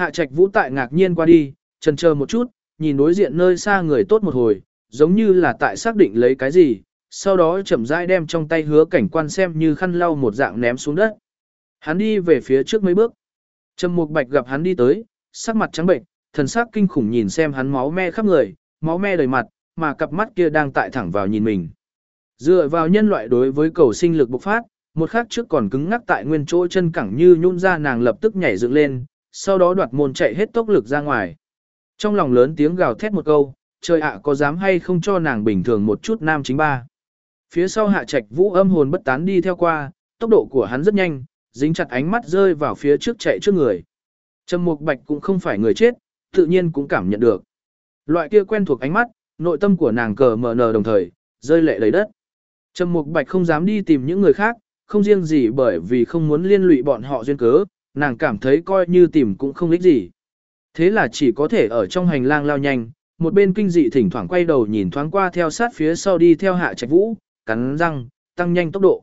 Hạ Trạch Vũ tại ngạc nhiên qua đi, chần chờ một chút, nhìn đối diện nơi xa người tốt một hồi, giống như là tại xác định lấy cái gì, sau đó chậm rãi đem trong tay hứa cảnh quan xem như khăn lau một dạng ném xuống đất. Hắn đi về phía trước mấy bước. Trầm Mục Bạch gặp hắn đi tới, sắc mặt trắng bệnh, thần sắc kinh khủng nhìn xem hắn máu me khắp người, máu me đầy mặt, mà cặp mắt kia đang tại thẳng vào nhìn mình. Dựa vào nhân loại đối với cầu sinh lực bộc phát, một khắc trước còn cứng ngắc tại nguyên chỗ chân cẳng như nhún ra nàng lập tức nhảy dựng lên, sau đó đoạt môn chạy hết tốc lực ra ngoài. Trong lòng lớn tiếng gào thét một câu, trời ạ có dám hay không cho nàng bình thường một chút nam chính ba. Phía sau hạ trạch vũ âm hồn bất tán đi theo qua, tốc độ của hắn rất nhanh, dính chặt ánh mắt rơi vào phía trước chạy trước người. Trầm Mục Bạch cũng không phải người chết, tự nhiên cũng cảm nhận được. Loại kia quen thuộc ánh mắt, nội tâm của nàng cờ mở nờ đồng thời, rơi lệ đầy đất. Trầm Mục Bạch không dám đi tìm những người khác, không riêng gì bởi vì không muốn liên lụy bọn họ duyên cớ, nàng cảm thấy coi như tìm cũng không ích gì. Thế là chỉ có thể ở trong hành lang lao nhanh, một bên kinh dị thỉnh thoảng quay đầu nhìn thoáng qua theo sát phía sau đi theo hạ trạch vũ, cắn răng, tăng nhanh tốc độ.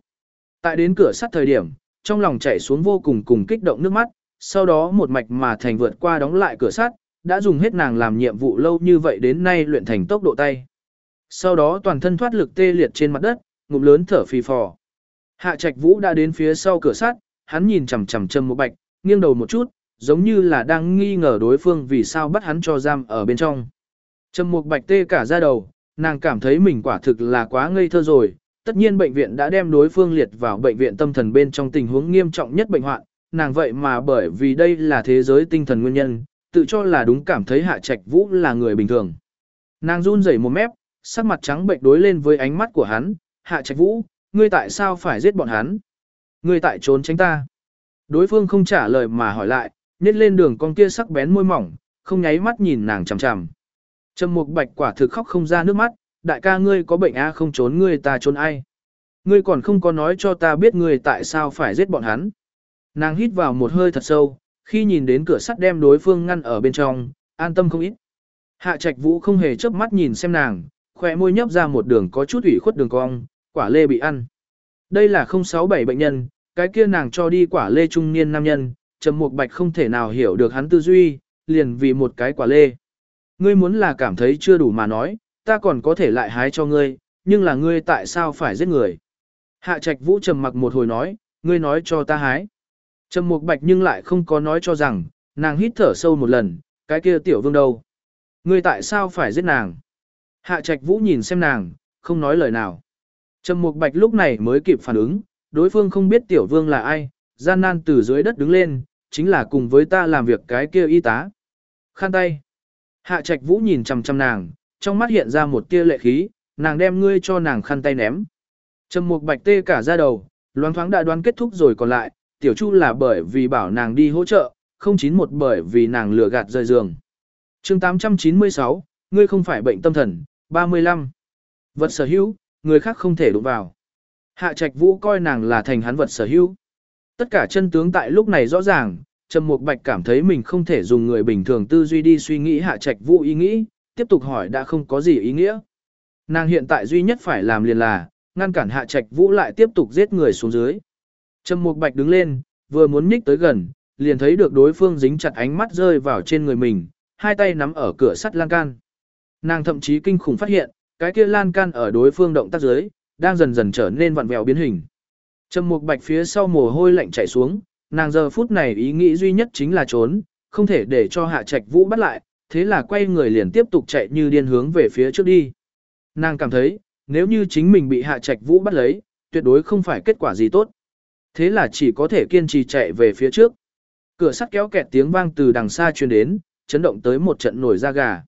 Tại đến cửa sắt thời điểm, trong lòng chảy xuống vô cùng cùng kích động nước mắt, sau đó một mạch mà thành vượt qua đóng lại cửa sắt, đã dùng hết nàng làm nhiệm vụ lâu như vậy đến nay luyện thành tốc độ tay. Sau đó toàn thân thoát lực tê liệt trên mặt đất, ngụm lớn thở phì phò. Hạ Trạch Vũ đã đến phía sau cửa sắt, hắn nhìn chằm chằm Trầm Mục Bạch, nghiêng đầu một chút, giống như là đang nghi ngờ đối phương vì sao bắt hắn cho giam ở bên trong. Trầm Mục Bạch tê cả da đầu, nàng cảm thấy mình quả thực là quá ngây thơ rồi, tất nhiên bệnh viện đã đem đối phương liệt vào bệnh viện tâm thần bên trong tình huống nghiêm trọng nhất bệnh hoạn, nàng vậy mà bởi vì đây là thế giới tinh thần nguyên nhân, tự cho là đúng cảm thấy Hạ Trạch Vũ là người bình thường. Nàng run rẩy một mép, sắc mặt trắng bệnh đối lên với ánh mắt của hắn, Hạ Trạch Vũ, ngươi tại sao phải giết bọn hắn? Ngươi tại trốn tránh ta. Đối phương không trả lời mà hỏi lại, nhét lên đường con kia sắc bén môi mỏng, không nháy mắt nhìn nàng chằm chằm. Trầm Mục Bạch quả thực khóc không ra nước mắt, đại ca ngươi có bệnh a không trốn ngươi ta trốn ai? Ngươi còn không có nói cho ta biết ngươi tại sao phải giết bọn hắn. Nàng hít vào một hơi thật sâu, khi nhìn đến cửa sắt đem đối phương ngăn ở bên trong, an tâm không ít. Hạ Trạch Vũ không hề chớp mắt nhìn xem nàng, khỏe môi nhấp ra một đường có chút ủy khuất đường cong, quả lê bị ăn. Đây là 067 bệnh nhân, cái kia nàng cho đi quả lê trung niên nam nhân, Trầm Mục Bạch không thể nào hiểu được hắn tư duy, liền vì một cái quả lê. Ngươi muốn là cảm thấy chưa đủ mà nói, ta còn có thể lại hái cho ngươi, nhưng là ngươi tại sao phải giết người? Hạ Trạch Vũ trầm mặc một hồi nói, ngươi nói cho ta hái. Trầm Mục Bạch nhưng lại không có nói cho rằng, nàng hít thở sâu một lần, cái kia tiểu vương đâu? Ngươi tại sao phải giết nàng? Hạ Trạch Vũ nhìn xem nàng, không nói lời nào. Trầm Mục Bạch lúc này mới kịp phản ứng, đối phương không biết tiểu vương là ai, gian nan từ dưới đất đứng lên, chính là cùng với ta làm việc cái kia y tá. Khăn tay. Hạ Trạch Vũ nhìn chằm chằm nàng, trong mắt hiện ra một tia lệ khí, nàng đem ngươi cho nàng khăn tay ném. Trầm Mục Bạch tê cả da đầu, loáng thoáng đã đoán kết thúc rồi còn lại, tiểu Chu là bởi vì bảo nàng đi hỗ trợ, không chín một bởi vì nàng lừa gạt rời giường. Chương 896, ngươi không phải bệnh tâm thần, 35. Vật sở hữu, người khác không thể đụng vào. Hạ Trạch Vũ coi nàng là thành hắn vật sở hữu. Tất cả chân tướng tại lúc này rõ ràng, Trầm Mục Bạch cảm thấy mình không thể dùng người bình thường tư duy đi suy nghĩ Hạ Trạch Vũ ý nghĩ, tiếp tục hỏi đã không có gì ý nghĩa. Nàng hiện tại duy nhất phải làm liền là ngăn cản Hạ Trạch Vũ lại tiếp tục giết người xuống dưới. Trầm Mục Bạch đứng lên, vừa muốn nhích tới gần, liền thấy được đối phương dính chặt ánh mắt rơi vào trên người mình, hai tay nắm ở cửa sắt lan can. Nàng thậm chí kinh khủng phát hiện, cái kia lan can ở đối phương động tác dưới, đang dần dần trở nên vặn vẹo biến hình. Trầm Mục Bạch phía sau mồ hôi lạnh chảy xuống, nàng giờ phút này ý nghĩ duy nhất chính là trốn, không thể để cho Hạ Trạch Vũ bắt lại, thế là quay người liền tiếp tục chạy như điên hướng về phía trước đi. Nàng cảm thấy, nếu như chính mình bị Hạ Trạch Vũ bắt lấy, tuyệt đối không phải kết quả gì tốt. Thế là chỉ có thể kiên trì chạy về phía trước. Cửa sắt kéo kẹt tiếng vang từ đằng xa truyền đến, chấn động tới một trận nổi da gà.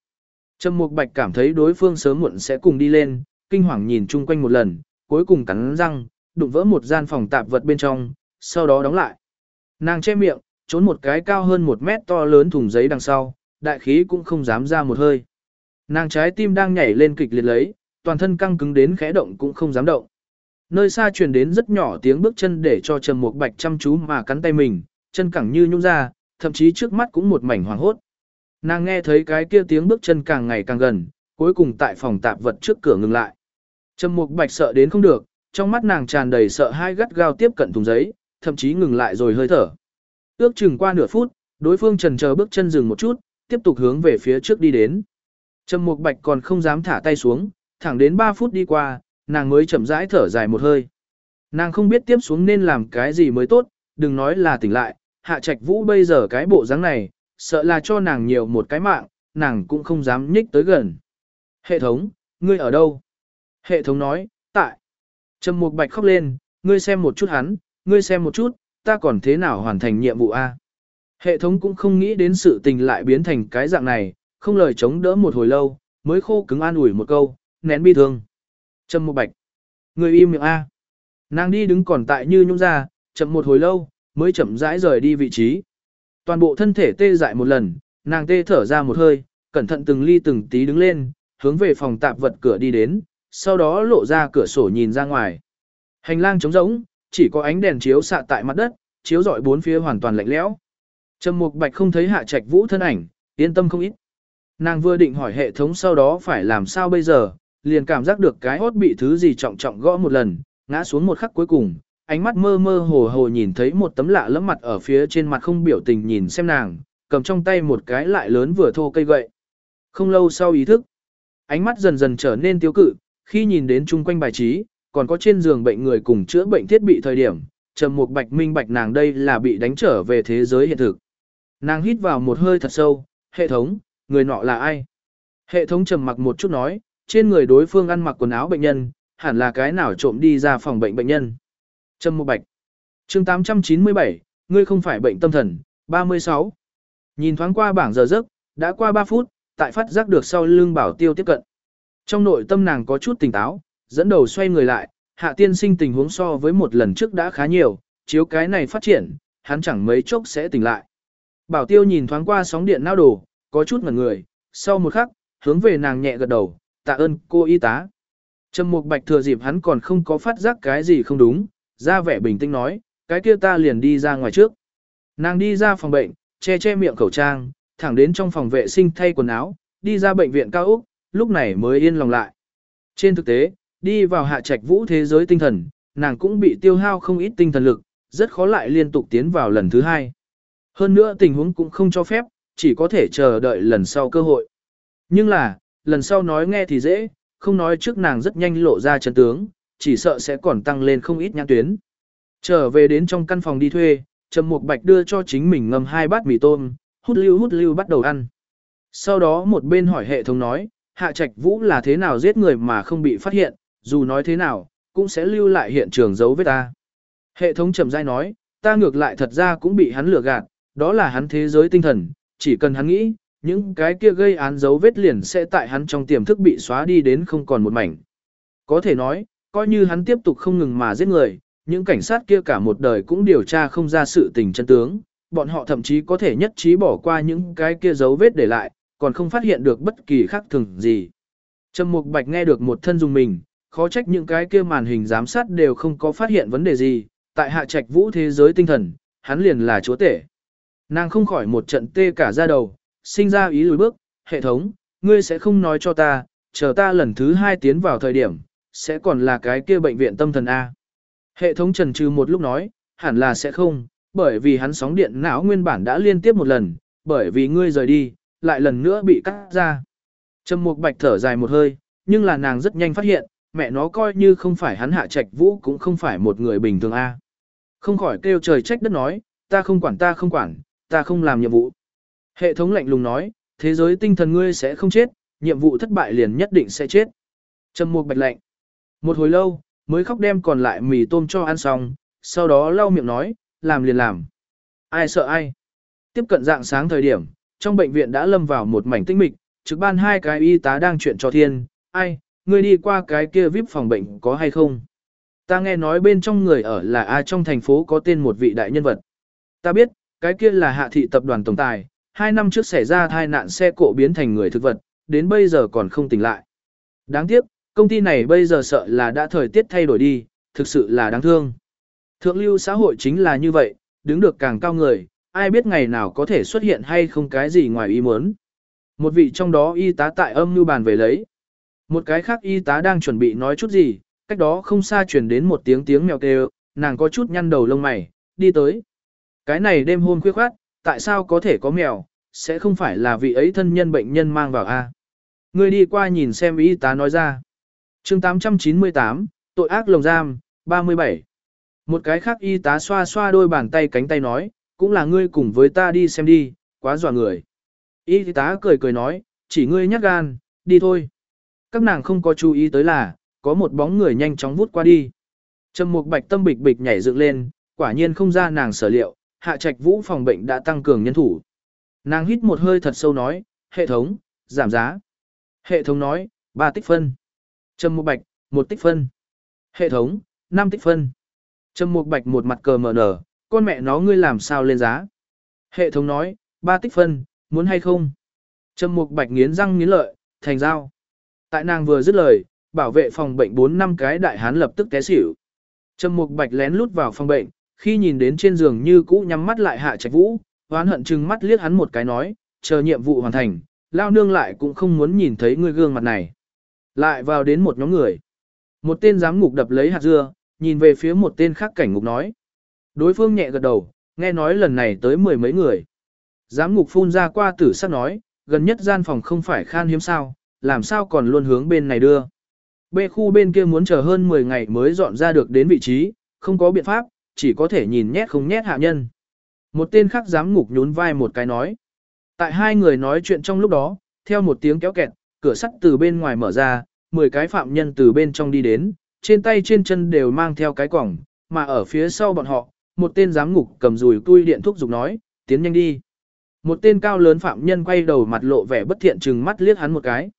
Trầm Mục Bạch cảm thấy đối phương sớm muộn sẽ cùng đi lên, kinh hoàng nhìn chung quanh một lần, cuối cùng cắn răng, đụng vỡ một gian phòng tạp vật bên trong, sau đó đóng lại. Nàng che miệng, trốn một cái cao hơn một mét to lớn thùng giấy đằng sau, đại khí cũng không dám ra một hơi. Nàng trái tim đang nhảy lên kịch liệt lấy, toàn thân căng cứng đến khẽ động cũng không dám động. Nơi xa truyền đến rất nhỏ tiếng bước chân để cho Trầm Mục Bạch chăm chú mà cắn tay mình, chân cẳng như nhũn ra, thậm chí trước mắt cũng một mảnh hoàng hốt. Nàng nghe thấy cái kia tiếng bước chân càng ngày càng gần, cuối cùng tại phòng tạp vật trước cửa ngừng lại. Trầm Mục Bạch sợ đến không được, trong mắt nàng tràn đầy sợ hai gắt gao tiếp cận thùng giấy, thậm chí ngừng lại rồi hơi thở. Ước chừng qua nửa phút, Đối phương trần chờ bước chân dừng một chút, tiếp tục hướng về phía trước đi đến. Trầm Mục Bạch còn không dám thả tay xuống, thẳng đến 3 phút đi qua, nàng mới chậm rãi thở dài một hơi. Nàng không biết tiếp xuống nên làm cái gì mới tốt, đừng nói là tỉnh lại, hạ trạch vũ bây giờ cái bộ dáng này, sợ là cho nàng nhiều một cái mạng, nàng cũng không dám nhích tới gần. Hệ thống, ngươi ở đâu? Hệ thống nói, tại. Trầm Mục Bạch khóc lên, ngươi xem một chút hắn, ngươi xem một chút, ta còn thế nào hoàn thành nhiệm vụ A. Hệ thống cũng không nghĩ đến sự tình lại biến thành cái dạng này, không lời chống đỡ một hồi lâu, mới khô cứng an ủi một câu, nén bi thương. Trầm Mục Bạch, ngươi im miệng A. Nàng đi đứng còn tại như nhung ra, chậm một hồi lâu, mới chậm rãi rời đi vị trí. Toàn bộ thân thể tê dại một lần, nàng tê thở ra một hơi, cẩn thận từng ly từng tí đứng lên, hướng về phòng tạp vật cửa đi đến, sau đó lộ ra cửa sổ nhìn ra ngoài. Hành lang trống rỗng, chỉ có ánh đèn chiếu xạ tại mặt đất, chiếu rọi bốn phía hoàn toàn lạnh lẽo. Trầm Mục Bạch không thấy Hạ Trạch Vũ thân ảnh, yên tâm không ít. Nàng vừa định hỏi hệ thống sau đó phải làm sao bây giờ, liền cảm giác được cái hốt bị thứ gì trọng trọng gõ một lần, ngã xuống một khắc cuối cùng, ánh mắt mơ mơ hồ hồ nhìn thấy một tấm lạ lẫm mặt ở phía trên mặt không biểu tình nhìn xem nàng, cầm trong tay một cái lại lớn vừa thô cây gậy. Không lâu sau ý thức, ánh mắt dần dần trở nên tiêu cự, khi nhìn đến chung quanh bài trí, còn có trên giường bệnh người cùng chữa bệnh thiết bị thời điểm, trầm Mục bạch minh bạch nàng đây là bị đánh trở về thế giới hiện thực. Nàng hít vào một hơi thật sâu, hệ thống, người nọ là ai? Hệ thống trầm mặc một chút nói, trên người đối phương ăn mặc quần áo bệnh nhân, hẳn là cái nào trộm đi ra phòng bệnh bệnh nhân. Trầm Mục bạch. chương 897, ngươi không phải bệnh tâm thần, 36. Nhìn thoáng qua bảng giờ giấc, đã qua 3 phút, tại phát giác được sau lưng bảo tiêu tiếp cận. Trong nội tâm nàng có chút tỉnh táo, dẫn đầu xoay người lại, hạ tiên sinh tình huống so với một lần trước đã khá nhiều, chiếu cái này phát triển, hắn chẳng mấy chốc sẽ tỉnh lại. Bảo tiêu nhìn thoáng qua sóng điện nao đồ, có chút ngẩn người, sau một khắc, hướng về nàng nhẹ gật đầu, tạ ơn cô y tá. Trầm Mục Bạch thừa dịp hắn còn không có phát giác cái gì không đúng, ra vẻ bình tĩnh nói, cái kia ta liền đi ra ngoài trước. Nàng đi ra phòng bệnh, che che miệng khẩu trang, thẳng đến trong phòng vệ sinh thay quần áo, đi ra bệnh viện cao Úc, lúc này mới yên lòng lại. Trên thực tế, đi vào hạ trạch vũ thế giới tinh thần, nàng cũng bị tiêu hao không ít tinh thần lực, rất khó lại liên tục tiến vào lần thứ hai. Hơn nữa tình huống cũng không cho phép, chỉ có thể chờ đợi lần sau cơ hội. Nhưng là, lần sau nói nghe thì dễ, không nói trước nàng rất nhanh lộ ra chân tướng, chỉ sợ sẽ còn tăng lên không ít nhãn tuyến. Trở về đến trong căn phòng đi thuê, Trầm Mục Bạch đưa cho chính mình ngâm hai bát mì tôm, hút lưu hút lưu bắt đầu ăn. Sau đó một bên hỏi hệ thống nói, Hạ Trạch Vũ là thế nào giết người mà không bị phát hiện, dù nói thế nào, cũng sẽ lưu lại hiện trường dấu vết ta. Hệ thống trầm dai nói, ta ngược lại thật ra cũng bị hắn lừa gạt, đó là hắn thế giới tinh thần, chỉ cần hắn nghĩ, những cái kia gây án dấu vết liền sẽ tại hắn trong tiềm thức bị xóa đi đến không còn một mảnh. Có thể nói, coi như hắn tiếp tục không ngừng mà giết người, những cảnh sát kia cả một đời cũng điều tra không ra sự tình chân tướng, bọn họ thậm chí có thể nhất trí bỏ qua những cái kia dấu vết để lại, còn không phát hiện được bất kỳ khác thường gì. Trầm Mục Bạch nghe được một thân dùng mình, khó trách những cái kia màn hình giám sát đều không có phát hiện vấn đề gì, tại hạ trạch vũ thế giới tinh thần, hắn liền là chúa tể. Nàng không khỏi một trận tê cả da đầu, sinh ra ý lùi bước, hệ thống, ngươi sẽ không nói cho ta, chờ ta lần thứ hai tiến vào thời điểm, sẽ còn là cái kia bệnh viện tâm thần A. Hệ thống trần trừ một lúc nói, hẳn là sẽ không, bởi vì hắn sóng điện não nguyên bản đã liên tiếp một lần, bởi vì ngươi rời đi, lại lần nữa bị cắt ra. Trầm Mục Bạch thở dài một hơi, nhưng là nàng rất nhanh phát hiện, mẹ nó coi như không phải hắn hạ trạch vũ cũng không phải một người bình thường a. Không khỏi kêu trời trách đất nói, ta không quản ta không quản, ta không làm nhiệm vụ. Hệ thống lạnh lùng nói, thế giới tinh thần ngươi sẽ không chết, nhiệm vụ thất bại liền nhất định sẽ chết. Trầm Mục Bạch lạnh. Một hồi lâu, mới khóc đem còn lại mì tôm cho ăn xong, sau đó lau miệng nói, làm liền làm. Ai sợ ai. Tiếp cận dạng sáng thời điểm, trong bệnh viện đã lâm vào một mảnh tĩnh mịch, trực ban hai cái y tá đang chuyện cho thiên, ai, ngươi đi qua cái kia VIP phòng bệnh có hay không? Ta nghe nói bên trong người ở là ai trong thành phố có tên một vị đại nhân vật. Ta biết, cái kia là hạ thị tập đoàn tổng tài, hai năm trước xảy ra tai nạn xe cộ biến thành người thực vật, đến bây giờ còn không tỉnh lại. Đáng tiếc, công ty này bây giờ sợ là đã thời tiết thay đổi đi, thực sự là đáng thương. Thượng lưu xã hội chính là như vậy, đứng được càng cao người, ai biết ngày nào có thể xuất hiện hay không cái gì ngoài ý muốn. Một vị trong đó y tá tại âm như bàn về lấy. Một cái khác y tá đang chuẩn bị nói chút gì, cách đó không xa truyền đến một tiếng tiếng mèo kêu, nàng có chút nhăn đầu lông mày, đi tới. Cái này đêm hôm khuya khoát, tại sao có thể có mèo, sẽ không phải là vị ấy thân nhân bệnh nhân mang vào a Người đi qua nhìn xem y tá nói ra. chương 898, tội ác lồng giam, 37. Một cái khác y tá xoa xoa đôi bàn tay cánh tay nói, cũng là ngươi cùng với ta đi xem đi, quá dọa người. Y tá cười cười nói, chỉ ngươi nhắc gan, đi thôi. Các nàng không có chú ý tới là, có một bóng người nhanh chóng vút qua đi. Trầm Mục Bạch tâm bịch bịch nhảy dựng lên, quả nhiên không ra nàng sở liệu, Hạ Trạch Vũ phòng bệnh đã tăng cường nhân thủ. Nàng hít một hơi thật sâu nói, hệ thống, giảm giá. Hệ thống nói, 3 tích phân. Trầm Mục Bạch, 1 tích phân. Hệ thống, 5 tích phân. Trầm Mục Bạch một mặt cờ mở nở, con mẹ nó ngươi làm sao lên giá. Hệ thống nói, ba tích phân, muốn hay không? Trầm Mục Bạch nghiến răng nghiến lợi, thành giao. Tại nàng vừa dứt lời, bảo vệ phòng bệnh 4 năm cái đại hán lập tức té xỉu. Trầm Mục Bạch lén lút vào phòng bệnh, khi nhìn đến trên giường như cũ nhắm mắt lại Hạ Trạch Vũ, oán hận chừng mắt liếc hắn một cái nói, chờ nhiệm vụ hoàn thành, lao nương lại cũng không muốn nhìn thấy ngươi gương mặt này. Lại vào đến một nhóm người. Một tên giám ngục đập lấy hạt dưa, nhìn về phía một tên khác cảnh ngục nói. Đối phương nhẹ gật đầu, nghe nói lần này tới mười mấy người. Giám ngục phun ra qua tử sắc nói, gần nhất gian phòng không phải khan hiếm sao, làm sao còn luôn hướng bên này đưa. B khu bên kia muốn chờ hơn 10 ngày mới dọn ra được đến vị trí, không có biện pháp, chỉ có thể nhìn nhét không nhét hạ nhân. Một tên khác giám ngục nhún vai một cái nói. Tại hai người nói chuyện trong lúc đó, theo một tiếng kéo kẹt, cửa sắt từ bên ngoài mở ra, 10 cái phạm nhân từ bên trong đi đến, trên tay trên chân đều mang theo cái quỏng, mà ở phía sau bọn họ, một tên giám ngục cầm dùi tui điện thúc giục nói, tiến nhanh đi. Một tên cao lớn phạm nhân quay đầu mặt lộ vẻ bất thiện chừng mắt liếc hắn một cái.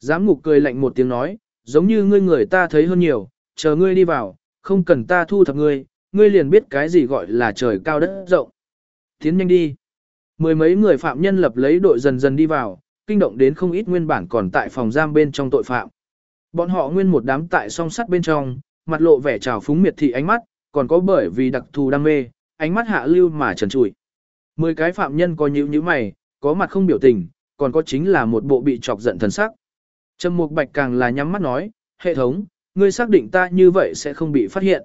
Giám ngục cười lạnh một tiếng nói, giống như ngươi người ta thấy hơn nhiều, chờ ngươi đi vào, không cần ta thu thập ngươi, ngươi liền biết cái gì gọi là trời cao đất rộng. Tiến nhanh đi. Mười mấy người phạm nhân lập lấy đội dần dần đi vào, kinh động đến không ít nguyên bản còn tại phòng giam bên trong tội phạm. Bọn họ nguyên một đám tại song sắt bên trong, mặt lộ vẻ trào phúng miệt thị ánh mắt, còn có bởi vì đặc thù đam mê, ánh mắt hạ lưu mà trần trụi. Mười cái phạm nhân có nhíu nhíu mày, có mặt không biểu tình, còn có chính là một bộ bị chọc giận thần sắc. Trầm Mục Bạch càng là nhắm mắt nói, hệ thống, ngươi xác định ta như vậy sẽ không bị phát hiện.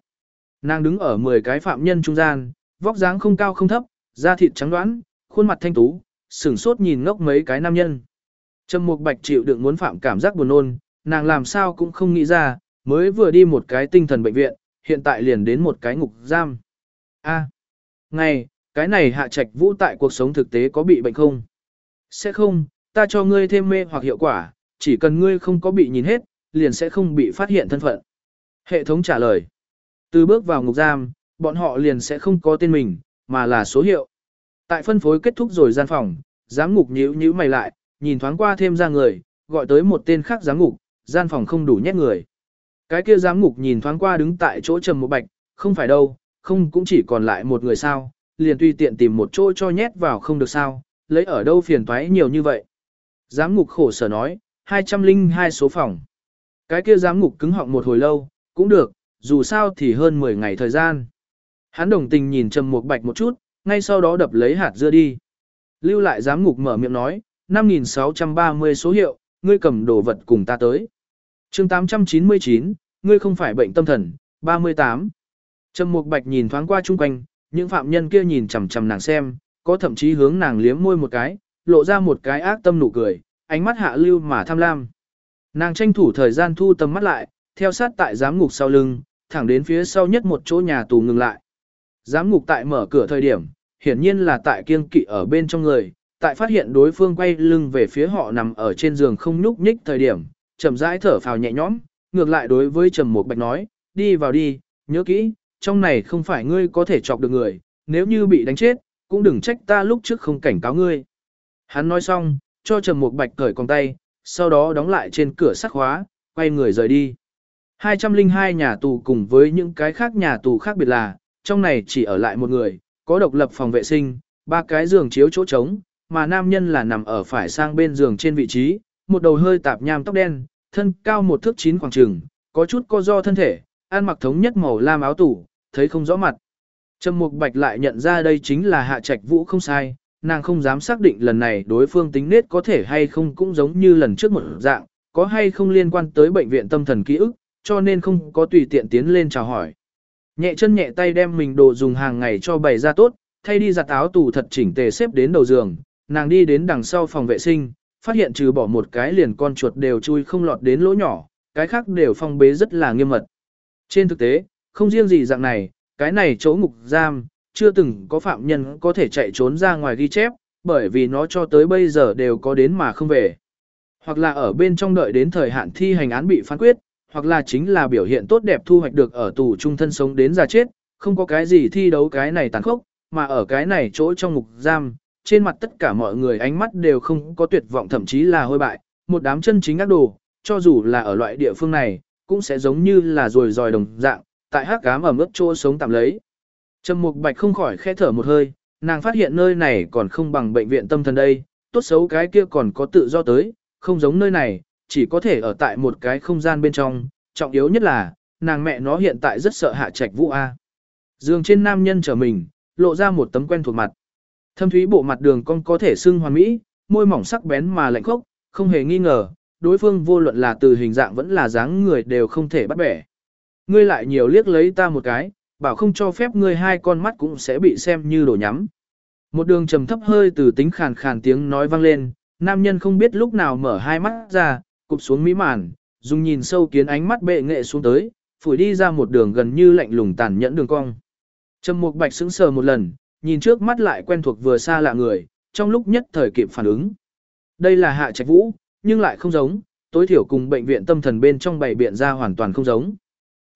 Nàng đứng ở 10 cái phạm nhân trung gian, vóc dáng không cao không thấp, da thịt trắng đoán, khuôn mặt thanh tú, sửng sốt nhìn ngốc mấy cái nam nhân. Trầm Mục Bạch chịu đựng muốn phạm cảm giác buồn nôn, nàng làm sao cũng không nghĩ ra, mới vừa đi một cái tinh thần bệnh viện, hiện tại liền đến một cái ngục giam. A, à, ngày, cái này hạ trạch vũ tại cuộc sống thực tế có bị bệnh không? Sẽ không, ta cho ngươi thêm mê hoặc hiệu quả, chỉ cần ngươi không có bị nhìn hết, liền sẽ không bị phát hiện thân phận. Hệ thống trả lời. Từ bước vào ngục giam, bọn họ liền sẽ không có tên mình, mà là số hiệu. Tại phân phối kết thúc rồi gian phòng, giám ngục nhíu nhíu mày lại, nhìn thoáng qua thêm ra người, gọi tới một tên khác giám ngục, gian phòng không đủ nhét người. Cái kia giám ngục nhìn thoáng qua đứng tại chỗ trầm một bạch, không phải đâu, không cũng chỉ còn lại một người sao, liền tùy tiện tìm một chỗ cho nhét vào không được sao, lấy ở đâu phiền toái nhiều như vậy. Giám ngục khổ sở nói, 202 số phòng. Cái kia giám ngục cứng họng một hồi lâu, cũng được, dù sao thì hơn 10 ngày thời gian. Hắn đồng tình nhìn Trầm Mục Bạch một chút, ngay sau đó đập lấy hạt dưa đi. Lưu lại giám ngục mở miệng nói, 5630 số hiệu, ngươi cầm đồ vật cùng ta tới. Chương 899, ngươi không phải bệnh tâm thần, 38. Trầm Mục Bạch nhìn thoáng qua chung quanh, những phạm nhân kia nhìn chằm chằm nàng xem, có thậm chí hướng nàng liếm môi một cái, lộ ra một cái ác tâm nụ cười, ánh mắt hạ lưu mà tham lam. Nàng tranh thủ thời gian thu tầm mắt lại, theo sát tại giám ngục sau lưng, thẳng đến phía sau nhất một chỗ nhà tù ngừng lại. Giám ngục tại mở cửa thời điểm, hiển nhiên là tại kiêng kỵ ở bên trong người, tại phát hiện đối phương quay lưng về phía họ nằm ở trên giường không nhúc nhích thời điểm, chậm rãi thở phào nhẹ nhõm, ngược lại đối với Trầm Mục Bạch nói, đi vào đi, nhớ kỹ, trong này không phải ngươi có thể chọc được người, nếu như bị đánh chết, cũng đừng trách ta lúc trước không cảnh cáo ngươi. Hắn nói xong, cho Trầm Mục Bạch cởi con tay, sau đó đóng lại trên cửa sắt khóa, quay người rời đi. 202 nhà tù cùng với những cái khác nhà tù khác biệt là, trong này chỉ ở lại một người, có độc lập phòng vệ sinh, ba cái giường chiếu chỗ trống, mà nam nhân là nằm ở phải sang bên giường trên vị trí, một đầu hơi tạp nham tóc đen, thân cao một thước chín khoảng trường, có chút co do thân thể, ăn mặc thống nhất màu lam áo tủ, thấy không rõ mặt. Trầm Mục Bạch lại nhận ra đây chính là Hạ Trạch Vũ không sai, nàng không dám xác định lần này đối phương tính nết có thể hay không cũng giống như lần trước một dạng, có hay không liên quan tới bệnh viện tâm thần ký ức, cho nên không có tùy tiện tiến lên chào hỏi. Nhẹ chân nhẹ tay đem mình đồ dùng hàng ngày cho bày ra tốt, thay đi giặt áo tủ thật chỉnh tề xếp đến đầu giường, nàng đi đến đằng sau phòng vệ sinh, phát hiện trừ bỏ một cái liền con chuột đều chui không lọt đến lỗ nhỏ, cái khác đều phong bế rất là nghiêm mật. Trên thực tế, không riêng gì dạng này, cái này chỗ ngục giam, chưa từng có phạm nhân có thể chạy trốn ra ngoài ghi chép, bởi vì nó cho tới bây giờ đều có đến mà không về. Hoặc là ở bên trong đợi đến thời hạn thi hành án bị phán quyết, hoặc là chính là biểu hiện tốt đẹp thu hoạch được ở tù trung thân sống đến già chết, không có cái gì thi đấu cái này tàn khốc, mà ở cái này chỗ trong ngục giam, trên mặt tất cả mọi người ánh mắt đều không có tuyệt vọng thậm chí là hôi bại, một đám chân chính ác đồ, cho dù là ở loại địa phương này, cũng sẽ giống như là rồi dòi đồng dạng, tại hắc ám ở mức chỗ sống tạm lấy. Trầm Mục Bạch không khỏi khẽ thở một hơi, nàng phát hiện nơi này còn không bằng bệnh viện tâm thần đây, tốt xấu cái kia còn có tự do tới, không giống nơi này, chỉ có thể ở tại một cái không gian bên trong, trọng yếu nhất là, nàng mẹ nó hiện tại rất sợ hạ trạch vũ A. Dường trên nam nhân trở mình, lộ ra một tấm quen thuộc mặt. Thâm thúy bộ mặt đường con có thể xưng hoàn mỹ, môi mỏng sắc bén mà lạnh khốc, không hề nghi ngờ, đối phương vô luận là từ hình dạng vẫn là dáng người đều không thể bắt bẻ. Ngươi lại nhiều liếc lấy ta một cái, bảo không cho phép ngươi hai con mắt cũng sẽ bị xem như đổ nhắm. Một đường trầm thấp hơi từ tính khàn khàn tiếng nói vang lên, nam nhân không biết lúc nào mở hai mắt ra, cụp xuống mỹ màn, dùng nhìn sâu kiến ánh mắt bệ nghệ xuống tới, phủi đi ra một đường gần như lạnh lùng tàn nhẫn đường cong. Trầm Mục Bạch sững sờ một lần, nhìn trước mắt lại quen thuộc vừa xa lạ người, trong lúc nhất thời kịp phản ứng. Đây là Hạ Trạch Vũ, nhưng lại không giống, tối thiểu cùng bệnh viện tâm thần bên trong bảy biện ra hoàn toàn không giống.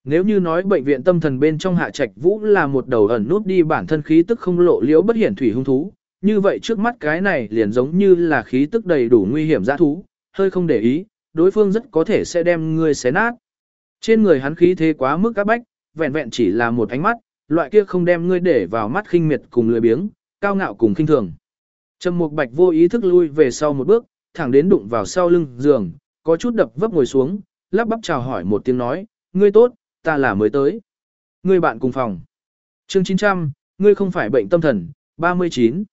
Nếu như nói bệnh viện tâm thần bên trong Hạ Trạch Vũ là một đầu ẩn nút đi bản thân khí tức không lộ liễu bất hiển thủy hung thú, như vậy trước mắt cái này liền giống như là khí tức đầy đủ nguy hiểm dã thú, hơi không để ý, đối phương rất có thể sẽ đem ngươi xé nát. Trên người hắn khí thế quá mức các bách, vẹn vẹn chỉ là một ánh mắt, loại kia không đem ngươi để vào mắt khinh miệt cùng lười biếng, cao ngạo cùng khinh thường. Trầm Mục Bạch vô ý thức lui về sau một bước, thẳng đến đụng vào sau lưng giường, có chút đập vấp ngồi xuống, lắp bắp chào hỏi một tiếng nói, ngươi tốt, ta là mới tới. Ngươi bạn cùng phòng. Chương 900, ngươi không phải bệnh tâm thần, 39.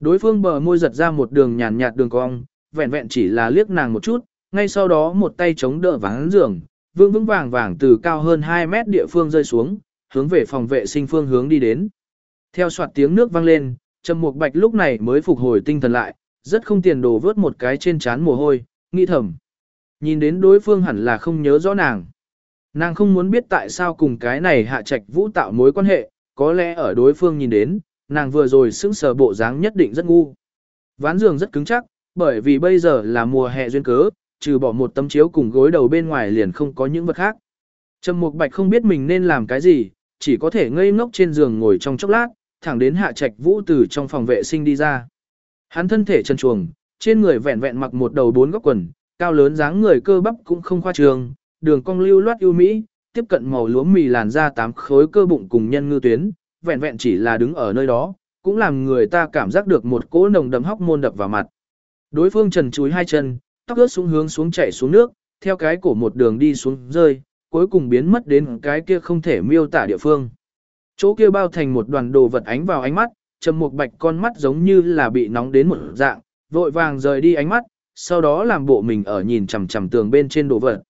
Đối phương bờ môi giật ra một đường nhàn nhạt đường cong, vẹn vẹn chỉ là liếc nàng một chút, ngay sau đó một tay chống đỡ ván giường, vững vững vàng vàng từ cao hơn 2 mét địa phương rơi xuống, hướng về phòng vệ sinh phương hướng đi đến. Theo soạt tiếng nước vang lên, Trầm Mục Bạch lúc này mới phục hồi tinh thần lại, rất không tiền đồ vớt một cái trên trán mồ hôi, nghĩ thầm. Nhìn đến đối phương hẳn là không nhớ rõ nàng. Nàng không muốn biết tại sao cùng cái này hạ trạch vũ tạo mối quan hệ, có lẽ ở đối phương nhìn đến, nàng vừa rồi sững sờ bộ dáng nhất định rất ngu. Ván giường rất cứng chắc, bởi vì bây giờ là mùa hè duyên cớ, trừ bỏ một tấm chiếu cùng gối đầu bên ngoài liền không có những vật khác. Trầm Mục Bạch không biết mình nên làm cái gì, chỉ có thể ngây ngốc trên giường ngồi trong chốc lát, thẳng đến hạ trạch vũ từ trong phòng vệ sinh đi ra. Hắn thân thể chân chuồng, trên người vẹn vẹn mặc một đầu bốn góc quần, cao lớn dáng người cơ bắp cũng không khoa trường, đường cong lưu loát ưu mỹ, tiếp cận màu lúa mì làn da tám khối cơ bụng cùng nhân ngư tuyến, vẹn vẹn chỉ là đứng ở nơi đó, cũng làm người ta cảm giác được một cỗ nồng đậm hóc môn đập vào mặt. Đối phương trần chúi hai chân, tóc ướt xuống hướng xuống chảy xuống nước, theo cái cổ một đường đi xuống rơi, cuối cùng biến mất đến cái kia không thể miêu tả địa phương. Chỗ kia bao thành một đoàn đồ vật ánh vào ánh mắt, trầm một bạch con mắt giống như là bị nóng đến một dạng, vội vàng rời đi ánh mắt, sau đó làm bộ mình ở nhìn chằm chằm tường bên trên đồ vật.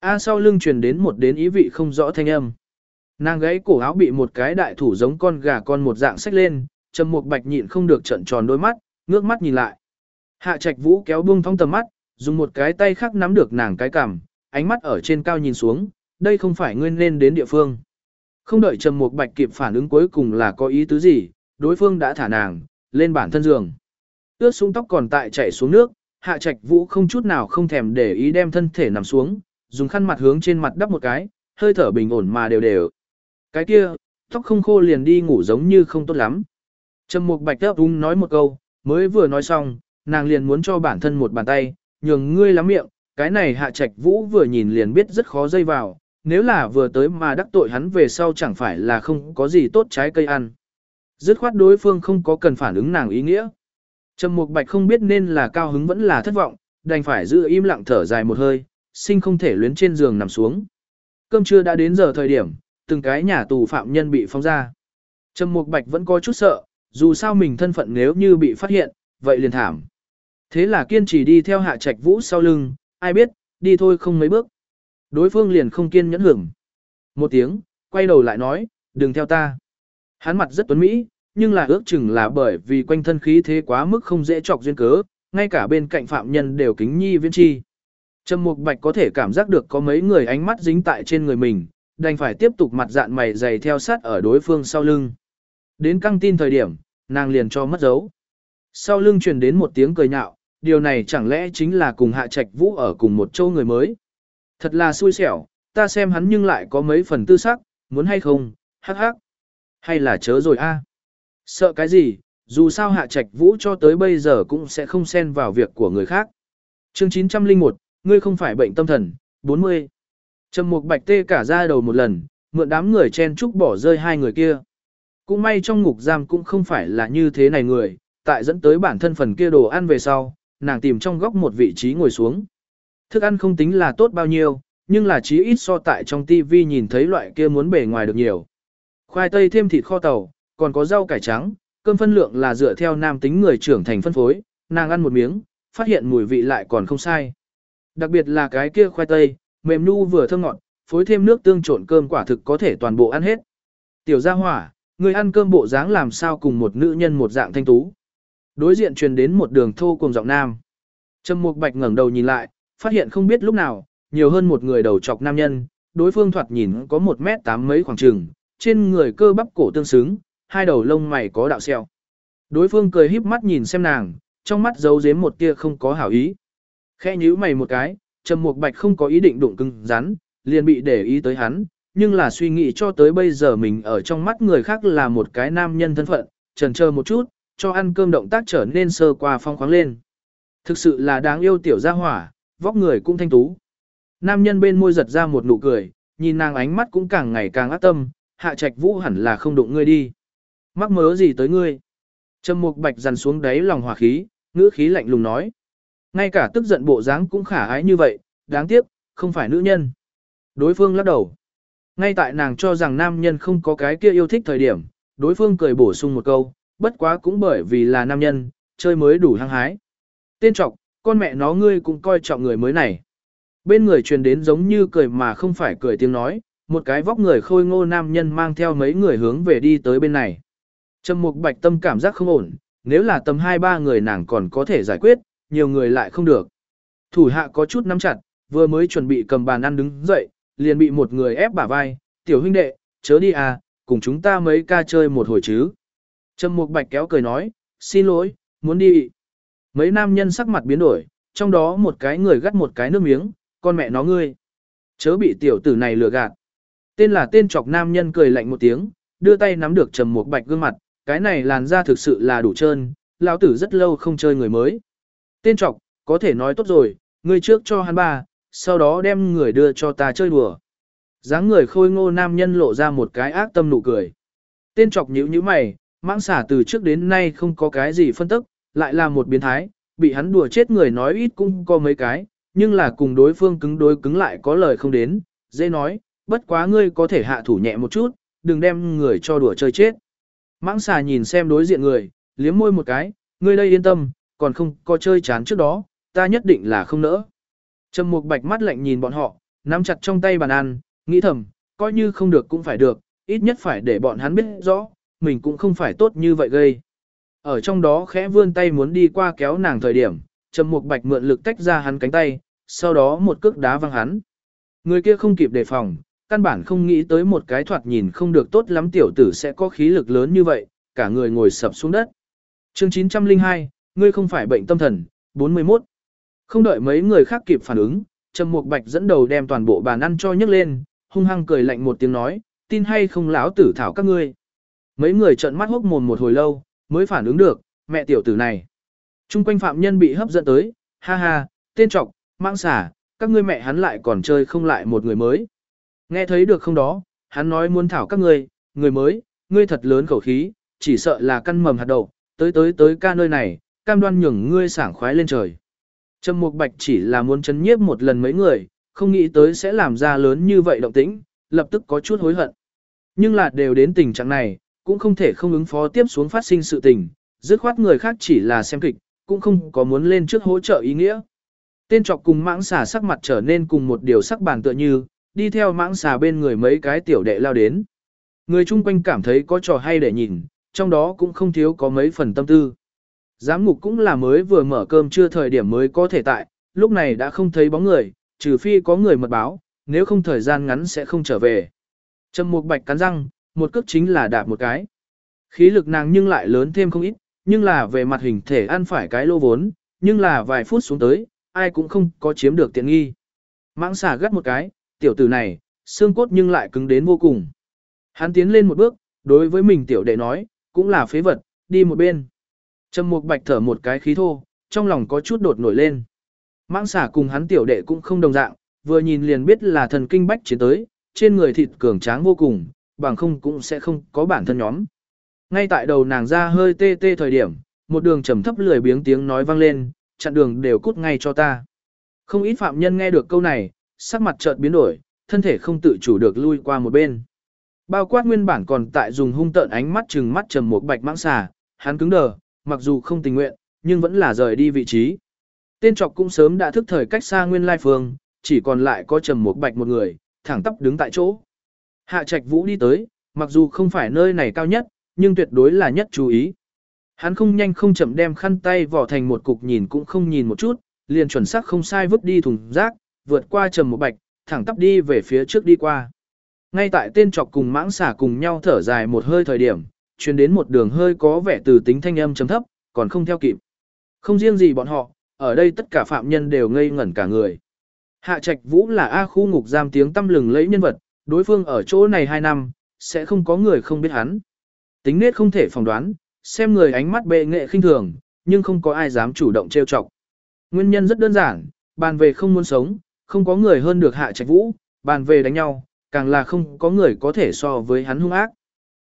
A sau lưng truyền đến một đến ý vị không rõ thanh âm. Nàng gãy cổ áo bị một cái đại thủ giống con gà con một dạng xách lên, trầm một bạch nhịn không được trận tròn đôi mắt, ngước mắt nhìn lại. Hạ trạch vũ kéo buông thong tầm mắt, dùng một cái tay khác nắm được nàng cái cằm, ánh mắt ở trên cao nhìn xuống, đây không phải nguyên nên đến địa phương. Không đợi Trầm Mục Bạch kịp phản ứng cuối cùng là có ý tứ gì, đối phương đã thả nàng lên bản thân giường. Ướt xuống tóc còn tại chảy xuống nước, Hạ Trạch Vũ không chút nào không thèm để ý đem thân thể nằm xuống, dùng khăn mặt hướng trên mặt đắp một cái, hơi thở bình ổn mà đều đều. Cái kia, tóc không khô liền đi ngủ giống như không tốt lắm. Trầm Mục Bạch đáp đúng nói một câu, mới vừa nói xong, nàng liền muốn cho bản thân một bàn tay, nhường ngươi lắm miệng, cái này Hạ Trạch Vũ vừa nhìn liền biết rất khó dây vào, nếu là vừa tới mà đắc tội hắn về sau chẳng phải là không có gì tốt trái cây ăn. Dứt khoát đối phương không có cần phản ứng nàng ý nghĩa. Trầm Mục Bạch không biết nên là cao hứng vẫn là thất vọng, đành phải giữ im lặng thở dài một hơi, sinh không thể luyến trên giường nằm xuống. Cơm trưa đã đến giờ thời điểm, từng cái nhà tù phạm nhân bị phóng ra. Trầm Mục Bạch vẫn có chút sợ, dù sao mình thân phận nếu như bị phát hiện, vậy liền thảm. Thế là kiên trì đi theo hạ trạch vũ sau lưng, ai biết, đi thôi không mấy bước. Đối phương liền không kiên nhẫn hưởng. Một tiếng, quay đầu lại nói, đừng theo ta. Hắn mặt rất tuấn mỹ, nhưng là ước chừng là bởi vì quanh thân khí thế quá mức không dễ chọc duyên cớ, ngay cả bên cạnh phạm nhân đều kính nhi viên chi. Trầm Mục Bạch có thể cảm giác được có mấy người ánh mắt dính tại trên người mình, đành phải tiếp tục mặt dạn mày dày theo sát ở đối phương sau lưng. Đến căng tin thời điểm, nàng liền cho mất dấu. Sau lưng truyền đến một tiếng cười nhạo, điều này chẳng lẽ chính là cùng Hạ Trạch Vũ ở cùng một châu người mới. Thật là xui xẻo, ta xem hắn nhưng lại có mấy phần tư sắc, muốn hay không, hắc hắc. Hay là chớ rồi a Sợ cái gì, dù sao Hạ Trạch Vũ cho tới bây giờ cũng sẽ không xen vào việc của người khác. Chương 901, ngươi không phải bệnh tâm thần, 40. Trầm Mục Bạch tê cả ra đầu một lần, mượn đám người chen chúc bỏ rơi hai người kia. Cũng may trong ngục giam cũng không phải là như thế này người, tại dẫn tới bản thân phần kia đồ ăn về sau, nàng tìm trong góc một vị trí ngồi xuống. Thức ăn không tính là tốt bao nhiêu, nhưng là chí ít so tại trong TV nhìn thấy loại kia muốn bề ngoài được nhiều. Khoai tây thêm thịt kho tàu, còn có rau cải trắng, cơm phân lượng là dựa theo nam tính người trưởng thành phân phối, nàng ăn một miếng, phát hiện mùi vị lại còn không sai. Đặc biệt là cái kia khoai tây, mềm nu vừa thơm ngọt, phối thêm nước tương trộn cơm quả thực có thể toàn bộ ăn hết. Tiểu gia hỏa, người ăn cơm bộ dáng làm sao cùng một nữ nhân một dạng thanh tú. Đối diện truyền đến một đường thô cùng giọng nam. Trầm Mục Bạch ngẩng đầu nhìn lại, phát hiện không biết lúc nào, nhiều hơn một người đầu trọc nam nhân, đối phương thoạt nhìn có một mét tám mấy khoảng trường, trên người cơ bắp cổ tương xứng, hai đầu lông mày có đạo sẹo. Đối phương cười híp mắt nhìn xem nàng, trong mắt giấu giếm một tia không có hảo ý. Khẽ nhíu mày một cái, Trầm Mục Bạch không có ý định đụng cứng rắn, liền bị để ý tới hắn, nhưng là suy nghĩ cho tới bây giờ mình ở trong mắt người khác là một cái nam nhân thân phận, trần chờ một chút, cho ăn cơm động tác trở nên sơ qua phong khoáng lên. Thực sự là đáng yêu tiểu gia hỏa, vóc người cũng thanh tú. Nam nhân bên môi giật ra một nụ cười, nhìn nàng ánh mắt cũng càng ngày càng ác tâm, hạ trạch vũ hẳn là không đụng ngươi đi. Mắc mớ gì tới ngươi? Trầm mục bạch dằn xuống đáy lòng hòa khí, ngữ khí lạnh lùng nói. Ngay cả tức giận bộ dáng cũng khả ái như vậy, đáng tiếc, không phải nữ nhân. Đối phương lắc đầu. Ngay tại nàng cho rằng nam nhân không có cái kia yêu thích thời điểm, đối phương cười bổ sung một câu, bất quá cũng bởi vì là nam nhân, chơi mới đủ hăng hái. Tên trọc, con mẹ nó ngươi cũng coi trọng người mới này. Bên người truyền đến giống như cười mà không phải cười tiếng nói, một cái vóc người khôi ngô nam nhân mang theo mấy người hướng về đi tới bên này. Trầm mục bạch tâm cảm giác không ổn, nếu là tầm 2-3 người nàng còn có thể giải quyết, nhiều người lại không được. Thủ hạ có chút nắm chặt, vừa mới chuẩn bị cầm bàn ăn đứng dậy, liền bị một người ép bả vai, tiểu huynh đệ, chớ đi à, cùng chúng ta mấy ca chơi một hồi chứ. Trầm mục bạch kéo cười nói, xin lỗi, muốn đi. Mấy nam nhân sắc mặt biến đổi, trong đó một cái người gắt một cái nước miếng, con mẹ nó ngươi. Chớ bị tiểu tử này lừa gạt. Tên là tên chọc nam nhân cười lạnh một tiếng, đưa tay nắm được trầm một bạch gương mặt, cái này làn da thực sự là đủ trơn, lão tử rất lâu không chơi người mới. Tên chọc, có thể nói tốt rồi, ngươi trước cho hắn ba, sau đó đem người đưa cho ta chơi đùa. dáng người khôi ngô nam nhân lộ ra một cái ác tâm nụ cười. Tên chọc nhíu nhíu mày, mãng xả từ trước đến nay không có cái gì phân tức, lại là một biến thái, bị hắn đùa chết người nói ít cũng có mấy cái, nhưng là cùng đối phương cứng đối cứng lại có lời không đến, dễ nói, bất quá ngươi có thể hạ thủ nhẹ một chút, đừng đem người cho đùa chơi chết. Mãng xà nhìn xem đối diện người, liếm môi một cái, ngươi đây yên tâm, còn không có chơi chán trước đó, ta nhất định là không nỡ. Trầm mục bạch mắt lạnh nhìn bọn họ, nắm chặt trong tay bàn ăn, nghĩ thầm, coi như không được cũng phải được, ít nhất phải để bọn hắn biết rõ, mình cũng không phải tốt như vậy gây. Ở trong đó khẽ vươn tay muốn đi qua kéo nàng thời điểm, Trầm Mục Bạch mượn lực tách ra hắn cánh tay, sau đó một cước đá văng hắn. Người kia không kịp đề phòng, căn bản không nghĩ tới một cái thoạt nhìn không được tốt lắm tiểu tử sẽ có khí lực lớn như vậy, cả người ngồi sập xuống đất. Chương 902, ngươi không phải bệnh tâm thần, 41. Không đợi mấy người khác kịp phản ứng, Trầm Mục Bạch dẫn đầu đem toàn bộ bàn ăn cho nhấc lên, hung hăng cười lạnh một tiếng nói, tin hay không lão tử thảo các ngươi. Mấy người trợn mắt hốc mồm một hồi lâu, mới phản ứng được, mẹ tiểu tử này. Trung quanh phạm nhân bị hấp dẫn tới, ha ha, tên trọc, mang xả, các ngươi mẹ hắn lại còn chơi không lại một người mới. Nghe thấy được không đó, hắn nói muốn thảo các ngươi, người mới, ngươi thật lớn khẩu khí, chỉ sợ là căn mầm hạt đậu, tới tới tới ca nơi này, cam đoan nhường ngươi sảng khoái lên trời. Trầm Mục Bạch chỉ là muốn chấn nhiếp một lần mấy người, không nghĩ tới sẽ làm ra lớn như vậy động tĩnh, lập tức có chút hối hận. Nhưng là đều đến tình trạng này, cũng không thể không ứng phó tiếp xuống phát sinh sự tình, dứt khoát người khác chỉ là xem kịch, cũng không có muốn lên trước hỗ trợ ý nghĩa. Tên trọc cùng mãng xà sắc mặt trở nên cùng một điều sắc bàn tựa như, đi theo mãng xà bên người mấy cái tiểu đệ lao đến. Người chung quanh cảm thấy có trò hay để nhìn, trong đó cũng không thiếu có mấy phần tâm tư. Giám ngục cũng là mới vừa mở cơm chưa thời điểm mới có thể tại, lúc này đã không thấy bóng người, trừ phi có người mật báo, nếu không thời gian ngắn sẽ không trở về. Trầm Mục Bạch cắn răng, một cước chính là đạp một cái. Khí lực nàng nhưng lại lớn thêm không ít, nhưng là về mặt hình thể ăn phải cái lô vốn, nhưng là vài phút xuống tới, ai cũng không có chiếm được tiện nghi. Mãng xà gắt một cái, tiểu tử này, xương cốt nhưng lại cứng đến vô cùng. Hắn tiến lên một bước, đối với mình tiểu đệ nói, cũng là phế vật, đi một bên. Trầm Mục Bạch thở một cái khí thô, trong lòng có chút đột nổi lên. Mãng xà cùng hắn tiểu đệ cũng không đồng dạng, vừa nhìn liền biết là thần kinh bách chiến tới, trên người thịt cường tráng vô cùng, bằng không cũng sẽ không có bản thân nhóm. Ngay tại đầu nàng ra hơi tê tê thời điểm, một đường trầm thấp lười biếng tiếng nói vang lên, chặn đường đều cút ngay cho ta. Không ít phạm nhân nghe được câu này, sắc mặt chợt biến đổi, thân thể không tự chủ được lui qua một bên. Bao quát nguyên bản còn tại dùng hung tợn ánh mắt chừng mắt trầm một bạch mãng xà, hắn cứng đờ, mặc dù không tình nguyện, nhưng vẫn là rời đi vị trí. Tên trọc cũng sớm đã thức thời cách xa nguyên lai phương, chỉ còn lại có trầm một bạch một người, thẳng tắp đứng tại chỗ. Hạ trạch vũ đi tới, mặc dù không phải nơi này cao nhất, nhưng tuyệt đối là nhất chú ý. Hắn không nhanh không chậm đem khăn tay vỏ thành một cục nhìn cũng không nhìn một chút, liền chuẩn xác không sai vứt đi thùng rác, vượt qua trầm một bạch, thẳng tắp đi về phía trước đi qua. Ngay tại tên trọc cùng mãng xả cùng nhau thở dài một hơi thời điểm, truyền đến một đường hơi có vẻ từ tính thanh âm chấm thấp, còn không theo kịp. Không riêng gì bọn họ, ở đây tất cả phạm nhân đều ngây ngẩn cả người. Hạ Trạch Vũ là A khu ngục giam tiếng tâm lừng lẫy nhân vật, đối phương ở chỗ này 2 năm, sẽ không có người không biết hắn. Tính nết không thể phỏng đoán, xem người ánh mắt bệ nghệ khinh thường, nhưng không có ai dám chủ động trêu chọc. Nguyên nhân rất đơn giản, bàn về không muốn sống, không có người hơn được Hạ Trạch Vũ, bàn về đánh nhau, càng là không có người có thể so với hắn hung ác.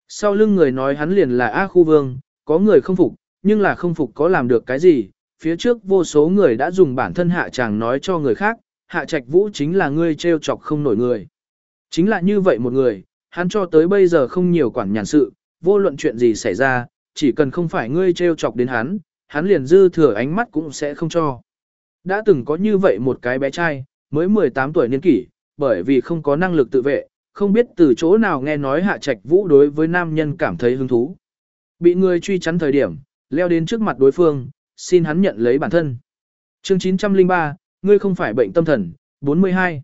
Sau lưng người nói hắn liền là A khu vương, có người không phục, nhưng là không phục có làm được cái gì, phía trước vô số người đã dùng bản thân hạ chàng nói cho người khác, hạ trạch vũ chính là ngươi treo chọc không nổi người. Chính là như vậy một người, hắn cho tới bây giờ không nhiều quản nhàn sự, vô luận chuyện gì xảy ra, chỉ cần không phải ngươi treo chọc đến hắn, hắn liền dư thừa ánh mắt cũng sẽ không cho. Đã từng có như vậy một cái bé trai, mới 18 tuổi niên kỷ, bởi vì không có năng lực tự vệ, không biết từ chỗ nào nghe nói hạ trạch vũ đối với nam nhân cảm thấy hứng thú. Bị người truy chắn thời điểm, leo đến trước mặt đối phương, xin hắn nhận lấy bản thân. Chương 903, ngươi không phải bệnh tâm thần, 42.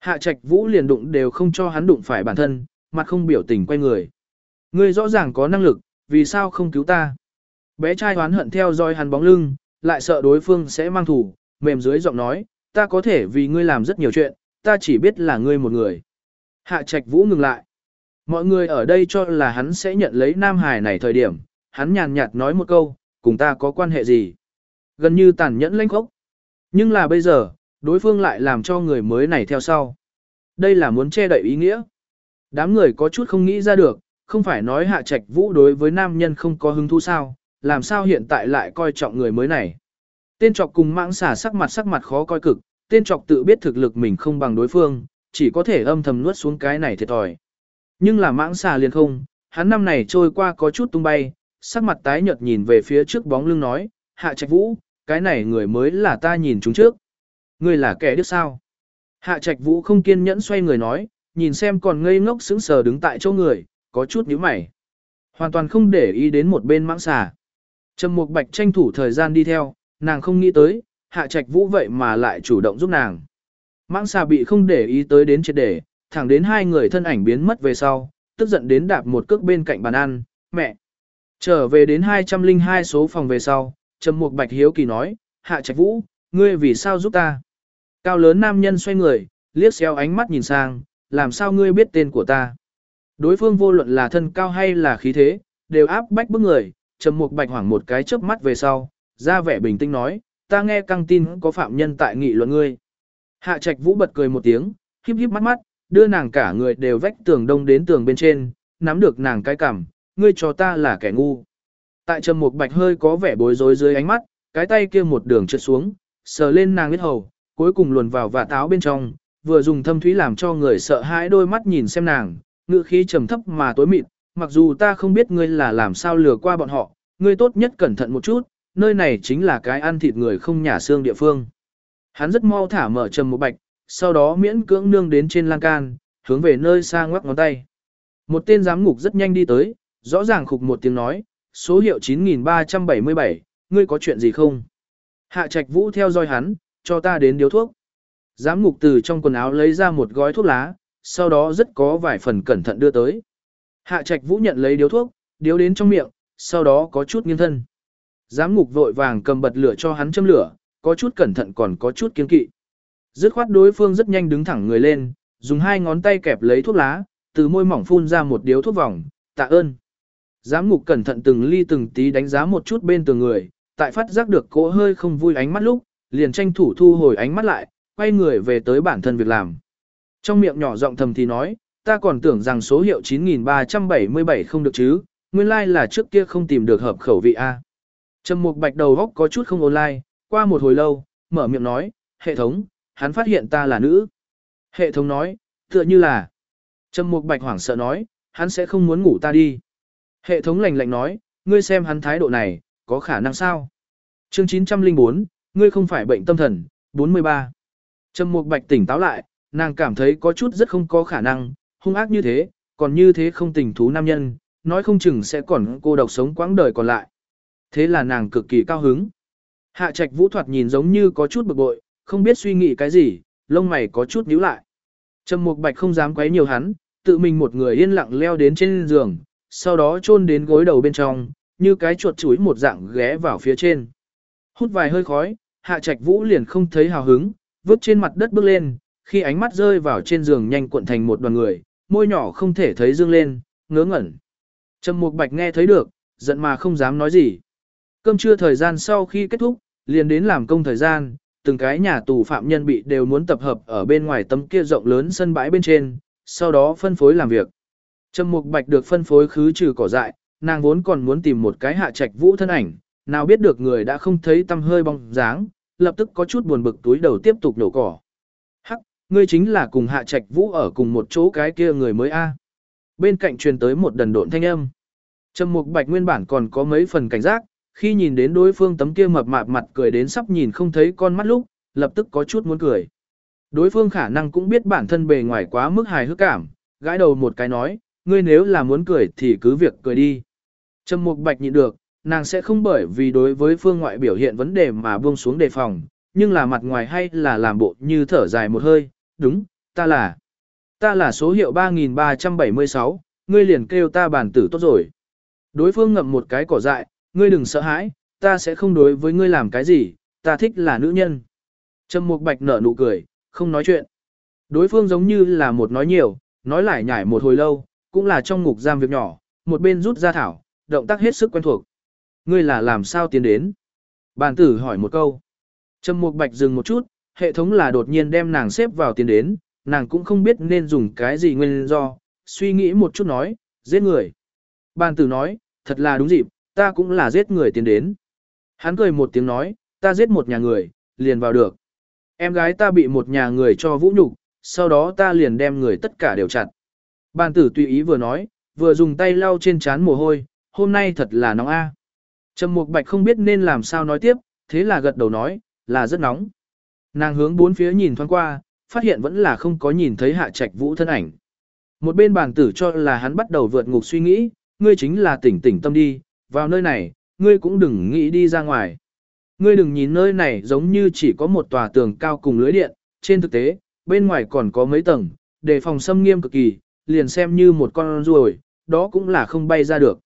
Hạ Trạch Vũ liền đụng đều không cho hắn đụng phải bản thân, mặt không biểu tình quay người. Ngươi rõ ràng có năng lực, vì sao không cứu ta? Bé trai oán hận theo dõi hắn bóng lưng, lại sợ đối phương sẽ mang thủ, mềm dưới giọng nói, ta có thể vì ngươi làm rất nhiều chuyện, ta chỉ biết là ngươi một người. Hạ Trạch Vũ ngừng lại. Mọi người ở đây cho là hắn sẽ nhận lấy Nam Hải này thời điểm, hắn nhàn nhạt nói một câu, cùng ta có quan hệ gì. Gần như tàn nhẫn lãnh khốc. Nhưng là bây giờ, đối phương lại làm cho người mới này theo sau. Đây là muốn che đậy ý nghĩa. Đám người có chút không nghĩ ra được, không phải nói hạ trạch vũ đối với nam nhân không có hứng thú sao, làm sao hiện tại lại coi trọng người mới này. Tên trọc cùng mãng xả sắc mặt sắc mặt khó coi cực, tên trọc tự biết thực lực mình không bằng đối phương, chỉ có thể âm thầm nuốt xuống cái này thiệt thòi. Nhưng là mãng xà liền không, hắn năm này trôi qua có chút tung bay, sắc mặt tái nhợt nhìn về phía trước bóng lưng nói, hạ trạch vũ, cái này người mới là ta nhìn chúng trước. Ngươi là kẻ điếc sao? Hạ trạch vũ không kiên nhẫn xoay người nói, nhìn xem còn ngây ngốc sững sờ đứng tại chỗ người, có chút nhíu mày. Hoàn toàn không để ý đến một bên mãng xà. Trầm Mục Bạch tranh thủ thời gian đi theo, nàng không nghĩ tới, hạ trạch vũ vậy mà lại chủ động giúp nàng. Mãng xà bị không để ý tới đến triệt để, thẳng đến hai người thân ảnh biến mất về sau, tức giận đến đạp một cước bên cạnh bàn ăn, mẹ. Trở về đến 202 số phòng về sau, Trầm Mục Bạch hiếu kỳ nói, Hạ Trạch Vũ, ngươi vì sao giúp ta? Cao lớn nam nhân xoay người, liếc xéo ánh mắt nhìn sang, làm sao ngươi biết tên của ta? Đối phương vô luận là thân cao hay là khí thế, đều áp bách bức người, Trầm Mục Bạch hoảng một cái chớp mắt về sau, ra vẻ bình tĩnh nói, ta nghe căng tin có phạm nhân tại nghị luận ngươi. Hạ Trạch Vũ bật cười một tiếng, híp híp mắt mắt, đưa nàng cả người đều vách tường đông đến tường bên trên, nắm được nàng cái cằm, ngươi cho ta là kẻ ngu. Tại Trầm Mục Bạch hơi có vẻ bối rối dưới ánh mắt, cái tay kia một đường trượt xuống, sờ lên nàng huyết hầu, cuối cùng luồn vào vạt táo bên trong, vừa dùng thâm thúy làm cho người sợ hãi đôi mắt nhìn xem nàng, ngữ khí trầm thấp mà tối mịt, mặc dù ta không biết ngươi là làm sao lừa qua bọn họ, ngươi tốt nhất cẩn thận một chút, nơi này chính là cái ăn thịt người không nhà xương địa phương. Hắn rất mau thả mở Trầm một Bạch, sau đó miễn cưỡng nương đến trên lan can, hướng về nơi xa ngoắc ngón tay. Một tên giám ngục rất nhanh đi tới, Rõ ràng khục một tiếng nói, số hiệu 9377, ngươi có chuyện gì không? Hạ trạch vũ theo dõi hắn, cho ta đến điếu thuốc. Giám ngục từ trong quần áo lấy ra một gói thuốc lá, sau đó rất có vài phần cẩn thận đưa tới. Hạ trạch vũ nhận lấy điếu thuốc, điếu đến trong miệng, sau đó có chút nghiêng thân. Giám ngục vội vàng cầm bật lửa cho hắn châm lửa, có chút cẩn thận còn có chút kiên kỵ. Dứt khoát đối phương rất nhanh đứng thẳng người lên, dùng hai ngón tay kẹp lấy thuốc lá, từ môi mỏng phun ra một điếu thuốc vòng, tạ ơn. Giám ngục cẩn thận từng ly từng tí đánh giá một chút bên tường người, tại phát giác được cỗ hơi không vui ánh mắt lúc, liền tranh thủ thu hồi ánh mắt lại, quay người về tới bản thân việc làm. Trong miệng nhỏ giọng thầm thì nói, ta còn tưởng rằng số hiệu 9377 không được chứ, nguyên lai like là trước kia không tìm được hợp khẩu vị A. Trầm mục bạch đầu góc có chút không online, qua một hồi lâu, mở miệng nói, hệ thống, hắn phát hiện ta là nữ. Hệ thống nói, tựa như là. Trầm mục bạch hoảng sợ nói, hắn sẽ không muốn ngủ ta đi. Hệ thống lạnh lạnh nói, ngươi xem hắn thái độ này, có khả năng sao? Chương 904, ngươi không phải bệnh tâm thần, 43. Trầm mục bạch tỉnh táo lại, nàng cảm thấy có chút rất không có khả năng, hung ác như thế, còn như thế không tình thú nam nhân, nói không chừng sẽ còn cô độc sống quãng đời còn lại. Thế là nàng cực kỳ cao hứng. Hạ trạch vũ thoạt nhìn giống như có chút bực bội, không biết suy nghĩ cái gì, lông mày có chút nhíu lại. Trầm Mục Bạch không dám quấy nhiều hắn, tự mình một người yên lặng leo đến trên giường, sau đó chôn đến gối đầu bên trong, như cái chuột chuối một dạng ghé vào phía trên. Hút vài hơi khói, Hạ Trạch Vũ liền không thấy hào hứng, vứt trên mặt đất bước lên, khi ánh mắt rơi vào trên giường nhanh cuộn thành một đoàn người, môi nhỏ không thể thấy dương lên, ngớ ngẩn. Trầm Mục Bạch nghe thấy được, giận mà không dám nói gì. Cơm trưa thời gian sau khi kết thúc, liền đến làm công thời gian, từng cái nhà tù phạm nhân bị đều muốn tập hợp ở bên ngoài tấm kia rộng lớn sân bãi bên trên, sau đó phân phối làm việc. Trầm Mục Bạch được phân phối khứ trừ cỏ dại, nàng vốn còn muốn tìm một cái hạ trạch vũ thân ảnh, nào biết được người đã không thấy tâm hơi bóng dáng, lập tức có chút buồn bực túi đầu tiếp tục nổ cỏ. Hắc, ngươi chính là cùng hạ trạch vũ ở cùng một chỗ cái kia người mới a. Bên cạnh truyền tới một đần độn thanh âm. Trầm Mục Bạch nguyên bản còn có mấy phần cảnh giác, khi nhìn đến đối phương tấm kia mập mạp mặt cười đến sắp nhìn không thấy con mắt lúc, lập tức có chút muốn cười. Đối phương khả năng cũng biết bản thân bề ngoài quá mức hài hước cảm, gãi đầu một cái nói, ngươi nếu là muốn cười thì cứ việc cười đi. Trầm Mục Bạch nhịn được, nàng sẽ không bởi vì đối với phương ngoại biểu hiện vấn đề mà buông xuống đề phòng, nhưng là mặt ngoài hay là làm bộ như thở dài một hơi, đúng, ta là, ta là số hiệu 3376, ngươi liền kêu ta bản tử tốt rồi. Đối phương ngậm một cái cỏ dại, ngươi đừng sợ hãi, ta sẽ không đối với ngươi làm cái gì, ta thích là nữ nhân. Trầm Mục Bạch nở nụ cười, không nói chuyện. Đối phương giống như là một nói nhiều, nói lại nhải một hồi lâu, cũng là trong ngục giam việc nhỏ, một bên rút ra thảo, động tác hết sức quen thuộc. Ngươi là làm sao tiến đến? Bàn tử hỏi một câu. Trầm Mục Bạch dừng một chút, hệ thống là đột nhiên đem nàng xếp vào tiến đến, nàng cũng không biết nên dùng cái gì nguyên do, suy nghĩ một chút nói, giết người. Bàn tử nói, thật là đúng dịp, ta cũng là giết người tiến đến. Hắn cười một tiếng nói, ta giết một nhà người, liền vào được. Em gái ta bị một nhà người cho vũ nhục, sau đó ta liền đem người tất cả đều chặt. Bàn tử tùy ý vừa nói, vừa dùng tay lau trên trán mồ hôi, hôm nay thật là nóng a. Trầm Mục Bạch không biết nên làm sao nói tiếp, thế là gật đầu nói, là rất nóng. Nàng hướng bốn phía nhìn thoáng qua, phát hiện vẫn là không có nhìn thấy hạ trạch vũ thân ảnh. Một bên bàn tử cho là hắn bắt đầu vượt ngục suy nghĩ, ngươi chính là tỉnh tỉnh tâm đi, vào nơi này, ngươi cũng đừng nghĩ đi ra ngoài. Ngươi đừng nhìn nơi này giống như chỉ có một tòa tường cao cùng lưới điện, trên thực tế, bên ngoài còn có mấy tầng, để phòng xâm nghiêm cực kỳ, liền xem như một con ruồi, đó cũng là không bay ra được.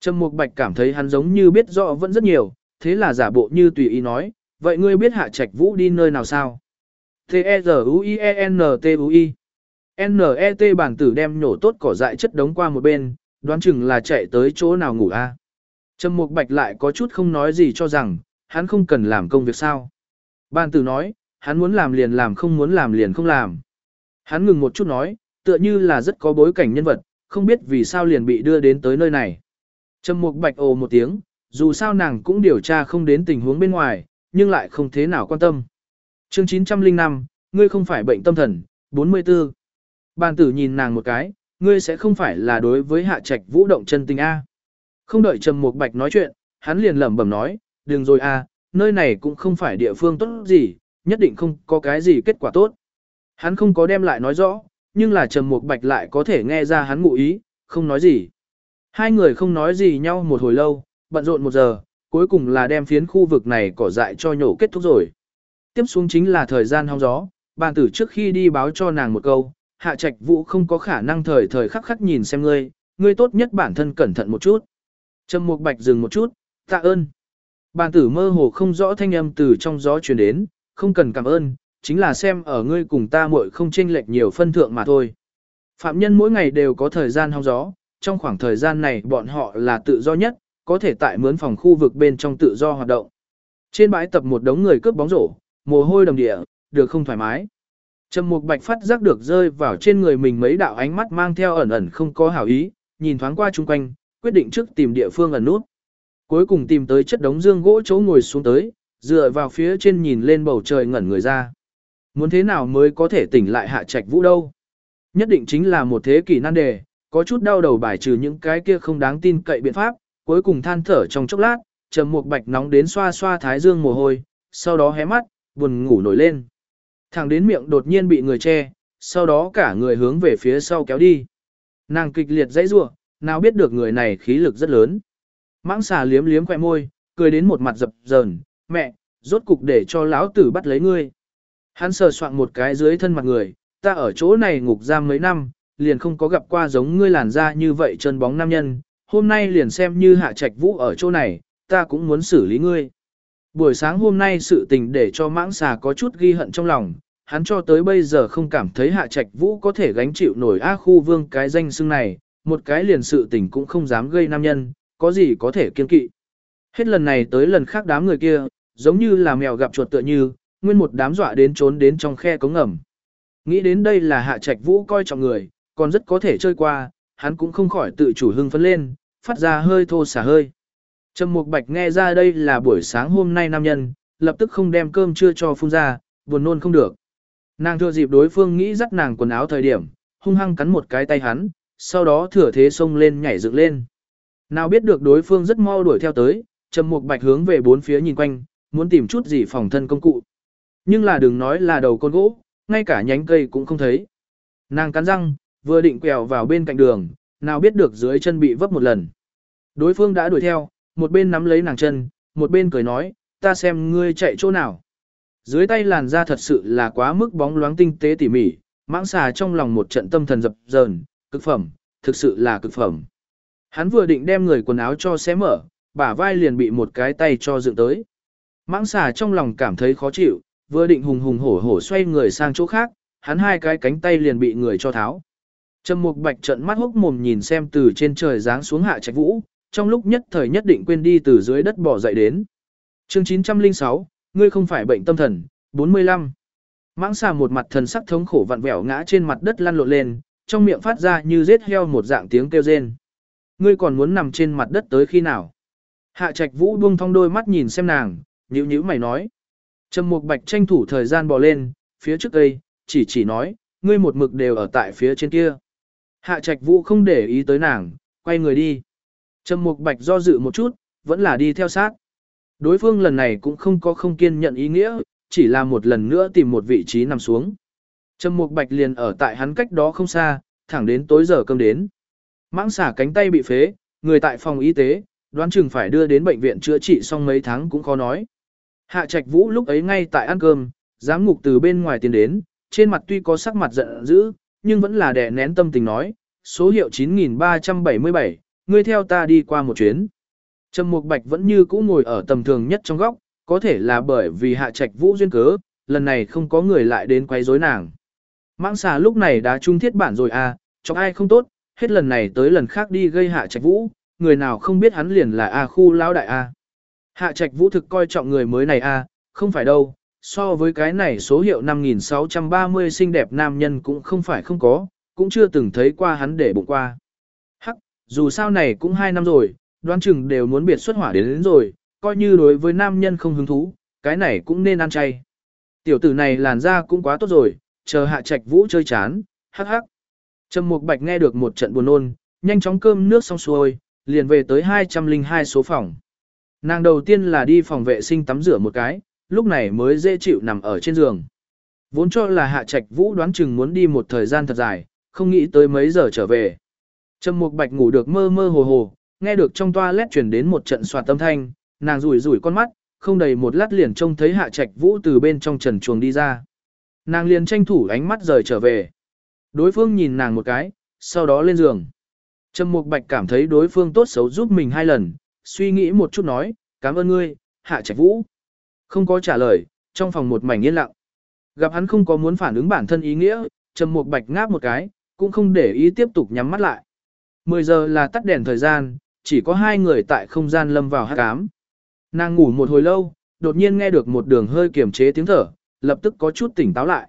Trầm Mục Bạch cảm thấy hắn giống như biết rõ vẫn rất nhiều, thế là giả bộ như tùy ý nói, vậy ngươi biết hạ trạch vũ đi nơi nào sao? T-E-Z-U-I-E-N-T-U-I N-E-T bản tử đem nhổ tốt cỏ dại chất đống qua một bên, đoán chừng là chạy tới chỗ nào ngủ a. Trầm Mục Bạch lại có chút không nói gì cho rằng, hắn không cần làm công việc sao. Bản tử nói, hắn muốn làm liền làm không muốn làm liền không làm. Hắn ngừng một chút nói, tựa như là rất có bối cảnh nhân vật, không biết vì sao liền bị đưa đến tới nơi này. Trầm Mục Bạch ồ một tiếng, dù sao nàng cũng điều tra không đến tình huống bên ngoài, nhưng lại không thế nào quan tâm. Chương 905, ngươi không phải bệnh tâm thần, 44. Ban tử nhìn nàng một cái, ngươi sẽ không phải là đối với hạ trạch vũ động chân tình A. Không đợi Trầm Mục Bạch nói chuyện, hắn liền lẩm bẩm nói, đừng rồi A, nơi này cũng không phải địa phương tốt gì, nhất định không có cái gì kết quả tốt. Hắn không có đem lại nói rõ, nhưng là Trầm Mục Bạch lại có thể nghe ra hắn ngụ ý, không nói gì. Hai người không nói gì nhau một hồi lâu, bận rộn một giờ, cuối cùng là đem phiến khu vực này cỏ dại cho nhổ kết thúc rồi. Tiếp xuống chính là thời gian hong gió, bàn tử trước khi đi báo cho nàng một câu, hạ trạch vũ không có khả năng thời thời khắc khắc nhìn xem ngươi, ngươi tốt nhất bản thân cẩn thận một chút. Trầm Mục Bạch dừng một chút, tạ ơn. Bàn tử mơ hồ không rõ thanh âm từ trong gió truyền đến, không cần cảm ơn, chính là xem ở ngươi cùng ta muội không chênh lệch nhiều phân thượng mà thôi. Phạm nhân mỗi ngày đều có thời gian hong gió, trong khoảng thời gian này bọn họ là tự do nhất, có thể tại mướn phòng khu vực bên trong tự do hoạt động. Trên bãi tập một đống người cướp bóng rổ, mồ hôi đầm địa, được không thoải mái. Trầm Mục Bạch phát giác được rơi vào trên người mình mấy đạo ánh mắt mang theo ẩn ẩn không có hảo ý, nhìn thoáng qua chung quanh, quyết định trước tìm địa phương ẩn nút. Cuối cùng tìm tới chất đống dương gỗ chỗ ngồi xuống tới, dựa vào phía trên nhìn lên bầu trời ngẩn người ra. Muốn thế nào mới có thể tỉnh lại hạ trạch vũ đâu? Nhất định chính là một thế kỷ nan đề, có chút đau đầu bài trừ những cái kia không đáng tin cậy biện pháp, cuối cùng than thở trong chốc lát, trầm một bạch nóng đến xoa xoa thái dương mồ hôi, sau đó hé mắt, buồn ngủ nổi lên. Thẳng đến miệng đột nhiên bị người che, sau đó cả người hướng về phía sau kéo đi. Nàng kịch liệt dãy rủa, nào biết được người này khí lực rất lớn. Mãng xà liếm liếm khóe môi, cười đến một mặt dập dờn, "Mẹ, rốt cục để cho lão tử bắt lấy ngươi." Hắn sờ soạn một cái dưới thân mặt người, "Ta ở chỗ này ngục giam mấy năm, liền không có gặp qua giống ngươi làn da như vậy chân bóng nam nhân, hôm nay liền xem như hạ trạch vũ ở chỗ này, ta cũng muốn xử lý ngươi." Buổi sáng hôm nay sự tình để cho mãng xà có chút ghi hận trong lòng, hắn cho tới bây giờ không cảm thấy hạ trạch vũ có thể gánh chịu nổi A khu vương cái danh xưng này, một cái liền sự tình cũng không dám gây nam nhân, có gì có thể kiên kỵ. Hết lần này tới lần khác đám người kia, giống như là mèo gặp chuột tựa như, nguyên một đám dọa đến trốn đến trong khe cống ngầm. Nghĩ đến đây là hạ trạch vũ coi trọng người, còn rất có thể chơi qua, hắn cũng không khỏi tự chủ hưng phấn lên, phát ra hơi thô xả hơi. Trầm Mục Bạch nghe ra đây là buổi sáng hôm nay nam nhân, lập tức không đem cơm trưa cho phun ra, buồn nôn không được. Nàng thừa dịp đối phương nghĩ dắt nàng quần áo thời điểm, hung hăng cắn một cái tay hắn, sau đó thừa thế xông lên nhảy dựng lên. Nào biết được đối phương rất mau đuổi theo tới, Trầm Mục Bạch hướng về bốn phía nhìn quanh, muốn tìm chút gì phòng thân công cụ. Nhưng là đừng nói là đầu con gỗ, ngay cả nhánh cây cũng không thấy. Nàng cắn răng, vừa định quẹo vào bên cạnh đường, nào biết được dưới chân bị vấp một lần. Đối phương đã đuổi theo, một bên nắm lấy nàng chân, một bên cười nói, ta xem ngươi chạy chỗ nào. Dưới tay làn da thật sự là quá mức bóng loáng tinh tế tỉ mỉ, mãng xà trong lòng một trận tâm thần dập dờn, cực phẩm, thực sự là cực phẩm. Hắn vừa định đem người quần áo cho xé mở, bả vai liền bị một cái tay cho dựng tới. Mãng xà trong lòng cảm thấy khó chịu, vừa định hùng hùng hổ hổ xoay người sang chỗ khác, hắn hai cái cánh tay liền bị người cho tháo. Trầm Mục Bạch trợn mắt hốc mồm nhìn xem từ trên trời giáng xuống hạ trạch vũ, trong lúc nhất thời nhất định quên đi từ dưới đất bỏ dậy đến. Chương 906, ngươi không phải bệnh tâm thần, 45. Mãng xà một mặt thần sắc thống khổ vặn vẹo ngã trên mặt đất lăn lộn lên, trong miệng phát ra như giết heo một dạng tiếng kêu rên. Ngươi còn muốn nằm trên mặt đất tới khi nào? Hạ Trạch Vũ buông thong đôi mắt nhìn xem nàng, nhíu nhíu mày nói. Trầm Mục Bạch tranh thủ thời gian bò lên, phía trước đây, chỉ chỉ nói, ngươi một mực đều ở tại phía trên kia. Hạ Trạch Vũ không để ý tới nàng, quay người đi. Trầm Mục Bạch do dự một chút, vẫn là đi theo sát. Đối phương lần này cũng không có không kiên nhận ý nghĩa, chỉ là một lần nữa tìm một vị trí nằm xuống. Trầm Mục Bạch liền ở tại hắn cách đó không xa, thẳng đến tối giờ cơm đến. Mãng xả cánh tay bị phế, người tại phòng y tế, đoán chừng phải đưa đến bệnh viện chữa trị xong mấy tháng cũng khó nói. Hạ Trạch Vũ lúc ấy ngay tại ăn cơm, giám ngục từ bên ngoài tiến đến, trên mặt tuy có sắc mặt giận dữ, nhưng vẫn là đè nén tâm tình nói, số hiệu 9377, ngươi theo ta đi qua một chuyến. Trầm Mục Bạch vẫn như cũ ngồi ở tầm thường nhất trong góc, có thể là bởi vì Hạ Trạch Vũ duyên cớ, lần này không có người lại đến quấy rối nàng. Mãng xà lúc này đã trung thiết bản rồi à, cho ai không tốt, hết lần này tới lần khác đi gây Hạ Trạch Vũ, người nào không biết hắn liền là A khu lão đại A. Hạ Trạch Vũ thực coi trọng người mới này A, không phải đâu, so với cái này số hiệu 5630 xinh đẹp nam nhân cũng không phải không có, cũng chưa từng thấy qua hắn để bụng qua. Hắc, dù sao này cũng 2 năm rồi, đoán chừng đều muốn biệt xuất hỏa đến, đến rồi, coi như đối với nam nhân không hứng thú, cái này cũng nên ăn chay. Tiểu tử này làn da cũng quá tốt rồi, chờ hạ trạch vũ chơi chán, hắc hắc. Trầm Mục Bạch nghe được một trận buồn nôn, nhanh chóng cơm nước xong xuôi, liền về tới 202 số phòng. Nàng đầu tiên là đi phòng vệ sinh tắm rửa một cái, lúc này mới dễ chịu nằm ở trên giường. Vốn cho là hạ trạch vũ đoán chừng muốn đi một thời gian thật dài, không nghĩ tới mấy giờ trở về. Trầm Mục Bạch ngủ được mơ mơ hồ hồ, nghe được trong toilet truyền đến một trận xoạt tâm thanh, nàng rủi rủi con mắt, không đầy một lát liền trông thấy Hạ Trạch Vũ từ bên trong trần chuồng đi ra. Nàng liền tranh thủ ánh mắt rời trở về. Đối phương nhìn nàng một cái, sau đó lên giường. Trầm Mục Bạch cảm thấy đối phương tốt xấu giúp mình hai lần, suy nghĩ một chút nói, cảm ơn ngươi, Hạ Trạch Vũ. Không có trả lời, trong phòng một mảnh yên lặng. Gặp hắn không có muốn phản ứng bản thân ý nghĩa, Trầm Mục Bạch ngáp một cái, cũng không để ý tiếp tục nhắm mắt lại. 10 giờ là tắt đèn thời gian, chỉ có hai người tại không gian lâm vào hát cám. Nàng ngủ một hồi lâu, đột nhiên nghe được một đường hơi kiềm chế tiếng thở, lập tức có chút tỉnh táo lại.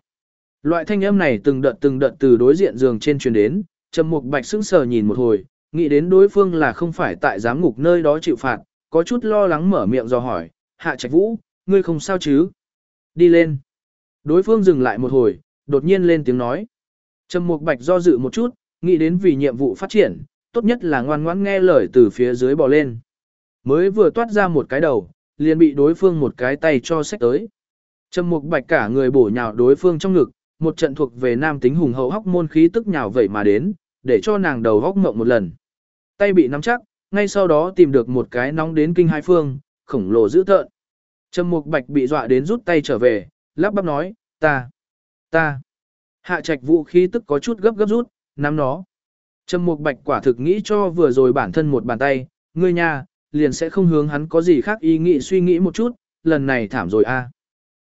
Loại thanh âm này từng đợt từng đợt từ đối diện giường trên truyền đến, Trầm Mục Bạch sững sờ nhìn một hồi, nghĩ đến đối phương là không phải tại giám ngục nơi đó chịu phạt, có chút lo lắng mở miệng dò hỏi, "Hạ Trạch Vũ, ngươi không sao chứ?" "Đi lên." Đối phương dừng lại một hồi, đột nhiên lên tiếng nói. Trầm Mục Bạch do dự một chút, nghĩ đến vì nhiệm vụ phát triển, tốt nhất là ngoan ngoãn nghe lời từ phía dưới bò lên. Mới vừa toát ra một cái đầu, liền bị đối phương một cái tay cho xách tới. Trầm Mục Bạch cả người bổ nhào đối phương trong ngực, một trận thuộc về nam tính hùng hậu hóc môn khí tức nhào vậy mà đến, để cho nàng đầu góc ngộng một lần. Tay bị nắm chắc, ngay sau đó tìm được một cái nóng đến kinh hai phương, khổng lồ dữ tợn. Trầm Mục Bạch bị dọa đến rút tay trở về, lắp bắp nói, ta, ta. Hạ trạch vũ khí tức có chút gấp gấp rút, nắm nó. Trầm Mục Bạch quả thực nghĩ cho vừa rồi bản thân một bàn tay, ngươi nha, liền sẽ không hướng hắn có gì khác ý nghĩ suy nghĩ một chút, lần này thảm rồi a. À.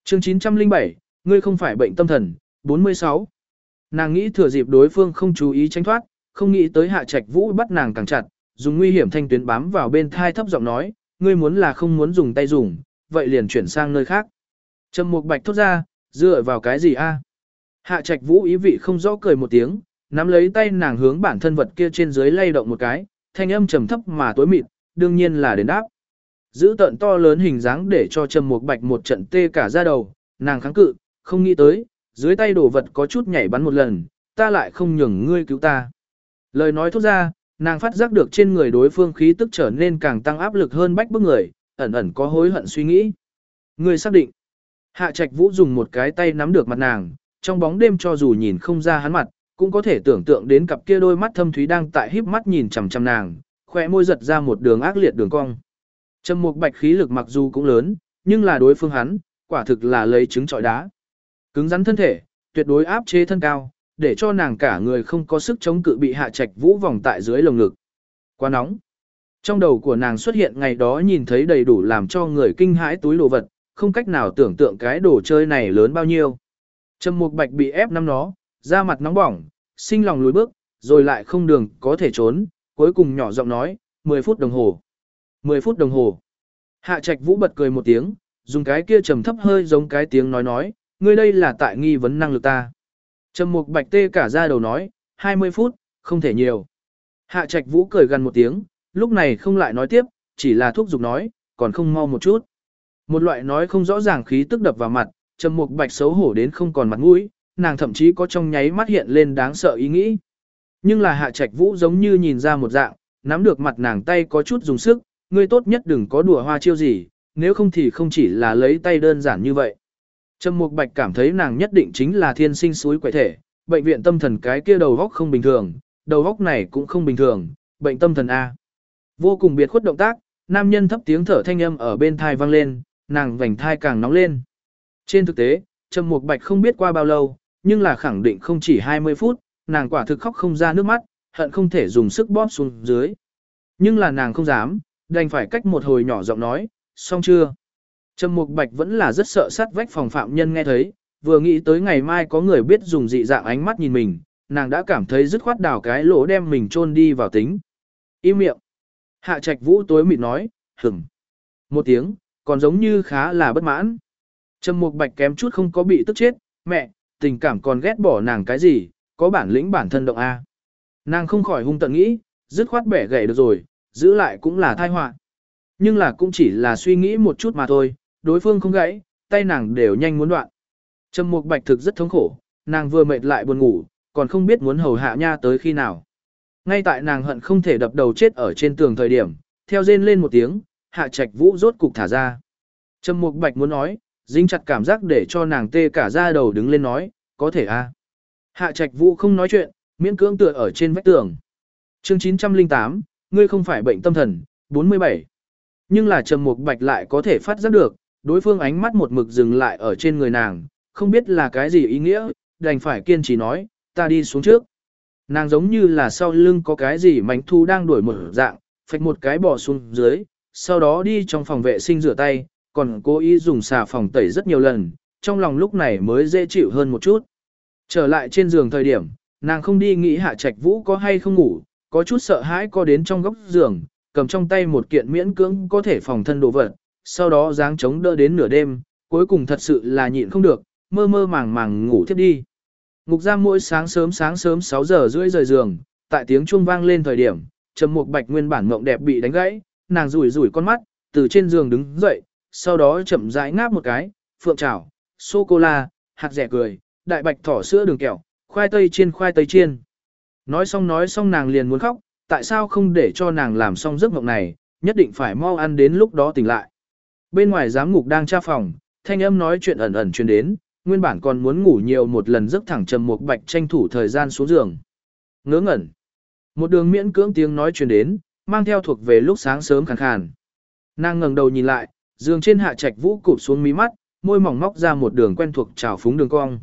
Chương 907, ngươi không phải bệnh tâm thần, 46. Nàng nghĩ thừa dịp đối phương không chú ý tránh thoát, không nghĩ tới Hạ Trạch Vũ bắt nàng càng chặt, dùng nguy hiểm thanh tuyến bám vào bên thai thấp giọng nói, ngươi muốn là không muốn dùng tay dùng, vậy liền chuyển sang nơi khác. Trầm Mục Bạch thốt ra, dựa vào cái gì a? Hạ Trạch Vũ ý vị không rõ cười một tiếng, nắm lấy tay nàng hướng bản thân vật kia trên dưới lay động một cái, thanh âm trầm thấp mà tối mịt, đương nhiên là đến đáp. Giữ tận to lớn hình dáng để cho Trầm Mục Bạch một trận tê cả da đầu, nàng kháng cự, không nghĩ tới, dưới tay đồ vật có chút nhảy bắn một lần, ta lại không nhường ngươi cứu ta. Lời nói thốt ra, nàng phát giác được trên người đối phương khí tức trở nên càng tăng áp lực hơn bách bức người, ẩn ẩn có hối hận suy nghĩ. Ngươi xác định. Hạ Trạch Vũ dùng một cái tay nắm được mặt nàng, trong bóng đêm cho dù nhìn không ra hắn mặt, cũng có thể tưởng tượng đến cặp kia đôi mắt thâm thúy đang tại híp mắt nhìn chằm chằm nàng, khóe môi giật ra một đường ác liệt đường cong. Trầm Mục Bạch khí lực mặc dù cũng lớn, nhưng là đối phương hắn, quả thực là lấy trứng trọi đá. Cứng rắn thân thể, tuyệt đối áp chế thân cao, để cho nàng cả người không có sức chống cự bị hạ trạch vũ vòng tại dưới lồng ngực. Quá nóng. Trong đầu của nàng xuất hiện ngày đó nhìn thấy đầy đủ làm cho người kinh hãi túi đồ vật, không cách nào tưởng tượng cái đồ chơi này lớn bao nhiêu. Trầm Mục Bạch bị ép nắm nó, da mặt nóng bỏng, sinh lòng lùi bước, rồi lại không đường có thể trốn, cuối cùng nhỏ giọng nói, 10 phút đồng hồ. 10 phút đồng hồ. Hạ Trạch Vũ bật cười một tiếng, dùng cái kia trầm thấp hơi giống cái tiếng nói nói, ngươi đây là tại nghi vấn năng lực ta. Trầm Mục Bạch tê cả da đầu nói, 20 phút, không thể nhiều. Hạ Trạch Vũ cười gần một tiếng, lúc này không lại nói tiếp, chỉ là thúc giục nói, còn không mau một chút. Một loại nói không rõ ràng khí tức đập vào mặt, Trầm Mục Bạch xấu hổ đến không còn mặt mũi, nàng thậm chí có trong nháy mắt hiện lên đáng sợ ý nghĩ. Nhưng là Hạ Trạch Vũ giống như nhìn ra một dạng, nắm được mặt nàng tay có chút dùng sức, ngươi tốt nhất đừng có đùa hoa chiêu gì, nếu không thì không chỉ là lấy tay đơn giản như vậy. Trầm Mục Bạch cảm thấy nàng nhất định chính là thiên sinh suối quậy thể, bệnh viện tâm thần cái kia đầu góc không bình thường, đầu góc này cũng không bình thường, bệnh tâm thần A. Vô cùng biệt khuất động tác, nam nhân thấp tiếng thở thanh âm ở bên thai vang lên, nàng vành thai càng nóng lên. Trên thực tế, Trầm Mục Bạch không biết qua bao lâu, nhưng là khẳng định không chỉ 20 phút, nàng quả thực khóc không ra nước mắt, hận không thể dùng sức bóp xuống dưới. Nhưng là nàng không dám, đành phải cách một hồi nhỏ giọng nói, xong chưa? Trầm Mục Bạch vẫn là rất sợ sát vách phòng phạm nhân nghe thấy, vừa nghĩ tới ngày mai có người biết dùng dị dạng ánh mắt nhìn mình, nàng đã cảm thấy dứt khoát đào cái lỗ đem mình chôn đi vào tính. Im miệng. Hạ Trạch Vũ tối mịt nói, hửng. Một tiếng, còn giống như khá là bất mãn. Trầm Mục Bạch kém chút không có bị tức chết, mẹ, tình cảm còn ghét bỏ nàng cái gì, có bản lĩnh bản thân động A. Nàng không khỏi hung tận nghĩ, dứt khoát bẻ gãy được rồi, giữ lại cũng là tai họa. Nhưng là cũng chỉ là suy nghĩ một chút mà thôi, đối phương không gãy, tay nàng đều nhanh muốn đoạn. Trầm Mục Bạch thực rất thống khổ, nàng vừa mệt lại buồn ngủ, còn không biết muốn hầu hạ nha tới khi nào. Ngay tại nàng hận không thể đập đầu chết ở trên tường thời điểm, theo rên lên một tiếng, Hạ Trạch Vũ rốt cục thả ra. Trầm Mục Bạch muốn nói, dính chặt cảm giác để cho nàng tê cả da đầu đứng lên nói, có thể a. À. Hạ Trạch Vũ không nói chuyện, miễn cưỡng tựa ở trên vách tường. Chương 908, ngươi không phải bệnh tâm thần, 47. Nhưng là Trầm Mục Bạch lại có thể phát giác được, đối phương ánh mắt một mực dừng lại ở trên người nàng, không biết là cái gì ý nghĩa, đành phải kiên trì nói, ta đi xuống trước. Nàng giống như là sau lưng có cái gì mánh thu đang đuổi một dạng, phạch một cái bỏ xuống dưới, sau đó đi trong phòng vệ sinh rửa tay, còn cố ý dùng xà phòng tẩy rất nhiều lần, trong lòng lúc này mới dễ chịu hơn một chút. Trở lại trên giường thời điểm, nàng không đi nghĩ hạ trạch vũ có hay không ngủ, có chút sợ hãi có đến trong góc giường, cầm trong tay một kiện miễn cưỡng có thể phòng thân đồ vật, sau đó dáng chống đỡ đến nửa đêm, cuối cùng thật sự là nhịn không được, mơ mơ màng màng ngủ thiếp đi. Ngục giam mỗi sáng sớm sáng sớm 6 giờ rưỡi rời giường, tại tiếng chuông vang lên thời điểm, Trầm Mục Bạch nguyên bản mộng đẹp bị đánh gãy, nàng rủi rủi con mắt, từ trên giường đứng dậy, sau đó chậm rãi ngáp một cái, phượng chảo, sô cô la, hạt rẻ cười, đại bạch thỏ sữa đường kẹo, khoai tây chiên khoai tây chiên. Nói xong nói xong nàng liền muốn khóc, tại sao không để cho nàng làm xong giấc mộng này, nhất định phải mau ăn đến lúc đó tỉnh lại. Bên ngoài giám ngục đang tra phòng, thanh âm nói chuyện ẩn ẩn truyền đến, nguyên bản còn muốn ngủ nhiều một lần giấc thẳng trầm một bạch tranh thủ thời gian xuống giường. Ngớ ngẩn. Một đường miễn cưỡng tiếng nói truyền đến, mang theo thuộc về lúc sáng sớm khàn khàn. Nàng ngẩng đầu nhìn lại, giường trên hạ trạch vũ cụp xuống mí mắt, môi mỏng móc ra một đường quen thuộc trào phúng đường cong.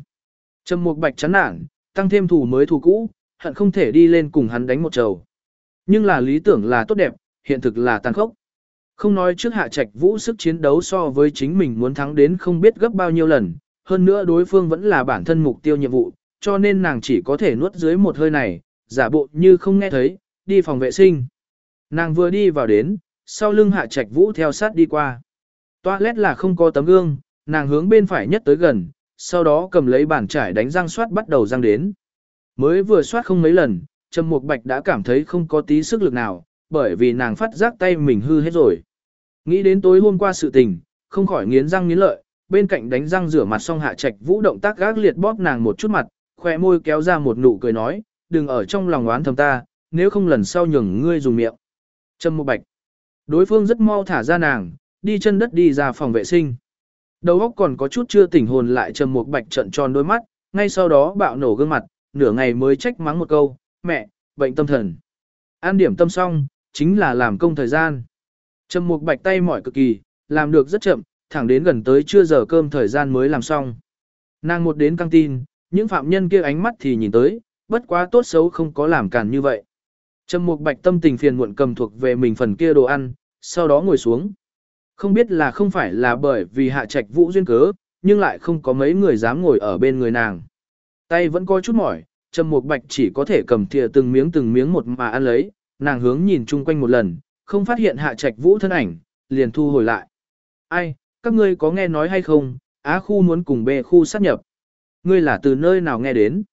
Trầm Mục Bạch chán nản, tăng thêm thù mới thù cũ, hận không thể đi lên cùng hắn đánh một trầu. Nhưng là lý tưởng là tốt đẹp, hiện thực là tàn khốc. Không nói trước hạ trạch vũ sức chiến đấu so với chính mình muốn thắng đến không biết gấp bao nhiêu lần, hơn nữa đối phương vẫn là bản thân mục tiêu nhiệm vụ, cho nên nàng chỉ có thể nuốt dưới một hơi này, giả bộ như không nghe thấy, đi phòng vệ sinh. Nàng vừa đi vào đến, sau lưng hạ trạch vũ theo sát đi qua. Toilet là không có tấm gương, nàng hướng bên phải nhất tới gần, sau đó cầm lấy bàn trải đánh răng soát bắt đầu răng đến. Mới vừa soát không mấy lần, Trầm Mục Bạch đã cảm thấy không có tí sức lực nào, bởi vì nàng phát giác tay mình hư hết rồi. Nghĩ đến tối hôm qua sự tình, không khỏi nghiến răng nghiến lợi, bên cạnh đánh răng rửa mặt xong hạ trạch vũ động tác gác liệt bóp nàng một chút mặt, khoe môi kéo ra một nụ cười nói, đừng ở trong lòng oán thầm ta, nếu không lần sau nhường ngươi dùng miệng. Trầm Mục Bạch. Đối phương rất mau thả ra nàng, đi chân đất đi ra phòng vệ sinh. Đầu óc còn có chút chưa tỉnh hồn lại Trầm Mục Bạch trợn tròn đôi mắt, ngay sau đó bạo nổ gương mặt, nửa ngày mới trách mắng một câu, mẹ, bệnh tâm thần. An điểm tâm xong, chính là làm công thời gian. Trầm Mục Bạch tay mỏi cực kỳ, làm được rất chậm, thẳng đến gần tới chưa giờ cơm thời gian mới làm xong. Nàng một đến căng tin, những phạm nhân kia ánh mắt thì nhìn tới, bất quá tốt xấu không có làm càn như vậy. Trầm Mục Bạch tâm tình phiền muộn cầm thuộc về mình phần kia đồ ăn, sau đó ngồi xuống. Không biết là không phải là bởi vì hạ trạch vũ duyên cớ, nhưng lại không có mấy người dám ngồi ở bên người nàng. Tay vẫn có chút mỏi, Trầm Mục Bạch chỉ có thể cầm thìa từng miếng từng miếng một mà ăn lấy, nàng hướng nhìn chung quanh một lần, không phát hiện Hạ Trạch Vũ thân ảnh, liền thu hồi lại. "Ai, các ngươi có nghe nói hay không, Á khu muốn cùng B khu sát nhập. Ngươi là từ nơi nào nghe đến?"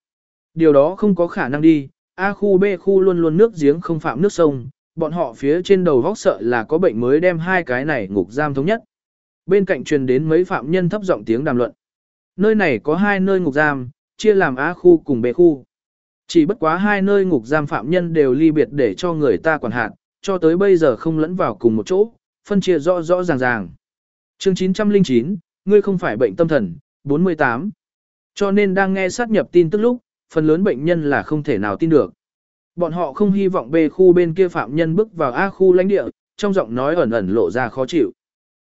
Điều đó không có khả năng đi, A khu B khu luôn luôn nước giếng không phạm nước sông, bọn họ phía trên đầu vóc sợ là có bệnh mới đem hai cái này ngục giam thống nhất. Bên cạnh truyền đến mấy phạm nhân thấp giọng tiếng đàm luận. Nơi này có hai nơi ngục giam, chia làm A khu cùng B khu. Chỉ bất quá hai nơi ngục giam phạm nhân đều ly biệt để cho người ta quản hạt, cho tới bây giờ không lẫn vào cùng một chỗ, phân chia rõ rõ ràng ràng. Chương 909, ngươi không phải bệnh tâm thần, 48. Cho nên đang nghe sát nhập tin tức lúc, phần lớn bệnh nhân là không thể nào tin được. Bọn họ không hy vọng B khu bên kia phạm nhân bước vào A khu lãnh địa, trong giọng nói ẩn ẩn lộ ra khó chịu.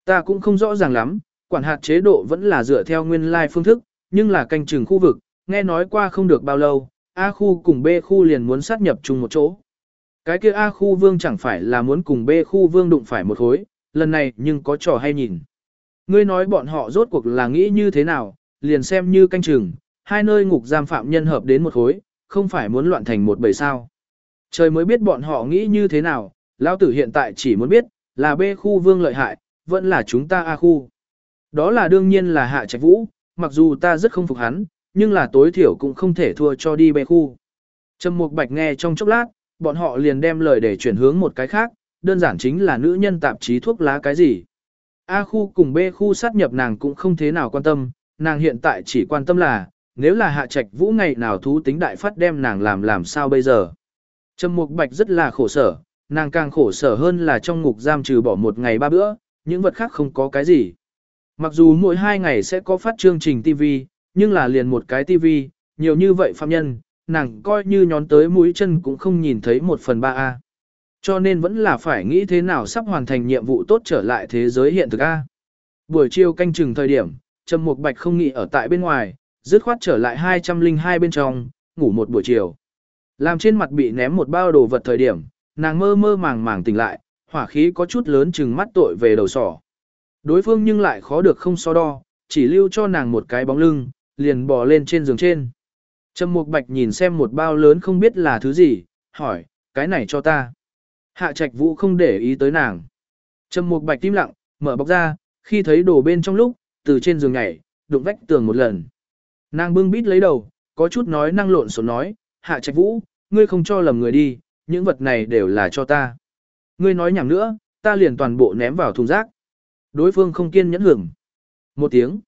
Ta cũng không rõ ràng lắm, quản hạt chế độ vẫn là dựa theo nguyên lai phương thức, nhưng là canh chừng khu vực, nghe nói qua không được bao lâu, A khu cùng B khu liền muốn sát nhập chung một chỗ. Cái kia A khu vương chẳng phải là muốn cùng B khu vương đụng phải một khối, lần này nhưng có trò hay nhìn. Ngươi nói bọn họ rốt cuộc là nghĩ như thế nào, liền xem như canh chừng, hai nơi ngục giam phạm nhân hợp đến một khối, không phải muốn loạn thành một bầy sao. Trời mới biết bọn họ nghĩ như thế nào, lão tử hiện tại chỉ muốn biết, là B khu vương lợi hại, vẫn là chúng ta A khu. Đó là đương nhiên là hạ trạch vũ, mặc dù ta rất không phục hắn, nhưng là tối thiểu cũng không thể thua cho đi bê khu. Trầm Mục Bạch nghe trong chốc lát, bọn họ liền đem lời để chuyển hướng một cái khác, đơn giản chính là nữ nhân tạp chí thuốc lá cái gì. A khu cùng B khu sát nhập nàng cũng không thế nào quan tâm, nàng hiện tại chỉ quan tâm là, nếu là hạ trạch vũ ngày nào thú tính đại phát đem nàng làm làm sao bây giờ. Trầm Mục Bạch rất là khổ sở, nàng càng khổ sở hơn là trong ngục giam trừ bỏ một ngày ba bữa, những vật khác không có cái gì. Mặc dù mỗi hai ngày sẽ có phát chương trình TV, nhưng là liền một cái TV, nhiều như vậy phạm nhân, nàng coi như nhón tới mũi chân cũng không nhìn thấy một phần ba a cho nên vẫn là phải nghĩ thế nào sắp hoàn thành nhiệm vụ tốt trở lại thế giới hiện thực A. Buổi chiều canh chừng thời điểm, Trầm Mục Bạch không nghĩ ở tại bên ngoài, dứt khoát trở lại 202 bên trong, ngủ một buổi chiều. Làm trên mặt bị ném một bao đồ vật thời điểm, nàng mơ mơ màng màng tỉnh lại, hỏa khí có chút lớn chừng mắt tội về đầu sỏ. Đối phương nhưng lại khó được không so đo, chỉ lưu cho nàng một cái bóng lưng, liền bò lên trên giường trên. Trầm Mục Bạch nhìn xem một bao lớn không biết là thứ gì, hỏi, cái này cho ta. Hạ Trạch Vũ không để ý tới nàng. Trầm Mục Bạch tim lặng, mở bọc ra, khi thấy đồ bên trong lúc, từ trên giường nhảy, đụng vách tường một lần. Nàng bưng bít lấy đầu, có chút nói năng lộn xộn nói, Hạ Trạch Vũ, ngươi không cho lầm người đi, những vật này đều là cho ta. Ngươi nói nhảm nữa, ta liền toàn bộ ném vào thùng rác. Đối phương không kiên nhẫn hưởng. Một tiếng.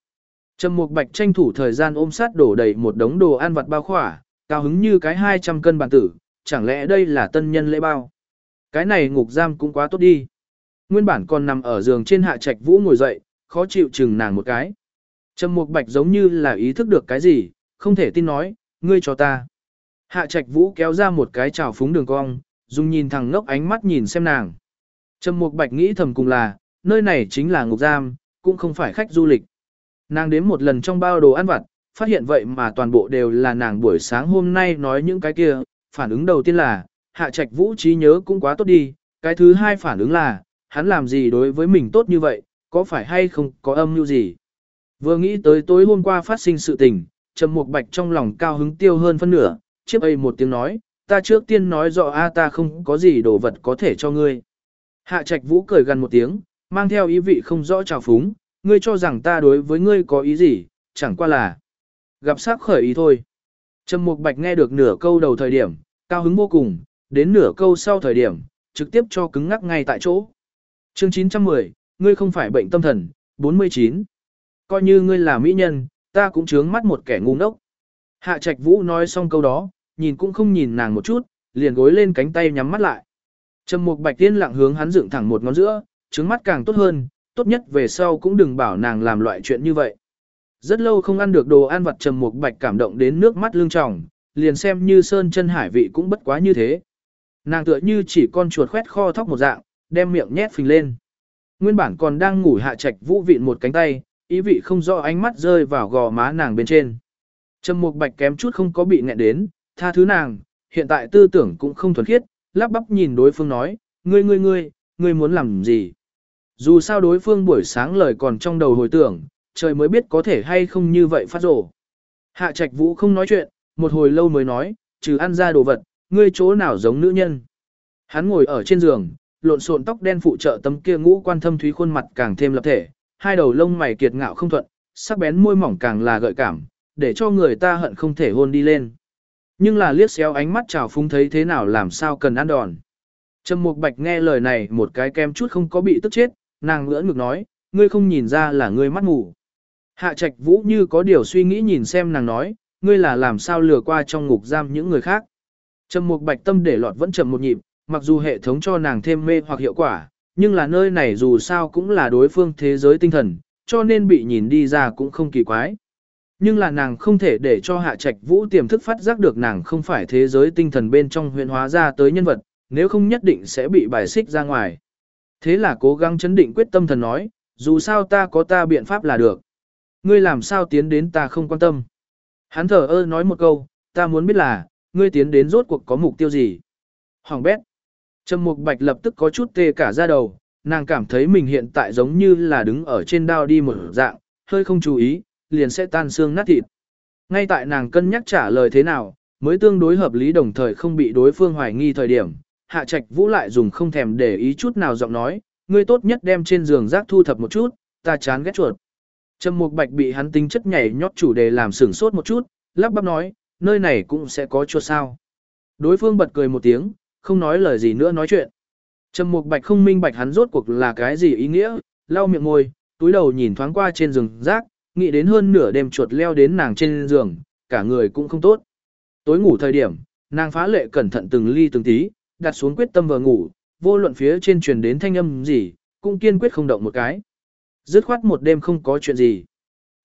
Trầm Mục Bạch tranh thủ thời gian ôm sát đổ đầy một đống đồ ăn vặt bao khỏa, cao hứng như cái 200 cân bản tử, chẳng lẽ đây là tân nhân lễ bao. Cái này ngục giam cũng quá tốt đi. Nguyên bản còn nằm ở giường trên hạ trạch vũ ngồi dậy, khó chịu chừng nàng một cái. Trầm Mục Bạch giống như là ý thức được cái gì, không thể tin nói, ngươi cho ta. Hạ trạch vũ kéo ra một cái trào phúng đường cong, dùng nhìn thẳng ngốc ánh mắt nhìn xem nàng. Trầm Mục Bạch nghĩ thầm cùng là, nơi này chính là ngục giam, cũng không phải khách du lịch. Nàng đến một lần trong bao đồ ăn vặt, phát hiện vậy mà toàn bộ đều là nàng buổi sáng hôm nay nói những cái kia, phản ứng đầu tiên là, hạ trạch vũ trí nhớ cũng quá tốt đi, cái thứ hai phản ứng là, hắn làm gì đối với mình tốt như vậy, có phải hay không có âm mưu gì. Vừa nghĩ tới tối hôm qua phát sinh sự tình, Trầm Mục Bạch trong lòng cao hứng tiêu hơn phân nửa, chiếc ấy một tiếng nói, ta trước tiên nói rõ a ta không có gì đồ vật có thể cho ngươi. Hạ Trạch Vũ cười gần một tiếng, mang theo ý vị không rõ trào phúng, ngươi cho rằng ta đối với ngươi có ý gì, chẳng qua là gặp sắc khởi ý thôi. Trầm Mục Bạch nghe được nửa câu đầu thời điểm, cao hứng vô cùng, đến nửa câu sau thời điểm, trực tiếp cho cứng ngắc ngay tại chỗ. Chương 910, ngươi không phải bệnh tâm thần, 49. Coi như ngươi là mỹ nhân, ta cũng chướng mắt một kẻ ngu ngốc. Hạ Trạch Vũ nói xong câu đó, nhìn cũng không nhìn nàng một chút, liền gối lên cánh tay nhắm mắt lại. Trầm Mục Bạch Tiên lặng hướng hắn dựng thẳng một ngón giữa, trứng mắt càng tốt hơn, tốt nhất về sau cũng đừng bảo nàng làm loại chuyện như vậy. Rất lâu không ăn được đồ ăn vặt Trầm Mục Bạch cảm động đến nước mắt lưng tròng, liền xem như sơn chân hải vị cũng bất quá như thế. Nàng tựa như chỉ con chuột khoét kho thóc một dạng, đem miệng nhét phình lên. Nguyên bản còn đang ngủ hạ trạch vũ vịn một cánh tay, ý vị không rõ ánh mắt rơi vào gò má nàng bên trên. Trầm Mục Bạch kém chút không có bị nghẹn đến, tha thứ nàng, hiện tại tư tưởng cũng không thuần khiết, lắp bắp nhìn đối phương nói, ngươi ngươi ngươi, ngươi muốn làm gì? Dù sao đối phương buổi sáng lời còn trong đầu hồi tưởng, trời mới biết có thể hay không như vậy phát rổ. Hạ Trạch Vũ không nói chuyện, một hồi lâu mới nói, trừ ăn ra đồ vật, ngươi chỗ nào giống nữ nhân. Hắn ngồi ở trên giường, lộn xộn tóc đen phụ trợ tấm kia ngũ quan thâm thúy khuôn mặt càng thêm lập thể, hai đầu lông mày kiệt ngạo không thuận, sắc bén môi mỏng càng là gợi cảm, để cho người ta hận không thể hôn đi lên. Nhưng là liếc xéo ánh mắt trào phúng thấy thế nào làm sao cần ăn đòn. Trầm Mục Bạch nghe lời này một cái kem chút không có bị tức chết, nàng ngỡ ngực nói, ngươi không nhìn ra là ngươi mắt ngủ. Hạ Trạch Vũ như có điều suy nghĩ nhìn xem nàng nói, ngươi là làm sao lừa qua trong ngục giam những người khác. Trầm Mục Bạch tâm để lọt vẫn chậm một nhịp, mặc dù hệ thống cho nàng thêm mê hoặc hiệu quả, nhưng là nơi này dù sao cũng là đối phương thế giới tinh thần, cho nên bị nhìn đi ra cũng không kỳ quái. Nhưng là nàng không thể để cho Hạ Trạch Vũ tiềm thức phát giác được nàng không phải thế giới tinh thần bên trong huyện hóa ra tới nhân vật, nếu không nhất định sẽ bị bài xích ra ngoài. Thế là cố gắng chấn định quyết tâm thần nói, dù sao ta có ta biện pháp là được. Ngươi làm sao tiến đến ta không quan tâm. Hắn thở ơ nói một câu, ta muốn biết là, ngươi tiến đến rốt cuộc có mục tiêu gì. Hoàng bét. Trầm mục bạch lập tức có chút tê cả ra đầu, nàng cảm thấy mình hiện tại giống như là đứng ở trên đao đi một dạng, hơi không chú ý, liền sẽ tan xương nát thịt. Ngay tại nàng cân nhắc trả lời thế nào, mới tương đối hợp lý đồng thời không bị đối phương hoài nghi thời điểm, hạ trạch vũ lại dùng không thèm để ý chút nào giọng nói, ngươi tốt nhất đem trên giường rác thu thập một chút, ta chán ghét chuột. Trầm Mục Bạch bị hắn tính chất nhảy nhót chủ đề làm sửng sốt một chút, lắp bắp nói, nơi này cũng sẽ có chuột sao. Đối phương bật cười một tiếng, không nói lời gì nữa nói chuyện. Trầm Mục Bạch không minh bạch hắn rốt cuộc là cái gì ý nghĩa, lau miệng môi, túi đầu nhìn thoáng qua trên giường rác, nghĩ đến hơn nửa đêm chuột leo đến nàng trên giường, cả người cũng không tốt. Tối ngủ thời điểm, nàng phá lệ cẩn thận từng ly từng tí, đặt xuống quyết tâm vừa ngủ, vô luận phía trên truyền đến thanh âm gì, cũng kiên quyết không động một cái. Dứt khoát một đêm không có chuyện gì.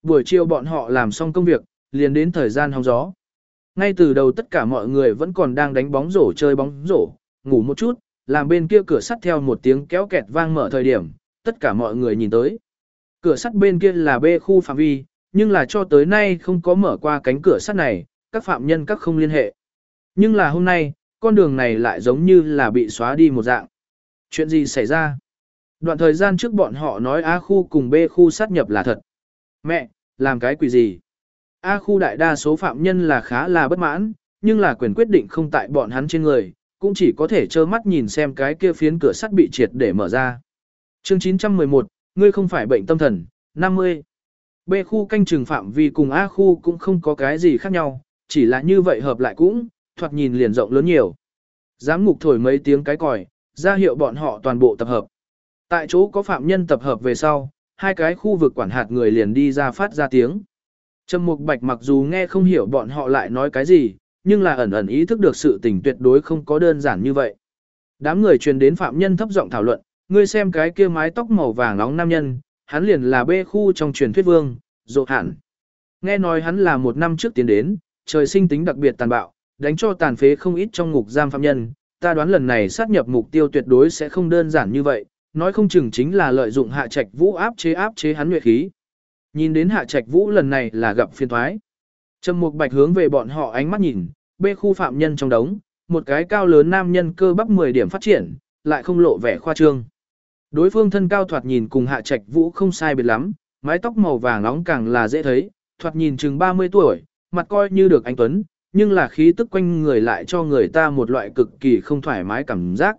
Buổi chiều bọn họ làm xong công việc, liền đến thời gian hóng gió. Ngay từ đầu tất cả mọi người vẫn còn đang đánh bóng rổ chơi bóng rổ, ngủ một chút, làm bên kia cửa sắt theo một tiếng kéo kẹt vang mở thời điểm, tất cả mọi người nhìn tới. Cửa sắt bên kia là B khu phạm vi, nhưng là cho tới nay không có mở qua cánh cửa sắt này, các phạm nhân các không liên hệ. Nhưng là hôm nay, con đường này lại giống như là bị xóa đi một dạng. Chuyện gì xảy ra? Đoạn thời gian trước bọn họ nói A khu cùng B khu sát nhập là thật. Mẹ, làm cái quỷ gì? A khu đại đa số phạm nhân là khá là bất mãn, nhưng là quyền quyết định không tại bọn hắn trên người, cũng chỉ có thể trơ mắt nhìn xem cái kia phiến cửa sắt bị triệt để mở ra. Chương 911, ngươi không phải bệnh tâm thần, 50. B khu canh trừng phạm vi cùng A khu cũng không có cái gì khác nhau, chỉ là như vậy hợp lại cũng, thoạt nhìn liền rộng lớn nhiều. Giám ngục thổi mấy tiếng cái còi, ra hiệu bọn họ toàn bộ tập hợp. Tại chỗ có phạm nhân tập hợp về sau, hai cái khu vực quản hạt người liền đi ra phát ra tiếng. Trầm Mục Bạch mặc dù nghe không hiểu bọn họ lại nói cái gì, nhưng là ẩn ẩn ý thức được sự tình tuyệt đối không có đơn giản như vậy. Đám người truyền đến phạm nhân thấp giọng thảo luận, ngươi xem cái kia mái tóc màu vàng nóng nam nhân, hắn liền là bê khu trong truyền thuyết vương, rộ hẳn. Nghe nói hắn là một năm trước tiến đến, trời sinh tính đặc biệt tàn bạo, đánh cho tàn phế không ít trong ngục giam phạm nhân, ta đoán lần này sát nhập mục tiêu tuyệt đối sẽ không đơn giản như vậy, nói không chừng chính là lợi dụng hạ trạch vũ áp chế áp chế hắn nguyệt khí. Nhìn đến hạ trạch vũ lần này là gặp phiên thoái. Trầm mục bạch hướng về bọn họ ánh mắt nhìn, bê khu phạm nhân trong đống, một cái cao lớn nam nhân cơ bắp 10 điểm phát triển, lại không lộ vẻ khoa trương. Đối phương thân cao thoạt nhìn cùng hạ trạch vũ không sai biệt lắm, mái tóc màu vàng nóng càng là dễ thấy, thoạt nhìn chừng 30 tuổi, mặt coi như được anh Tuấn, nhưng là khí tức quanh người lại cho người ta một loại cực kỳ không thoải mái cảm giác.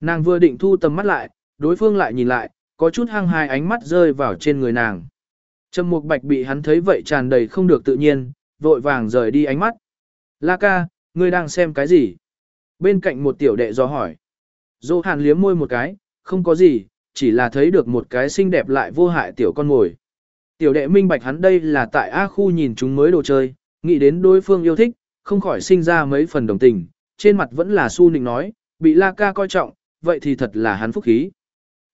Nàng vừa định thu tầm mắt lại, đối phương lại nhìn lại, có chút hăng hai ánh mắt rơi vào trên người nàng. Trầm Mục Bạch bị hắn thấy vậy tràn đầy không được tự nhiên, vội vàng rời đi ánh mắt. La ca, ngươi đang xem cái gì? Bên cạnh một tiểu đệ do hỏi. Dô hàn liếm môi một cái, không có gì, chỉ là thấy được một cái xinh đẹp lại vô hại tiểu con ngồi. Tiểu đệ minh bạch hắn đây là tại A khu nhìn chúng mới đồ chơi, nghĩ đến đối phương yêu thích, không khỏi sinh ra mấy phần đồng tình, trên mặt vẫn là su nịnh nói, bị La ca coi trọng, vậy thì thật là hắn phúc khí.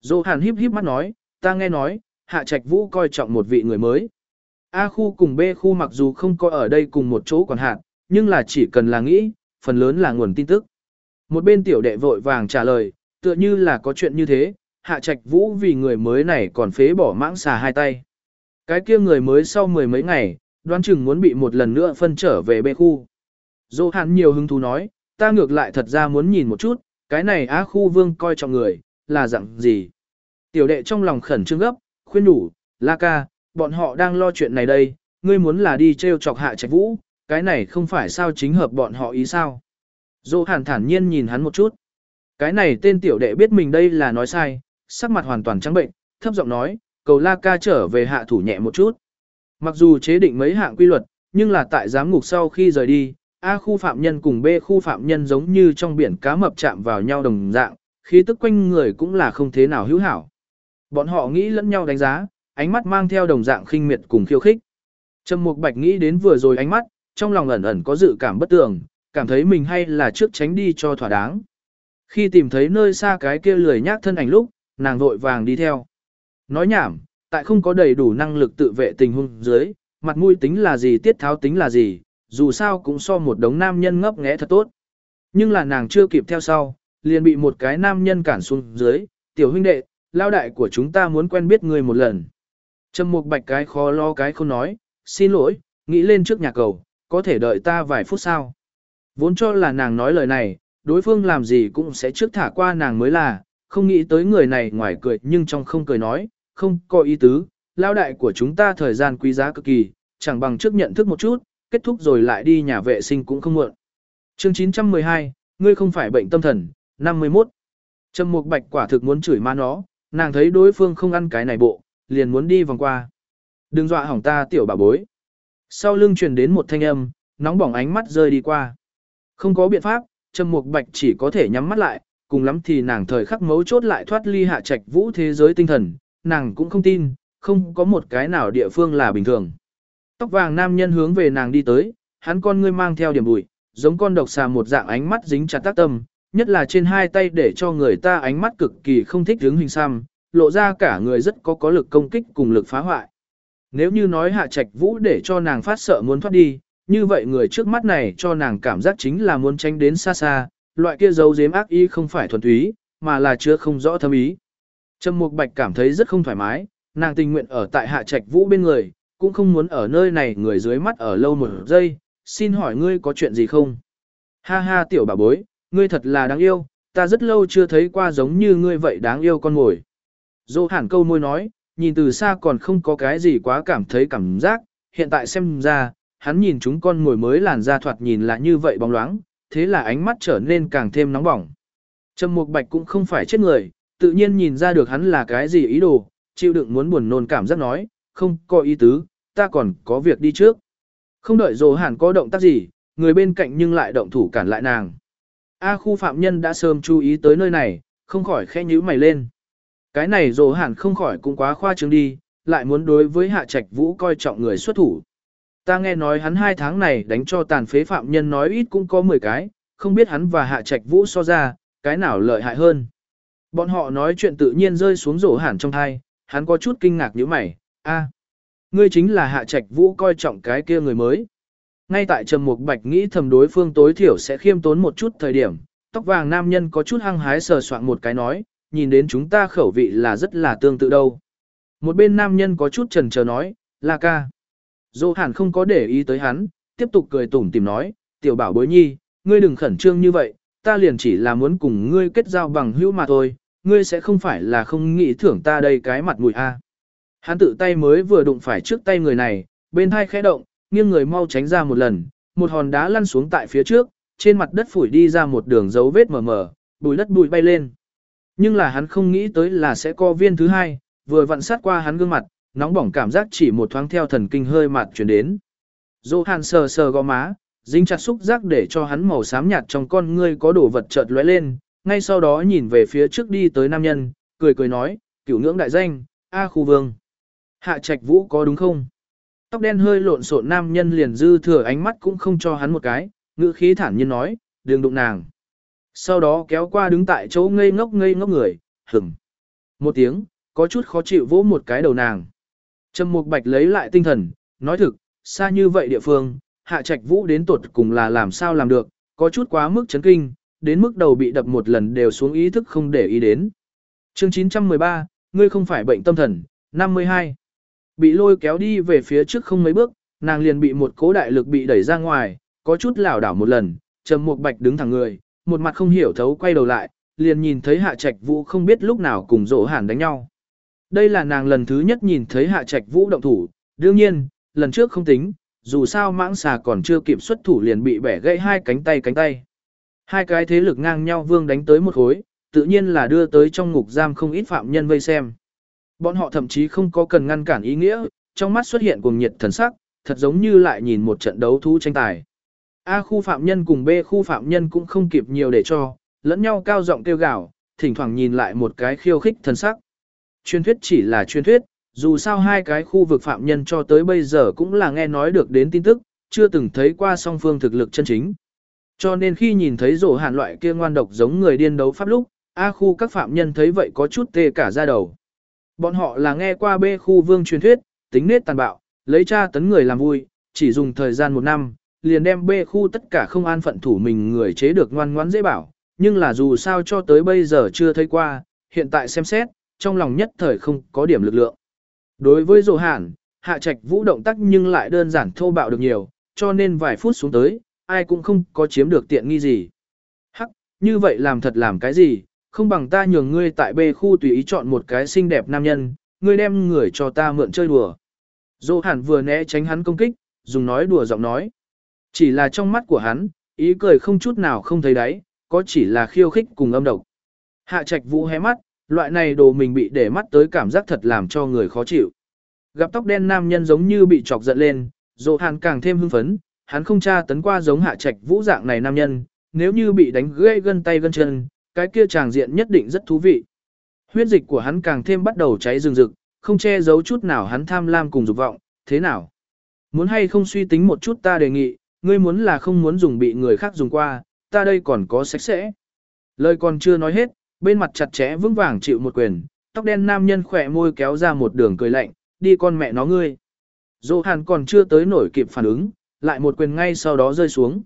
Dô hàn híp híp mắt nói, ta nghe nói, hạ trạch vũ coi trọng một vị người mới. A khu cùng B khu mặc dù không có ở đây cùng một chỗ còn hạn, nhưng là chỉ cần là nghĩ, phần lớn là nguồn tin tức. Một bên tiểu đệ vội vàng trả lời, tựa như là có chuyện như thế, hạ trạch vũ vì người mới này còn phế bỏ mãng xà hai tay. Cái kia người mới sau mười mấy ngày, đoán chừng muốn bị một lần nữa phân trở về B khu. Dô hắn nhiều hứng thú nói, ta ngược lại thật ra muốn nhìn một chút, cái này á khu vương coi trọng người, là dạng gì. Tiểu đệ trong lòng khẩn trương gấp, khuyên đủ, la ca, bọn họ đang lo chuyện này đây, ngươi muốn là đi treo chọc hạ trạch vũ, cái này không phải sao chính hợp bọn họ ý sao. Dô hàn thản nhiên nhìn hắn một chút. Cái này tên tiểu đệ biết mình đây là nói sai, sắc mặt hoàn toàn trắng bệnh, thấp giọng nói, cầu la ca trở về hạ thủ nhẹ một chút. Mặc dù chế định mấy hạng quy luật, nhưng là tại giám ngục sau khi rời đi, A khu phạm nhân cùng B khu phạm nhân giống như trong biển cá mập chạm vào nhau đồng dạng, khí tức quanh người cũng là không thế nào hữu hảo. Bọn họ nghĩ lẫn nhau đánh giá, ánh mắt mang theo đồng dạng khinh miệt cùng khiêu khích. Trầm Mục Bạch nghĩ đến vừa rồi ánh mắt, trong lòng ẩn ẩn có dự cảm bất tường, cảm thấy mình hay là trước tránh đi cho thỏa đáng. Khi tìm thấy nơi xa cái kia lười nhác thân ảnh lúc, nàng vội vàng đi theo. Nói nhảm, tại không có đầy đủ năng lực tự vệ tình huống dưới, mặt mũi tính là gì tiết tháo tính là gì, dù sao cũng so một đống nam nhân ngấp nghé thật tốt. Nhưng là nàng chưa kịp theo sau, liền bị một cái nam nhân cản xuống dưới, tiểu huynh đệ, lao đại của chúng ta muốn quen biết người một lần. Trầm một bạch cái khó lo cái không nói, xin lỗi, nghĩ lên trước nhà cầu, có thể đợi ta vài phút sau. Vốn cho là nàng nói lời này, đối phương làm gì cũng sẽ trước thả qua nàng mới là, không nghĩ tới người này ngoài cười nhưng trong không cười nói, không có ý tứ, lao đại của chúng ta thời gian quý giá cực kỳ, chẳng bằng trước nhận thức một chút, kết thúc rồi lại đi nhà vệ sinh cũng không muộn. Chương 912, ngươi không phải bệnh tâm thần, 51. Trầm Mục Bạch quả thực muốn chửi ma nó, nàng thấy đối phương không ăn cái này bộ, liền muốn đi vòng qua. Đừng dọa hỏng ta tiểu bà bối. Sau lưng truyền đến một thanh âm, nóng bỏng ánh mắt rơi đi qua. Không có biện pháp, Trầm Mục Bạch chỉ có thể nhắm mắt lại, cùng lắm thì nàng thời khắc mấu chốt lại thoát ly hạ trạch vũ thế giới tinh thần, nàng cũng không tin, không có một cái nào địa phương là bình thường. Tóc vàng nam nhân hướng về nàng đi tới, hắn con ngươi mang theo điểm bụi, giống con độc xà một dạng ánh mắt dính chặt tác tâm, nhất là trên hai tay để cho người ta ánh mắt cực kỳ không thích hướng hình xăm, lộ ra cả người rất có có lực công kích cùng lực phá hoại. Nếu như nói hạ trạch vũ để cho nàng phát sợ muốn thoát đi, như vậy người trước mắt này cho nàng cảm giác chính là muốn tránh đến xa xa, loại kia dấu dếm ác ý không phải thuần túy, mà là chưa không rõ thâm ý. Trầm Mục Bạch cảm thấy rất không thoải mái, nàng tình nguyện ở tại Hạ Trạch Vũ bên người, cũng không muốn ở nơi này người dưới mắt ở lâu một giây, xin hỏi ngươi có chuyện gì không? Ha ha tiểu bà bối, ngươi thật là đáng yêu, ta rất lâu chưa thấy qua giống như ngươi vậy đáng yêu con ngồi. Dô hẳn câu môi nói, nhìn từ xa còn không có cái gì quá cảm thấy cảm giác, hiện tại xem ra, hắn nhìn chúng con ngồi mới làn da thoạt nhìn là như vậy bóng loáng, thế là ánh mắt trở nên càng thêm nóng bỏng. Trầm Mục Bạch cũng không phải chết người, tự nhiên nhìn ra được hắn là cái gì ý đồ, chịu đựng muốn buồn nôn cảm giác nói, không có ý tứ, ta còn có việc đi trước. Không đợi dồ Hàn có động tác gì, người bên cạnh nhưng lại động thủ cản lại nàng. A khu phạm nhân đã sớm chú ý tới nơi này, không khỏi khẽ nhíu mày lên. Cái này dồ hẳn không khỏi cũng quá khoa trương đi, lại muốn đối với Hạ Trạch Vũ coi trọng người xuất thủ. Ta nghe nói hắn hai tháng này đánh cho tàn phế phạm nhân nói ít cũng có 10 cái, không biết hắn và Hạ Trạch Vũ so ra, cái nào lợi hại hơn. Bọn họ nói chuyện tự nhiên rơi xuống rổ hẳn trong thai, hắn có chút kinh ngạc như mày, a, ngươi chính là Hạ Trạch Vũ coi trọng cái kia người mới. Ngay tại Trầm Mục Bạch nghĩ thầm đối phương tối thiểu sẽ khiêm tốn một chút thời điểm, tóc vàng nam nhân có chút hăng hái sờ soạn một cái nói, nhìn đến chúng ta khẩu vị là rất là tương tự đâu. Một bên nam nhân có chút trần chờ nói, là ca. Dô hàn không có để ý tới hắn, tiếp tục cười tủm tìm nói, tiểu bảo bối nhi, ngươi đừng khẩn trương như vậy, ta liền chỉ là muốn cùng ngươi kết giao bằng hữu mà thôi, ngươi sẽ không phải là không nghĩ thưởng ta đây cái mặt mũi a. Hắn tự tay mới vừa đụng phải trước tay người này, bên hai khẽ động, nghiêng người mau tránh ra một lần, một hòn đá lăn xuống tại phía trước, trên mặt đất phủi đi ra một đường dấu vết mờ mờ, bùi đất bụi bay lên. Nhưng là hắn không nghĩ tới là sẽ có viên thứ hai, vừa vặn sát qua hắn gương mặt, nóng bỏng cảm giác chỉ một thoáng theo thần kinh hơi mặt chuyển đến. Dô hàn sờ sờ gò má, dính chặt xúc giác để cho hắn màu xám nhạt trong con ngươi có đồ vật chợt lóe lên, ngay sau đó nhìn về phía trước đi tới nam nhân, cười cười nói, cửu ngưỡng đại danh, A khu vương. Hạ trạch vũ có đúng không? Tóc đen hơi lộn xộn nam nhân liền dư thừa ánh mắt cũng không cho hắn một cái, ngữ khí thản nhiên nói, đừng đụng nàng. Sau đó kéo qua đứng tại chỗ ngây ngốc ngây ngốc người, hửng. Một tiếng, có chút khó chịu vỗ một cái đầu nàng. Trầm Mục Bạch lấy lại tinh thần, nói thực, xa như vậy địa phương, Hạ Trạch Vũ đến tuột cùng là làm sao làm được, có chút quá mức chấn kinh, đến mức đầu bị đập một lần đều xuống ý thức không để ý đến. Chương 913, ngươi không phải bệnh tâm thần, 52. Bị lôi kéo đi về phía trước không mấy bước, nàng liền bị một cố đại lực bị đẩy ra ngoài, có chút lảo đảo một lần, Trầm Mục Bạch đứng thẳng người, một mặt không hiểu thấu quay đầu lại, liền nhìn thấy Hạ Trạch Vũ không biết lúc nào cùng Dỗ Hàn đánh nhau. Đây là nàng lần thứ nhất nhìn thấy Hạ Trạch Vũ động thủ, đương nhiên, lần trước không tính, dù sao mãng xà còn chưa kịp xuất thủ liền bị bẻ gãy hai cánh tay cánh tay. Hai cái thế lực ngang nhau vương đánh tới một khối, tự nhiên là đưa tới trong ngục giam không ít phạm nhân vây xem. Bọn họ thậm chí không có cần ngăn cản ý nghĩa, trong mắt xuất hiện cuồng nhiệt thần sắc, thật giống như lại nhìn một trận đấu thú tranh tài. A khu phạm nhân cùng B khu phạm nhân cũng không kịp nhiều để cho, lẫn nhau cao giọng kêu gào, thỉnh thoảng nhìn lại một cái khiêu khích thần sắc. Truyền thuyết chỉ là truyền thuyết, dù sao hai cái khu vực phạm nhân cho tới bây giờ cũng là nghe nói được đến tin tức, chưa từng thấy qua song phương thực lực chân chính. Cho nên khi nhìn thấy rổ hàn loại kia ngoan độc giống người điên đấu pháp lúc, A khu các phạm nhân thấy vậy có chút tê cả ra đầu. Bọn họ là nghe qua bê khu vương truyền thuyết, tính nết tàn bạo, lấy cha tấn người làm vui, chỉ dùng thời gian một năm, liền đem bê khu tất cả không an phận thủ mình người chế được ngoan ngoãn dễ bảo, nhưng là dù sao cho tới bây giờ chưa thấy qua, hiện tại xem xét, trong lòng nhất thời không có điểm lực lượng. Đối với Dỗ Hàn, hạ trạch vũ động tác nhưng lại đơn giản thô bạo được nhiều, cho nên vài phút xuống tới, ai cũng không có chiếm được tiện nghi gì. Hắc, như vậy làm thật làm cái gì, không bằng ta nhường ngươi tại B khu tùy ý chọn một cái xinh đẹp nam nhân, ngươi đem người cho ta mượn chơi đùa. Dô Hàn vừa né tránh hắn công kích, dùng nói đùa giọng nói. Chỉ là trong mắt của hắn, ý cười không chút nào không thấy đáy, có chỉ là khiêu khích cùng âm độc. Hạ trạch vũ hé mắt, loại này đồ mình bị để mắt tới cảm giác thật làm cho người khó chịu. Gặp tóc đen nam nhân giống như bị chọc giận lên, dô hàn càng thêm hưng phấn, hắn không tra tấn qua giống hạ trạch vũ dạng này nam nhân, nếu như bị đánh gãy gân tay gân chân, cái kia tràng diện nhất định rất thú vị. Huyết dịch của hắn càng thêm bắt đầu cháy rừng rực, không che giấu chút nào hắn tham lam cùng dục vọng, thế nào? Muốn hay không suy tính một chút ta đề nghị, ngươi muốn là không muốn dùng bị người khác dùng qua, ta đây còn có sạch sẽ. Lời còn chưa nói hết, bên mặt chặt chẽ vững vàng chịu một quyền, tóc đen nam nhân khỏe môi kéo ra một đường cười lạnh, đi con mẹ nó ngươi. Dô hàn còn chưa tới nổi kịp phản ứng, lại một quyền ngay sau đó rơi xuống.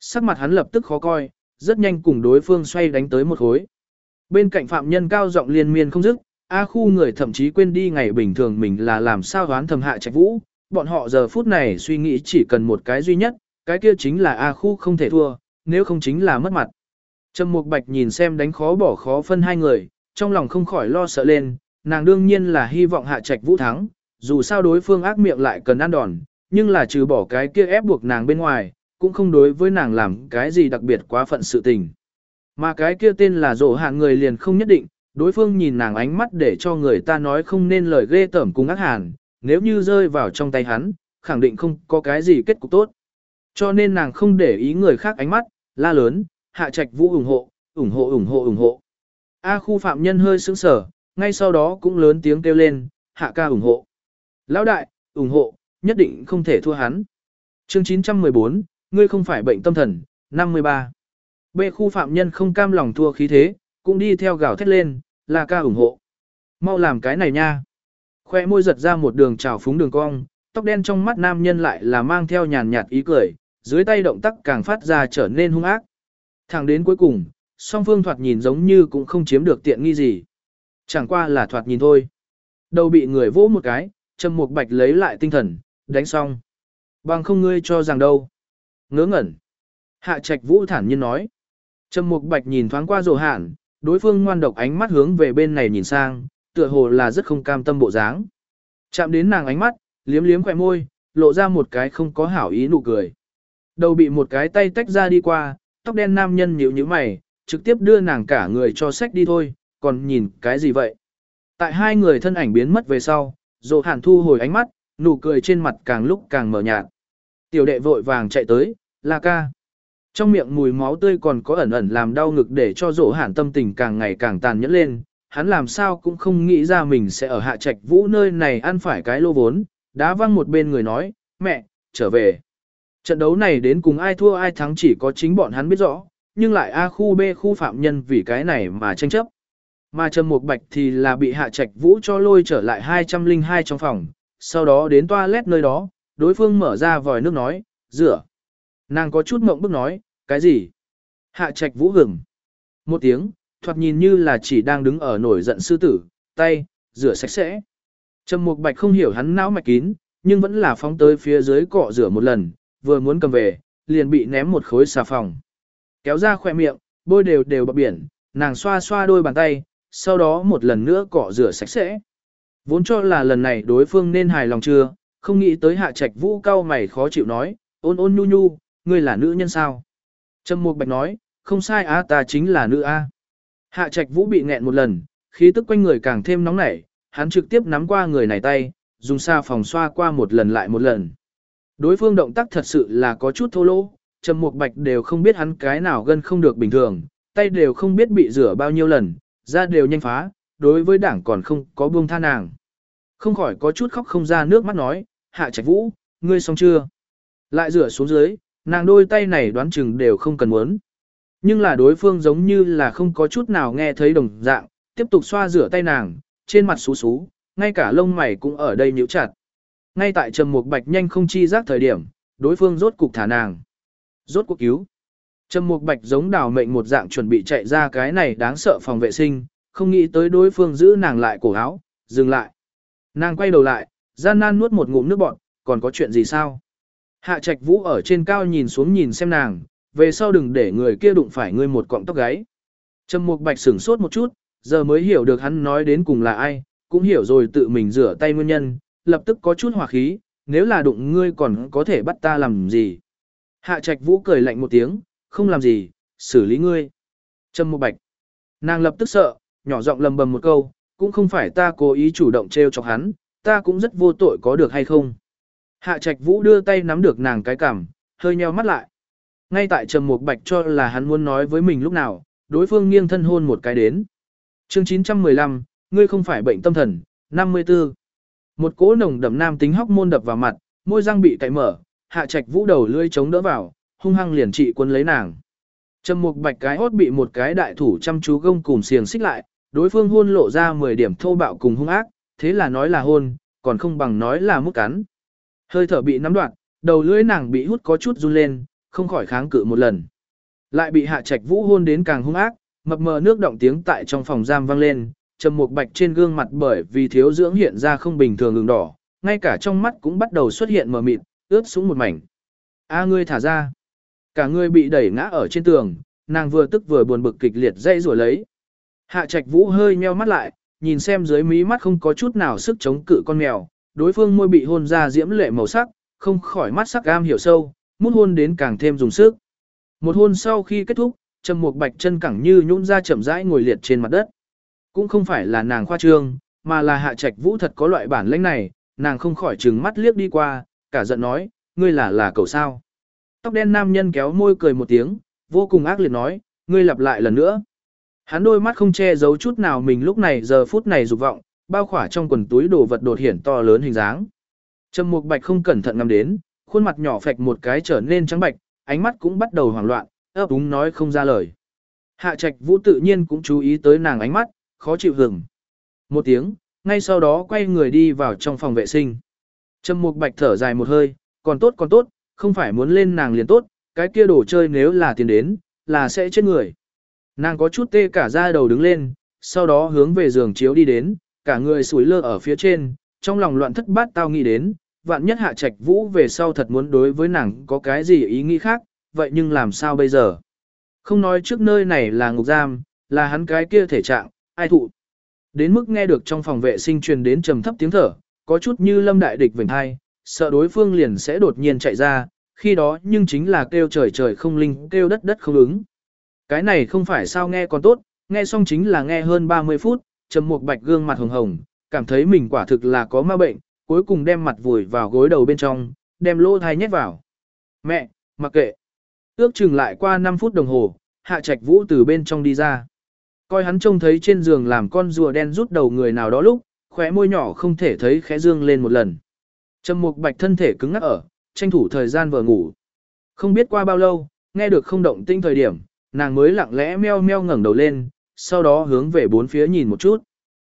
Sắc mặt hắn lập tức khó coi, rất nhanh cùng đối phương xoay đánh tới một khối. Bên cạnh phạm nhân cao giọng liên miên không dứt, A khu người thậm chí quên đi ngày bình thường mình là làm sao đoán thầm hạ trạch vũ, bọn họ giờ phút này suy nghĩ chỉ cần một cái duy nhất, cái kia chính là A khu không thể thua, nếu không chính là mất mặt. Trầm Mục Bạch nhìn xem đánh khó bỏ khó phân hai người, trong lòng không khỏi lo sợ lên, nàng đương nhiên là hy vọng hạ trạch vũ thắng, dù sao đối phương ác miệng lại cần ăn đòn, nhưng là trừ bỏ cái kia ép buộc nàng bên ngoài, cũng không đối với nàng làm cái gì đặc biệt quá phận sự tình. Mà cái kia tên là rổ hạng người liền không nhất định, đối phương nhìn nàng ánh mắt để cho người ta nói không nên lời ghê tởm cùng ác hàn, nếu như rơi vào trong tay hắn, khẳng định không có cái gì kết cục tốt. Cho nên nàng không để ý người khác ánh mắt, la lớn, hạ trạch vũ ủng hộ, ủng hộ ủng hộ ủng hộ. A khu phạm nhân hơi sững sở, ngay sau đó cũng lớn tiếng kêu lên, hạ ca ủng hộ. Lão đại, ủng hộ, nhất định không thể thua hắn. Chương 914, ngươi không phải bệnh tâm thần, 53. B khu phạm nhân không cam lòng thua khí thế, cũng đi theo gào thét lên, là ca ủng hộ. Mau làm cái này nha. Khoe môi giật ra một đường trào phúng đường cong, tóc đen trong mắt nam nhân lại là mang theo nhàn nhạt ý cười, dưới tay động tác càng phát ra trở nên hung ác. Thẳng đến cuối cùng, song phương thoạt nhìn giống như cũng không chiếm được tiện nghi gì. Chẳng qua là thoạt nhìn thôi. Đầu bị người vỗ một cái, Trầm Mục Bạch lấy lại tinh thần, đánh xong. Bằng không ngươi cho rằng đâu. Ngớ ngẩn. Hạ Trạch Vũ thản nhiên nói. Trầm Mục Bạch nhìn thoáng qua rồ Hạn, đối phương ngoan độc ánh mắt hướng về bên này nhìn sang, tựa hồ là rất không cam tâm bộ dáng. Chạm đến nàng ánh mắt, liếm liếm khỏe môi, lộ ra một cái không có hảo ý nụ cười. Đầu bị một cái tay tách ra đi qua, tóc đen nam nhân nhíu nhíu mày, trực tiếp đưa nàng cả người cho sách đi thôi, còn nhìn cái gì vậy? Tại hai người thân ảnh biến mất về sau, Dỗ Hàn thu hồi ánh mắt, nụ cười trên mặt càng lúc càng mờ nhạt. Tiểu đệ vội vàng chạy tới, la ca. Trong miệng mùi máu tươi còn có ẩn ẩn làm đau ngực để cho rổ Hàn tâm tình càng ngày càng tàn nhẫn lên. Hắn làm sao cũng không nghĩ ra mình sẽ ở hạ trạch vũ nơi này ăn phải cái lô vốn, đá văng một bên người nói, mẹ, trở về. Trận đấu này đến cùng ai thua ai thắng chỉ có chính bọn hắn biết rõ, nhưng lại A khu B khu phạm nhân vì cái này mà tranh chấp. Mà Trầm Mục Bạch thì là bị Hạ Trạch Vũ cho lôi trở lại 202 trong phòng, sau đó đến toilet nơi đó, đối phương mở ra vòi nước nói, rửa. Nàng có chút mộng bức nói, cái gì? Hạ Trạch Vũ gừng Một tiếng, thoạt nhìn như là chỉ đang đứng ở nổi giận sư tử, tay, rửa sạch sẽ. Trầm Mục Bạch không hiểu hắn não mạch kín, nhưng vẫn là phóng tới phía dưới cọ rửa một lần, vừa muốn cầm về, liền bị ném một khối xà phòng. Kéo ra khỏe miệng, bôi đều đều bọc biển, nàng xoa xoa đôi bàn tay, sau đó một lần nữa cọ rửa sạch sẽ. Vốn cho là lần này đối phương nên hài lòng chưa, không nghĩ tới hạ trạch vũ cao mày khó chịu nói, ôn ôn nhu nhu, ngươi là nữ nhân sao? Trâm Mục Bạch nói, không sai á ta chính là nữ a. Hạ trạch vũ bị nghẹn một lần, khí tức quanh người càng thêm nóng nảy, hắn trực tiếp nắm qua người này tay, dùng xa phòng xoa qua một lần lại một lần. Đối phương động tác thật sự là có chút thô lỗ, Trầm Mục Bạch đều không biết hắn cái nào gân không được bình thường, tay đều không biết bị rửa bao nhiêu lần, da đều nhanh phá, đối với đảng còn không có buông tha nàng. Không khỏi có chút khóc không ra nước mắt nói, hạ trạch vũ, ngươi xong chưa? Lại rửa xuống dưới, nàng đôi tay này đoán chừng đều không cần muốn. Nhưng là đối phương giống như là không có chút nào nghe thấy đồng dạng, tiếp tục xoa rửa tay nàng, trên mặt xú xú, ngay cả lông mày cũng ở đây nhíu chặt. Ngay tại trầm mục bạch nhanh không chi giác thời điểm, đối phương rốt cục thả nàng. Rốt cuộc cứu. Trầm Mục Bạch giống đào mệnh một dạng chuẩn bị chạy ra cái này đáng sợ phòng vệ sinh, không nghĩ tới đối phương giữ nàng lại cổ áo, dừng lại. Nàng quay đầu lại, gian nan nuốt một ngụm nước bọt, còn có chuyện gì sao? Hạ Trạch Vũ ở trên cao nhìn xuống nhìn xem nàng, về sau đừng để người kia đụng phải ngươi một cọng tóc gáy. Trầm Mục Bạch sửng sốt một chút, giờ mới hiểu được hắn nói đến cùng là ai, cũng hiểu rồi tự mình rửa tay nguyên nhân, lập tức có chút hòa khí, nếu là đụng ngươi còn có thể bắt ta làm gì. Hạ Trạch Vũ cười lạnh một tiếng, không làm gì, xử lý ngươi. Trâm Mục Bạch. Nàng lập tức sợ, nhỏ giọng lầm bầm một câu, cũng không phải ta cố ý chủ động trêu chọc hắn, ta cũng rất vô tội có được hay không. Hạ Trạch Vũ đưa tay nắm được nàng cái cằm, hơi nheo mắt lại. Ngay tại Trầm Mục Bạch cho là hắn muốn nói với mình lúc nào, đối phương nghiêng thân hôn một cái đến. Chương 915, ngươi không phải bệnh tâm thần, 54. Một cỗ nồng đậm nam tính hóc môn đập vào mặt, môi răng bị cạy mở, Hạ Trạch Vũ đầu lưỡi chống đỡ vào, hung hăng liền trị quân lấy nàng. Trầm Mục Bạch cái hốt bị một cái đại thủ chăm chú gông cùm xiềng xích lại, đối phương hôn lộ ra 10 điểm thô bạo cùng hung ác, thế là nói là hôn, còn không bằng nói là mút cắn. Hơi thở bị nắm đoạn, Đầu lưỡi nàng bị hút có chút run lên, không khỏi kháng cự một lần. Lại bị hạ trạch vũ hôn đến càng hung ác, mập mờ nước động tiếng tại trong phòng giam vang lên, trầm một bạch trên gương mặt bởi vì thiếu dưỡng hiện ra không bình thường đường đỏ, ngay cả trong mắt cũng bắt đầu xuất hiện mờ mịt, ướt xuống một mảnh. A ngươi thả ra. Cả ngươi bị đẩy ngã ở trên tường, nàng vừa tức vừa buồn bực kịch liệt dây rủa lấy. Hạ trạch vũ hơi nheo mắt lại, nhìn xem dưới mí mắt không có chút nào sức chống cự con mèo, đối phương môi bị hôn ra diễm lệ màu sắc, không khỏi mắt sắc gam hiểu sâu, muốn hôn đến càng thêm dùng sức. Một hôn sau khi kết thúc, Trầm Mục Bạch chân cẳng như nhũn ra chậm rãi ngồi liệt trên mặt đất. Cũng không phải là nàng khoa trương, mà là Hạ Trạch Vũ thật có loại bản lĩnh này, nàng không khỏi trừng mắt liếc đi qua, cả giận nói, ngươi là là cậu sao? Tóc đen nam nhân kéo môi cười một tiếng, vô cùng ác liệt nói, ngươi lặp lại lần nữa. Hắn đôi mắt không che giấu chút nào mình lúc này giờ phút này dục vọng, bao khỏa trong quần túi đồ vật đột hiển to lớn hình dáng. Trầm Mục Bạch không cẩn thận ngắm đến, khuôn mặt nhỏ phạch một cái trở nên trắng bạch, ánh mắt cũng bắt đầu hoảng loạn, ấp úng nói không ra lời. Hạ Trạch Vũ tự nhiên cũng chú ý tới nàng ánh mắt, khó chịu hừng. Một tiếng, ngay sau đó quay người đi vào trong phòng vệ sinh. Trầm Mục Bạch thở dài một hơi, còn tốt còn tốt, không phải muốn lên nàng liền tốt, cái kia đồ chơi nếu là tiền đến, là sẽ chết người. Nàng có chút tê cả da đầu đứng lên, sau đó hướng về giường chiếu đi đến, cả người sủi lơ ở phía trên, trong lòng loạn thất bát tao nghĩ đến, vạn nhất hạ trạch vũ về sau thật muốn đối với nàng có cái gì ý nghĩ khác, vậy nhưng làm sao bây giờ? Không nói trước nơi này là ngục giam, là hắn cái kia thể trạng, ai thụ. Đến mức nghe được trong phòng vệ sinh truyền đến trầm thấp tiếng thở, có chút như lâm đại địch vỉnh hai, sợ đối phương liền sẽ đột nhiên chạy ra, khi đó nhưng chính là kêu trời trời không linh, kêu đất đất không ứng. Cái này không phải sao nghe còn tốt, nghe xong chính là nghe hơn 30 phút, trầm một bạch gương mặt hồng hồng, cảm thấy mình quả thực là có ma bệnh, cuối cùng đem mặt vùi vào gối đầu bên trong, đem lỗ thai nhét vào. Mẹ, mặc kệ. Ước chừng lại qua 5 phút đồng hồ, hạ trạch vũ từ bên trong đi ra. Coi hắn trông thấy trên giường làm con rùa đen rút đầu người nào đó lúc, khóe môi nhỏ không thể thấy khẽ dương lên một lần. Trầm mục bạch thân thể cứng ngắc ở, tranh thủ thời gian vừa ngủ. Không biết qua bao lâu, nghe được không động tinh thời điểm, nàng mới lặng lẽ meo meo ngẩng đầu lên, sau đó hướng về bốn phía nhìn một chút.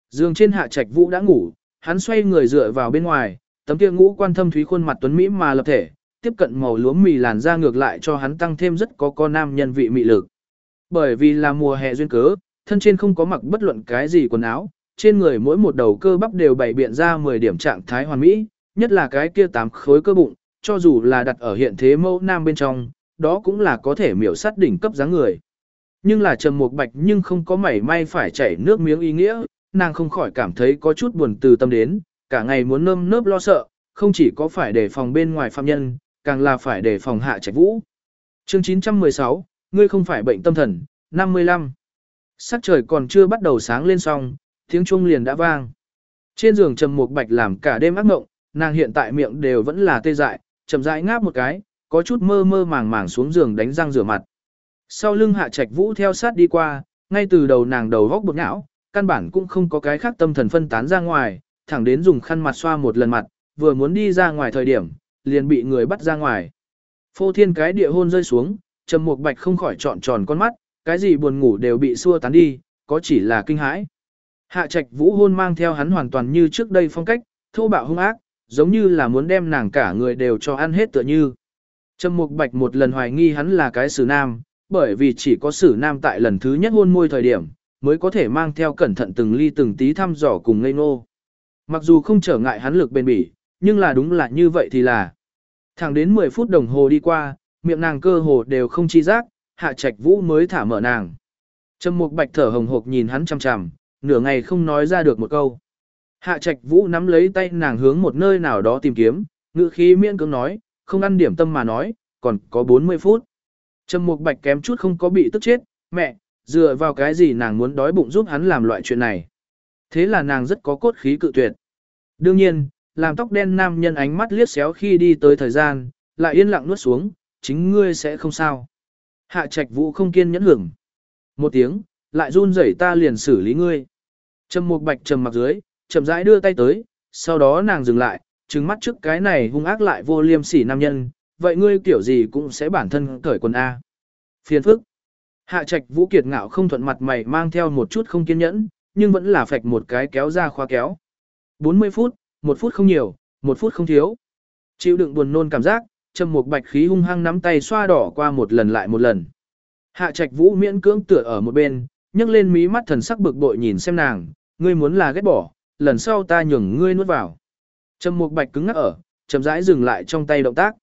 Dương trên hạ trạch vũ đã ngủ, hắn xoay người dựa vào bên ngoài, tấm kia ngũ quan thâm thúy khuôn mặt tuấn mỹ mà lập thể, tiếp cận màu lúa mì làn da ngược lại cho hắn tăng thêm rất có con nam nhân vị mị lực. Bởi vì là mùa hè duyên cớ, thân trên không có mặc bất luận cái gì quần áo, trên người mỗi một đầu cơ bắp đều bày biện ra 10 điểm trạng thái hoàn mỹ, nhất là cái kia tám khối cơ bụng, cho dù là đặt ở hiện thế mẫu nam bên trong, đó cũng là có thể miểu sát đỉnh cấp dáng người. Nhưng là trầm mục bạch nhưng không có mảy may phải chảy nước miếng ý nghĩa, nàng không khỏi cảm thấy có chút buồn từ tâm đến, cả ngày muốn nơm nớp lo sợ, không chỉ có phải đề phòng bên ngoài phạm nhân, càng là phải đề phòng hạ trạch vũ. Chương 916, ngươi không phải bệnh tâm thần, 55. Sắc trời còn chưa bắt đầu sáng lên xong, tiếng chuông liền đã vang. Trên giường trầm mục bạch làm cả đêm ác mộng, nàng hiện tại miệng đều vẫn là tê dại, chậm rãi ngáp một cái, có chút mơ mơ màng màng xuống giường đánh răng rửa mặt. Sau lưng hạ trạch vũ theo sát đi qua, ngay từ đầu nàng đầu góc bực não, căn bản cũng không có cái khác tâm thần phân tán ra ngoài, thẳng đến dùng khăn mặt xoa một lần mặt, vừa muốn đi ra ngoài thời điểm, liền bị người bắt ra ngoài. Phô thiên cái địa hôn rơi xuống, trầm mục bạch không khỏi trọn tròn con mắt, cái gì buồn ngủ đều bị xua tán đi, có chỉ là kinh hãi. Hạ trạch vũ hôn mang theo hắn hoàn toàn như trước đây phong cách, thô bạo hung ác, giống như là muốn đem nàng cả người đều cho ăn hết tựa như. Trầm mục bạch một lần hoài nghi hắn là cái xử nam, bởi vì chỉ có xử nam tại lần thứ nhất hôn môi thời điểm, mới có thể mang theo cẩn thận từng ly từng tí thăm dò cùng ngây ngô. Mặc dù không trở ngại hắn lực bền bỉ, nhưng là đúng là như vậy thì là. Thẳng đến 10 phút đồng hồ đi qua, miệng nàng cơ hồ đều không chi giác, hạ trạch vũ mới thả mở nàng. Trầm mục bạch thở hồng hộc nhìn hắn chằm chằm, nửa ngày không nói ra được một câu. Hạ trạch vũ nắm lấy tay nàng hướng một nơi nào đó tìm kiếm, ngữ khí miễn cưỡng nói, không ăn điểm tâm mà nói, còn có 40 phút. Trầm mục bạch kém chút không có bị tức chết, mẹ, dựa vào cái gì nàng muốn đói bụng giúp hắn làm loại chuyện này. Thế là nàng rất có cốt khí cự tuyệt. Đương nhiên, làm tóc đen nam nhân ánh mắt liếc xéo khi đi tới thời gian, lại yên lặng nuốt xuống, chính ngươi sẽ không sao. Hạ trạch vũ không kiên nhẫn hưởng. Một tiếng, lại run rẩy ta liền xử lý ngươi. Trầm mục bạch trầm mặc dưới, chậm rãi đưa tay tới, sau đó nàng dừng lại, trừng mắt trước cái này hung ác lại vô liêm sỉ nam nhân, vậy ngươi kiểu gì cũng sẽ bản thân cởi quần A. Phiền phức. Hạ trạch vũ kiệt ngạo không thuận mặt mày mang theo một chút không kiên nhẫn, nhưng vẫn là phạch một cái kéo ra khóa kéo. 40 phút, một phút không nhiều, một phút không thiếu. Chịu đựng buồn nôn cảm giác, Trầm một Bạch khí hung hăng nắm tay xoa đỏ qua một lần lại một lần. Hạ Trạch Vũ miễn cưỡng tựa ở một bên, nhấc lên mí mắt thần sắc bực bội nhìn xem nàng, ngươi muốn là ghét bỏ, lần sau ta nhường ngươi nuốt vào. Trầm Mục Bạch cứng ngắc ở, chậm rãi dừng lại trong tay động tác.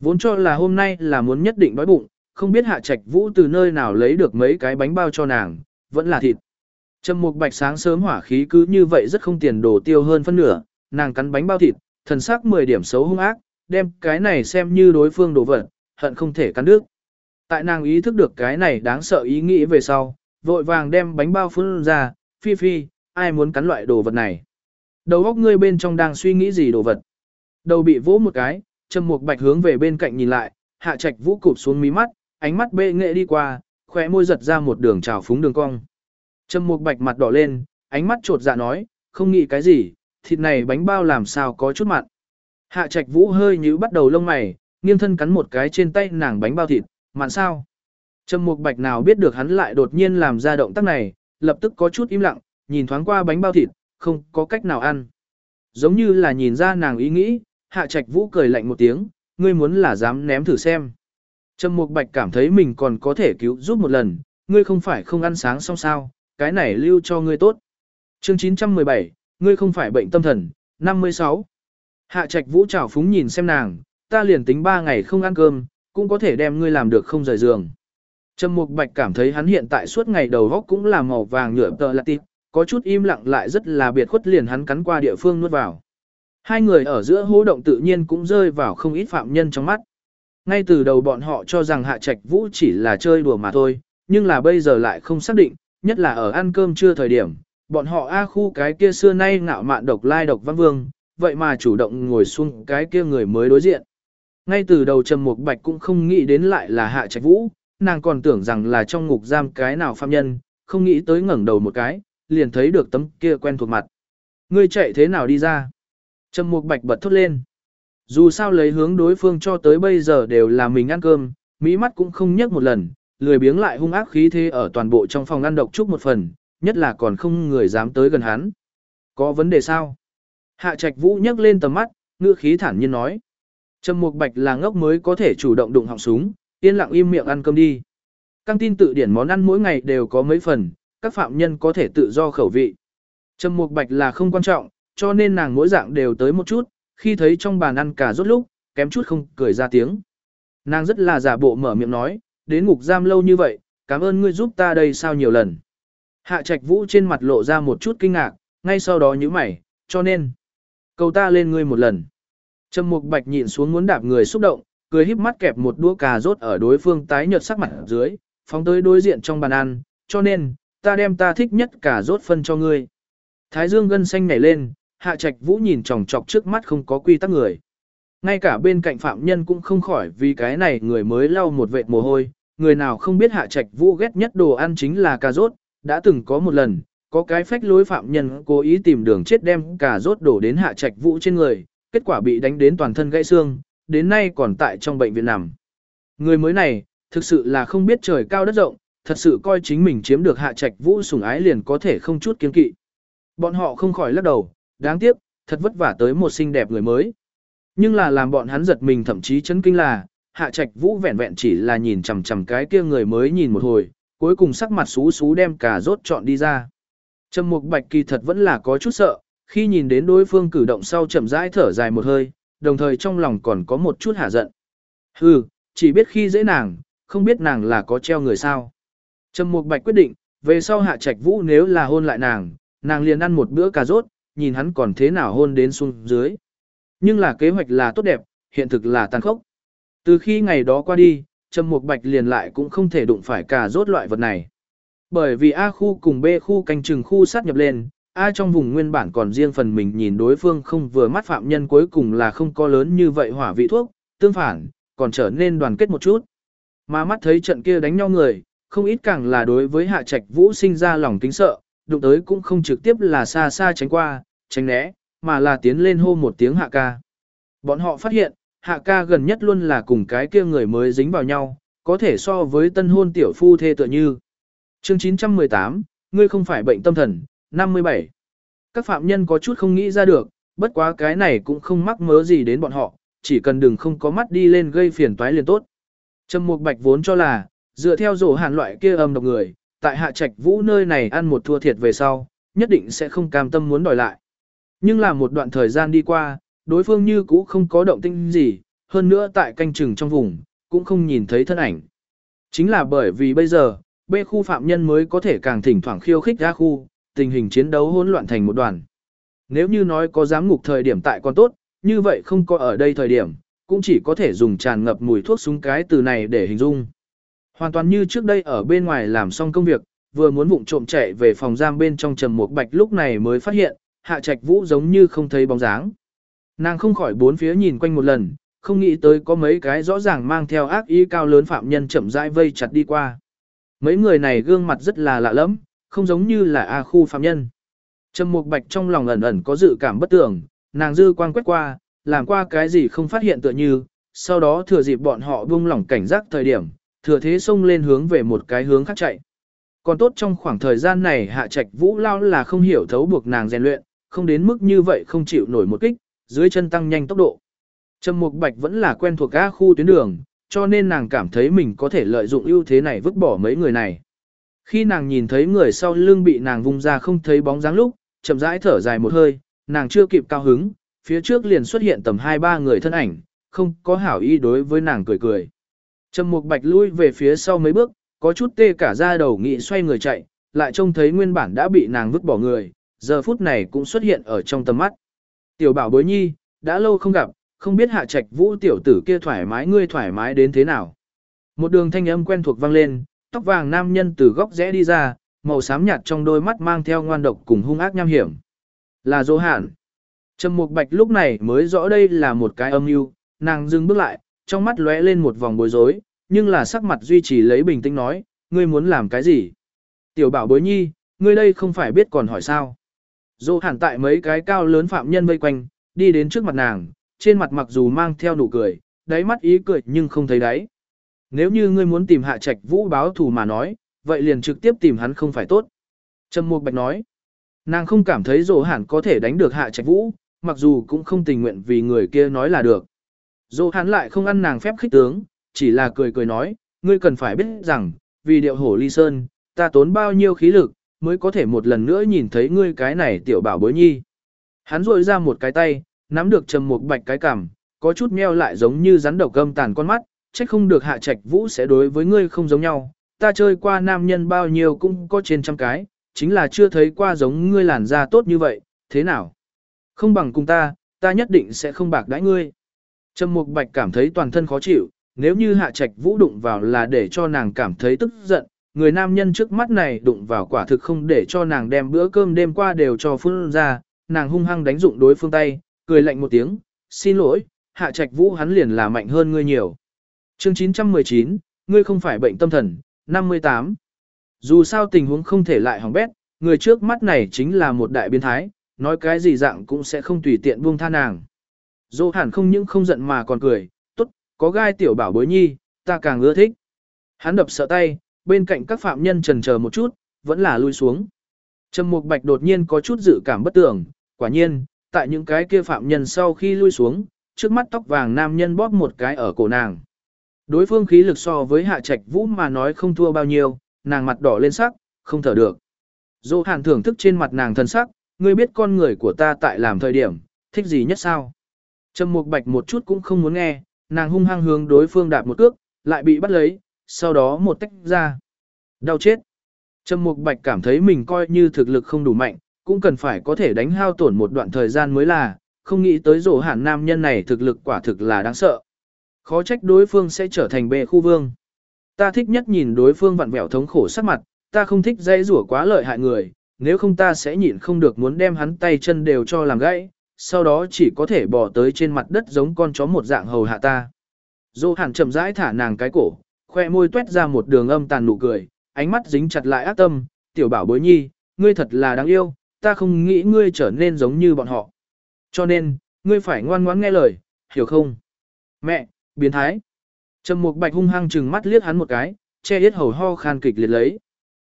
Vốn cho là hôm nay là muốn nhất định đói bụng, không biết Hạ Trạch Vũ từ nơi nào lấy được mấy cái bánh bao cho nàng, vẫn là thịt. Trầm Mục Bạch sáng sớm hỏa khí cứ như vậy rất không tiền đồ tiêu hơn phân nửa, nàng cắn bánh bao thịt, thần sắc 10 điểm xấu hung ác, đem cái này xem như đối phương đồ vật, hận không thể cắn nước. Tại nàng ý thức được cái này đáng sợ ý nghĩ về sau, vội vàng đem bánh bao phun ra, phi phi, ai muốn cắn loại đồ vật này. Đầu óc ngươi bên trong đang suy nghĩ gì đồ vật. Đầu bị vỗ một cái, Trầm Mục Bạch hướng về bên cạnh nhìn lại, Hạ Trạch Vũ cụp xuống mí mắt, ánh mắt bệ nghệ đi qua, khóe môi giật ra một đường trào phúng đường cong. Trầm Mục Bạch mặt đỏ lên, ánh mắt trột dạ nói, không nghĩ cái gì, thịt này bánh bao làm sao có chút mặn. Hạ Trạch Vũ hơi nhíu bắt đầu lông mày, nghiêng thân cắn một cái trên tay nàng bánh bao thịt, mặn sao? Trầm Mục Bạch nào biết được hắn lại đột nhiên làm ra động tác này, lập tức có chút im lặng, nhìn thoáng qua bánh bao thịt, không có cách nào ăn. Giống như là nhìn ra nàng ý nghĩ, Hạ Trạch Vũ cười lạnh một tiếng, ngươi muốn là dám ném thử xem. Trầm Mục Bạch cảm thấy mình còn có thể cứu giúp một lần, ngươi không phải không ăn sáng xong sao, cái này lưu cho ngươi tốt. Chương 917, ngươi không phải bệnh tâm thần, 56. Hạ Trạch Vũ trào phúng nhìn xem nàng, ta liền tính 3 ngày không ăn cơm, cũng có thể đem ngươi làm được không rời giường. Trầm Mục Bạch cảm thấy hắn hiện tại suốt ngày đầu góc cũng là màu vàng nhựa tờ là tịp, có chút im lặng lại rất là biệt khuất liền hắn cắn qua địa phương nuốt vào. Hai người ở giữa hố động tự nhiên cũng rơi vào không ít phạm nhân trong mắt. Ngay từ đầu bọn họ cho rằng Hạ Trạch Vũ chỉ là chơi đùa mà thôi, nhưng là bây giờ lại không xác định, nhất là ở ăn cơm trưa thời điểm, bọn họ A khu cái kia xưa nay ngạo mạn độc lai độc văn vương, vậy mà chủ động ngồi xuống cái kia người mới đối diện. Ngay từ đầu Trầm Mục Bạch cũng không nghĩ đến lại là Hạ Trạch Vũ, nàng còn tưởng rằng là trong ngục giam cái nào phạm nhân, không nghĩ tới ngẩng đầu một cái, liền thấy được tấm kia quen thuộc mặt. Ngươi chạy thế nào đi ra? Trầm Mục Bạch bật thốt lên. Dù sao lấy hướng đối phương cho tới bây giờ đều là mình ăn cơm, mỹ mắt cũng không nhấc một lần, lười biếng lại hung ác khí thế ở toàn bộ trong phòng ăn độc chúc một phần, nhất là còn không người dám tới gần hắn. Có vấn đề sao? Hạ Trạch Vũ nhấc lên tầm mắt, ngữ khí thản nhiên nói. Trầm Mục Bạch là ngốc mới có thể chủ động đụng họng súng, yên lặng im miệng ăn cơm đi. Căng tin tự điển món ăn mỗi ngày đều có mấy phần, các phạm nhân có thể tự do khẩu vị. Trầm Mục Bạch là không quan trọng, cho nên nàng mỗi dạng đều tới một chút, khi thấy trong bàn ăn cả rốt lúc, kém chút không cười ra tiếng. Nàng rất là giả bộ mở miệng nói, đến ngục giam lâu như vậy, cảm ơn ngươi giúp ta đây sao nhiều lần. Hạ Trạch Vũ trên mặt lộ ra một chút kinh ngạc, ngay sau đó nhíu mày, cho nên, cầu ta lên ngươi một lần. Trầm Mục Bạch nhịn xuống muốn đạp người xúc động, cười híp mắt kẹp một đũa cà rốt ở đối phương tái nhợt sắc mặt dưới, phóng tới đối diện trong bàn ăn, cho nên, ta đem ta thích nhất cả rốt phân cho ngươi. Thái Dương gân xanh nhảy lên, Hạ Trạch Vũ nhìn chòng chọc trước mắt không có quy tắc người. Ngay cả bên cạnh phạm nhân cũng không khỏi vì cái này người mới lau một vệt mồ hôi, người nào không biết Hạ Trạch Vũ ghét nhất đồ ăn chính là cà rốt, đã từng có một lần, có cái phách lối phạm nhân cố ý tìm đường chết đem cà rốt đổ đến Hạ Trạch Vũ trên người, kết quả bị đánh đến toàn thân gãy xương, đến nay còn tại trong bệnh viện nằm. Người mới này, thực sự là không biết trời cao đất rộng, thật sự coi chính mình chiếm được Hạ Trạch Vũ sủng ái liền có thể không chút kiên kỵ. Bọn họ không khỏi lắc đầu, đáng tiếc, thật vất vả tới một xinh đẹp người mới. Nhưng là làm bọn hắn giật mình thậm chí chấn kinh là, Hạ Trạch Vũ vẹn vẹn chỉ là nhìn chằm chằm cái kia người mới nhìn một hồi, cuối cùng sắc mặt xú xú đem cả rốt chọn đi ra. Trầm Mục Bạch kỳ thật vẫn là có chút sợ, khi nhìn đến đối phương cử động sau chậm rãi thở dài một hơi, đồng thời trong lòng còn có một chút hả giận. Hừ, chỉ biết khi dễ nàng, không biết nàng là có treo người sao. Trầm Mục Bạch quyết định, về sau Hạ Trạch Vũ nếu là hôn lại nàng, nàng liền ăn một bữa cà rốt, nhìn hắn còn thế nào hôn đến xuống dưới. Nhưng là kế hoạch là tốt đẹp, hiện thực là tàn khốc. Từ khi ngày đó qua đi, Trầm Mục Bạch liền lại cũng không thể đụng phải cà rốt loại vật này. Bởi vì A khu cùng B khu canh chừng khu sát nhập lên, A trong vùng nguyên bản còn riêng phần mình nhìn đối phương không vừa mắt phạm nhân cuối cùng là không có lớn như vậy hỏa vị thuốc, tương phản, còn trở nên đoàn kết một chút. Mà mắt thấy trận kia đánh nhau người, không ít càng là đối với hạ trạch vũ sinh ra lòng kính sợ, đụng tới cũng không trực tiếp là xa xa tránh qua, tránh né, mà là tiến lên hô một tiếng hạ ca. Bọn họ phát hiện, hạ ca gần nhất luôn là cùng cái kia người mới dính vào nhau, có thể so với tân hôn tiểu phu thê tựa như. Chương 918, ngươi không phải bệnh tâm thần, 57. Các phạm nhân có chút không nghĩ ra được, bất quá cái này cũng không mắc mớ gì đến bọn họ, chỉ cần đừng không có mắt đi lên gây phiền toái liền tốt. Trầm Mục Bạch vốn cho là, dựa theo rổ hàn loại kia âm độc người, tại hạ trạch vũ nơi này ăn một thua thiệt về sau, nhất định sẽ không cam tâm muốn đòi lại. Nhưng là một đoạn thời gian đi qua, đối phương như cũ không có động tĩnh gì, hơn nữa tại canh chừng trong vùng, cũng không nhìn thấy thân ảnh. Chính là bởi vì bây giờ, B khu phạm nhân mới có thể càng thỉnh thoảng khiêu khích ra khu, tình hình chiến đấu hỗn loạn thành một đoàn. Nếu như nói có giám ngục thời điểm tại còn tốt, như vậy không có ở đây thời điểm, cũng chỉ có thể dùng tràn ngập mùi thuốc súng cái từ này để hình dung. Hoàn toàn như trước đây ở bên ngoài làm xong công việc, vừa muốn vụng trộm chạy về phòng giam bên trong trầm một bạch lúc này mới phát hiện, hạ trạch vũ giống như không thấy bóng dáng. Nàng không khỏi bốn phía nhìn quanh một lần, không nghĩ tới có mấy cái rõ ràng mang theo ác ý cao lớn phạm nhân chậm rãi vây chặt đi qua. Mấy người này gương mặt rất là lạ lẫm, không giống như là A khu phạm nhân. Trầm Mục Bạch trong lòng ẩn ẩn có dự cảm bất tưởng, nàng dư quang quét qua, làm qua cái gì không phát hiện tựa như, sau đó thừa dịp bọn họ buông lỏng cảnh giác thời điểm, thừa thế xông lên hướng về một cái hướng khác chạy. Còn tốt trong khoảng thời gian này hạ trạch vũ lao là không hiểu thấu buộc nàng rèn luyện, không đến mức như vậy không chịu nổi một kích, dưới chân tăng nhanh tốc độ. Trầm Mục Bạch vẫn là quen thuộc các khu tuyến đường, cho nên nàng cảm thấy mình có thể lợi dụng ưu thế này vứt bỏ mấy người này. Khi nàng nhìn thấy người sau lưng bị nàng vung ra không thấy bóng dáng lúc, chậm rãi thở dài một hơi, nàng chưa kịp cao hứng, phía trước liền xuất hiện tầm 2-3 người thân ảnh, không có hảo ý đối với nàng cười cười. Trầm Mục Bạch lui về phía sau mấy bước, có chút tê cả da đầu nghị xoay người chạy, lại trông thấy nguyên bản đã bị nàng vứt bỏ người, giờ phút này cũng xuất hiện ở trong tầm mắt. Tiểu bảo bối nhi, đã lâu không gặp, không biết hạ trạch vũ tiểu tử kia thoải mái ngươi thoải mái đến thế nào. Một đường thanh âm quen thuộc vang lên, tóc vàng nam nhân từ góc rẽ đi ra, màu xám nhạt trong đôi mắt mang theo ngoan độc cùng hung ác nham hiểm. Là dỗ hạn. Trầm Mục Bạch lúc này mới rõ đây là một cái âm mưu, nàng dừng bước lại, trong mắt lóe lên một vòng bối rối, nhưng là sắc mặt duy trì lấy bình tĩnh nói, ngươi muốn làm cái gì? Tiểu bảo bối nhi, ngươi đây không phải biết còn hỏi sao? Dô hẳn tại mấy cái cao lớn phạm nhân vây quanh, đi đến trước mặt nàng, trên mặt mặc dù mang theo nụ cười, đáy mắt ý cười nhưng không thấy đáy. Nếu như ngươi muốn tìm hạ trạch vũ báo thù mà nói, vậy liền trực tiếp tìm hắn không phải tốt. Trầm Mục Bạch nói, nàng không cảm thấy dỗ hẳn có thể đánh được hạ trạch vũ, mặc dù cũng không tình nguyện vì người kia nói là được. Dỗ hắn lại không ăn nàng phép khích tướng, chỉ là cười cười nói, ngươi cần phải biết rằng, vì điệu hổ ly sơn, ta tốn bao nhiêu khí lực, mới có thể một lần nữa nhìn thấy ngươi cái này tiểu bảo bối nhi. Hắn rội ra một cái tay, nắm được trầm một bạch cái cằm, có chút meo lại giống như rắn độc gâm tàn con mắt, trách không được hạ trạch vũ sẽ đối với ngươi không giống nhau. Ta chơi qua nam nhân bao nhiêu cũng có trên trăm cái, chính là chưa thấy qua giống ngươi làn da tốt như vậy, thế nào? Không bằng cùng ta, ta nhất định sẽ không bạc đãi ngươi. Trầm Mục Bạch cảm thấy toàn thân khó chịu, nếu như hạ trạch vũ đụng vào là để cho nàng cảm thấy tức giận, người nam nhân trước mắt này đụng vào quả thực không để cho nàng đem bữa cơm đêm qua đều cho phun ra, nàng hung hăng đánh dụng đối phương tay, cười lạnh một tiếng, xin lỗi, hạ trạch vũ hắn liền là mạnh hơn ngươi nhiều. Chương 919, ngươi không phải bệnh tâm thần, 58. Dù sao tình huống không thể lại hỏng bét, người trước mắt này chính là một đại biến thái, nói cái gì dạng cũng sẽ không tùy tiện buông tha nàng. Dô hẳn không những không giận mà còn cười, tốt, có gai tiểu bảo bối nhi, ta càng ưa thích. Hắn đập sợ tay, bên cạnh các phạm nhân trần chờ một chút, vẫn là lui xuống. Trầm Mục Bạch đột nhiên có chút dự cảm bất tưởng, quả nhiên, tại những cái kia phạm nhân sau khi lui xuống, trước mắt tóc vàng nam nhân bóp một cái ở cổ nàng. Đối phương khí lực so với hạ trạch vũ mà nói không thua bao nhiêu, nàng mặt đỏ lên sắc, không thở được. Dô hàn thưởng thức trên mặt nàng thân sắc, ngươi biết con người của ta tại làm thời điểm, thích gì nhất sao? Trầm Mục Bạch một chút cũng không muốn nghe, nàng hung hăng hướng đối phương đạp một cước, lại bị bắt lấy, sau đó một tách ra. Đau chết. Trầm Mục Bạch cảm thấy mình coi như thực lực không đủ mạnh, cũng cần phải có thể đánh hao tổn một đoạn thời gian mới là, không nghĩ tới rổ hẳn nam nhân này thực lực quả thực là đáng sợ. Khó trách đối phương sẽ trở thành bệ khu vương. Ta thích nhất nhìn đối phương vặn vẹo thống khổ sắc mặt, ta không thích dây rủa quá lợi hại người, nếu không ta sẽ nhịn không được muốn đem hắn tay chân đều cho làm gãy, sau đó chỉ có thể bỏ tới trên mặt đất giống con chó một dạng hầu hạ ta. Dô hẳn chậm rãi thả nàng cái cổ, khoe môi tuét ra một đường âm tàn nụ cười, ánh mắt dính chặt lại ác tâm, tiểu bảo bối nhi, ngươi thật là đáng yêu, ta không nghĩ ngươi trở nên giống như bọn họ. Cho nên, ngươi phải ngoan ngoãn nghe lời, hiểu không? Mẹ, biến thái. Trầm Mục Bạch hung hăng trừng mắt liếc hắn một cái, che hết hầu ho khan kịch liệt lấy.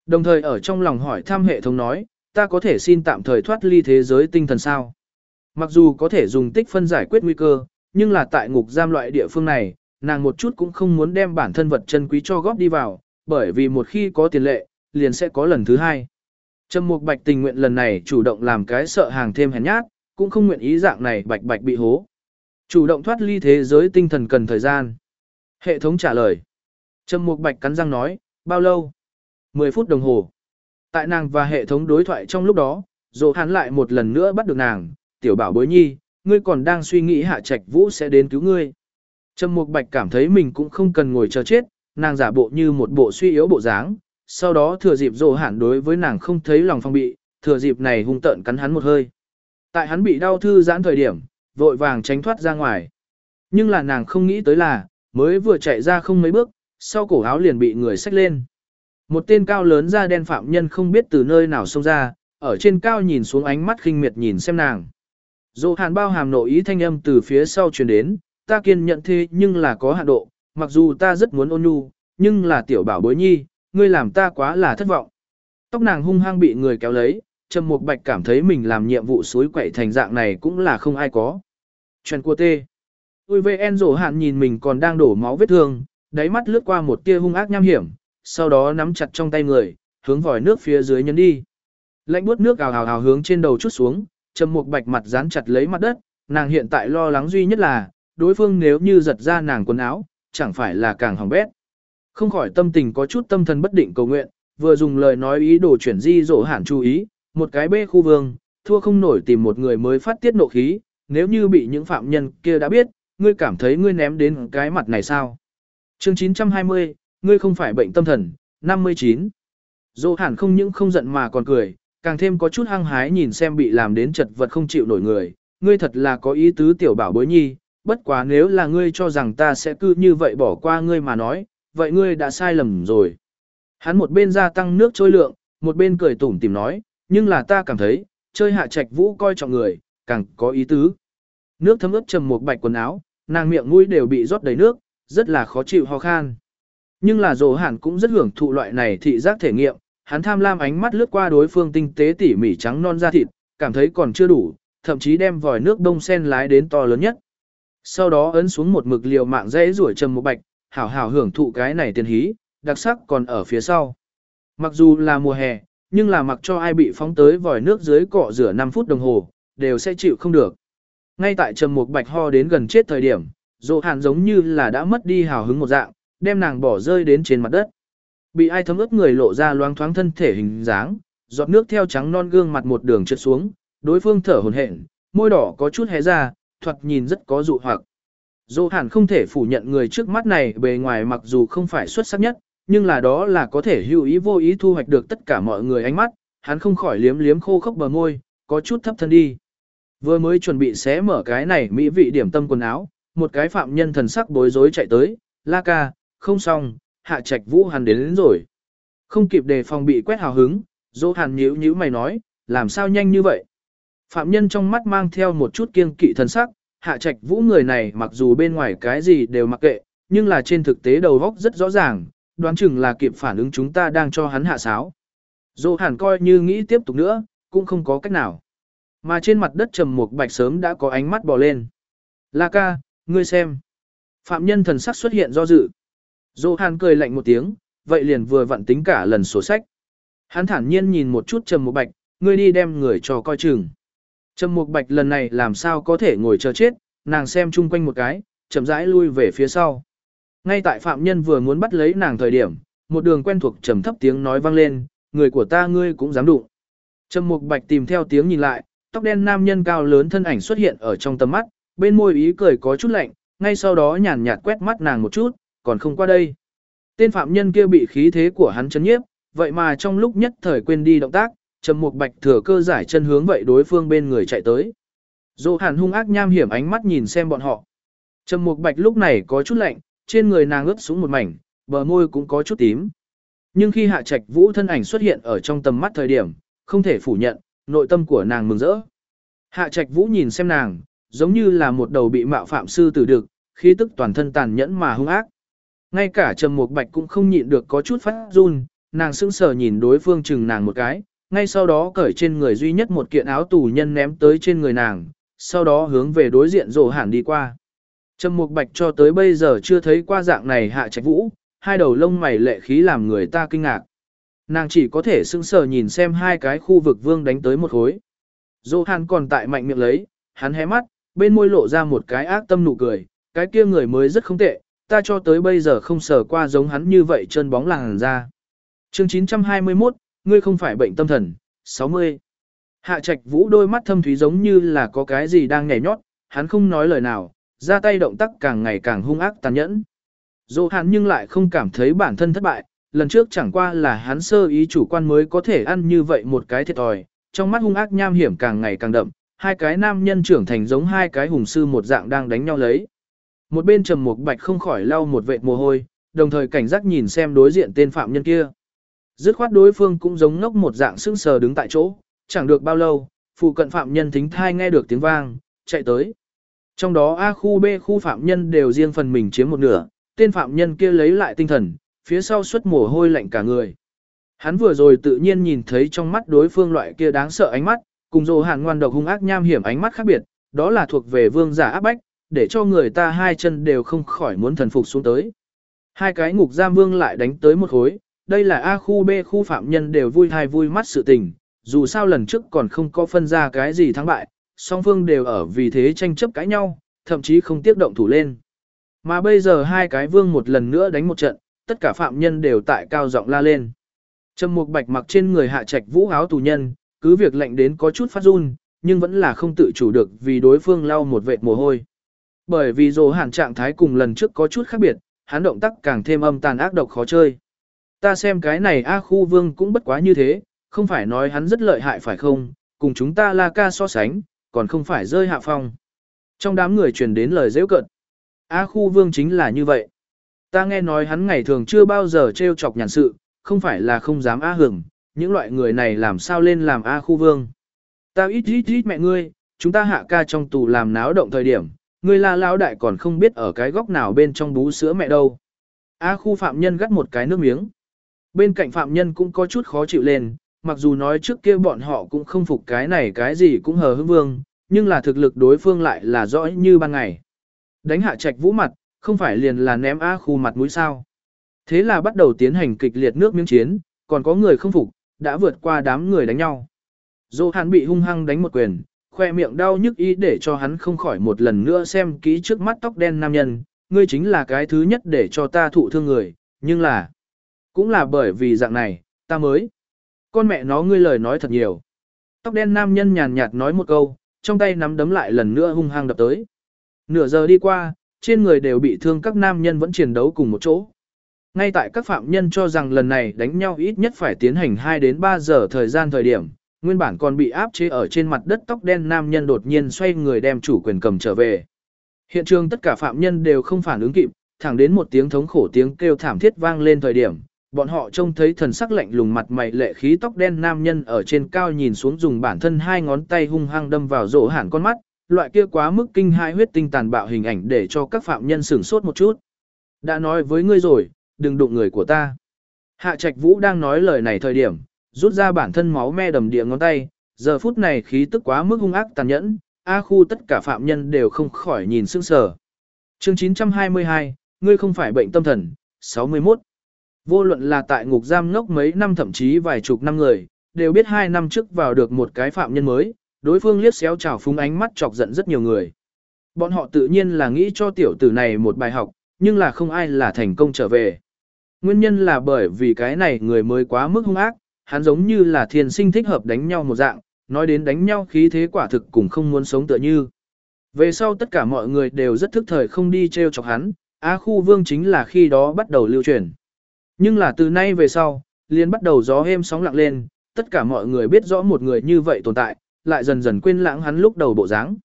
Đồng thời ở trong lòng hỏi thăm hệ thống nói, ta có thể xin tạm thời thoát ly thế giới tinh thần sao? Mặc dù có thể dùng tích phân giải quyết nguy cơ, nhưng là tại ngục giam loại địa phương này, nàng một chút cũng không muốn đem bản thân vật chân quý cho góp đi vào, bởi vì một khi có tiền lệ, liền sẽ có lần thứ hai. Trầm Mục Bạch tình nguyện lần này chủ động làm cái sợ hàng thêm hèn nhát, cũng không nguyện ý dạng này Bạch Bạch bị hố. Chủ động thoát ly thế giới tinh thần cần thời gian. Hệ thống trả lời. Trầm Mục Bạch cắn răng nói, bao lâu? 10 phút đồng hồ. Tại nàng và hệ thống đối thoại trong lúc đó, dỗ hắn lại một lần nữa bắt được nàng, tiểu bảo bối nhi, ngươi còn đang suy nghĩ hạ trạch vũ sẽ đến cứu ngươi. Trầm Mục Bạch cảm thấy mình cũng không cần ngồi chờ chết, nàng giả bộ như một bộ suy yếu bộ dáng, sau đó thừa dịp dỗ hẳn đối với nàng không thấy lòng phong bị, thừa dịp này hung tợn cắn hắn một hơi. Tại hắn bị đau thư giãn thời điểm, vội vàng tránh thoát ra ngoài. Nhưng là nàng không nghĩ tới là, mới vừa chạy ra không mấy bước, sau cổ áo liền bị người xách lên. Một tên cao lớn da đen phạm nhân không biết từ nơi nào xông ra, ở trên cao nhìn xuống ánh mắt khinh miệt nhìn xem nàng. Dô hàn bao hàm nội ý thanh âm từ phía sau truyền đến, ta kiên nhận thế nhưng là có hạn độ, mặc dù ta rất muốn ôn nhu, nhưng là tiểu bảo bối nhi, ngươi làm ta quá là thất vọng. Tóc nàng hung hăng bị người kéo lấy, Trầm Mục Bạch cảm thấy mình làm nhiệm vụ suối quậy thành dạng này cũng là không ai có. Chuyện của tê. Ui En rổ hạn nhìn mình còn đang đổ máu vết thương, đáy mắt lướt qua một tia hung ác nham hiểm, sau đó nắm chặt trong tay người, hướng vòi nước phía dưới nhấn đi. Lạnh buốt nước ào ào ào hướng trên đầu chút xuống, Trầm Mục Bạch mặt dán chặt lấy mặt đất, nàng hiện tại lo lắng duy nhất là, đối phương nếu như giật ra nàng quần áo, chẳng phải là càng hỏng bét. Không khỏi tâm tình có chút tâm thần bất định cầu nguyện, vừa dùng lời nói ý đồ chuyển di dỗ hẳn chú ý, một cái bê khu vương, thua không nổi tìm một người mới phát tiết nộ khí, nếu như bị những phạm nhân kia đã biết, ngươi cảm thấy ngươi ném đến cái mặt này sao? Chương 920, ngươi không phải bệnh tâm thần, 59. Dỗ hẳn không những không giận mà còn cười, càng thêm có chút hăng hái nhìn xem bị làm đến chật vật không chịu nổi người, ngươi thật là có ý tứ tiểu bảo bối nhi, bất quá nếu là ngươi cho rằng ta sẽ cứ như vậy bỏ qua ngươi mà nói, vậy ngươi đã sai lầm rồi. Hắn một bên gia tăng nước trôi lượng, một bên cười tủm tìm nói, nhưng là ta cảm thấy, chơi hạ trạch vũ coi trọng người, càng có ý tứ. Nước thấm ướt trầm một bạch quần áo, nàng miệng mũi đều bị rót đầy nước, rất là khó chịu ho khan. Nhưng là dồ hẳn cũng rất hưởng thụ loại này thị giác thể nghiệm, hắn tham lam ánh mắt lướt qua đối phương tinh tế tỉ mỉ trắng non da thịt, cảm thấy còn chưa đủ, thậm chí đem vòi nước đông sen lái đến to lớn nhất. Sau đó ấn xuống một mực liều mạng dễ rủi trầm một bạch, hảo hảo hưởng thụ cái này tiền hí, đặc sắc còn ở phía sau. Mặc dù là mùa hè, nhưng là mặc cho ai bị phóng tới vòi nước dưới cọ rửa 5 phút đồng hồ, đều sẽ chịu không được. Ngay tại trầm một bạch ho đến gần chết thời điểm, dỗ hàn giống như là đã mất đi hào hứng một dạng, đem nàng bỏ rơi đến trên mặt đất. Bị ai thấm ướt người lộ ra loáng thoáng thân thể hình dáng, giọt nước theo trắng non gương mặt một đường trượt xuống, đối phương thở hổn hển, môi đỏ có chút hé ra, thoạt nhìn rất có dụ hoặc. Dô hẳn không thể phủ nhận người trước mắt này bề ngoài mặc dù không phải xuất sắc nhất, nhưng là đó là có thể hữu ý vô ý thu hoạch được tất cả mọi người ánh mắt, hắn không khỏi liếm liếm khô khốc bờ môi, có chút thấp thân đi. Vừa mới chuẩn bị xé mở cái này mỹ vị điểm tâm quần áo, một cái phạm nhân thần sắc bối rối chạy tới, la ca, không xong, hạ trạch vũ hắn đến, đến rồi. Không kịp đề phòng bị quét hào hứng, dỗ hàn nhíu nhíu mày nói, làm sao nhanh như vậy. Phạm nhân trong mắt mang theo một chút kiên kỵ thần sắc, hạ trạch vũ người này mặc dù bên ngoài cái gì đều mặc kệ, nhưng là trên thực tế đầu góc rất rõ ràng, đoán chừng là kịp phản ứng chúng ta đang cho hắn hạ sáo. Dỗ hàn coi như nghĩ tiếp tục nữa, cũng không có cách nào. Mà trên mặt đất trầm một bạch sớm đã có ánh mắt bò lên. La ca, ngươi xem. Phạm nhân thần sắc xuất hiện do dự. Dỗ hàn cười lạnh một tiếng, vậy liền vừa vặn tính cả lần sổ sách. Hắn thản nhiên nhìn một chút trầm mục bạch, ngươi đi đem người cho coi chừng. Trầm Mục Bạch lần này làm sao có thể ngồi chờ chết, nàng xem chung quanh một cái, chậm rãi lui về phía sau. Ngay tại phạm nhân vừa muốn bắt lấy nàng thời điểm, một đường quen thuộc trầm thấp tiếng nói vang lên, người của ta ngươi cũng dám đụng. Trầm Mục Bạch tìm theo tiếng nhìn lại, tóc đen nam nhân cao lớn thân ảnh xuất hiện ở trong tầm mắt, bên môi ý cười có chút lạnh, ngay sau đó nhàn nhạt quét mắt nàng một chút, còn không qua đây. Tên phạm nhân kia bị khí thế của hắn chấn nhiếp, vậy mà trong lúc nhất thời quên đi động tác, Trầm Mục Bạch thừa cơ giải chân hướng vậy đối phương bên người chạy tới. Dô Hàn hung ác nham hiểm ánh mắt nhìn xem bọn họ. Trầm Mục Bạch lúc này có chút lạnh, trên người nàng ướt xuống một mảnh, bờ môi cũng có chút tím. Nhưng khi Hạ Trạch Vũ thân ảnh xuất hiện ở trong tầm mắt thời điểm, không thể phủ nhận, nội tâm của nàng mừng rỡ. Hạ Trạch Vũ nhìn xem nàng, giống như là một đầu bị mạo phạm sư tử được, khí tức toàn thân tàn nhẫn mà hung ác. Ngay cả Trầm Mục Bạch cũng không nhịn được có chút phát run, nàng sững sờ nhìn đối phương chừng nàng một cái, ngay sau đó cởi trên người duy nhất một kiện áo tù nhân ném tới trên người nàng, sau đó hướng về đối diện rồ hẳn đi qua. Trầm Mục Bạch cho tới bây giờ chưa thấy qua dạng này hạ trạch vũ, hai đầu lông mày lệ khí làm người ta kinh ngạc. Nàng chỉ có thể sững sờ nhìn xem hai cái khu vực vương đánh tới một khối. Dô Hàn còn tại mạnh miệng lấy, hắn hé mắt, bên môi lộ ra một cái ác tâm nụ cười, cái kia người mới rất không tệ, ta cho tới bây giờ không sờ qua giống hắn như vậy chân bóng làng ra. Chương 921, ngươi không phải bệnh tâm thần, 60. Hạ Trạch Vũ đôi mắt thâm thúy giống như là có cái gì đang nhảy nhót, hắn không nói lời nào, ra tay động tác càng ngày càng hung ác tàn nhẫn. Dô hắn nhưng lại không cảm thấy bản thân thất bại, lần trước chẳng qua là hắn sơ ý chủ quan mới có thể ăn như vậy một cái thiệt thòi, trong mắt hung ác nham hiểm càng ngày càng đậm, hai cái nam nhân trưởng thành giống hai cái hùng sư một dạng đang đánh nhau lấy. Một bên trầm mục bạch không khỏi lau một vệt mồ hôi, đồng thời cảnh giác nhìn xem đối diện tên phạm nhân kia. Dứt khoát đối phương cũng giống ngốc một dạng sững sờ đứng tại chỗ, chẳng được bao lâu, phụ cận phạm nhân thính thai nghe được tiếng vang, chạy tới. Trong đó A khu B khu phạm nhân đều riêng phần mình chiếm một nửa, tên phạm nhân kia lấy lại tinh thần, phía sau xuất mồ hôi lạnh cả người. Hắn vừa rồi tự nhiên nhìn thấy trong mắt đối phương loại kia đáng sợ ánh mắt, cùng dồ hàn ngoan độc hung ác nham hiểm ánh mắt khác biệt, đó là thuộc về vương giả áp bách, để cho người ta hai chân đều không khỏi muốn thần phục xuống tới. Hai cái ngục giam vương lại đánh tới một khối, đây là A khu B khu phạm nhân đều vui thai vui mắt sự tình, dù sao lần trước còn không có phân ra cái gì thắng bại, song phương đều ở vì thế tranh chấp cãi nhau, thậm chí không tiếp động thủ lên. Mà bây giờ hai cái vương một lần nữa đánh một trận, tất cả phạm nhân đều tại cao giọng la lên. Trầm Mục Bạch mặc trên người hạ trạch vũ áo tù nhân, cứ việc lệnh đến có chút phát run, nhưng vẫn là không tự chủ được vì đối phương lau một vệt mồ hôi. Bởi vì dồ hạn trạng thái cùng lần trước có chút khác biệt, hắn động tác càng thêm âm tàn ác độc khó chơi. Ta xem cái này A khu vương cũng bất quá như thế, không phải nói hắn rất lợi hại phải không, cùng chúng ta la ca so sánh, còn không phải rơi hạ phong. Trong đám người truyền đến lời dễ cận. A khu vương chính là như vậy. Ta nghe nói hắn ngày thường chưa bao giờ trêu chọc nhàn sự, không phải là không dám A hưởng, những loại người này làm sao lên làm A khu vương. Ta ít ít ít mẹ ngươi, chúng ta hạ ca trong tù làm náo động thời điểm, Người là lao đại còn không biết ở cái góc nào bên trong bú sữa mẹ đâu. A khu phạm nhân gắt một cái nước miếng. Bên cạnh phạm nhân cũng có chút khó chịu lên, mặc dù nói trước kia bọn họ cũng không phục cái này cái gì cũng hờ hững vương, nhưng là thực lực đối phương lại là rõ như ban ngày. Đánh hạ trạch vũ mặt, không phải liền là ném A khu mặt mũi sao. Thế là bắt đầu tiến hành kịch liệt nước miếng chiến, còn có người không phục, đã vượt qua đám người đánh nhau. Dô hắn bị hung hăng đánh một quyền, khoe miệng đau nhức ý để cho hắn không khỏi một lần nữa xem kỹ trước mắt tóc đen nam nhân, ngươi chính là cái thứ nhất để cho ta thụ thương người, nhưng là, cũng là bởi vì dạng này, ta mới. Con mẹ nó ngươi lời nói thật nhiều. Tóc đen nam nhân nhàn nhạt nói một câu, trong tay nắm đấm lại lần nữa hung hăng đập tới. Nửa giờ đi qua, trên người đều bị thương các nam nhân vẫn chiến đấu cùng một chỗ. Ngay tại các phạm nhân cho rằng lần này đánh nhau ít nhất phải tiến hành 2 đến 3 giờ thời gian thời điểm, nguyên bản còn bị áp chế ở trên mặt đất tóc đen nam nhân đột nhiên xoay người đem chủ quyền cầm trở về. Hiện trường tất cả phạm nhân đều không phản ứng kịp, thẳng đến một tiếng thống khổ tiếng kêu thảm thiết vang lên thời điểm, bọn họ trông thấy thần sắc lạnh lùng mặt mày lệ khí tóc đen nam nhân ở trên cao nhìn xuống dùng bản thân hai ngón tay hung hăng đâm vào rỗ hẳn con mắt, loại kia quá mức kinh hai huyết tinh tàn bạo hình ảnh để cho các phạm nhân sửng sốt một chút. Đã nói với ngươi rồi, đừng đụng người của ta. Hạ Trạch Vũ đang nói lời này thời điểm, rút ra bản thân máu me đầm địa ngón tay, giờ phút này khí tức quá mức hung ác tàn nhẫn, A khu tất cả phạm nhân đều không khỏi nhìn sững sờ. Chương 922, ngươi không phải bệnh tâm thần, 61. Vô luận là tại ngục giam ngốc mấy năm thậm chí vài chục năm người, đều biết hai năm trước vào được một cái phạm nhân mới, đối phương liếc xéo trào phúng ánh mắt chọc giận rất nhiều người. Bọn họ tự nhiên là nghĩ cho tiểu tử này một bài học, nhưng là không ai là thành công trở về. Nguyên nhân là bởi vì cái này người mới quá mức hung ác, hắn giống như là thiên sinh thích hợp đánh nhau một dạng, nói đến đánh nhau khí thế quả thực cũng không muốn sống tựa như. Về sau tất cả mọi người đều rất thức thời không đi treo chọc hắn, A khu vương chính là khi đó bắt đầu lưu truyền. Nhưng là từ nay về sau, liền bắt đầu gió êm sóng lặng lên, tất cả mọi người biết rõ một người như vậy tồn tại, lại dần dần quên lãng hắn lúc đầu bộ dáng.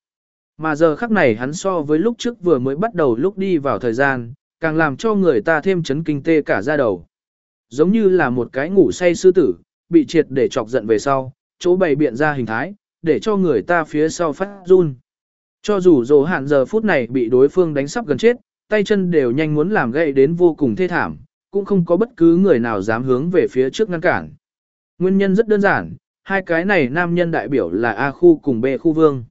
Mà giờ khắc này hắn so với lúc trước vừa mới bắt đầu lúc đi vào thời gian, càng làm cho người ta thêm chấn kinh tê cả da đầu. Giống như là một cái ngủ say sư tử, bị triệt để chọc giận về sau, chỗ bày biện ra hình thái, để cho người ta phía sau phát run. Cho dù dồ hạn giờ phút này bị đối phương đánh sắp gần chết, tay chân đều nhanh muốn làm gậy đến vô cùng thê thảm, cũng không có bất cứ người nào dám hướng về phía trước ngăn cản. Nguyên nhân rất đơn giản, hai cái này nam nhân đại biểu là A khu cùng B khu vương.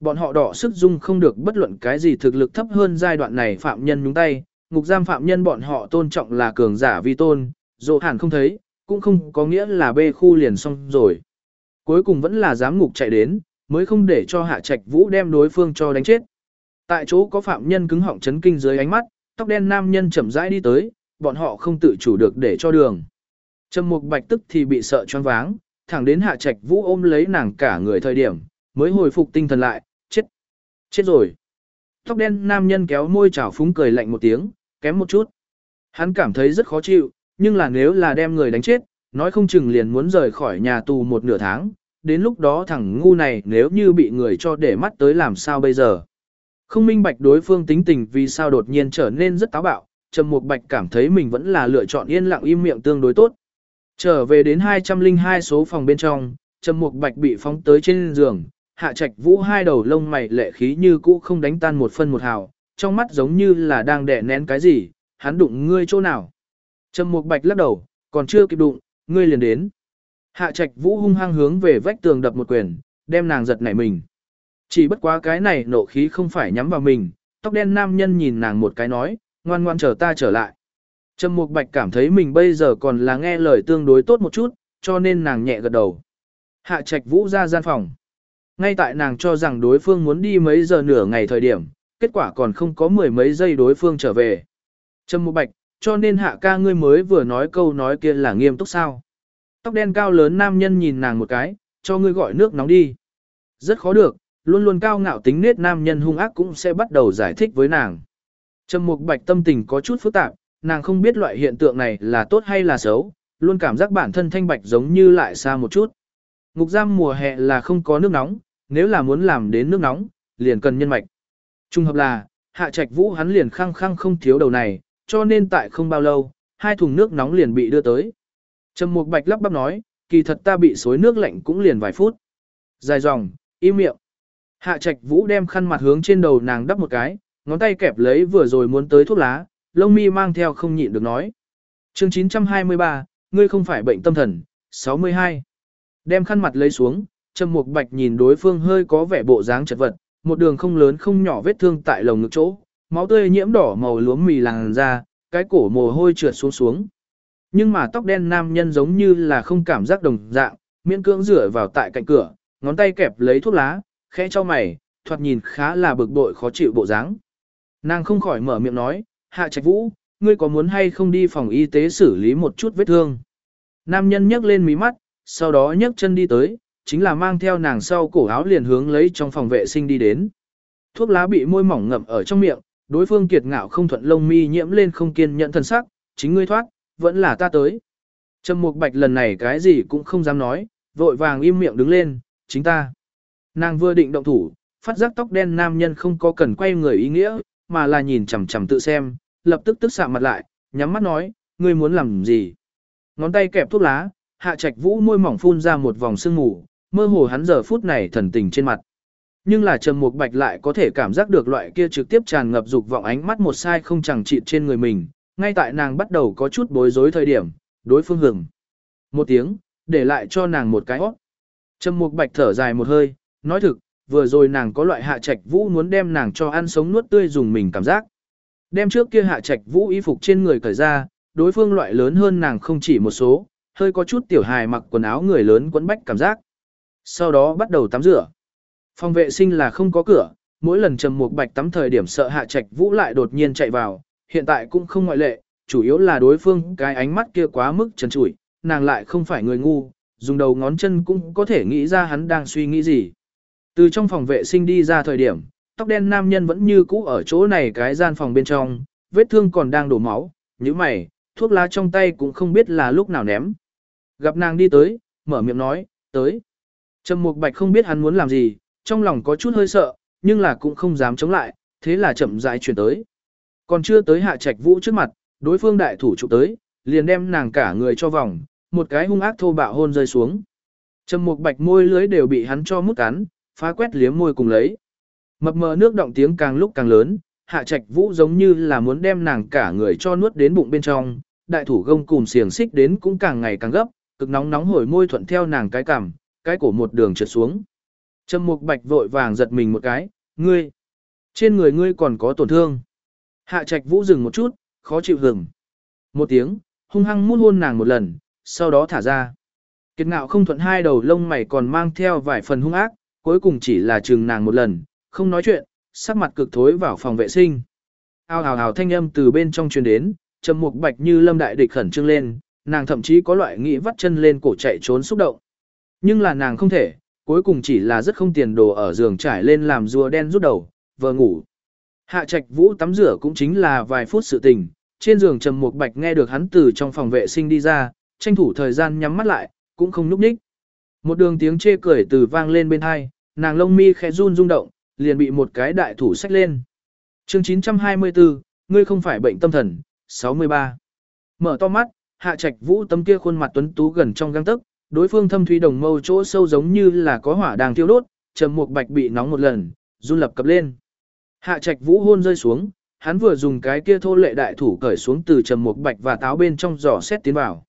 Bọn họ đỏ sức dung không được bất luận cái gì thực lực thấp hơn giai đoạn này phạm nhân nhúng tay, ngục giam phạm nhân bọn họ tôn trọng là cường giả vi tôn, dồ hẳn không thấy, cũng không có nghĩa là bê khu liền xong rồi. Cuối cùng vẫn là giám ngục chạy đến, mới không để cho hạ trạch vũ đem đối phương cho đánh chết. Tại chỗ có phạm nhân cứng họng chấn kinh dưới ánh mắt, tóc đen nam nhân chậm rãi đi tới, bọn họ không tự chủ được để cho đường. Trầm mục bạch tức thì bị sợ choáng váng, thẳng đến hạ trạch vũ ôm lấy nàng cả người thời điểm, mới hồi phục tinh thần lại, chết, chết rồi. Tóc đen nam nhân kéo môi trào phúng cười lạnh một tiếng, kém một chút. Hắn cảm thấy rất khó chịu, nhưng là nếu là đem người đánh chết, nói không chừng liền muốn rời khỏi nhà tù một nửa tháng, đến lúc đó thằng ngu này nếu như bị người cho để mắt tới làm sao bây giờ. Không minh bạch đối phương tính tình vì sao đột nhiên trở nên rất táo bạo, Trầm Mục Bạch cảm thấy mình vẫn là lựa chọn yên lặng im miệng tương đối tốt. Trở về đến 202 số phòng bên trong, Trầm Mục Bạch bị phóng tới trên giường, Hạ Trạch Vũ hai đầu lông mày lệ khí như cũ không đánh tan một phân một hào, trong mắt giống như là đang đè nén cái gì, hắn đụng ngươi chỗ nào. Trầm Mục Bạch lắc đầu, còn chưa kịp đụng, ngươi liền đến. Hạ Trạch Vũ hung hăng hướng về vách tường đập một quyền, đem nàng giật nảy mình. Chỉ bất quá cái này nộ khí không phải nhắm vào mình, tóc đen nam nhân nhìn nàng một cái nói, ngoan ngoan chờ ta trở lại. Trầm Mục Bạch cảm thấy mình bây giờ còn là nghe lời tương đối tốt một chút, cho nên nàng nhẹ gật đầu. Hạ Trạch Vũ ra gian phòng. Ngay tại nàng cho rằng đối phương muốn đi mấy giờ nửa ngày thời điểm, kết quả còn không có mười mấy giây đối phương trở về. Trầm Mục Bạch, cho nên hạ ca ngươi mới vừa nói câu nói kia là nghiêm túc sao. Tóc đen cao lớn nam nhân nhìn nàng một cái, cho ngươi gọi nước nóng đi. Rất khó được, luôn luôn cao ngạo tính nết nam nhân hung ác cũng sẽ bắt đầu giải thích với nàng. Trầm Mục Bạch tâm tình có chút phức tạp, nàng không biết loại hiện tượng này là tốt hay là xấu, luôn cảm giác bản thân thanh bạch giống như lại xa một chút. Ngục giam mùa hè là không có nước nóng, nếu là muốn làm đến nước nóng, liền cần nhân mạch. Trung hợp là, hạ trạch vũ hắn liền khăng khăng không thiếu đầu này, cho nên tại không bao lâu, hai thùng nước nóng liền bị đưa tới. Trầm Mục Bạch lắp bắp nói, kỳ thật ta bị xối nước lạnh cũng liền vài phút. Dài dòng, im miệng. Hạ Trạch Vũ đem khăn mặt hướng trên đầu nàng đắp một cái, ngón tay kẹp lấy vừa rồi muốn tới thuốc lá, lông mi mang theo không nhịn được nói. Chương 923, ngươi không phải bệnh tâm thần, 62. Đem khăn mặt lấy xuống, Trầm Mục Bạch nhìn đối phương hơi có vẻ bộ dáng chật vật, một đường không lớn không nhỏ vết thương tại lồng ngực chỗ, máu tươi nhiễm đỏ màu lúa mì làn ra, cái cổ mồ hôi trượt xuống xuống. Nhưng mà tóc đen nam nhân giống như là không cảm giác đồng dạng, miễn cưỡng rửa vào tại cạnh cửa, ngón tay kẹp lấy thuốc lá, khẽ cho mày, thoạt nhìn khá là bực bội khó chịu bộ dáng. Nàng không khỏi mở miệng nói, hạ trạch vũ, ngươi có muốn hay không đi phòng y tế xử lý một chút vết thương. Nam nhân nhấc lên mí mắt, sau đó nhấc chân đi tới, chính là mang theo nàng sau cổ áo liền hướng lấy trong phòng vệ sinh đi đến. Thuốc lá bị môi mỏng ngậm ở trong miệng, đối phương kiệt ngạo không thuận lông mi nhiễm lên không kiên nhẫn thân sắc, chính ngươi thoát, vẫn là ta tới. Trầm Mục Bạch lần này cái gì cũng không dám nói, vội vàng im miệng đứng lên, chính ta. Nàng vừa định động thủ, phát giác tóc đen nam nhân không có cần quay người ý nghĩa, mà là nhìn chằm chằm tự xem, lập tức tức sạm mặt lại, nhắm mắt nói, ngươi muốn làm gì? Ngón tay kẹp thuốc lá, hạ trạch vũ môi mỏng phun ra một vòng sương mù, mơ hồ hắn giờ phút này thần tình trên mặt. Nhưng là Trầm Mục Bạch lại có thể cảm giác được loại kia trực tiếp tràn ngập dục vọng ánh mắt một sai không chẳng trị trên người mình, ngay tại nàng bắt đầu có chút bối rối thời điểm, đối phương hừng. Một tiếng, để lại cho nàng một cái ót. Trầm Mục Bạch thở dài một hơi, nói thực, vừa rồi nàng có loại hạ trạch vũ muốn đem nàng cho ăn sống nuốt tươi dùng mình cảm giác. Đem trước kia hạ trạch vũ y phục trên người cởi ra, đối phương loại lớn hơn nàng không chỉ một số, hơi có chút tiểu hài mặc quần áo người lớn quấn bách cảm giác. Sau đó bắt đầu tắm rửa. Phòng vệ sinh là không có cửa, mỗi lần Trầm Mục Bạch tắm thời điểm sợ Hạ Trạch Vũ lại đột nhiên chạy vào, hiện tại cũng không ngoại lệ, chủ yếu là đối phương cái ánh mắt kia quá mức trần trụi, nàng lại không phải người ngu, dùng đầu ngón chân cũng có thể nghĩ ra hắn đang suy nghĩ gì. Từ trong phòng vệ sinh đi ra thời điểm, tóc đen nam nhân vẫn như cũ ở chỗ này cái gian phòng bên trong, vết thương còn đang đổ máu, như mày, thuốc lá trong tay cũng không biết là lúc nào ném. Gặp nàng đi tới, mở miệng nói, tới. Trầm Mục Bạch không biết hắn muốn làm gì, trong lòng có chút hơi sợ, nhưng là cũng không dám chống lại, thế là chậm rãi chuyển tới. Còn chưa tới hạ trạch vũ trước mặt, đối phương đại thủ chụp tới, liền đem nàng cả người cho vòng, một cái hung ác thô bạo hôn rơi xuống. Trầm mục bạch môi lưới đều bị hắn cho mút cắn, phá quét liếm môi cùng lấy. Mập mờ nước động tiếng càng lúc càng lớn, hạ trạch vũ giống như là muốn đem nàng cả người cho nuốt đến bụng bên trong, đại thủ gông cùng xiềng xích đến cũng càng ngày càng gấp, cực nóng nóng hổi môi thuận theo nàng cái cằm, cái cổ một đường trượt xuống. Trầm Mục Bạch vội vàng giật mình một cái, ngươi, trên người ngươi còn có tổn thương. Hạ Trạch Vũ dừng một chút, khó chịu hừng. Một tiếng, hung hăng mút hôn nàng một lần, sau đó thả ra. Kiệt ngạo không thuận hai đầu lông mày còn mang theo vài phần hung ác, cuối cùng chỉ là chừng nàng một lần, không nói chuyện, sắc mặt cực thối vào phòng vệ sinh. Ao hào hào thanh âm từ bên trong truyền đến, trầm mục bạch như lâm đại địch khẩn trương lên, nàng thậm chí có loại nghĩ vắt chân lên cổ chạy trốn xúc động. Nhưng là nàng không thể, cuối cùng chỉ là rất không tiền đồ ở giường trải lên làm rùa đen rút đầu, vờ ngủ. Hạ trạch vũ tắm rửa cũng chính là vài phút sự tình, trên giường trầm mục bạch nghe được hắn từ trong phòng vệ sinh đi ra, tranh thủ thời gian nhắm mắt lại, cũng không núp nhích. Một đường tiếng chê cười từ vang lên bên hai, nàng lông mi khẽ run rung động, liền bị một cái đại thủ xách lên. Chương 924, ngươi không phải bệnh tâm thần, 63. Mở to mắt, hạ trạch vũ tấm kia khuôn mặt tuấn tú gần trong gang tức, đối phương thâm thúy đồng mâu chỗ sâu giống như là có hỏa đang thiêu đốt, trầm mục bạch bị nóng một lần, run lập cập lên. Hạ trạch vũ hôn rơi xuống, hắn vừa dùng cái kia thô lệ đại thủ cởi xuống từ trầm mục bạch và táo bên trong giỏ xét tiến vào.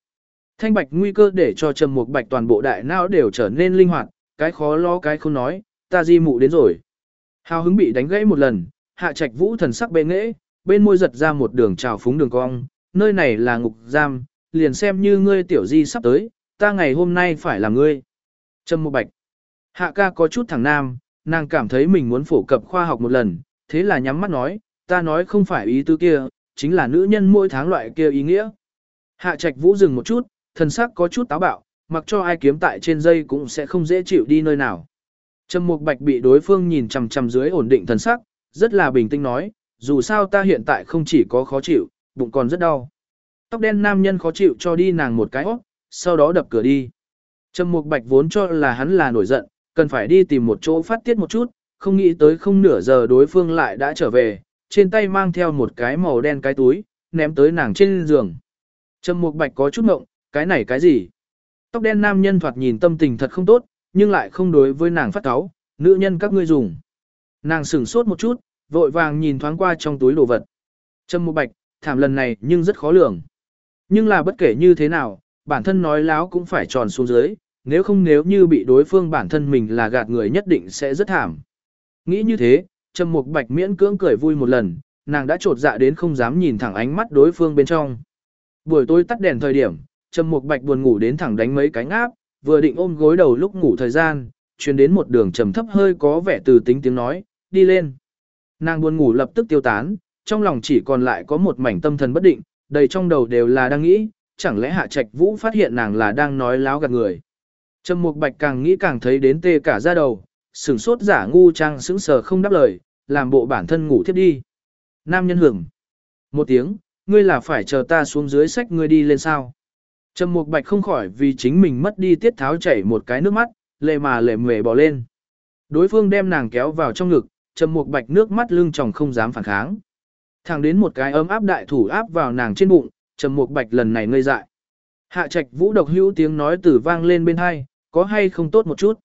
Thanh bạch nguy cơ để cho trầm mục bạch toàn bộ đại não đều trở nên linh hoạt, cái khó lo cái không nói, ta di mụ đến rồi. Hào hứng bị đánh gãy một lần, hạ trạch vũ thần sắc bệ nghệ, bên môi giật ra một đường trào phúng đường cong, nơi này là ngục giam, liền xem như ngươi tiểu di sắp tới, ta ngày hôm nay phải là ngươi. Trâm Mộ bạch. Hạ ca có chút thẳng nam, nàng cảm thấy mình muốn phổ cập khoa học một lần, thế là nhắm mắt nói, ta nói không phải ý tư kia, chính là nữ nhân mỗi tháng loại kia ý nghĩa. Hạ trạch vũ dừng một chút, thần sắc có chút táo bạo, mặc cho ai kiếm tại trên dây cũng sẽ không dễ chịu đi nơi nào. Trầm Mục Bạch bị đối phương nhìn chằm chằm dưới ổn định thần sắc, rất là bình tĩnh nói, dù sao ta hiện tại không chỉ có khó chịu, bụng còn rất đau. Tóc đen nam nhân khó chịu cho đi nàng một cái óc, sau đó đập cửa đi. Trầm Mục Bạch vốn cho là hắn là nổi giận, cần phải đi tìm một chỗ phát tiết một chút, không nghĩ tới không nửa giờ đối phương lại đã trở về, trên tay mang theo một cái màu đen cái túi, ném tới nàng trên giường. Trầm Mục Bạch có chút ngộng, cái này cái gì? Tóc đen nam nhân thoạt nhìn tâm tình thật không tốt, nhưng lại không đối với nàng phát cáo, nữ nhân các ngươi dùng. Nàng sửng sốt một chút, vội vàng nhìn thoáng qua trong túi đồ vật. Trầm Mục Bạch, thảm lần này nhưng rất khó lường. Nhưng là bất kể như thế nào, bản thân nói láo cũng phải tròn xuống dưới, nếu không nếu như bị đối phương bản thân mình là gạt người nhất định sẽ rất thảm. Nghĩ như thế, Trâm Mục Bạch miễn cưỡng cười vui một lần, nàng đã trột dạ đến không dám nhìn thẳng ánh mắt đối phương bên trong. Buổi tối tắt đèn thời điểm, Trâm Mục Bạch buồn ngủ đến thẳng đánh mấy cái ngáp, vừa định ôm gối đầu lúc ngủ thời gian, truyền đến một đường trầm thấp hơi có vẻ từ tính tiếng nói, đi lên. Nàng buồn ngủ lập tức tiêu tán, trong lòng chỉ còn lại có một mảnh tâm thần bất định, đầy trong đầu đều là đang nghĩ, chẳng lẽ Hạ Trạch Vũ phát hiện nàng là đang nói láo gạt người. Trầm Mục Bạch càng nghĩ càng thấy đến tê cả da đầu, sửng sốt giả ngu trang sững sờ không đáp lời, làm bộ bản thân ngủ thiếp đi. Nam nhân hưởng. Một tiếng, ngươi là phải chờ ta xuống dưới sách ngươi đi lên sao. Trầm Mục Bạch không khỏi vì chính mình mất đi tiết tháo chảy một cái nước mắt, lệ mà lệ mề bỏ lên. Đối phương đem nàng kéo vào trong ngực, Trầm Mục Bạch nước mắt lưng tròng không dám phản kháng. Thẳng đến một cái ấm áp đại thủ áp vào nàng trên bụng, Trầm Mục Bạch lần này ngây dại. Hạ Trạch Vũ độc hữu tiếng nói từ vang lên bên hai, có hay không tốt một chút.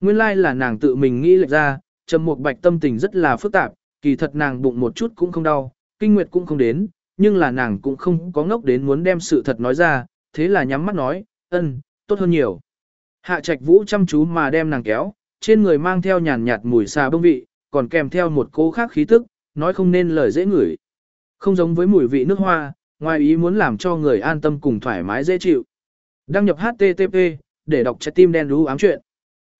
Nguyên lai like là nàng tự mình nghĩ lệch ra, Trầm Mục Bạch tâm tình rất là phức tạp, kỳ thật nàng bụng một chút cũng không đau, kinh nguyệt cũng không đến, nhưng là nàng cũng không có ngốc đến muốn đem sự thật nói ra, thế là nhắm mắt nói, ân, tốt hơn nhiều. Hạ trạch vũ chăm chú mà đem nàng kéo, trên người mang theo nhàn nhạt mùi xà bông vị, còn kèm theo một cô khác khí tức, nói không nên lời dễ ngửi. Không giống với mùi vị nước hoa, ngoài ý muốn làm cho người an tâm cùng thoải mái dễ chịu. Đăng nhập HTTP, để đọc trái tim đen đú ám chuyện.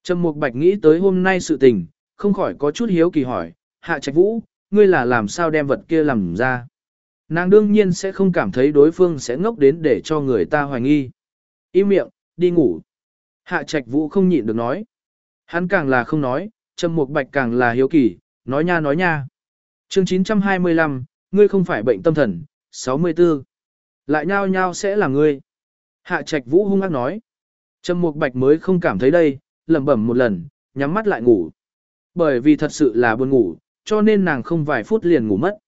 Trầm Mục Bạch nghĩ tới hôm nay sự tình, không khỏi có chút hiếu kỳ hỏi, Hạ Trạch Vũ, ngươi là làm sao đem vật kia làm ra? Nàng đương nhiên sẽ không cảm thấy đối phương sẽ ngốc đến để cho người ta hoài nghi. Im miệng, đi ngủ. Hạ trạch vũ không nhịn được nói. Hắn càng là không nói, trầm mục bạch càng là hiếu kỳ, nói nha nói nha. chương 925, ngươi không phải bệnh tâm thần, 64. Lại nhao nhao sẽ là ngươi. Hạ trạch vũ hung ác nói. Trầm mục bạch mới không cảm thấy đây, lẩm bẩm một lần, nhắm mắt lại ngủ. Bởi vì thật sự là buồn ngủ, cho nên nàng không vài phút liền ngủ mất.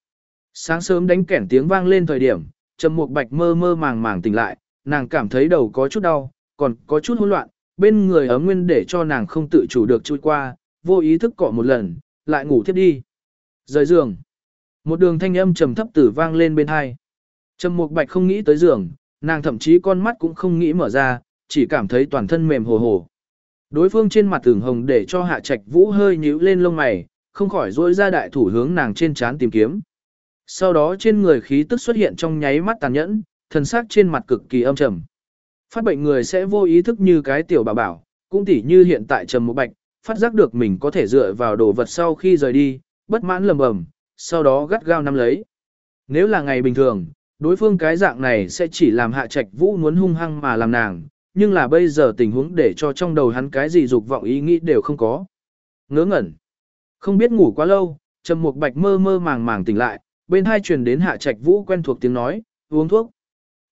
Sáng sớm đánh kẻn tiếng vang lên thời điểm, Trầm Mục Bạch mơ mơ màng màng tỉnh lại, nàng cảm thấy đầu có chút đau, còn có chút hỗn loạn, bên người ấm nguyên để cho nàng không tự chủ được chui qua, vô ý thức cọ một lần, lại ngủ tiếp đi. Rời giường. Một đường thanh âm trầm thấp tử vang lên bên hai. Trầm Mục Bạch không nghĩ tới giường, nàng thậm chí con mắt cũng không nghĩ mở ra, chỉ cảm thấy toàn thân mềm hồ hồ. Đối phương trên mặt tường hồng để cho hạ trạch vũ hơi nhíu lên lông mày, không khỏi dỗi ra đại thủ hướng nàng trên trán tìm kiếm. Sau đó trên người khí tức xuất hiện trong nháy mắt tàn nhẫn, thần sắc trên mặt cực kỳ âm trầm. Phát bệnh người sẽ vô ý thức như cái tiểu bà bảo, cũng tỉ như hiện tại trầm một bạch, phát giác được mình có thể dựa vào đồ vật sau khi rời đi, bất mãn lầm bầm, sau đó gắt gao nắm lấy. Nếu là ngày bình thường, đối phương cái dạng này sẽ chỉ làm hạ trạch vũ muốn hung hăng mà làm nàng, nhưng là bây giờ tình huống để cho trong đầu hắn cái gì dục vọng ý nghĩ đều không có. Ngớ ngẩn. Không biết ngủ quá lâu, Trầm Mục Bạch mơ mơ màng màng tỉnh lại, bên hai truyền đến Hạ Trạch Vũ quen thuộc tiếng nói, uống thuốc.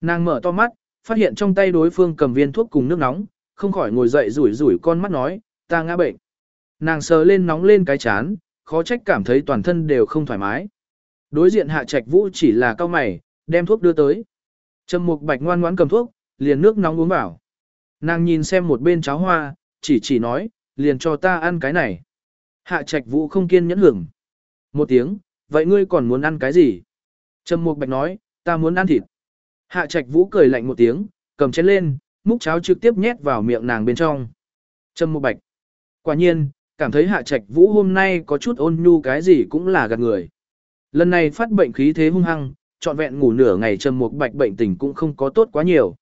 Nàng mở to mắt, phát hiện trong tay đối phương cầm viên thuốc cùng nước nóng, không khỏi ngồi dậy rủi rủi con mắt nói, ta ngã bệnh. Nàng sờ lên nóng lên cái chán, khó trách cảm thấy toàn thân đều không thoải mái. Đối diện Hạ Trạch Vũ chỉ là cao mày, đem thuốc đưa tới. Trầm Mục Bạch ngoan ngoãn cầm thuốc, liền nước nóng uống vào. Nàng nhìn xem một bên cháo hoa, chỉ chỉ nói, liền cho ta ăn cái này. Hạ trạch vũ không kiên nhẫn hưởng. Một tiếng, vậy ngươi còn muốn ăn cái gì? Trầm Mục Bạch nói, ta muốn ăn thịt. Hạ trạch vũ cười lạnh một tiếng, cầm chén lên, múc cháo trực tiếp nhét vào miệng nàng bên trong. Trầm Mục Bạch. Quả nhiên, cảm thấy hạ trạch vũ hôm nay có chút ôn nhu cái gì cũng là gạt người. Lần này phát bệnh khí thế hung hăng, trọn vẹn ngủ nửa ngày Trầm một Bạch bệnh tình cũng không có tốt quá nhiều.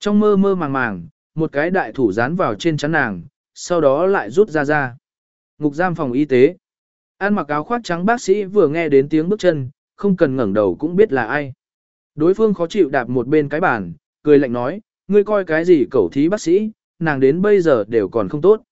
Trong mơ mơ màng màng, một cái đại thủ dán vào trên chắn nàng, sau đó lại rút ra ra. Ngục giam phòng y tế. An mặc áo khoác trắng bác sĩ vừa nghe đến tiếng bước chân, không cần ngẩng đầu cũng biết là ai. Đối phương khó chịu đạp một bên cái bàn, cười lạnh nói, ngươi coi cái gì cẩu thí bác sĩ, nàng đến bây giờ đều còn không tốt.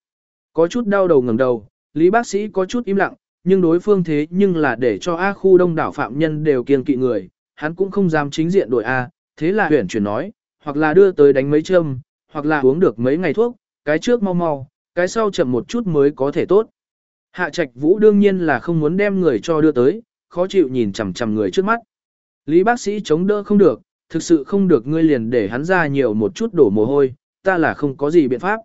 Có chút đau đầu ngẩng đầu, lý bác sĩ có chút im lặng, nhưng đối phương thế nhưng là để cho A khu đông đảo phạm nhân đều kiêng kỵ người, hắn cũng không dám chính diện đội A, thế là huyển chuyển nói, hoặc là đưa tới đánh mấy châm, hoặc là uống được mấy ngày thuốc, cái trước mau mau, cái sau chậm một chút mới có thể tốt. Hạ Trạch Vũ đương nhiên là không muốn đem người cho đưa tới, khó chịu nhìn chằm chằm người trước mắt. Lý bác sĩ chống đỡ không được, thực sự không được ngươi liền để hắn ra nhiều một chút đổ mồ hôi, ta là không có gì biện pháp.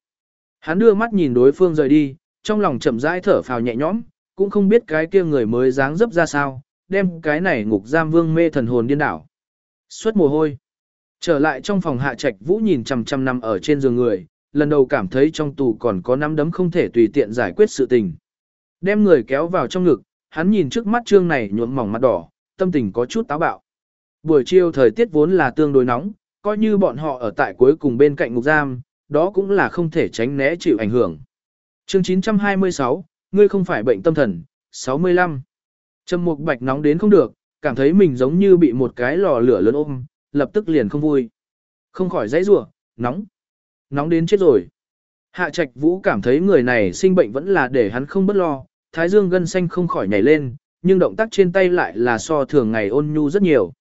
Hắn đưa mắt nhìn đối phương rời đi, trong lòng chậm rãi thở phào nhẹ nhõm, cũng không biết cái kia người mới dáng dấp ra sao, đem cái này ngục giam vương mê thần hồn điên đảo. Xuất mồ hôi. Trở lại trong phòng hạ trạch vũ nhìn chằm chằm nằm ở trên giường người, lần đầu cảm thấy trong tù còn có nắm đấm không thể tùy tiện giải quyết sự tình. Đem người kéo vào trong ngực, hắn nhìn trước mắt trương này nhuộm mỏng mặt đỏ, tâm tình có chút táo bạo. Buổi chiều thời tiết vốn là tương đối nóng, coi như bọn họ ở tại cuối cùng bên cạnh ngục giam, đó cũng là không thể tránh né chịu ảnh hưởng. Chương 926, ngươi không phải bệnh tâm thần, 65. Trầm Mục Bạch nóng đến không được, cảm thấy mình giống như bị một cái lò lửa lớn ôm, lập tức liền không vui. Không khỏi dãy rủa, nóng. Nóng đến chết rồi. Hạ Trạch Vũ cảm thấy người này sinh bệnh vẫn là để hắn không bất lo, thái dương gân xanh không khỏi nhảy lên, nhưng động tác trên tay lại là so thường ngày ôn nhu rất nhiều.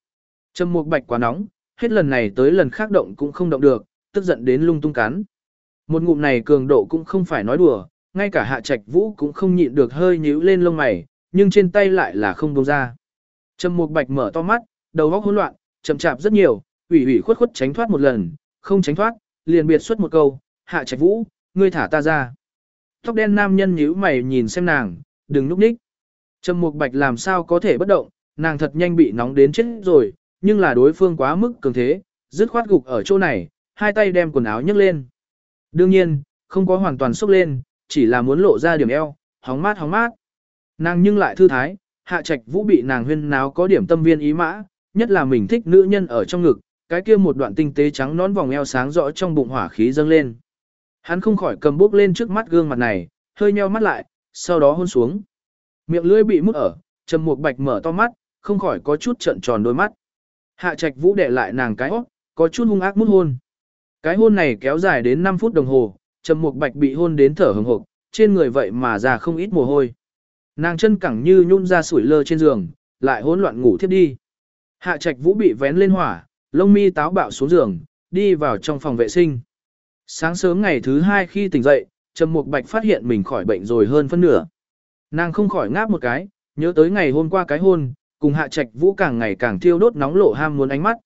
Trầm Mục Bạch quá nóng, hết lần này tới lần khác động cũng không động được, tức giận đến lung tung cắn. Một ngụm này cường độ cũng không phải nói đùa, ngay cả Hạ Trạch Vũ cũng không nhịn được hơi nhíu lên lông mày, nhưng trên tay lại là không buông ra. Trầm Mục Bạch mở to mắt, đầu óc hỗn loạn, chậm chạp rất nhiều, ủy ủy khuất khuất tránh thoát một lần, không tránh thoát, liền biệt xuất một câu, hạ trạch vũ, ngươi thả ta ra. Tóc đen nam nhân nhíu mày nhìn xem nàng, đừng núp ních. Trầm mục bạch làm sao có thể bất động, nàng thật nhanh bị nóng đến chết rồi, nhưng là đối phương quá mức cường thế, dứt khoát gục ở chỗ này, hai tay đem quần áo nhấc lên. Đương nhiên, không có hoàn toàn xúc lên, chỉ là muốn lộ ra điểm eo, hóng mát hóng mát. Nàng nhưng lại thư thái, hạ trạch vũ bị nàng huyên náo có điểm tâm viên ý mã, nhất là mình thích nữ nhân ở trong ngực, cái kia một đoạn tinh tế trắng nón vòng eo sáng rõ trong bụng hỏa khí dâng lên. Hắn không khỏi cầm bốc lên trước mắt gương mặt này, hơi nheo mắt lại, sau đó hôn xuống. Miệng lưỡi bị mút ở, Trầm Mục Bạch mở to mắt, không khỏi có chút trận tròn đôi mắt. Hạ Trạch Vũ để lại nàng cái óc, có chút hung ác mút hôn. Cái hôn này kéo dài đến 5 phút đồng hồ, Trầm Mục Bạch bị hôn đến thở hừng hực, trên người vậy mà ra không ít mồ hôi. Nàng chân cẳng như nhún ra sủi lơ trên giường, lại hỗn loạn ngủ thiếp đi. Hạ Trạch Vũ bị vén lên hỏa, lông mi táo bạo xuống giường, đi vào trong phòng vệ sinh. Sáng sớm ngày thứ hai khi tỉnh dậy, Trầm Mục Bạch phát hiện mình khỏi bệnh rồi hơn phân nửa. Nàng không khỏi ngáp một cái, nhớ tới ngày hôm qua cái hôn, cùng Hạ Trạch Vũ càng ngày càng thiêu đốt nóng lộ ham muốn ánh mắt.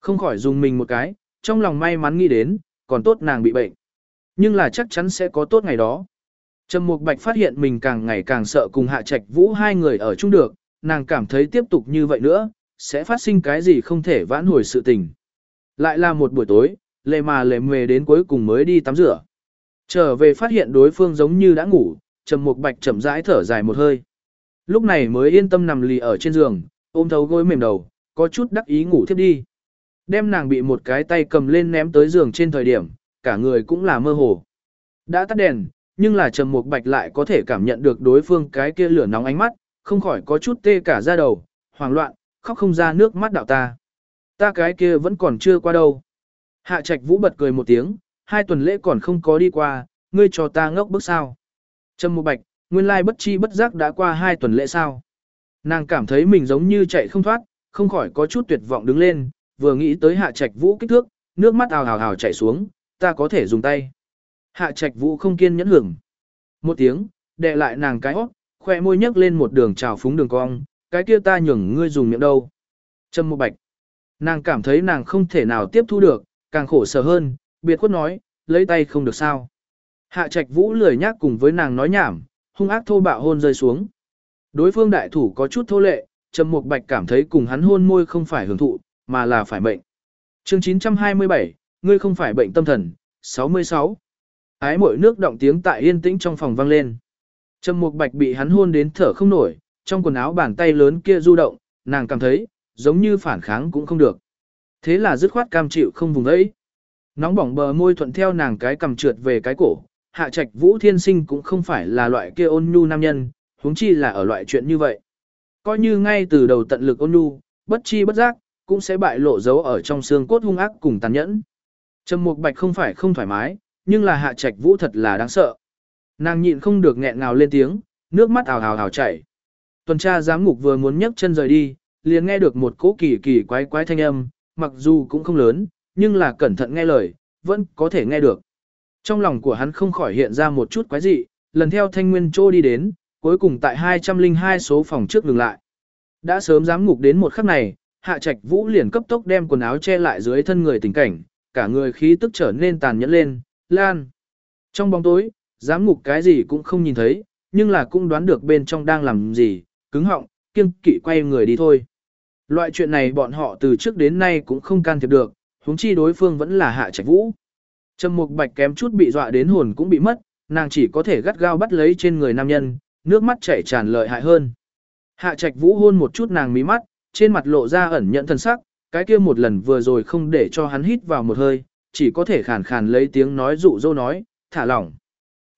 Không khỏi dùng mình một cái, trong lòng may mắn nghĩ đến, còn tốt nàng bị bệnh. Nhưng là chắc chắn sẽ có tốt ngày đó. Trầm Mục Bạch phát hiện mình càng ngày càng sợ cùng Hạ Trạch Vũ hai người ở chung được, nàng cảm thấy tiếp tục như vậy nữa, sẽ phát sinh cái gì không thể vãn hồi sự tình. Lại là một buổi tối, lề mà lề mề đến cuối cùng mới đi tắm rửa. Trở về phát hiện đối phương giống như đã ngủ, Trầm Mục Bạch chậm rãi thở dài một hơi. Lúc này mới yên tâm nằm lì ở trên giường, ôm thấu gối mềm đầu, có chút đắc ý ngủ thiếp đi. Đem nàng bị một cái tay cầm lên ném tới giường trên thời điểm, cả người cũng là mơ hồ. Đã tắt đèn, nhưng là Trầm Mục Bạch lại có thể cảm nhận được đối phương cái kia lửa nóng ánh mắt, không khỏi có chút tê cả da đầu, hoảng loạn, khóc không ra nước mắt đạo ta. Ta cái kia vẫn còn chưa qua đâu. Hạ Trạch Vũ bật cười một tiếng, hai tuần lễ còn không có đi qua, ngươi cho ta ngốc bước sao. Trầm Mục Bạch, nguyên lai bất chi bất giác đã qua hai tuần lễ sao. Nàng cảm thấy mình giống như chạy không thoát, không khỏi có chút tuyệt vọng đứng lên, vừa nghĩ tới Hạ Trạch Vũ kích thước, nước mắt ào ào ào chảy xuống, ta có thể dùng tay. Hạ Trạch Vũ không kiên nhẫn hưởng. Một tiếng, đè lại nàng cái óc, khoe môi nhấc lên một đường trào phúng đường cong, cái kia ta nhường ngươi dùng miệng đâu. Trầm một Bạch. Nàng cảm thấy nàng không thể nào tiếp thu được, càng khổ sở hơn, biệt khuất nói, lấy tay không được sao. Hạ Trạch Vũ lười nhác cùng với nàng nói nhảm, hung ác thô bạo hôn rơi xuống. Đối phương đại thủ có chút thô lệ, Trầm Mục Bạch cảm thấy cùng hắn hôn môi không phải hưởng thụ, mà là phải bệnh. Chương 927, ngươi không phải bệnh tâm thần, 66. Ái mỗi nước động tiếng tại yên tĩnh trong phòng vang lên. Trầm Mục Bạch bị hắn hôn đến thở không nổi, trong quần áo bàn tay lớn kia du động, nàng cảm thấy, giống như phản kháng cũng không được. Thế là dứt khoát cam chịu không vùng ấy. Nóng bỏng bờ môi thuận theo nàng cái cầm trượt về cái cổ, hạ trạch vũ thiên sinh cũng không phải là loại kia ôn nhu nam nhân, huống chi là ở loại chuyện như vậy. Coi như ngay từ đầu tận lực ôn nhu, bất chi bất giác, cũng sẽ bại lộ dấu ở trong xương cốt hung ác cùng tàn nhẫn. Trầm Mục Bạch không phải không thoải mái, nhưng là Hạ Trạch Vũ thật là đáng sợ. Nàng nhịn không được nghẹn ngào lên tiếng, nước mắt ào ào ào chảy. Tuần tra giám ngục vừa muốn nhấc chân rời đi, liền nghe được một cỗ kỳ kỳ quái quái thanh âm, mặc dù cũng không lớn, nhưng là cẩn thận nghe lời, vẫn có thể nghe được. Trong lòng của hắn không khỏi hiện ra một chút quái dị, lần theo thanh nguyên trô đi đến, cuối cùng tại 202 số phòng trước ngừng lại. Đã sớm giám ngục đến một khắc này, hạ trạch vũ liền cấp tốc đem quần áo che lại dưới thân người tình cảnh, cả người khí tức trở nên tàn nhẫn lên, lan. Trong bóng tối, giám ngục cái gì cũng không nhìn thấy, nhưng là cũng đoán được bên trong đang làm gì, cứng họng, kiêng kỵ quay người đi thôi. Loại chuyện này bọn họ từ trước đến nay cũng không can thiệp được, huống chi đối phương vẫn là hạ trạch vũ. Trầm mục bạch kém chút bị dọa đến hồn cũng bị mất, nàng chỉ có thể gắt gao bắt lấy trên người nam nhân, nước mắt chảy tràn lợi hại hơn. Hạ trạch vũ hôn một chút nàng mí mắt, trên mặt lộ ra ẩn nhận thân sắc, cái kia một lần vừa rồi không để cho hắn hít vào một hơi, chỉ có thể khàn khàn lấy tiếng nói dụ dỗ nói, thả lỏng.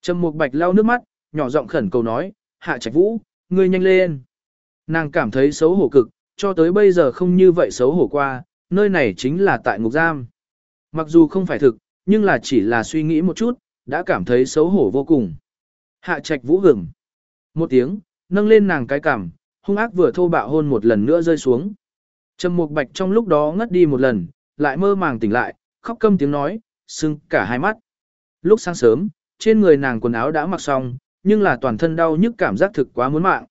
Trầm mục bạch lau nước mắt, nhỏ giọng khẩn cầu nói, hạ trạch vũ, ngươi nhanh lên. Nàng cảm thấy xấu hổ cực, cho tới bây giờ không như vậy xấu hổ qua, nơi này chính là tại ngục giam. Mặc dù không phải thực, nhưng là chỉ là suy nghĩ một chút, đã cảm thấy xấu hổ vô cùng. Hạ trạch vũ gừng. Một tiếng, nâng lên nàng cái cằm, hung ác vừa thô bạo hôn một lần nữa rơi xuống. Trầm Mục Bạch trong lúc đó ngất đi một lần, lại mơ màng tỉnh lại, khóc câm tiếng nói, sưng cả hai mắt. Lúc sáng sớm, trên người nàng quần áo đã mặc xong, nhưng là toàn thân đau nhức cảm giác thực quá muốn mạng.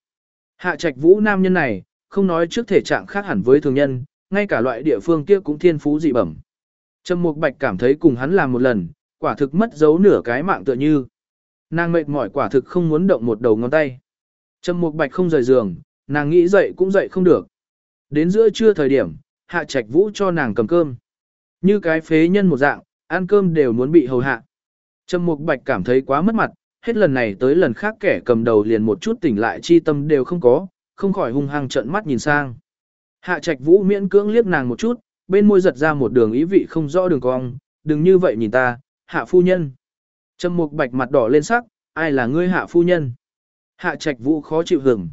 Hạ Trạch Vũ nam nhân này, không nói trước thể trạng khác hẳn với thường nhân, ngay cả loại địa phương kia cũng thiên phú dị bẩm. Trầm Mục Bạch cảm thấy cùng hắn làm một lần, quả thực mất dấu nửa cái mạng tựa như. Nàng mệt mỏi quả thực không muốn động một đầu ngón tay. Trầm Mục Bạch không rời giường, nàng nghĩ dậy cũng dậy không được. Đến giữa trưa thời điểm, Hạ Trạch Vũ cho nàng cầm cơm. Như cái phế nhân một dạng, ăn cơm đều muốn bị hầu hạ. Trầm Mục Bạch cảm thấy quá mất mặt, hết lần này tới lần khác kẻ cầm đầu liền một chút tỉnh lại chi tâm đều không có, không khỏi hung hăng trợn mắt nhìn sang. Hạ Trạch Vũ miễn cưỡng liếc nàng một chút, bên môi giật ra một đường ý vị không rõ đường cong, đừng như vậy nhìn ta, hạ phu nhân. Trầm Mục Bạch mặt đỏ lên sắc, ai là ngươi hạ phu nhân? Hạ Trạch Vũ khó chịu hửng.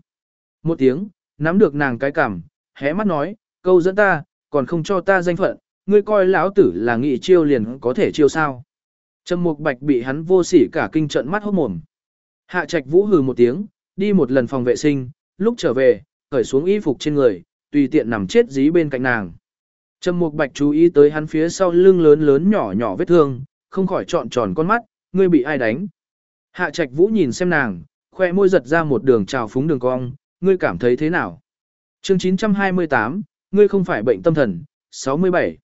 Một tiếng, nắm được nàng cái cằm, hé mắt nói, câu dẫn ta, còn không cho ta danh phận, ngươi coi lão tử là nghị chiêu liền có thể chiêu sao? Trầm Mục Bạch bị hắn vô sỉ cả kinh trận mắt hốt mồm. Hạ Trạch Vũ hừ một tiếng, đi một lần phòng vệ sinh, lúc trở về, cởi xuống y phục trên người, tùy tiện nằm chết dí bên cạnh nàng. Trầm Mục Bạch chú ý tới hắn phía sau lưng lớn lớn nhỏ nhỏ vết thương, không khỏi trọn tròn con mắt, ngươi bị ai đánh? Hạ Trạch Vũ nhìn xem nàng, khoe môi giật ra một đường trào phúng đường cong, ngươi cảm thấy thế nào? Chương 928, ngươi không phải bệnh tâm thần, 67.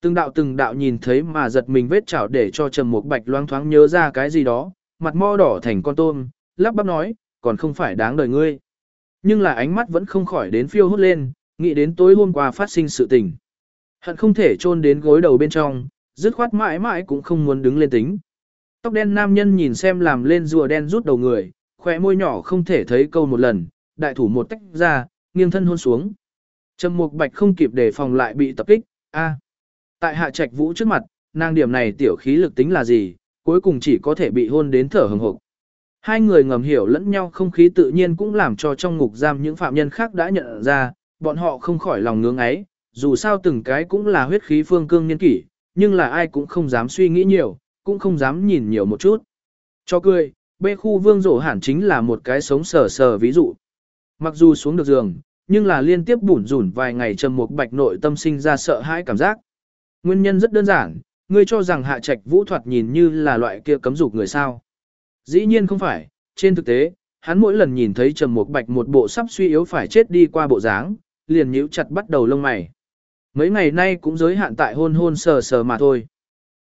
Từng đạo từng đạo nhìn thấy mà giật mình vết chảo để cho Trầm Mục Bạch loáng thoáng nhớ ra cái gì đó, mặt mo đỏ thành con tôm, lắp bắp nói, còn không phải đáng đời ngươi. Nhưng là ánh mắt vẫn không khỏi đến phiêu hốt lên, nghĩ đến tối hôm qua phát sinh sự tình. Hận không thể chôn đến gối đầu bên trong, dứt khoát mãi mãi cũng không muốn đứng lên tính. Tóc đen nam nhân nhìn xem làm lên rùa đen rút đầu người, khỏe môi nhỏ không thể thấy câu một lần, đại thủ một tách ra, nghiêng thân hôn xuống. Trầm Mục Bạch không kịp để phòng lại bị tập kích, a. Tại Hạ Trạch Vũ trước mặt, nàng điểm này tiểu khí lực tính là gì, cuối cùng chỉ có thể bị hôn đến thở hừng hực. Hai người ngầm hiểu lẫn nhau không khí tự nhiên cũng làm cho trong ngục giam những phạm nhân khác đã nhận ra, bọn họ không khỏi lòng ngưỡng ấy, dù sao từng cái cũng là huyết khí phương cương niên kỷ, nhưng là ai cũng không dám suy nghĩ nhiều, cũng không dám nhìn nhiều một chút. Cho cười, bê khu vương rổ hẳn chính là một cái sống sờ sờ ví dụ. Mặc dù xuống được giường, nhưng là liên tiếp bủn rủn vài ngày trầm một bạch nội tâm sinh ra sợ hãi cảm giác. Nguyên nhân rất đơn giản, ngươi cho rằng hạ trạch vũ thoạt nhìn như là loại kia cấm dục người sao. Dĩ nhiên không phải, trên thực tế, hắn mỗi lần nhìn thấy trầm một bạch một bộ sắp suy yếu phải chết đi qua bộ dáng, liền nhíu chặt bắt đầu lông mày. Mấy ngày nay cũng giới hạn tại hôn hôn sờ sờ mà thôi.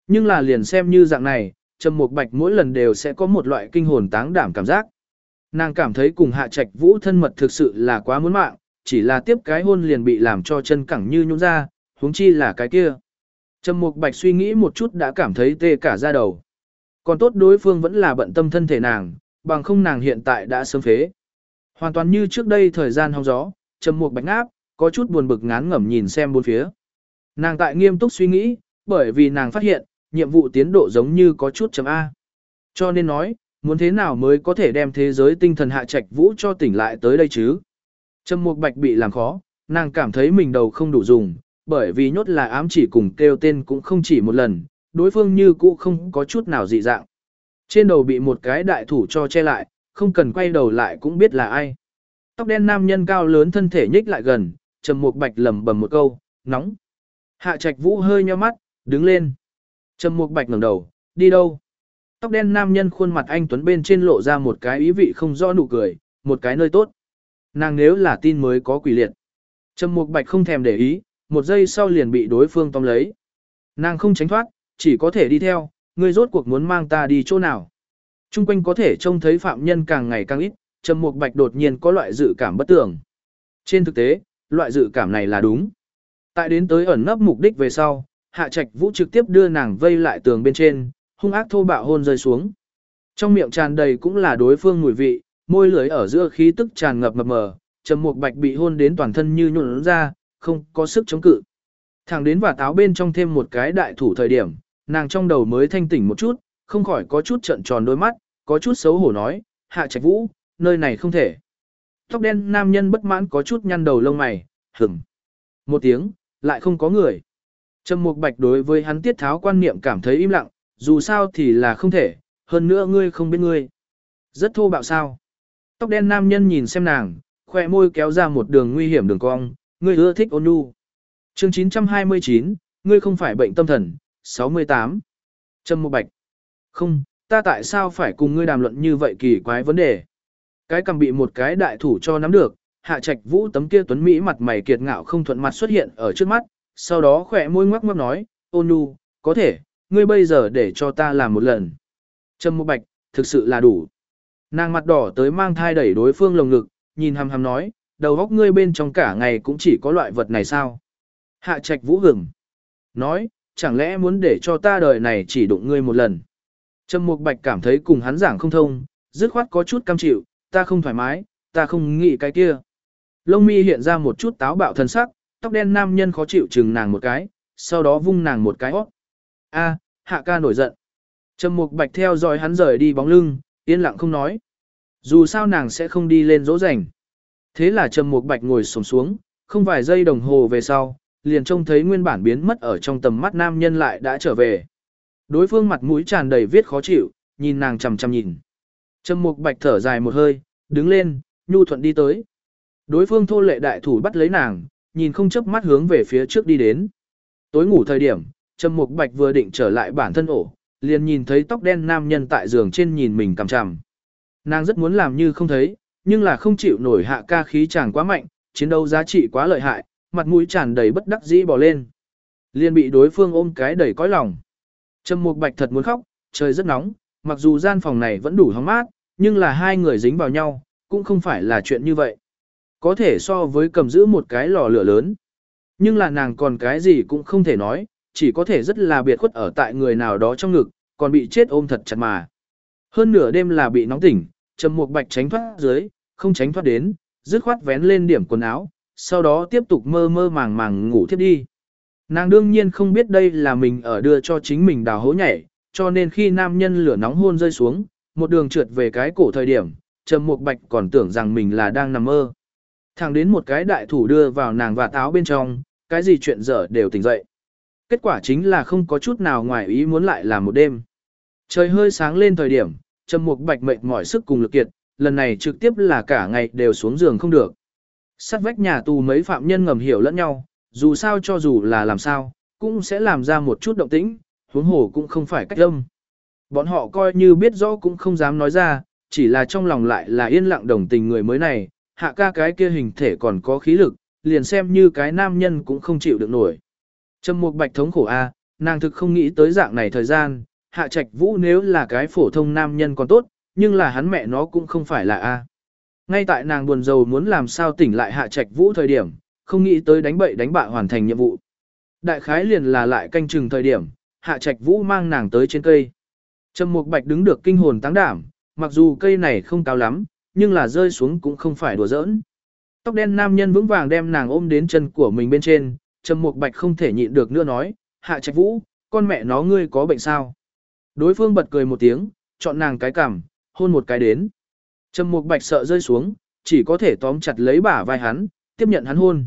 Nhưng là liền xem như dạng này, Trầm Mục Bạch mỗi lần đều sẽ có một loại kinh hồn táng đảm cảm giác. Nàng cảm thấy cùng Hạ Trạch Vũ thân mật thực sự là quá muốn mạng, chỉ là tiếp cái hôn liền bị làm cho chân cẳng như nhũn ra, huống chi là cái kia. Trầm Mục Bạch suy nghĩ một chút đã cảm thấy tê cả da đầu. Còn tốt đối phương vẫn là bận tâm thân thể nàng, bằng không nàng hiện tại đã sớm phế. Hoàn toàn như trước đây thời gian hong gió, Trầm Mục Bạch ngáp, có chút buồn bực ngán ngẩm nhìn xem bốn phía. Nàng tại nghiêm túc suy nghĩ, bởi vì nàng phát hiện, nhiệm vụ tiến độ giống như có chút chấm A. Cho nên nói, muốn thế nào mới có thể đem thế giới tinh thần hạ trạch vũ cho tỉnh lại tới đây chứ? Trầm Mục Bạch bị làm khó, nàng cảm thấy mình đầu không đủ dùng, bởi vì nhốt là ám chỉ cùng kêu tên cũng không chỉ một lần, đối phương như cũ không có chút nào dị dạng. Trên đầu bị một cái đại thủ cho che lại, không cần quay đầu lại cũng biết là ai. Tóc đen nam nhân cao lớn thân thể nhích lại gần, Trầm Mục Bạch lẩm bẩm một câu, nóng. Hạ Trạch Vũ hơi nhíu mắt, đứng lên. Trầm Mục Bạch ngẩng đầu, đi đâu? Tóc đen nam nhân khuôn mặt anh tuấn bên trên lộ ra một cái ý vị không rõ nụ cười, một cái nơi tốt. Nàng nếu là tin mới có quỷ liệt. Trầm Mục Bạch không thèm để ý, một giây sau liền bị đối phương tóm lấy. Nàng không tránh thoát, chỉ có thể đi theo, ngươi rốt cuộc muốn mang ta đi chỗ nào. Trung quanh có thể trông thấy phạm nhân càng ngày càng ít, Trầm Mục Bạch đột nhiên có loại dự cảm bất tường. Trên thực tế, loại dự cảm này là đúng. Tại đến tới ẩn nấp mục đích về sau, Hạ Trạch Vũ trực tiếp đưa nàng vây lại tường bên trên, hung ác thô bạo hôn rơi xuống. Trong miệng tràn đầy cũng là đối phương mùi vị, môi lưới ở giữa khí tức tràn ngập mập mờ, Trầm Mục Bạch bị hôn đến toàn thân như nhũn ra, không có sức chống cự. Thẳng đến và táo bên trong thêm một cái đại thủ thời điểm, nàng trong đầu mới thanh tỉnh một chút, không khỏi có chút trợn tròn đôi mắt, có chút xấu hổ nói, Hạ Trạch Vũ, nơi này không thể. Tóc đen nam nhân bất mãn có chút nhăn đầu lông mày, hừm. Một tiếng, lại không có người. Trầm Mục Bạch đối với hắn tiết tháo quan niệm cảm thấy im lặng, dù sao thì là không thể, hơn nữa ngươi không biết ngươi. Rất thô bạo sao. Tóc đen nam nhân nhìn xem nàng, khoe môi kéo ra một đường nguy hiểm đường cong, ngươi ưa thích ôn nhu. Chương 929, ngươi không phải bệnh tâm thần, 68. Trâm Mục Bạch. Không, ta tại sao phải cùng ngươi đàm luận như vậy kỳ quái vấn đề? Cái cầm bị một cái đại thủ cho nắm được, hạ trạch vũ tấm kia tuấn Mỹ mặt mày kiệt ngạo không thuận mặt xuất hiện ở trước mắt, sau đó khỏe môi ngoắc ngoắc nói, ôn nhu, có thể, ngươi bây giờ để cho ta làm một lần. Trâm Mục Bạch, thực sự là đủ. Nàng mặt đỏ tới mang thai đẩy đối phương lồng ngực, nhìn hằm hằm nói, đầu góc ngươi bên trong cả ngày cũng chỉ có loại vật này sao? Hạ trạch vũ hửng. Nói, chẳng lẽ muốn để cho ta đời này chỉ đụng ngươi một lần? Trâm Mục Bạch cảm thấy cùng hắn giảng không thông, dứt khoát có chút cam chịu, ta không thoải mái, ta không nghĩ cái kia. Lông mi hiện ra một chút táo bạo thân sắc, tóc đen nam nhân khó chịu chừng nàng một cái, sau đó vung nàng một cái óc. A, hạ ca nổi giận. Trầm mục bạch theo dõi hắn rời đi bóng lưng, yên lặng không nói. Dù sao nàng sẽ không đi lên dỗ dành. Thế là trầm mục bạch ngồi sổng xuống, không vài giây đồng hồ về sau, liền trông thấy nguyên bản biến mất ở trong tầm mắt nam nhân lại đã trở về. Đối phương mặt mũi tràn đầy viết khó chịu, nhìn nàng chằm chằm nhìn. Trầm mục bạch thở dài một hơi, đứng lên, nhu thuận đi tới. Đối phương thô lệ đại thủ bắt lấy nàng, nhìn không chớp mắt hướng về phía trước đi đến. Tối ngủ thời điểm, Trầm Mục Bạch vừa định trở lại bản thân ổ, liền nhìn thấy tóc đen nam nhân tại giường trên nhìn mình cằm chằm. Nàng rất muốn làm như không thấy, nhưng là không chịu nổi hạ ca khí chàng quá mạnh, chiến đấu giá trị quá lợi hại, mặt mũi tràn đầy bất đắc dĩ bỏ lên. Liền bị đối phương ôm cái đầy cõi lòng. Trầm Mục Bạch thật muốn khóc, trời rất nóng, mặc dù gian phòng này vẫn đủ hóng mát, nhưng là hai người dính vào nhau, cũng không phải là chuyện như vậy. Có thể so với cầm giữ một cái lò lửa lớn. Nhưng là nàng còn cái gì cũng không thể nói, chỉ có thể rất là biệt khuất ở tại người nào đó trong ngực, còn bị chết ôm thật chặt mà. Hơn nửa đêm là bị nóng tỉnh, Trầm Mục Bạch tránh thoát dưới, không tránh thoát đến, dứt khoát vén lên điểm quần áo, sau đó tiếp tục mơ mơ màng màng ngủ thiếp đi. Nàng đương nhiên không biết đây là mình ở đưa cho chính mình đào hố nhảy, cho nên khi nam nhân lửa nóng hôn rơi xuống, một đường trượt về cái cổ thời điểm, Trầm Mục Bạch còn tưởng rằng mình là đang nằm mơ. Thẳng đến một cái đại thủ đưa vào nàng và táo bên trong, cái gì chuyện dở đều tỉnh dậy. Kết quả chính là không có chút nào ngoài ý muốn lại là một đêm. Trời hơi sáng lên thời điểm, Trầm Mục Bạch mệt mỏi sức cùng lực kiệt, lần này trực tiếp là cả ngày đều xuống giường không được. Sát vách nhà tù mấy phạm nhân ngầm hiểu lẫn nhau, dù sao cho dù là làm sao, cũng sẽ làm ra một chút động tĩnh, huống hồ cũng không phải cách âm. Bọn họ coi như biết rõ cũng không dám nói ra, chỉ là trong lòng lại là yên lặng đồng tình người mới này, hạ ca cái kia hình thể còn có khí lực, liền xem như cái nam nhân cũng không chịu được nổi. Trầm Mục Bạch thống khổ a, nàng thực không nghĩ tới dạng này thời gian, Hạ Trạch Vũ nếu là cái phổ thông nam nhân còn tốt, nhưng là hắn mẹ nó cũng không phải là a. Ngay tại nàng buồn rầu muốn làm sao tỉnh lại Hạ Trạch Vũ thời điểm, không nghĩ tới đánh bậy đánh bạ hoàn thành nhiệm vụ. Đại khái liền là lại canh chừng thời điểm, Hạ Trạch Vũ mang nàng tới trên cây. Trầm Mục Bạch đứng được kinh hồn táng đảm, mặc dù cây này không cao lắm, nhưng là rơi xuống cũng không phải đùa giỡn. Tóc đen nam nhân vững vàng đem nàng ôm đến chân của mình bên trên, Trầm Mục Bạch không thể nhịn được nữa nói, "Hạ Trạch Vũ, con mẹ nó ngươi có bệnh sao?" Đối phương bật cười một tiếng, chọn nàng cái cằm, hôn một cái đến. Trầm Mục Bạch sợ rơi xuống, chỉ có thể tóm chặt lấy bả vai hắn, tiếp nhận hắn hôn.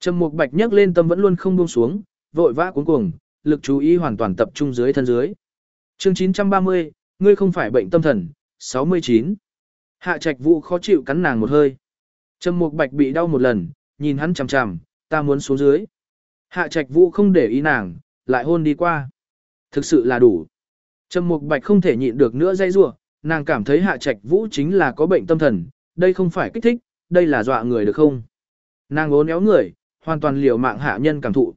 Trầm Mục Bạch nhấc lên tâm vẫn luôn không buông xuống, vội vã cuống cuồng, lực chú ý hoàn toàn tập trung dưới thân dưới. Chương 930, ngươi không phải bệnh tâm thần, 69. Hạ Trạch Vũ khó chịu cắn nàng một hơi. Trầm Mục Bạch bị đau một lần, nhìn hắn chằm chằm, ta muốn xuống dưới. Hạ Trạch Vũ không để ý nàng, lại hôn đi qua. Thực sự là đủ. Trầm Mục Bạch không thể nhịn được nữa dây rủa, nàng cảm thấy Hạ Trạch Vũ chính là có bệnh tâm thần, đây không phải kích thích, đây là dọa người được không? Nàng uốn éo người, hoàn toàn liều mạng hạ nhân cảm thụ.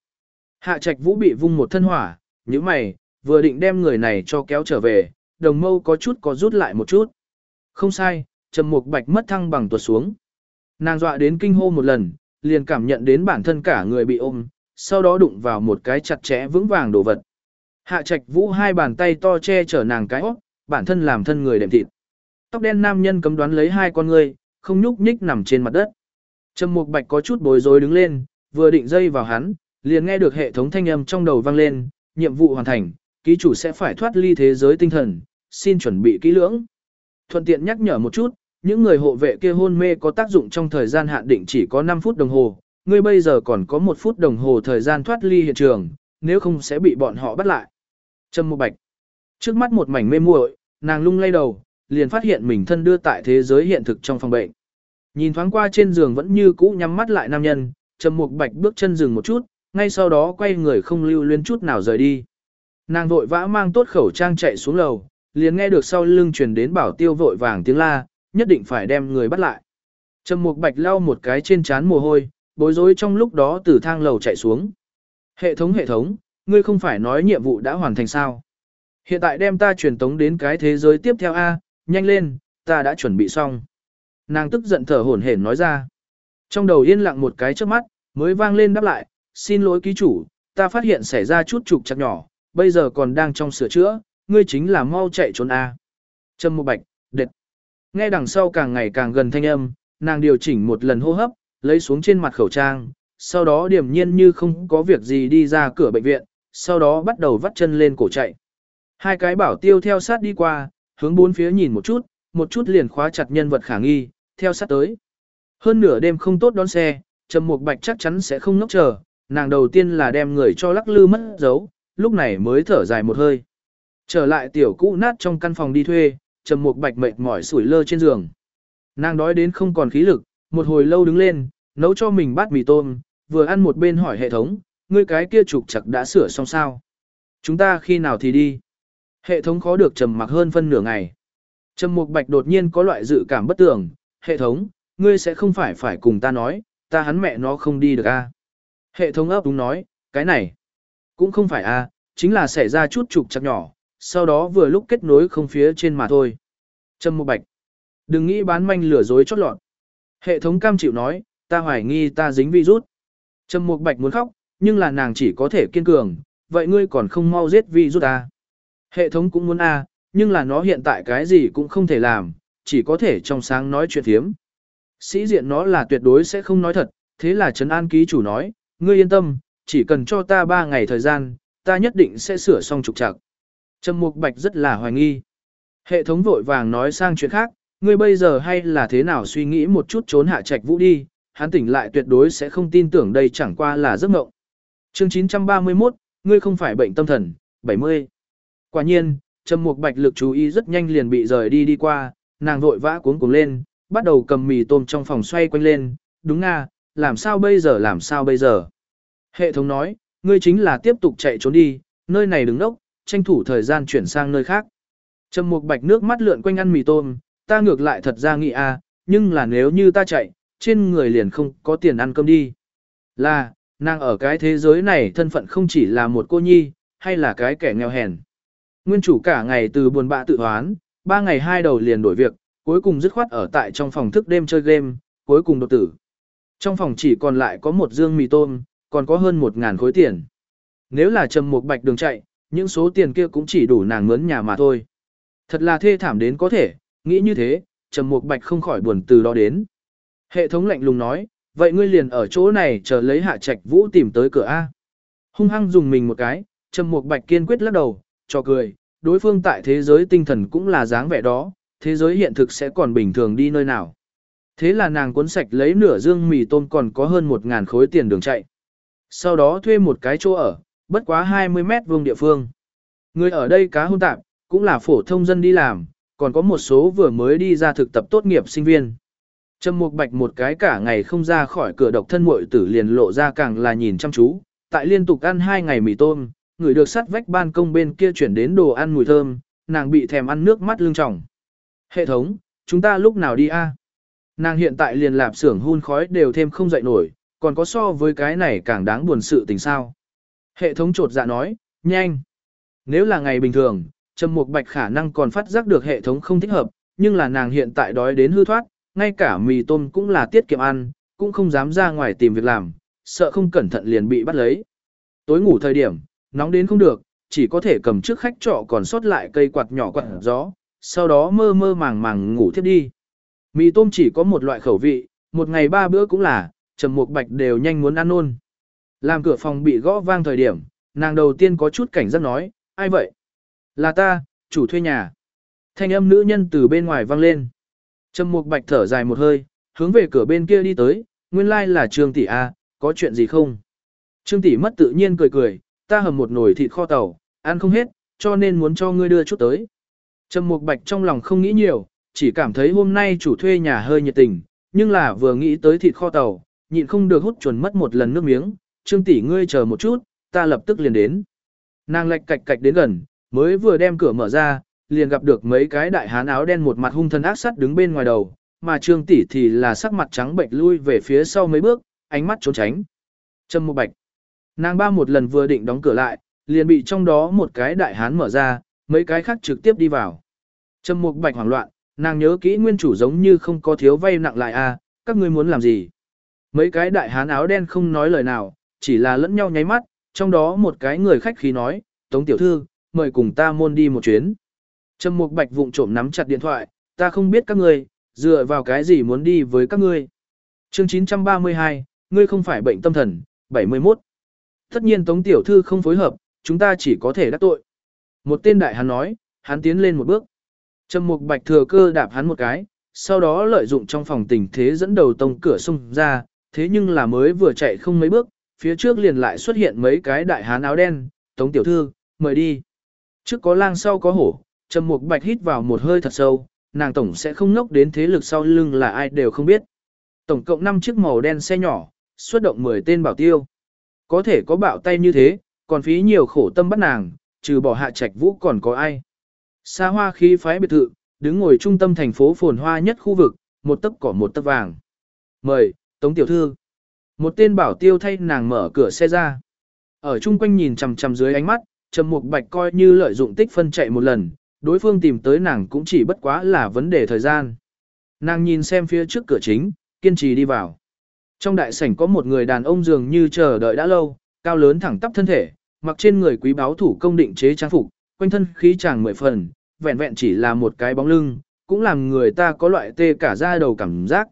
Hạ Trạch Vũ bị vung một thân hỏa, như mày, vừa định đem người này cho kéo trở về, đồng mâu có chút có rút lại một chút. Không sai, Trầm Mục Bạch mất thăng bằng tuột xuống. Nàng dọa đến kinh hô một lần, liền cảm nhận đến bản thân cả người bị ôm, sau đó đụng vào một cái chặt chẽ vững vàng đồ vật. Hạ Trạch Vũ hai bàn tay to che chở nàng cái óc, bản thân làm thân người đệm thịt. Tóc đen nam nhân cấm đoán lấy hai con người, không nhúc nhích nằm trên mặt đất. Trầm Mục Bạch có chút bối rối đứng lên, vừa định dây vào hắn, liền nghe được hệ thống thanh âm trong đầu vang lên, nhiệm vụ hoàn thành, ký chủ sẽ phải thoát ly thế giới tinh thần, xin chuẩn bị kỹ lưỡng. Thuận tiện nhắc nhở một chút, những người hộ vệ kia hôn mê có tác dụng trong thời gian hạn định chỉ có 5 phút đồng hồ, ngươi bây giờ còn có một phút đồng hồ thời gian thoát ly hiện trường, nếu không sẽ bị bọn họ bắt lại. Trâm Mộ Bạch. Trước mắt một mảnh mê muội, nàng lung lay đầu, liền phát hiện mình thân đưa tại thế giới hiện thực trong phòng bệnh. Nhìn thoáng qua trên giường vẫn như cũ nhắm mắt lại nam nhân, Trầm Mục Bạch bước chân dừng một chút, ngay sau đó quay người không lưu luyến chút nào rời đi. Nàng vội vã mang tốt khẩu trang chạy xuống lầu, liền nghe được sau lưng truyền đến bảo tiêu vội vàng tiếng la, nhất định phải đem người bắt lại. Trầm Mục Bạch lau một cái trên trán mồ hôi, bối rối trong lúc đó từ thang lầu chạy xuống. Hệ thống hệ thống, ngươi không phải nói nhiệm vụ đã hoàn thành sao? Hiện tại đem ta truyền tống đến cái thế giới tiếp theo a, nhanh lên, ta đã chuẩn bị xong. Nàng tức giận thở hổn hển nói ra. Trong đầu yên lặng một cái trước mắt, mới vang lên đáp lại, xin lỗi ký chủ, ta phát hiện xảy ra chút trục chặt nhỏ, bây giờ còn đang trong sửa chữa, ngươi chính là mau chạy trốn a. Trâm Mộ Bạch, đệt. Nghe đằng sau càng ngày càng gần thanh âm, nàng điều chỉnh một lần hô hấp, lấy xuống trên mặt khẩu trang, sau đó điềm nhiên như không có việc gì đi ra cửa bệnh viện, sau đó bắt đầu vắt chân lên cổ chạy. Hai cái bảo tiêu theo sát đi qua, hướng bốn phía nhìn một chút, một chút liền khóa chặt nhân vật khả nghi, theo sát tới. Hơn nửa đêm không tốt đón xe, Trầm Mục Bạch chắc chắn sẽ không ngốc chờ, nàng đầu tiên là đem người cho lắc lư mất dấu, lúc này mới thở dài một hơi. Trở lại tiểu cũ nát trong căn phòng đi thuê, Trầm Mục Bạch mệt mỏi sủi lơ trên giường. Nàng đói đến không còn khí lực, một hồi lâu đứng lên, nấu cho mình bát mì tôm, vừa ăn một bên hỏi hệ thống, ngươi cái kia trục chặt đã sửa xong sao? Chúng ta khi nào thì đi? Hệ thống khó được trầm mặc hơn phân nửa ngày. Trầm Mục Bạch đột nhiên có loại dự cảm bất tường, hệ thống, ngươi sẽ không phải phải cùng ta nói, ta hắn mẹ nó không đi được a. À? Hệ thống ấp đúng nói, cái này, cũng không phải a, à, chính là xảy ra chút trục chặt nhỏ, sau đó vừa lúc kết nối không phía trên mà thôi. Trầm Mục Bạch, đừng nghĩ bán manh lừa dối chót lọt. Hệ thống cam chịu nói, ta hoài nghi ta dính virus. Trầm Mục Bạch muốn khóc, nhưng là nàng chỉ có thể kiên cường, vậy ngươi còn không mau giết virus ta. Hệ thống cũng muốn A, nhưng là nó hiện tại cái gì cũng không thể làm, chỉ có thể trong sáng nói chuyện thiếm. Sĩ diện nó là tuyệt đối sẽ không nói thật, thế là Trấn An ký chủ nói, ngươi yên tâm, chỉ cần cho ta 3 ngày thời gian, ta nhất định sẽ sửa xong trục trặc. Trầm Mục Bạch rất là hoài nghi. Hệ thống vội vàng nói sang chuyện khác, ngươi bây giờ hay là thế nào suy nghĩ một chút trốn hạ trạch vũ đi, hắn tỉnh lại tuyệt đối sẽ không tin tưởng đây chẳng qua là giấc mộng. Chương 931, ngươi không phải bệnh tâm thần, 70. Quả nhiên, Trầm Mục Bạch lực chú ý rất nhanh liền bị rời đi đi qua, nàng vội vã cuống cuồng lên, bắt đầu cầm mì tôm trong phòng xoay quanh lên, đúng nga, làm sao bây giờ làm sao bây giờ. Hệ thống nói, ngươi chính là tiếp tục chạy trốn đi, nơi này đứng đốc, tranh thủ thời gian chuyển sang nơi khác. Trầm Mục Bạch nước mắt lượn quanh ăn mì tôm, ta ngược lại thật ra nghĩ a, nhưng là nếu như ta chạy, trên người liền không có tiền ăn cơm đi. Là, nàng ở cái thế giới này thân phận không chỉ là một cô nhi, hay là cái kẻ nghèo hèn. Nguyên chủ cả ngày từ buồn bã tự hoán, ba ngày hai đầu liền đổi việc, cuối cùng dứt khoát ở tại trong phòng thức đêm chơi game, cuối cùng độc tử. Trong phòng chỉ còn lại có một dương mì tôm, còn có hơn một ngàn khối tiền. Nếu là trầm một bạch đường chạy, những số tiền kia cũng chỉ đủ nàng mướn nhà mà thôi. Thật là thê thảm đến có thể, nghĩ như thế, trầm một bạch không khỏi buồn từ đó đến. Hệ thống lạnh lùng nói, vậy ngươi liền ở chỗ này chờ lấy hạ trạch vũ tìm tới cửa A. Hung hăng dùng mình một cái, trầm Mục bạch kiên quyết lắc đầu, cho cười, đối phương tại thế giới tinh thần cũng là dáng vẻ đó, thế giới hiện thực sẽ còn bình thường đi nơi nào. Thế là nàng cuốn sạch lấy nửa dương mì tôm còn có hơn một ngàn khối tiền đường chạy. Sau đó thuê một cái chỗ ở, bất quá 20 mét vuông địa phương. Người ở đây cá hôn tạp, cũng là phổ thông dân đi làm, còn có một số vừa mới đi ra thực tập tốt nghiệp sinh viên. Trầm Mục Bạch một cái cả ngày không ra khỏi cửa độc thân muội tử liền lộ ra càng là nhìn chăm chú, tại liên tục ăn hai ngày mì tôm, người được sắt vách ban công bên kia chuyển đến đồ ăn mùi thơm, nàng bị thèm ăn nước mắt lưng tròng. Hệ thống, chúng ta lúc nào đi a? Nàng hiện tại liền lạp xưởng hun khói đều thêm không dậy nổi, còn có so với cái này càng đáng buồn sự tình sao. Hệ thống trột dạ nói, nhanh. Nếu là ngày bình thường, Trầm Mục Bạch khả năng còn phát giác được hệ thống không thích hợp, nhưng là nàng hiện tại đói đến hư thoát, ngay cả mì tôm cũng là tiết kiệm ăn, cũng không dám ra ngoài tìm việc làm, sợ không cẩn thận liền bị bắt lấy. Tối ngủ thời điểm, nóng đến không được, chỉ có thể cầm trước khách trọ còn sót lại cây quạt nhỏ quạt gió, sau đó mơ mơ màng màng ngủ thiếp đi. Mì tôm chỉ có một loại khẩu vị, một ngày ba bữa cũng là, Trầm Mục Bạch đều nhanh muốn ăn nôn. Làm cửa phòng bị gõ vang thời điểm, nàng đầu tiên có chút cảnh giác nói, ai vậy? Là ta, chủ thuê nhà. Thanh âm nữ nhân từ bên ngoài vang lên. Trầm Mục Bạch thở dài một hơi, hướng về cửa bên kia đi tới, nguyên lai like là Trương tỷ a, có chuyện gì không? Trương tỷ mất tự nhiên cười cười, ta hầm một nồi thịt kho tàu, ăn không hết, cho nên muốn cho ngươi đưa chút tới. Trầm Mục Bạch trong lòng không nghĩ nhiều, chỉ cảm thấy hôm nay chủ thuê nhà hơi nhiệt tình, nhưng là vừa nghĩ tới thịt kho tàu, nhịn không được hút chuẩn mất một lần nước miếng, Trương tỷ ngươi chờ một chút, ta lập tức liền đến. Nàng lạch cạch cạch đến gần, mới vừa đem cửa mở ra, liền gặp được mấy cái đại hán áo đen một mặt hung thần ác sắt đứng bên ngoài đầu, mà Trương tỷ thì là sắc mặt trắng bệnh lui về phía sau mấy bước, ánh mắt trốn tránh. Trâm Mộ Bạch. Nàng ba một lần vừa định đóng cửa lại, liền bị trong đó một cái đại hán mở ra, mấy cái khác trực tiếp đi vào. Trâm Mục Bạch hoảng loạn, nàng nhớ kỹ nguyên chủ giống như không có thiếu vay nặng lại a, à, các ngươi muốn làm gì? Mấy cái đại hán áo đen không nói lời nào, chỉ là lẫn nhau nháy mắt, trong đó một cái người khách khí nói, Tống tiểu thư, mời cùng ta môn đi một chuyến. Trầm Mục Bạch vụng trộm nắm chặt điện thoại, ta không biết các ngươi, dựa vào cái gì muốn đi với các ngươi. Chương 932, ngươi không phải bệnh tâm thần, 71. Tất nhiên Tống tiểu thư không phối hợp, chúng ta chỉ có thể đắc tội. Một tên đại hắn nói, hắn tiến lên một bước. Trầm Mục Bạch thừa cơ đạp hắn một cái, sau đó lợi dụng trong phòng tình thế dẫn đầu tông cửa xông ra, thế nhưng là mới vừa chạy không mấy bước, phía trước liền lại xuất hiện mấy cái đại hán áo đen, Tống tiểu thư, mời đi. Trước có lang sau có hổ, Trầm Mục Bạch hít vào một hơi thật sâu, nàng tổng sẽ không nốc đến thế lực sau lưng là ai đều không biết. Tổng cộng 5 chiếc màu đen xe nhỏ, xuất động 10 tên bảo tiêu. Có thể có bạo tay như thế, còn phí nhiều khổ tâm bắt nàng, trừ bỏ hạ trạch vũ còn có ai. Xa hoa khí phái biệt thự, đứng ngồi trung tâm thành phố phồn hoa nhất khu vực, một tấc cỏ một tấc vàng. Mời, Tống Tiểu Thư. Một tên bảo tiêu thay nàng mở cửa xe ra. Ở chung quanh nhìn chằm chằm dưới ánh mắt, Trầm Mục Bạch coi như lợi dụng tích phân chạy một lần, đối phương tìm tới nàng cũng chỉ bất quá là vấn đề thời gian. Nàng nhìn xem phía trước cửa chính, kiên trì đi vào. Trong đại sảnh có một người đàn ông dường như chờ đợi đã lâu, cao lớn thẳng tắp thân thể, mặc trên người quý báo thủ công định chế trang phục, quanh thân khí chàng mười phần, vẹn vẹn chỉ là một cái bóng lưng, cũng làm người ta có loại tê cả da đầu cảm giác.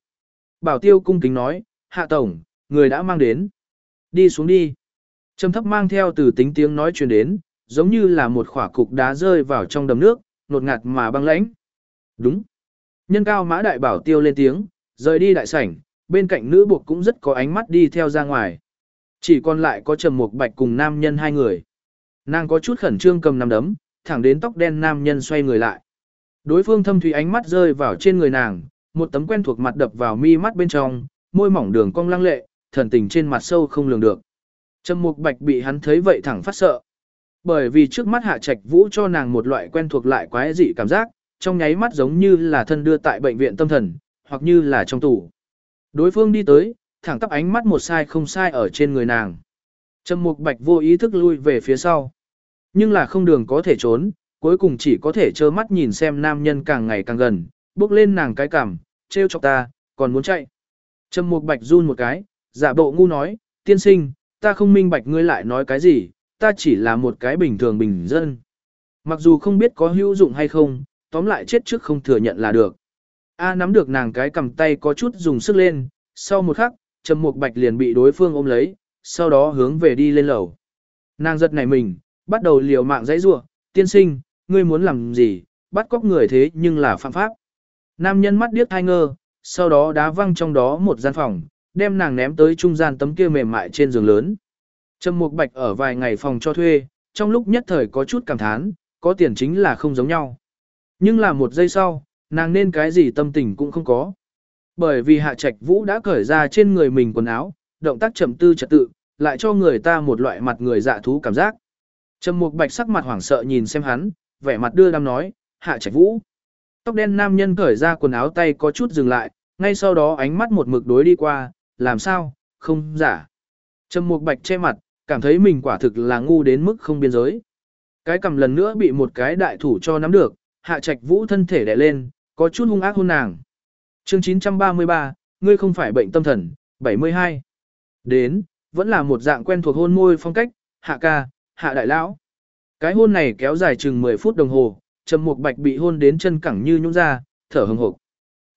Bảo tiêu cung kính nói, hạ tổng, người đã mang đến. Đi xuống đi. Trầm thấp mang theo từ tính tiếng nói truyền đến, giống như là một khỏa cục đá rơi vào trong đầm nước, nột ngạt mà băng lãnh. Đúng. Nhân cao mã đại bảo tiêu lên tiếng, rời đi đại sảnh, bên cạnh nữ buộc cũng rất có ánh mắt đi theo ra ngoài. Chỉ còn lại có Trầm Mục Bạch cùng nam nhân hai người. Nàng có chút khẩn trương cầm nắm đấm, thẳng đến tóc đen nam nhân xoay người lại. Đối phương thâm thủy ánh mắt rơi vào trên người nàng, một tấm quen thuộc mặt đập vào mi mắt bên trong, môi mỏng đường cong lăng lệ, thần tình trên mặt sâu không lường được. Trầm Mục Bạch bị hắn thấy vậy thẳng phát sợ. Bởi vì trước mắt Hạ Trạch Vũ cho nàng một loại quen thuộc lại quái dị cảm giác, trong nháy mắt giống như là thân đưa tại bệnh viện tâm thần, hoặc như là trong tủ. Đối phương đi tới, thẳng tắp ánh mắt một sai không sai ở trên người nàng. Trầm Mục Bạch vô ý thức lui về phía sau. Nhưng là không đường có thể trốn, cuối cùng chỉ có thể trơ mắt nhìn xem nam nhân càng ngày càng gần, bước lên nàng cái cằm, trêu chọc ta, còn muốn chạy. Trầm Mục Bạch run một cái, giả bộ ngu nói, tiên sinh, ta không minh bạch ngươi lại nói cái gì, ta chỉ là một cái bình thường bình dân. Mặc dù không biết có hữu dụng hay không, tóm lại chết trước không thừa nhận là được. A nắm được nàng cái cầm tay có chút dùng sức lên, sau một khắc, Trầm Mục Bạch liền bị đối phương ôm lấy, sau đó hướng về đi lên lầu. Nàng giật nảy mình, bắt đầu liều mạng dãy rủa, "Tiên sinh, ngươi muốn làm gì? Bắt cóc người thế nhưng là phạm pháp." Nam nhân mắt điếc hai ngơ, sau đó đá văng trong đó một gian phòng, đem nàng ném tới trung gian tấm kia mềm mại trên giường lớn. Trầm Mục Bạch ở vài ngày phòng cho thuê, trong lúc nhất thời có chút cảm thán, có tiền chính là không giống nhau. Nhưng là một giây sau, nàng nên cái gì tâm tình cũng không có. Bởi vì Hạ Trạch Vũ đã cởi ra trên người mình quần áo, động tác chậm tư trật tự, lại cho người ta một loại mặt người dạ thú cảm giác. Trầm Mục Bạch sắc mặt hoảng sợ nhìn xem hắn, vẻ mặt đưa đam nói, "Hạ Trạch Vũ." Tóc đen nam nhân cởi ra quần áo tay có chút dừng lại, ngay sau đó ánh mắt một mực đối đi qua, "Làm sao? Không giả." Trầm Mục Bạch che mặt, cảm thấy mình quả thực là ngu đến mức không biên giới. Cái cầm lần nữa bị một cái đại thủ cho nắm được, Hạ Trạch Vũ thân thể đè lên, có chút hung ác hôn nàng. Chương 933, ngươi không phải bệnh tâm thần, 72. Đến, vẫn là một dạng quen thuộc hôn môi phong cách, hạ ca, hạ đại lão. Cái hôn này kéo dài chừng 10 phút đồng hồ, Trầm Mục Bạch bị hôn đến chân cẳng như nhũn ra, thở hừng hực.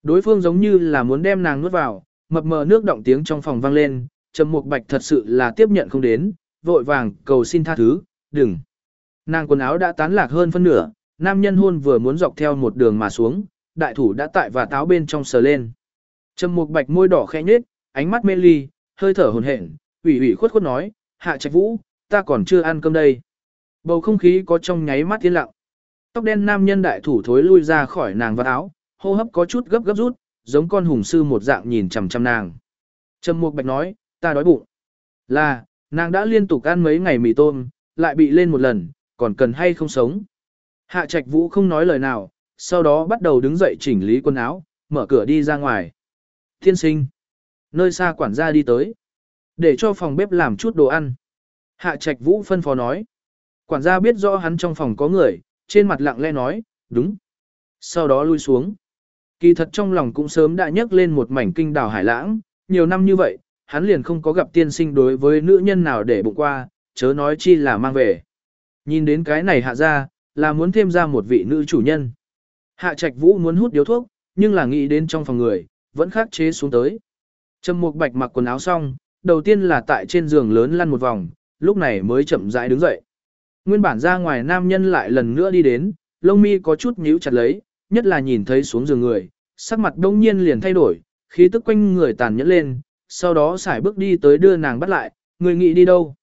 Đối phương giống như là muốn đem nàng nuốt vào, mập mờ nước động tiếng trong phòng vang lên, Trầm Mục Bạch thật sự là tiếp nhận không đến, vội vàng cầu xin tha thứ, đừng. Nàng quần áo đã tán lạc hơn phân nửa, nam nhân hôn vừa muốn dọc theo một đường mà xuống, đại thủ đã tại và táo bên trong sờ lên. Trầm Mục Bạch môi đỏ khẽ nhếch, ánh mắt mê ly, hơi thở hồn hển, ủy ủy khuất khuất nói, "Hạ Trạch Vũ, ta còn chưa ăn cơm đây." Bầu không khí có trong nháy mắt yên lặng. Tóc đen nam nhân đại thủ thối lui ra khỏi nàng và áo, hô hấp có chút gấp gấp rút, giống con hùng sư một dạng nhìn chằm chằm nàng. Trầm Mục Bạch nói, "Ta đói bụng." Là, nàng đã liên tục ăn mấy ngày mì tôm, lại bị lên một lần, còn cần hay không sống. Hạ Trạch Vũ không nói lời nào, sau đó bắt đầu đứng dậy chỉnh lý quần áo, mở cửa đi ra ngoài. Thiên sinh. Nơi xa quản gia đi tới. Để cho phòng bếp làm chút đồ ăn. Hạ Trạch Vũ phân phó nói. Quản gia biết rõ hắn trong phòng có người, trên mặt lặng lẽ nói, đúng. Sau đó lui xuống. Kỳ thật trong lòng cũng sớm đã nhấc lên một mảnh kinh đào hải lãng, nhiều năm như vậy, hắn liền không có gặp tiên sinh đối với nữ nhân nào để bụng qua, chớ nói chi là mang về. Nhìn đến cái này hạ ra, là muốn thêm ra một vị nữ chủ nhân. Hạ Trạch Vũ muốn hút điếu thuốc, nhưng là nghĩ đến trong phòng người, vẫn khắc chế xuống tới. Trầm Mục Bạch mặc quần áo xong, đầu tiên là tại trên giường lớn lăn một vòng, lúc này mới chậm rãi đứng dậy. Nguyên bản ra ngoài nam nhân lại lần nữa đi đến, lông mi có chút nhíu chặt lấy, nhất là nhìn thấy xuống giường người, sắc mặt đông nhiên liền thay đổi, khí tức quanh người tàn nhẫn lên, sau đó xài bước đi tới đưa nàng bắt lại, người nghĩ đi đâu.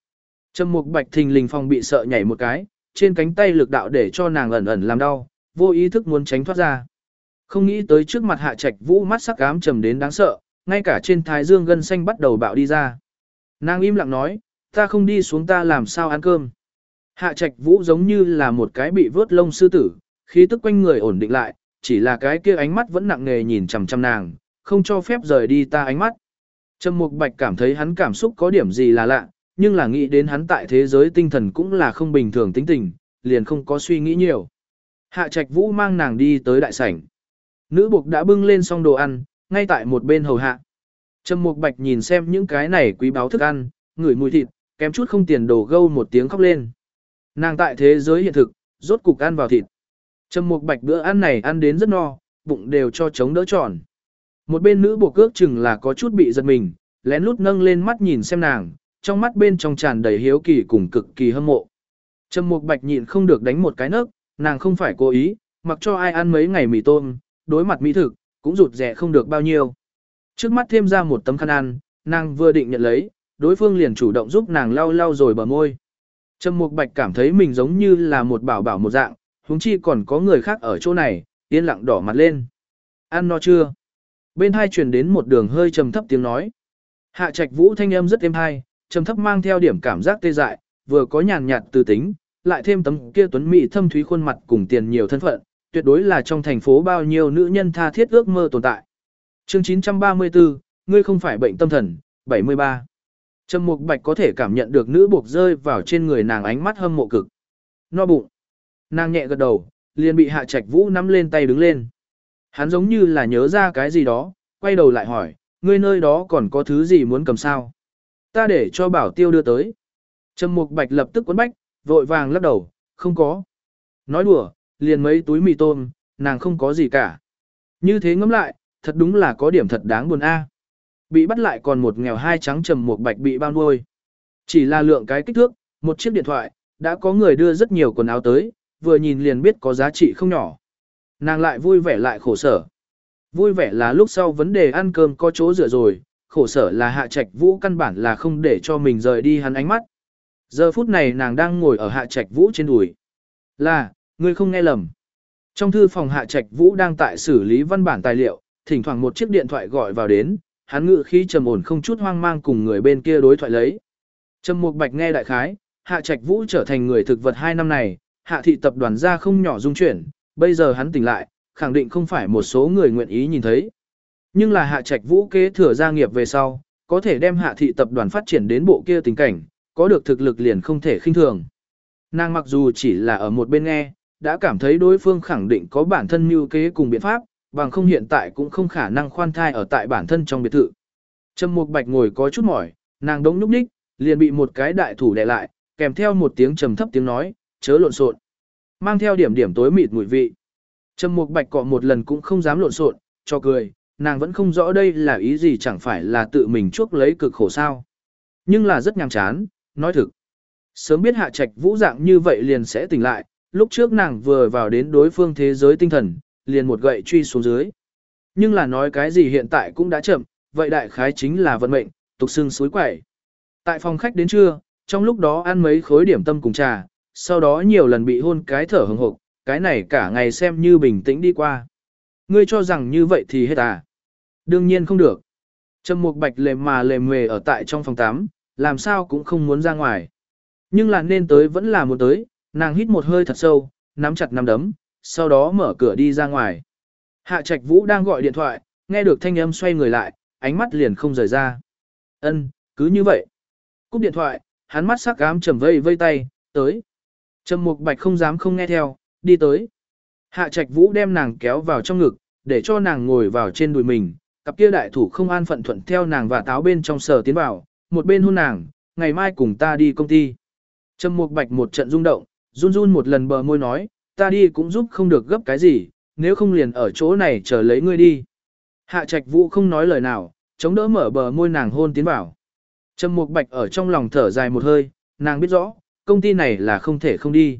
Trầm Mục Bạch thình lình phòng bị sợ nhảy một cái, trên cánh tay lực đạo để cho nàng ẩn ẩn làm đau, vô ý thức muốn tránh thoát ra. Không nghĩ tới trước mặt hạ trạch vũ mắt sắc ám trầm đến đáng sợ, ngay cả trên thái dương gân xanh bắt đầu bạo đi ra. Nàng im lặng nói, ta không đi xuống ta làm sao ăn cơm. Hạ trạch vũ giống như là một cái bị vớt lông sư tử, khí tức quanh người ổn định lại, chỉ là cái kia ánh mắt vẫn nặng nề nhìn chằm chằm nàng, không cho phép rời đi ta ánh mắt. Trầm Mục Bạch cảm thấy hắn cảm xúc có điểm gì là lạ, nhưng là nghĩ đến hắn tại thế giới tinh thần cũng là không bình thường tính tình, liền không có suy nghĩ nhiều. Hạ Trạch Vũ mang nàng đi tới đại sảnh. Nữ buộc đã bưng lên xong đồ ăn, ngay tại một bên hầu hạ. Trầm Mục Bạch nhìn xem những cái này quý báu thức ăn, ngửi mùi thịt, kém chút không tiền đồ gâu một tiếng khóc lên. Nàng tại thế giới hiện thực, rốt cục ăn vào thịt. Trầm Mục Bạch bữa ăn này ăn đến rất no, bụng đều cho chống đỡ tròn. Một bên nữ buộc cước chừng là có chút bị giật mình, lén lút nâng lên mắt nhìn xem nàng, trong mắt bên trong tràn đầy hiếu kỳ cùng cực kỳ hâm mộ. Trầm Mục Bạch nhịn không được đánh một cái nấc, nàng không phải cố ý, mặc cho ai ăn mấy ngày mì tôm, đối mặt mỹ thực, cũng rụt rẻ không được bao nhiêu. Trước mắt thêm ra một tấm khăn ăn, nàng vừa định nhận lấy, đối phương liền chủ động giúp nàng lau lau rồi bờ môi. Trầm Mục Bạch cảm thấy mình giống như là một bảo bảo một dạng, huống chi còn có người khác ở chỗ này, yên lặng đỏ mặt lên. Ăn no chưa? Bên hai truyền đến một đường hơi trầm thấp tiếng nói. Hạ Trạch Vũ thanh âm rất êm hai, trầm thấp mang theo điểm cảm giác tê dại, vừa có nhàn nhạt từ tính, lại thêm tấm kia tuấn mỹ thâm thúy khuôn mặt cùng tiền nhiều thân phận, tuyệt đối là trong thành phố bao nhiêu nữ nhân tha thiết ước mơ tồn tại. Chương 934, ngươi không phải bệnh tâm thần, 73. Trầm Mục Bạch có thể cảm nhận được nữ buộc rơi vào trên người nàng ánh mắt hâm mộ cực. No bụng. Nàng nhẹ gật đầu, liền bị Hạ Trạch Vũ nắm lên tay đứng lên. Hắn giống như là nhớ ra cái gì đó, quay đầu lại hỏi, ngươi nơi đó còn có thứ gì muốn cầm sao? Ta để cho bảo tiêu đưa tới. Trầm Mục Bạch lập tức quấn bách, vội vàng lắc đầu, không có. Nói đùa, liền mấy túi mì tôm, nàng không có gì cả. Như thế ngẫm lại, thật đúng là có điểm thật đáng buồn a. Bị bắt lại còn một nghèo hai trắng trầm Mục Bạch bị bao nuôi. Chỉ là lượng cái kích thước, một chiếc điện thoại, đã có người đưa rất nhiều quần áo tới, vừa nhìn liền biết có giá trị không nhỏ. Nàng lại vui vẻ lại khổ sở. Vui vẻ là lúc sau vấn đề ăn cơm có chỗ dựa rồi, khổ sở là hạ trạch vũ căn bản là không để cho mình rời đi hắn ánh mắt. Giờ phút này nàng đang ngồi ở hạ trạch vũ trên đùi. Là, ngươi không nghe lầm. Trong thư phòng hạ trạch vũ đang tại xử lý văn bản tài liệu, thỉnh thoảng một chiếc điện thoại gọi vào đến, hắn ngự khí trầm ổn không chút hoang mang cùng người bên kia đối thoại lấy. Trầm Mục Bạch nghe đại khái, Hạ Trạch Vũ trở thành người thực vật hai năm này, Hạ thị tập đoàn ra không nhỏ dung chuyển, bây giờ hắn tỉnh lại, khẳng định không phải một số người nguyện ý nhìn thấy. Nhưng là Hạ Trạch Vũ kế thừa gia nghiệp về sau, có thể đem Hạ thị tập đoàn phát triển đến bộ kia tình cảnh, có được thực lực liền không thể khinh thường. Nàng mặc dù chỉ là ở một bên nghe, đã cảm thấy đối phương khẳng định có bản thân mưu kế cùng biện pháp, bằng không hiện tại cũng không khả năng khoan thai ở tại bản thân trong biệt thự. Trầm Mục Bạch ngồi có chút mỏi, nàng đống nhúc nhích, liền bị một cái đại thủ đè lại, kèm theo một tiếng trầm thấp tiếng nói, chớ lộn xộn. Mang theo điểm điểm tối mịt mùi vị. Trầm Mục Bạch cọ một lần cũng không dám lộn xộn, cho cười, nàng vẫn không rõ đây là ý gì chẳng phải là tự mình chuốc lấy cực khổ sao. Nhưng là rất nhàm chán, nói thực. Sớm biết hạ trạch vũ dạng như vậy liền sẽ tỉnh lại, lúc trước nàng vừa vào đến đối phương thế giới tinh thần, liền một gậy truy xuống dưới. Nhưng là nói cái gì hiện tại cũng đã chậm, vậy đại khái chính là vận mệnh, tục xương suối quẩy. Tại phòng khách đến trưa, trong lúc đó ăn mấy khối điểm tâm cùng trà, sau đó nhiều lần bị hôn cái thở hừng hộp, cái này cả ngày xem như bình tĩnh đi qua. Ngươi cho rằng như vậy thì hết à? Đương nhiên không được. Trầm Mục Bạch lề mà lề mề ở tại trong phòng 8, làm sao cũng không muốn ra ngoài. Nhưng là nên tới vẫn là muốn tới, nàng hít một hơi thật sâu, nắm chặt nắm đấm, sau đó mở cửa đi ra ngoài. Hạ Trạch Vũ đang gọi điện thoại, nghe được thanh âm xoay người lại, ánh mắt liền không rời ra. Ân, cứ như vậy. Cúp điện thoại, hắn mắt sắc ám trầm vây vây tay, tới. Trầm Mục Bạch không dám không nghe theo, đi tới. Hạ Trạch Vũ đem nàng kéo vào trong ngực, để cho nàng ngồi vào trên đùi mình, cặp kia đại thủ không an phận thuận theo nàng và táo bên trong sở tiến vào, một bên hôn nàng, ngày mai cùng ta đi công ty. Trầm Mục Bạch một trận rung động, run run một lần bờ môi nói, ta đi cũng giúp không được gấp cái gì, nếu không liền ở chỗ này chờ lấy ngươi đi. Hạ Trạch Vũ không nói lời nào, chống đỡ mở bờ môi nàng hôn tiến vào. Trầm Mục Bạch ở trong lòng thở dài một hơi, nàng biết rõ, công ty này là không thể không đi.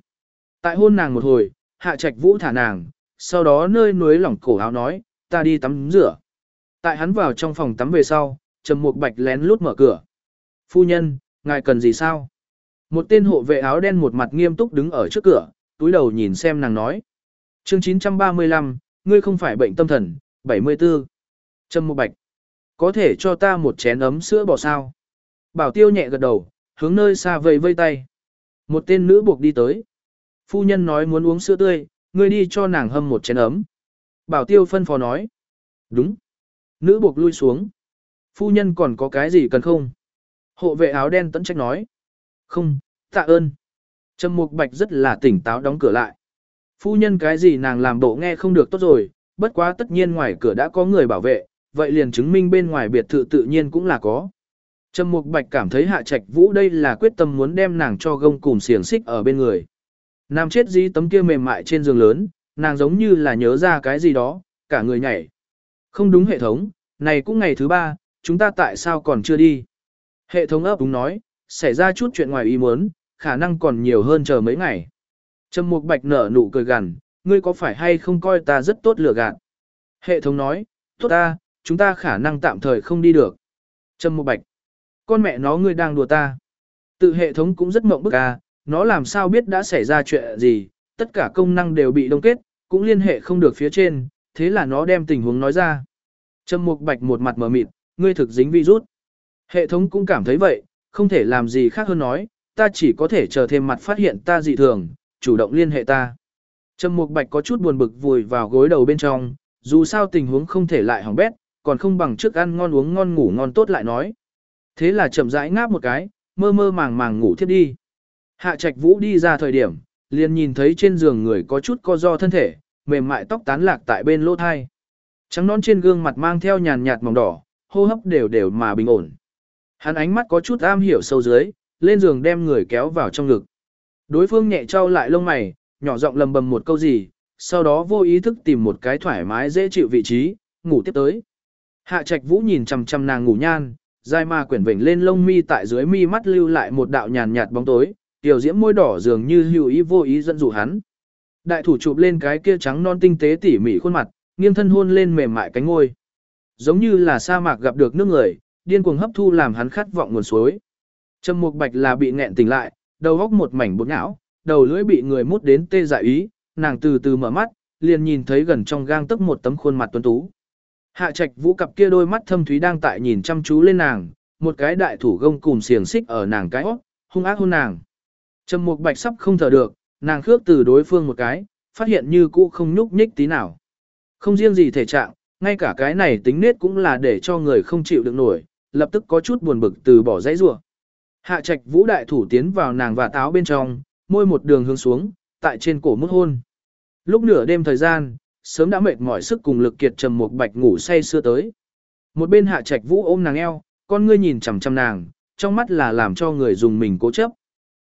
Tại hôn nàng một hồi, Hạ Trạch Vũ thả nàng, sau đó nơi núi lỏng cổ áo nói, ta đi tắm rửa. Tại hắn vào trong phòng tắm về sau, Trầm Mục Bạch lén lút mở cửa. Phu nhân, ngài cần gì sao? Một tên hộ vệ áo đen một mặt nghiêm túc đứng ở trước cửa, túi đầu nhìn xem nàng nói. Chương 935, ngươi không phải bệnh tâm thần, 74. Trầm Mục Bạch, có thể cho ta một chén ấm sữa bò sao? Bảo tiêu nhẹ gật đầu, hướng nơi xa vây vây tay. Một tên nữ buộc đi tới. Phu nhân nói muốn uống sữa tươi, ngươi đi cho nàng hâm một chén ấm. Bảo tiêu phân phó nói. Đúng. Nữ buộc lui xuống. Phu nhân còn có cái gì cần không? Hộ vệ áo đen tẫn trách nói. Không, tạ ơn. Trầm Mục Bạch rất là tỉnh táo đóng cửa lại. Phu nhân cái gì nàng làm bộ nghe không được tốt rồi, bất quá tất nhiên ngoài cửa đã có người bảo vệ, vậy liền chứng minh bên ngoài biệt thự tự nhiên cũng là có. Trầm Mục Bạch cảm thấy Hạ Trạch Vũ đây là quyết tâm muốn đem nàng cho gông cùng xiềng xích ở bên người. Nam chết dí tấm kia mềm mại trên giường lớn, nàng giống như là nhớ ra cái gì đó, cả người nhảy. Không đúng hệ thống, này cũng ngày thứ ba, chúng ta tại sao còn chưa đi? Hệ thống ấp đúng nói, xảy ra chút chuyện ngoài ý muốn, khả năng còn nhiều hơn chờ mấy ngày. Trầm Mục Bạch nở nụ cười gằn, ngươi có phải hay không coi ta rất tốt lừa gạt? Hệ thống nói, tốt ta, chúng ta khả năng tạm thời không đi được. Trầm Mục Bạch, con mẹ nó ngươi đang đùa ta. Tự hệ thống cũng rất mộng bức à, nó làm sao biết đã xảy ra chuyện gì, tất cả công năng đều bị đông kết, cũng liên hệ không được phía trên, thế là nó đem tình huống nói ra. Trầm Mục Bạch một mặt mờ mịt, ngươi thực dính virus. Hệ thống cũng cảm thấy vậy, không thể làm gì khác hơn nói, ta chỉ có thể chờ thêm mặt phát hiện ta dị thường, chủ động liên hệ ta. Trầm Mục Bạch có chút buồn bực vùi vào gối đầu bên trong, dù sao tình huống không thể lại hỏng bét, còn không bằng trước ăn ngon uống ngon ngủ ngon tốt lại nói. Thế là chậm rãi ngáp một cái, mơ mơ màng màng ngủ thiếp đi. Hạ Trạch Vũ đi ra thời điểm, liền nhìn thấy trên giường người có chút co do thân thể, mềm mại tóc tán lạc tại bên lỗ thai. Trắng non trên gương mặt mang theo nhàn nhạt mỏng đỏ, hô hấp đều đều mà bình ổn. Hắn ánh mắt có chút am hiểu sâu dưới, lên giường đem người kéo vào trong ngực. Đối phương nhẹ trao lại lông mày, nhỏ giọng lầm bầm một câu gì, sau đó vô ý thức tìm một cái thoải mái dễ chịu vị trí, ngủ tiếp tới. Hạ Trạch Vũ nhìn chằm chằm nàng ngủ nhan, dài ma quyển vểnh lên lông mi tại dưới mi mắt lưu lại một đạo nhàn nhạt bóng tối, tiểu diễm môi đỏ dường như hữu ý vô ý dẫn dụ hắn. Đại thủ chụp lên cái kia trắng non tinh tế tỉ mỉ khuôn mặt, nghiêng thân hôn lên mềm mại cánh ngôi. Giống như là sa mạc gặp được nước người, điên cuồng hấp thu làm hắn khát vọng nguồn suối. Trầm Mục Bạch là bị nghẹn tỉnh lại, đầu óc một mảnh bột não, đầu lưỡi bị người mút đến tê dại ý, nàng từ từ mở mắt, liền nhìn thấy gần trong gang tấc một tấm khuôn mặt tuấn tú. Hạ Trạch Vũ cặp kia đôi mắt thâm thúy đang tại nhìn chăm chú lên nàng, một cái đại thủ gông cùm xiềng xích ở nàng cái óc, hung ác hôn nàng. Trầm Mục Bạch sắp không thở được, nàng khước từ đối phương một cái, phát hiện như cũ không nhúc nhích tí nào. Không riêng gì thể trạng, ngay cả cái này tính nết cũng là để cho người không chịu được nổi, lập tức có chút buồn bực từ bỏ dãy rủa. Hạ Trạch Vũ đại thủ tiến vào nàng và táo bên trong, môi một đường hướng xuống, tại trên cổ mút hôn. Lúc nửa đêm thời gian, sớm đã mệt mỏi sức cùng lực kiệt trầm một bạch ngủ say sưa tới. Một bên Hạ Trạch Vũ ôm nàng eo, con ngươi nhìn chằm chằm nàng, trong mắt là làm cho người dùng mình cố chấp.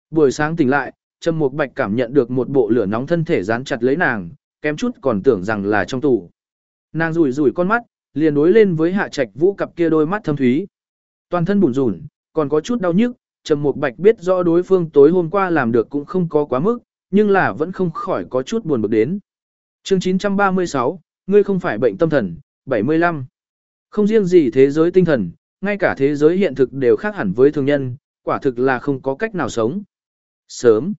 Buổi sáng tỉnh lại, Trầm một Bạch cảm nhận được một bộ lửa nóng thân thể dán chặt lấy nàng, kém chút còn tưởng rằng là trong tủ. Nàng rủi rủi con mắt, liền đối lên với Hạ Trạch Vũ cặp kia đôi mắt thâm thúy. Toàn thân bủn rủn, còn có chút đau nhức, Trầm Mục Bạch biết rõ đối phương tối hôm qua làm được cũng không có quá mức, nhưng là vẫn không khỏi có chút buồn bực đến. Chương 936, ngươi không phải bệnh tâm thần, 75. Không riêng gì thế giới tinh thần, ngay cả thế giới hiện thực đều khác hẳn với thường nhân, quả thực là không có cách nào sống. Sớm.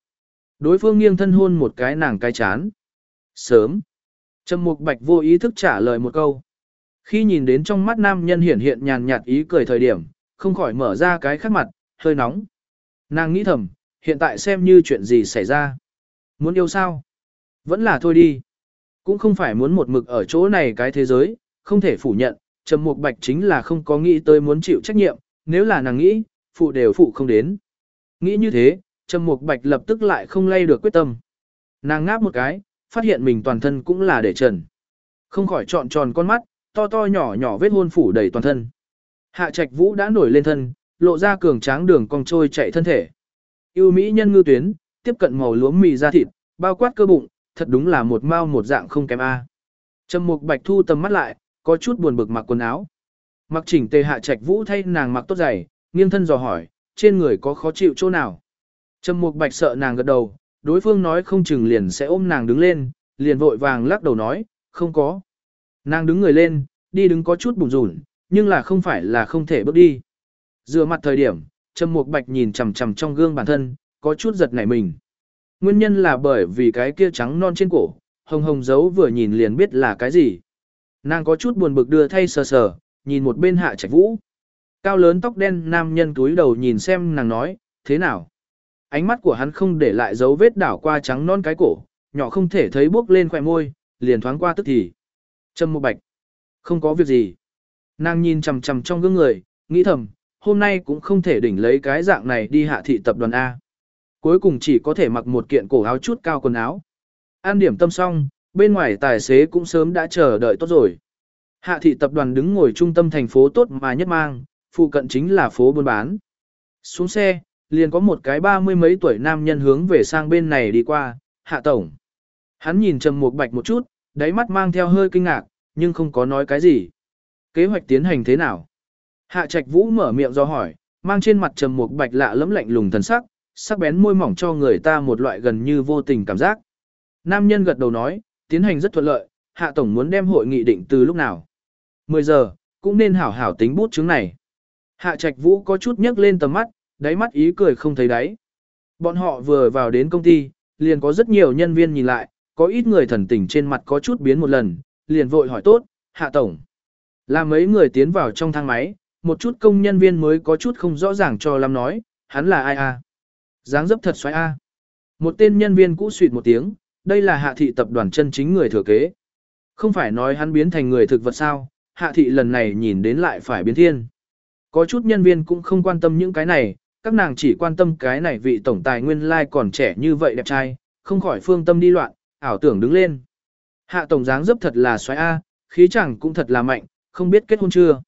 Đối phương nghiêng thân hôn một cái nàng cái chán. Sớm. Trầm Mục Bạch vô ý thức trả lời một câu. Khi nhìn đến trong mắt nam nhân hiển hiện nhàn nhạt ý cười thời điểm, không khỏi mở ra cái khắc mặt, hơi nóng. Nàng nghĩ thầm, hiện tại xem như chuyện gì xảy ra. Muốn yêu sao? Vẫn là thôi đi. Cũng không phải muốn một mực ở chỗ này cái thế giới, không thể phủ nhận, Trầm Mục Bạch chính là không có nghĩ tới muốn chịu trách nhiệm, nếu là nàng nghĩ, phụ đều phụ không đến. Nghĩ như thế, Trầm Mục Bạch lập tức lại không lay được quyết tâm. Nàng ngáp một cái, phát hiện mình toàn thân cũng là để trần. Không khỏi trọn tròn con mắt, to to nhỏ nhỏ vết hôn phủ đầy toàn thân. Hạ Trạch Vũ đã nổi lên thân, lộ ra cường tráng đường cong trôi chạy thân thể. Yêu mỹ nhân ngư tuyến, tiếp cận màu lúa mì da thịt, bao quát cơ bụng, thật đúng là một mao một dạng không kém a. Trầm Mục Bạch thu tầm mắt lại, có chút buồn bực mặc quần áo. Mặc chỉnh tề Hạ Trạch Vũ thay nàng mặc tốt giày, nghiêng thân dò hỏi, trên người có khó chịu chỗ nào? Trầm Mục Bạch sợ nàng gật đầu, đối phương nói không chừng liền sẽ ôm nàng đứng lên, liền vội vàng lắc đầu nói, không có. Nàng đứng người lên, đi đứng có chút bùn rủn, nhưng là không phải là không thể bước đi. Dựa mặt thời điểm, Trầm Mục Bạch nhìn chằm chằm trong gương bản thân, có chút giật nảy mình. Nguyên nhân là bởi vì cái kia trắng non trên cổ, hồng hồng dấu vừa nhìn liền biết là cái gì. Nàng có chút buồn bực đưa thay sờ sờ, nhìn một bên hạ trạch vũ. Cao lớn tóc đen nam nhân túi đầu nhìn xem nàng nói, thế nào? Ánh mắt của hắn không để lại dấu vết đảo qua trắng non cái cổ, nhỏ không thể thấy bước lên khỏe môi, liền thoáng qua tức thì. Trâm một bạch. Không có việc gì. Nàng nhìn chằm chằm trong gương người, nghĩ thầm, hôm nay cũng không thể đỉnh lấy cái dạng này đi hạ thị tập đoàn A. Cuối cùng chỉ có thể mặc một kiện cổ áo chút cao quần áo. An điểm tâm xong, bên ngoài tài xế cũng sớm đã chờ đợi tốt rồi. Hạ thị tập đoàn đứng ngồi trung tâm thành phố tốt mà nhất mang, phụ cận chính là phố buôn bán. Xuống xe, liền có một cái ba mươi mấy tuổi nam nhân hướng về sang bên này đi qua, hạ tổng. Hắn nhìn Trầm Mục Bạch một chút, đáy mắt mang theo hơi kinh ngạc, nhưng không có nói cái gì. Kế hoạch tiến hành thế nào? Hạ Trạch Vũ mở miệng do hỏi, mang trên mặt Trầm Mục Bạch lạ lẫm lạnh lùng thần sắc, sắc bén môi mỏng cho người ta một loại gần như vô tình cảm giác. Nam nhân gật đầu nói, tiến hành rất thuận lợi, Hạ tổng muốn đem hội nghị định từ lúc nào? 10 giờ, cũng nên hảo hảo tính bút chứng này. Hạ Trạch Vũ có chút nhấc lên tầm mắt, đáy mắt ý cười không thấy đáy. Bọn họ vừa vào đến công ty, liền có rất nhiều nhân viên nhìn lại, có ít người thần tình trên mặt có chút biến một lần, liền vội hỏi tốt, hạ tổng. Là mấy người tiến vào trong thang máy, một chút công nhân viên mới có chút không rõ ràng cho lắm nói, hắn là ai? À? Dáng dấp thật xoáy a. Một tên nhân viên cũ suýt một tiếng, đây là hạ thị tập đoàn chân chính người thừa kế. Không phải nói hắn biến thành người thực vật sao, hạ thị lần này nhìn đến lại phải biến thiên. Có chút nhân viên cũng không quan tâm những cái này, các nàng chỉ quan tâm cái này vị tổng tài nguyên lai like còn trẻ như vậy đẹp trai, không khỏi phương tâm đi loạn, ảo tưởng đứng lên. Hạ tổng dáng dấp thật là xoáy A, khí chẳng cũng thật là mạnh, không biết kết hôn chưa.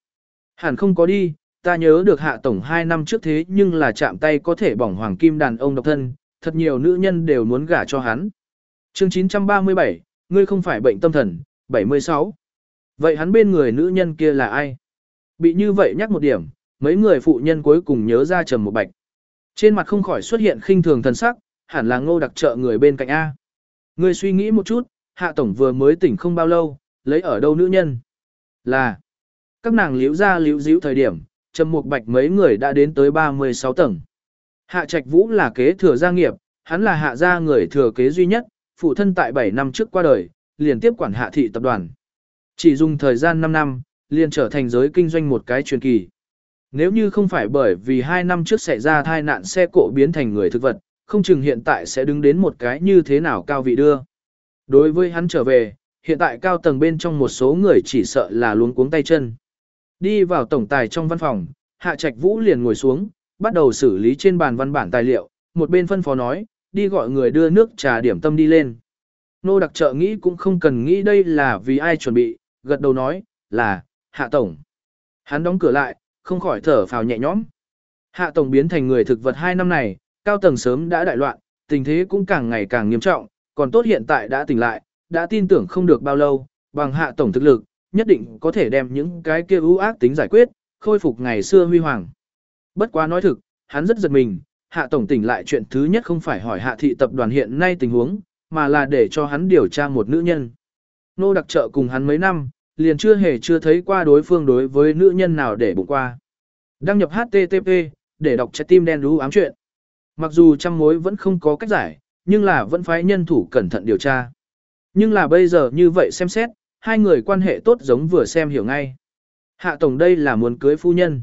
Hẳn không có đi, ta nhớ được hạ tổng 2 năm trước thế nhưng là chạm tay có thể bỏng hoàng kim đàn ông độc thân, thật nhiều nữ nhân đều muốn gả cho hắn. chương 937, ngươi không phải bệnh tâm thần, 76. Vậy hắn bên người nữ nhân kia là ai? Bị như vậy nhắc một điểm, mấy người phụ nhân cuối cùng nhớ ra trầm một bạch. Trên mặt không khỏi xuất hiện khinh thường thần sắc, hẳn là ngô đặc trợ người bên cạnh A. Ngươi suy nghĩ một chút, hạ tổng vừa mới tỉnh không bao lâu, lấy ở đâu nữ nhân? Là, các nàng liễu ra liễu díu thời điểm, trầm Mục bạch mấy người đã đến tới 36 tầng. Hạ trạch vũ là kế thừa gia nghiệp, hắn là hạ gia người thừa kế duy nhất, phụ thân tại 7 năm trước qua đời, liền tiếp quản hạ thị tập đoàn. Chỉ dùng thời gian 5 năm, liền trở thành giới kinh doanh một cái truyền kỳ. Nếu như không phải bởi vì 2 năm trước xảy ra thai nạn xe cộ biến thành người thực vật, không chừng hiện tại sẽ đứng đến một cái như thế nào cao vị đưa. Đối với hắn trở về, hiện tại cao tầng bên trong một số người chỉ sợ là luống cuống tay chân. Đi vào tổng tài trong văn phòng, Hạ Trạch Vũ liền ngồi xuống, bắt đầu xử lý trên bàn văn bản tài liệu, một bên phân phó nói, đi gọi người đưa nước trà điểm tâm đi lên. Nô đặc trợ nghĩ cũng không cần nghĩ đây là vì ai chuẩn bị, gật đầu nói, là, Hạ Tổng. Hắn đóng cửa lại, không khỏi thở phào nhẹ nhõm. Hạ Tổng biến thành người thực vật hai năm này, cao tầng sớm đã đại loạn, tình thế cũng càng ngày càng nghiêm trọng, còn tốt hiện tại đã tỉnh lại, đã tin tưởng không được bao lâu, bằng Hạ Tổng thực lực, nhất định có thể đem những cái kia ưu ác tính giải quyết, khôi phục ngày xưa huy hoàng. Bất quá nói thực, hắn rất giật mình, Hạ Tổng tỉnh lại chuyện thứ nhất không phải hỏi Hạ Thị tập đoàn hiện nay tình huống, mà là để cho hắn điều tra một nữ nhân. Nô đặc trợ cùng hắn mấy năm, liền chưa hề chưa thấy qua đối phương đối với nữ nhân nào để bụng qua. Đăng nhập HTTP, để đọc trái tim đen đú ám chuyện. Mặc dù trăm mối vẫn không có cách giải, nhưng là vẫn phải nhân thủ cẩn thận điều tra. Nhưng là bây giờ như vậy xem xét, hai người quan hệ tốt giống vừa xem hiểu ngay. Hạ Tổng đây là muốn cưới phu nhân.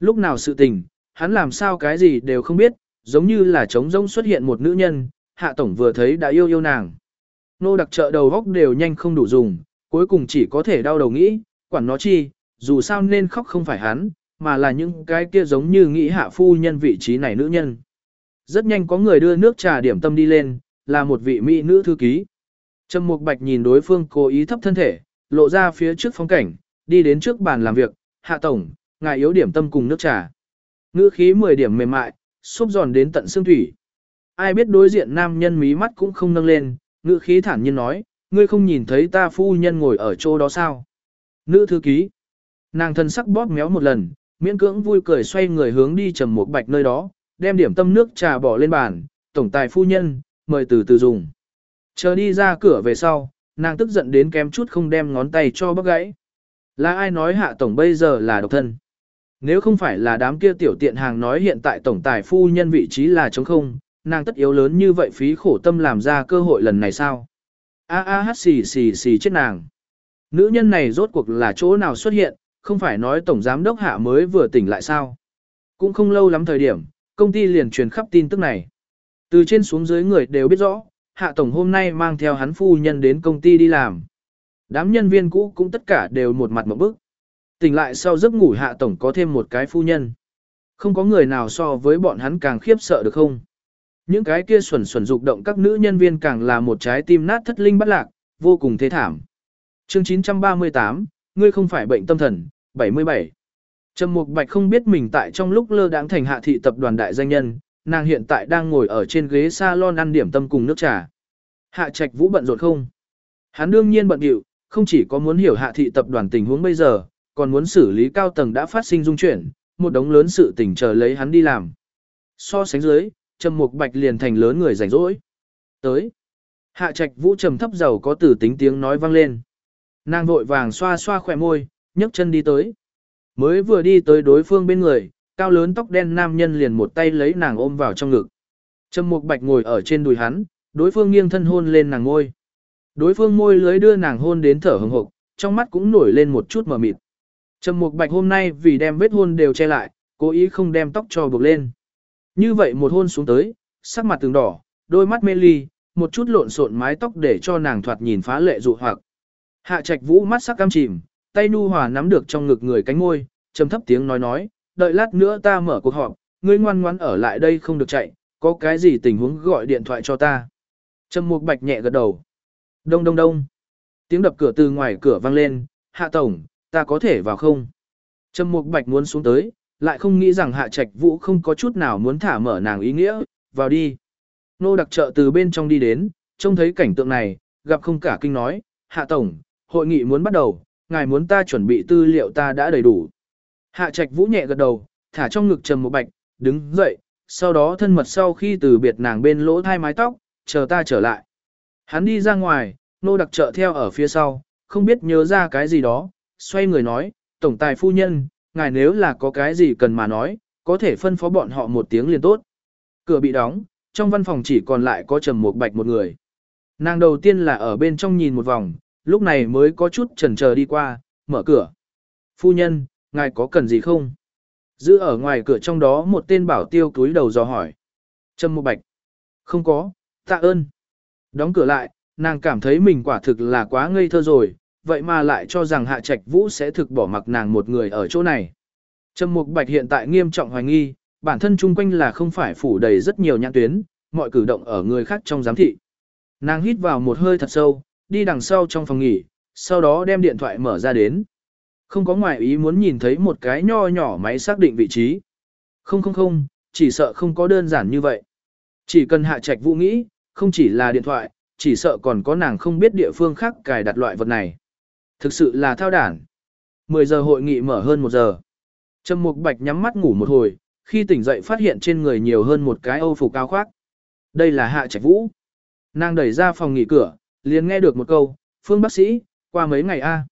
Lúc nào sự tình, hắn làm sao cái gì đều không biết, giống như là trống rỗng xuất hiện một nữ nhân, Hạ Tổng vừa thấy đã yêu yêu nàng. Nô đặc trợ đầu góc đều nhanh không đủ dùng, cuối cùng chỉ có thể đau đầu nghĩ, quản nó chi, dù sao nên khóc không phải hắn, mà là những cái kia giống như nghĩ hạ phu nhân vị trí này nữ nhân. Rất nhanh có người đưa nước trà điểm tâm đi lên, là một vị mỹ nữ thư ký. Trầm Mục Bạch nhìn đối phương cố ý thấp thân thể, lộ ra phía trước phong cảnh, đi đến trước bàn làm việc, hạ tổng, ngài yếu điểm tâm cùng nước trà. Ngữ khí 10 điểm mềm mại, xúc giòn đến tận xương thủy. Ai biết đối diện nam nhân mí mắt cũng không nâng lên, ngữ khí thản nhiên nói, ngươi không nhìn thấy ta phu nhân ngồi ở chỗ đó sao? Nữ thư ký. Nàng thân sắc bóp méo một lần, miễn cưỡng vui cười xoay người hướng đi trầm Mục bạch nơi đó, đem điểm tâm nước trà bỏ lên bàn, tổng tài phu nhân, mời từ từ dùng. Chờ đi ra cửa về sau, nàng tức giận đến kém chút không đem ngón tay cho bắp gãy. Là ai nói hạ tổng bây giờ là độc thân? Nếu không phải là đám kia tiểu tiện hàng nói hiện tại tổng tài phu nhân vị trí là trống không, nàng tất yếu lớn như vậy phí khổ tâm làm ra cơ hội lần này sao? A a hát xì xì xì chết nàng. Nữ nhân này rốt cuộc là chỗ nào xuất hiện, không phải nói tổng giám đốc hạ mới vừa tỉnh lại sao? Cũng không lâu lắm thời điểm, công ty liền truyền khắp tin tức này. Từ trên xuống dưới người đều biết rõ, hạ tổng hôm nay mang theo hắn phu nhân đến công ty đi làm. Đám nhân viên cũ cũng tất cả đều một mặt một bức. Tỉnh lại sau giấc ngủ hạ tổng có thêm một cái phu nhân. Không có người nào so với bọn hắn càng khiếp sợ được không? Những cái kia xuẩn xuẩn dục động các nữ nhân viên càng là một trái tim nát thất linh bất lạc, vô cùng thế thảm. Chương 938, ngươi không phải bệnh tâm thần, 77. Trầm Mục Bạch không biết mình tại trong lúc lơ đãng thành hạ thị tập đoàn đại danh nhân, nàng hiện tại đang ngồi ở trên ghế salon ăn điểm tâm cùng nước trà. Hạ Trạch Vũ bận rộn không? Hắn đương nhiên bận rộn, không chỉ có muốn hiểu hạ thị tập đoàn tình huống bây giờ, còn muốn xử lý cao tầng đã phát sinh dung chuyển, một đống lớn sự tình chờ lấy hắn đi làm. So sánh dưới, Trầm Mục Bạch liền thành lớn người rảnh rỗi. Tới. Hạ Trạch Vũ trầm thấp giàu có từ tính tiếng nói vang lên. Nàng vội vàng xoa xoa khỏe môi, nhấc chân đi tới. Mới vừa đi tới đối phương bên người, cao lớn tóc đen nam nhân liền một tay lấy nàng ôm vào trong ngực. Trầm Mục Bạch ngồi ở trên đùi hắn, đối phương nghiêng thân hôn lên nàng ngôi. Đối phương môi lưới đưa nàng hôn đến thở hừng hực, trong mắt cũng nổi lên một chút mờ mịt. Trầm Mục Bạch hôm nay vì đem vết hôn đều che lại, cố ý không đem tóc cho buộc lên. Như vậy một hôn xuống tới, sắc mặt từng đỏ, đôi mắt mê ly, một chút lộn xộn mái tóc để cho nàng thoạt nhìn phá lệ dụ hoặc. Hạ Trạch Vũ mắt sắc cam chìm, tay nu hòa nắm được trong ngực người cánh môi, trầm thấp tiếng nói nói, đợi lát nữa ta mở cuộc họp, ngươi ngoan ngoãn ở lại đây không được chạy, có cái gì tình huống gọi điện thoại cho ta. Trầm Mục Bạch nhẹ gật đầu. Đông đông đông. Tiếng đập cửa từ ngoài cửa vang lên, "Hạ tổng, ta có thể vào không?" Trầm Mục Bạch muốn xuống tới, lại không nghĩ rằng Hạ Trạch Vũ không có chút nào muốn thả mở nàng ý nghĩa, "Vào đi." Nô đặc trợ từ bên trong đi đến, trông thấy cảnh tượng này, gặp không cả kinh nói, "Hạ tổng, hội nghị muốn bắt đầu, ngài muốn ta chuẩn bị tư liệu ta đã đầy đủ." Hạ Trạch Vũ nhẹ gật đầu, thả trong ngực Trầm một Bạch, đứng dậy, sau đó thân mật sau khi từ biệt nàng bên lỗ thai mái tóc, chờ ta trở lại. Hắn đi ra ngoài, nô đặc trợ theo ở phía sau, không biết nhớ ra cái gì đó, xoay người nói, tổng tài phu nhân, ngài nếu là có cái gì cần mà nói, có thể phân phó bọn họ một tiếng liền tốt. Cửa bị đóng, trong văn phòng chỉ còn lại có trầm một bạch một người. Nàng đầu tiên là ở bên trong nhìn một vòng, lúc này mới có chút chần chờ đi qua, mở cửa. Phu nhân, ngài có cần gì không? Giữ ở ngoài cửa trong đó một tên bảo tiêu túi đầu dò hỏi. Trầm Mục bạch. Không có, tạ ơn. Đóng cửa lại, nàng cảm thấy mình quả thực là quá ngây thơ rồi, vậy mà lại cho rằng Hạ Trạch Vũ sẽ thực bỏ mặc nàng một người ở chỗ này. Trầm Mục Bạch hiện tại nghiêm trọng hoài nghi, bản thân chung quanh là không phải phủ đầy rất nhiều nhãn tuyến, mọi cử động ở người khác trong giám thị. Nàng hít vào một hơi thật sâu, đi đằng sau trong phòng nghỉ, sau đó đem điện thoại mở ra đến. Không có ngoại ý muốn nhìn thấy một cái nho nhỏ máy xác định vị trí. Không không không, chỉ sợ không có đơn giản như vậy. Chỉ cần Hạ Trạch Vũ nghĩ, không chỉ là điện thoại, chỉ sợ còn có nàng không biết địa phương khác cài đặt loại vật này. Thực sự là thao đản. 10 giờ hội nghị mở hơn 1 giờ. Trầm Mục Bạch nhắm mắt ngủ một hồi, khi tỉnh dậy phát hiện trên người nhiều hơn một cái âu phục cao khoác. Đây là Hạ Trạch Vũ. Nàng đẩy ra phòng nghỉ cửa, liền nghe được một câu, "Phương bác sĩ, qua mấy ngày a?"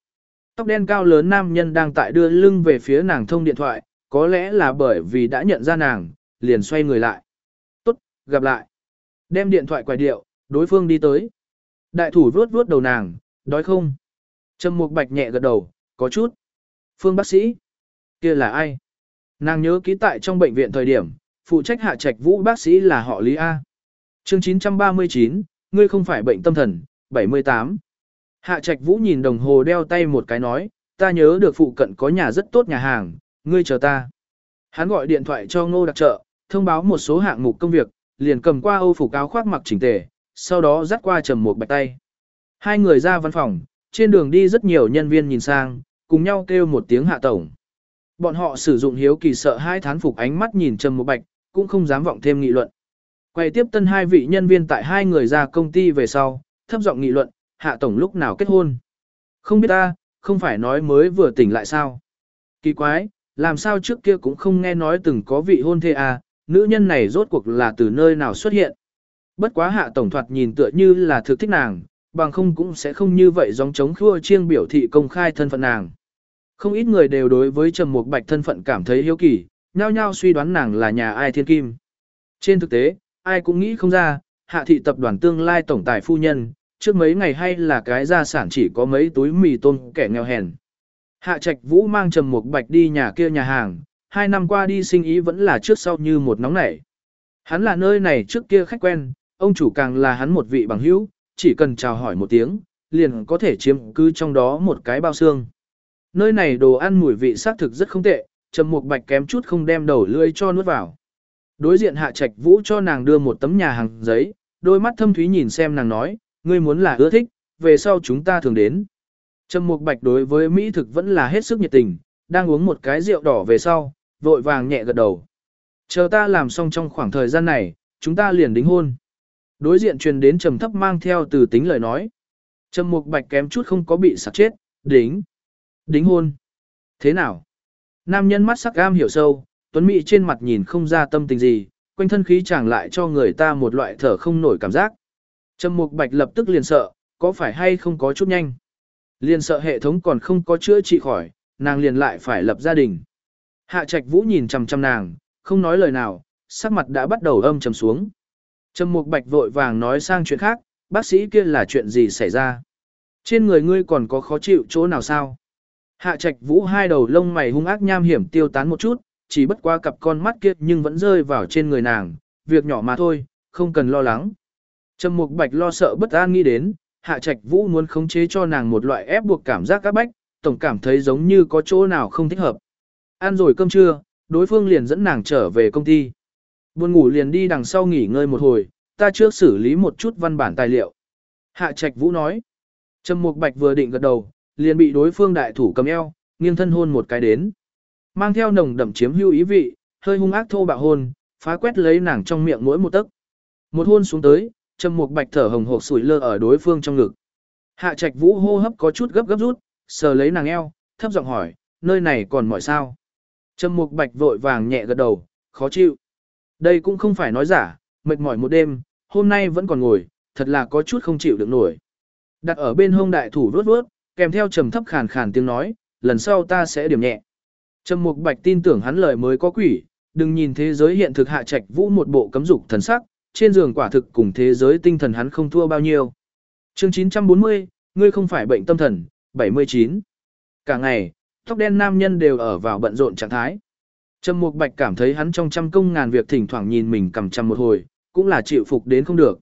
Tóc đen cao lớn nam nhân đang tại đưa lưng về phía nàng thông điện thoại, có lẽ là bởi vì đã nhận ra nàng, liền xoay người lại. "Tốt, gặp lại." Đem điện thoại quài điệu, đối phương đi tới. Đại thủ vuốt vuốt đầu nàng, đói không? Trầm Mục Bạch nhẹ gật đầu, có chút. Phương bác sĩ, kia là ai? Nàng nhớ ký tại trong bệnh viện thời điểm, phụ trách hạ trạch vũ bác sĩ là họ Lý A. chương 939, ngươi không phải bệnh tâm thần, 78. Hạ trạch vũ nhìn đồng hồ đeo tay một cái nói, ta nhớ được phụ cận có nhà rất tốt nhà hàng, ngươi chờ ta. Hắn gọi điện thoại cho ngô đặc trợ, thông báo một số hạng mục công việc, liền cầm qua âu phục áo khoác mặc chỉnh tề, sau đó dắt qua trầm một bạch tay. Hai người ra văn phòng, trên đường đi rất nhiều nhân viên nhìn sang, cùng nhau kêu một tiếng hạ tổng. Bọn họ sử dụng hiếu kỳ sợ hai thán phục ánh mắt nhìn trầm một bạch, cũng không dám vọng thêm nghị luận. Quay tiếp tân hai vị nhân viên tại hai người ra công ty về sau, thấp giọng nghị luận, hạ tổng lúc nào kết hôn. Không biết ta, không phải nói mới vừa tỉnh lại sao. Kỳ quái, làm sao trước kia cũng không nghe nói từng có vị hôn thê à, nữ nhân này rốt cuộc là từ nơi nào xuất hiện. Bất quá hạ tổng thoạt nhìn tựa như là thực thích nàng, bằng không cũng sẽ không như vậy giống chống khua chiêng biểu thị công khai thân phận nàng. Không ít người đều đối với Trầm Mục Bạch thân phận cảm thấy hiếu kỳ, nhao nhao suy đoán nàng là nhà ai thiên kim. Trên thực tế, ai cũng nghĩ không ra, hạ thị tập đoàn tương lai tổng tài phu nhân, trước mấy ngày hay là cái gia sản chỉ có mấy túi mì tôm kẻ nghèo hèn. Hạ Trạch Vũ mang Trầm Mục Bạch đi nhà kia nhà hàng, hai năm qua đi sinh ý vẫn là trước sau như một nóng nảy. Hắn là nơi này trước kia khách quen, ông chủ càng là hắn một vị bằng hữu, chỉ cần chào hỏi một tiếng, liền có thể chiếm cứ trong đó một cái bao xương. Nơi này đồ ăn mùi vị xác thực rất không tệ, trầm mục bạch kém chút không đem đầu lưỡi cho nuốt vào. Đối diện hạ trạch vũ cho nàng đưa một tấm nhà hàng giấy, đôi mắt thâm thúy nhìn xem nàng nói, ngươi muốn là ưa thích, về sau chúng ta thường đến. Trầm mục bạch đối với Mỹ thực vẫn là hết sức nhiệt tình, đang uống một cái rượu đỏ về sau, vội vàng nhẹ gật đầu. Chờ ta làm xong trong khoảng thời gian này, chúng ta liền đính hôn. Đối diện truyền đến trầm thấp mang theo từ tính lời nói. Trầm Mục Bạch kém chút không có bị sặc chết, đính. Đính hôn. Thế nào? Nam nhân mắt sắc gam hiểu sâu, tuấn mỹ trên mặt nhìn không ra tâm tình gì, quanh thân khí chẳng lại cho người ta một loại thở không nổi cảm giác. Trầm Mục Bạch lập tức liền sợ, có phải hay không có chút nhanh. Liền sợ hệ thống còn không có chữa trị khỏi, nàng liền lại phải lập gia đình. Hạ Trạch Vũ nhìn chằm chằm nàng, không nói lời nào, sắc mặt đã bắt đầu âm trầm xuống. Trầm Mục Bạch vội vàng nói sang chuyện khác, bác sĩ kia là chuyện gì xảy ra? Trên người ngươi còn có khó chịu chỗ nào sao? Hạ Trạch Vũ hai đầu lông mày hung ác nham hiểm tiêu tán một chút, chỉ bất qua cặp con mắt kia nhưng vẫn rơi vào trên người nàng, việc nhỏ mà thôi, không cần lo lắng. Trầm Mục Bạch lo sợ bất an nghĩ đến, Hạ Trạch Vũ muốn khống chế cho nàng một loại ép buộc cảm giác các bách, tổng cảm thấy giống như có chỗ nào không thích hợp. Ăn rồi cơm trưa, đối phương liền dẫn nàng trở về công ty. Buồn ngủ liền đi đằng sau nghỉ ngơi một hồi, ta trước xử lý một chút văn bản tài liệu. Hạ Trạch Vũ nói. Trầm Mục Bạch vừa định gật đầu, liền bị đối phương đại thủ cầm eo, nghiêng thân hôn một cái đến. Mang theo nồng đậm chiếm hữu ý vị, hơi hung ác thô bạo hôn, phá quét lấy nàng trong miệng mỗi một tấc. Một hôn xuống tới, Trầm Mục Bạch thở hồng hộc sủi lơ ở đối phương trong ngực. Hạ Trạch Vũ hô hấp có chút gấp gấp rút, sờ lấy nàng eo, thấp giọng hỏi, nơi này còn mỏi sao? Trầm Mục Bạch vội vàng nhẹ gật đầu, khó chịu. Đây cũng không phải nói giả, mệt mỏi một đêm, hôm nay vẫn còn ngồi, thật là có chút không chịu được nổi. Đặt ở bên hông đại thủ vuốt vuốt, kèm theo trầm thấp khàn khàn tiếng nói, lần sau ta sẽ điểm nhẹ. Trầm Mục Bạch tin tưởng hắn lời mới có quỷ, đừng nhìn thế giới hiện thực hạ trạch vũ một bộ cấm dục thần sắc, trên giường quả thực cùng thế giới tinh thần hắn không thua bao nhiêu. Chương 940, ngươi không phải bệnh tâm thần, 79. Cả ngày, tóc đen nam nhân đều ở vào bận rộn trạng thái. Trầm Mục Bạch cảm thấy hắn trong trăm công ngàn việc thỉnh thoảng nhìn mình cầm trầm một hồi, cũng là chịu phục đến không được.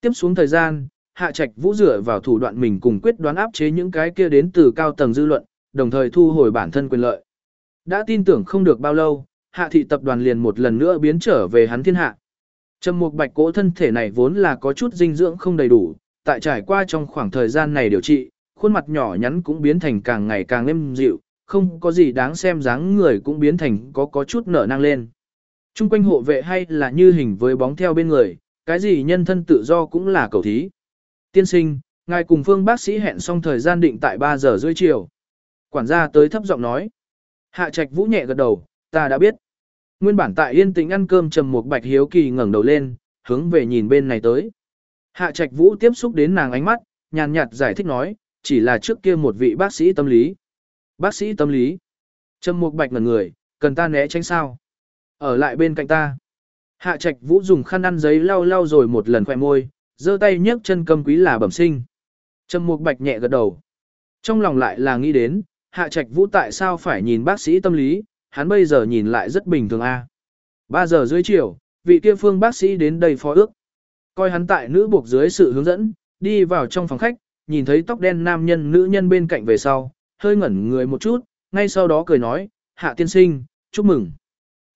Tiếp xuống thời gian, Hạ Trạch Vũ dựa vào thủ đoạn mình cùng quyết đoán áp chế những cái kia đến từ cao tầng dư luận, đồng thời thu hồi bản thân quyền lợi. Đã tin tưởng không được bao lâu, Hạ thị tập đoàn liền một lần nữa biến trở về hắn thiên hạ. Trầm Mục Bạch cỗ thân thể này vốn là có chút dinh dưỡng không đầy đủ, tại trải qua trong khoảng thời gian này điều trị, khuôn mặt nhỏ nhắn cũng biến thành càng ngày càng êm dịu, không có gì đáng xem dáng người cũng biến thành có có chút nở năng lên. Trung quanh hộ vệ hay là như hình với bóng theo bên người, cái gì nhân thân tự do cũng là cầu thí. Tiên sinh, ngài cùng phương bác sĩ hẹn xong thời gian định tại 3 giờ rưỡi chiều. Quản gia tới thấp giọng nói. Hạ trạch vũ nhẹ gật đầu, ta đã biết. Nguyên bản tại yên tĩnh ăn cơm trầm một bạch hiếu kỳ ngẩng đầu lên, hướng về nhìn bên này tới. Hạ trạch vũ tiếp xúc đến nàng ánh mắt, nhàn nhạt giải thích nói, chỉ là trước kia một vị bác sĩ tâm lý. Bác sĩ tâm lý. Trầm Mục Bạch ngẩn người, cần ta né tránh sao? Ở lại bên cạnh ta. Hạ Trạch Vũ dùng khăn ăn giấy lau lau rồi một lần khỏe môi, giơ tay nhấc chân cầm quý là bẩm sinh. Trầm Mục Bạch nhẹ gật đầu. Trong lòng lại là nghĩ đến, Hạ Trạch Vũ tại sao phải nhìn bác sĩ tâm lý, hắn bây giờ nhìn lại rất bình thường a. À. 3 giờ dưới chiều, vị kia phương bác sĩ đến đây phó ước. Coi hắn tại nữ buộc dưới sự hướng dẫn, đi vào trong phòng khách, nhìn thấy tóc đen nam nhân nữ nhân bên cạnh về sau, hơi ngẩn người một chút, ngay sau đó cười nói, hạ tiên sinh, chúc mừng.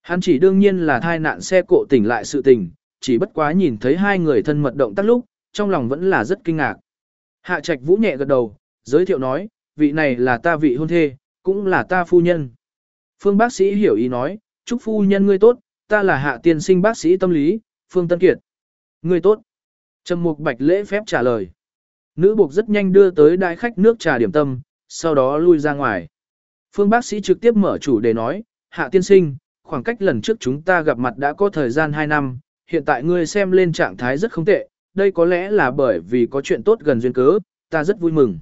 Hắn chỉ đương nhiên là thai nạn xe cộ tỉnh lại sự tình, chỉ bất quá nhìn thấy hai người thân mật động tác lúc, trong lòng vẫn là rất kinh ngạc. Hạ trạch vũ nhẹ gật đầu, giới thiệu nói, vị này là ta vị hôn thê, cũng là ta phu nhân. Phương bác sĩ hiểu ý nói, chúc phu nhân ngươi tốt, ta là hạ tiên sinh bác sĩ tâm lý, Phương Tân Kiệt. Ngươi tốt. Trầm mục bạch lễ phép trả lời. Nữ buộc rất nhanh đưa tới đại khách nước trà điểm tâm, sau đó lui ra ngoài. Phương bác sĩ trực tiếp mở chủ đề nói, hạ tiên sinh, khoảng cách lần trước chúng ta gặp mặt đã có thời gian 2 năm, hiện tại ngươi xem lên trạng thái rất không tệ, đây có lẽ là bởi vì có chuyện tốt gần duyên cớ, ta rất vui mừng.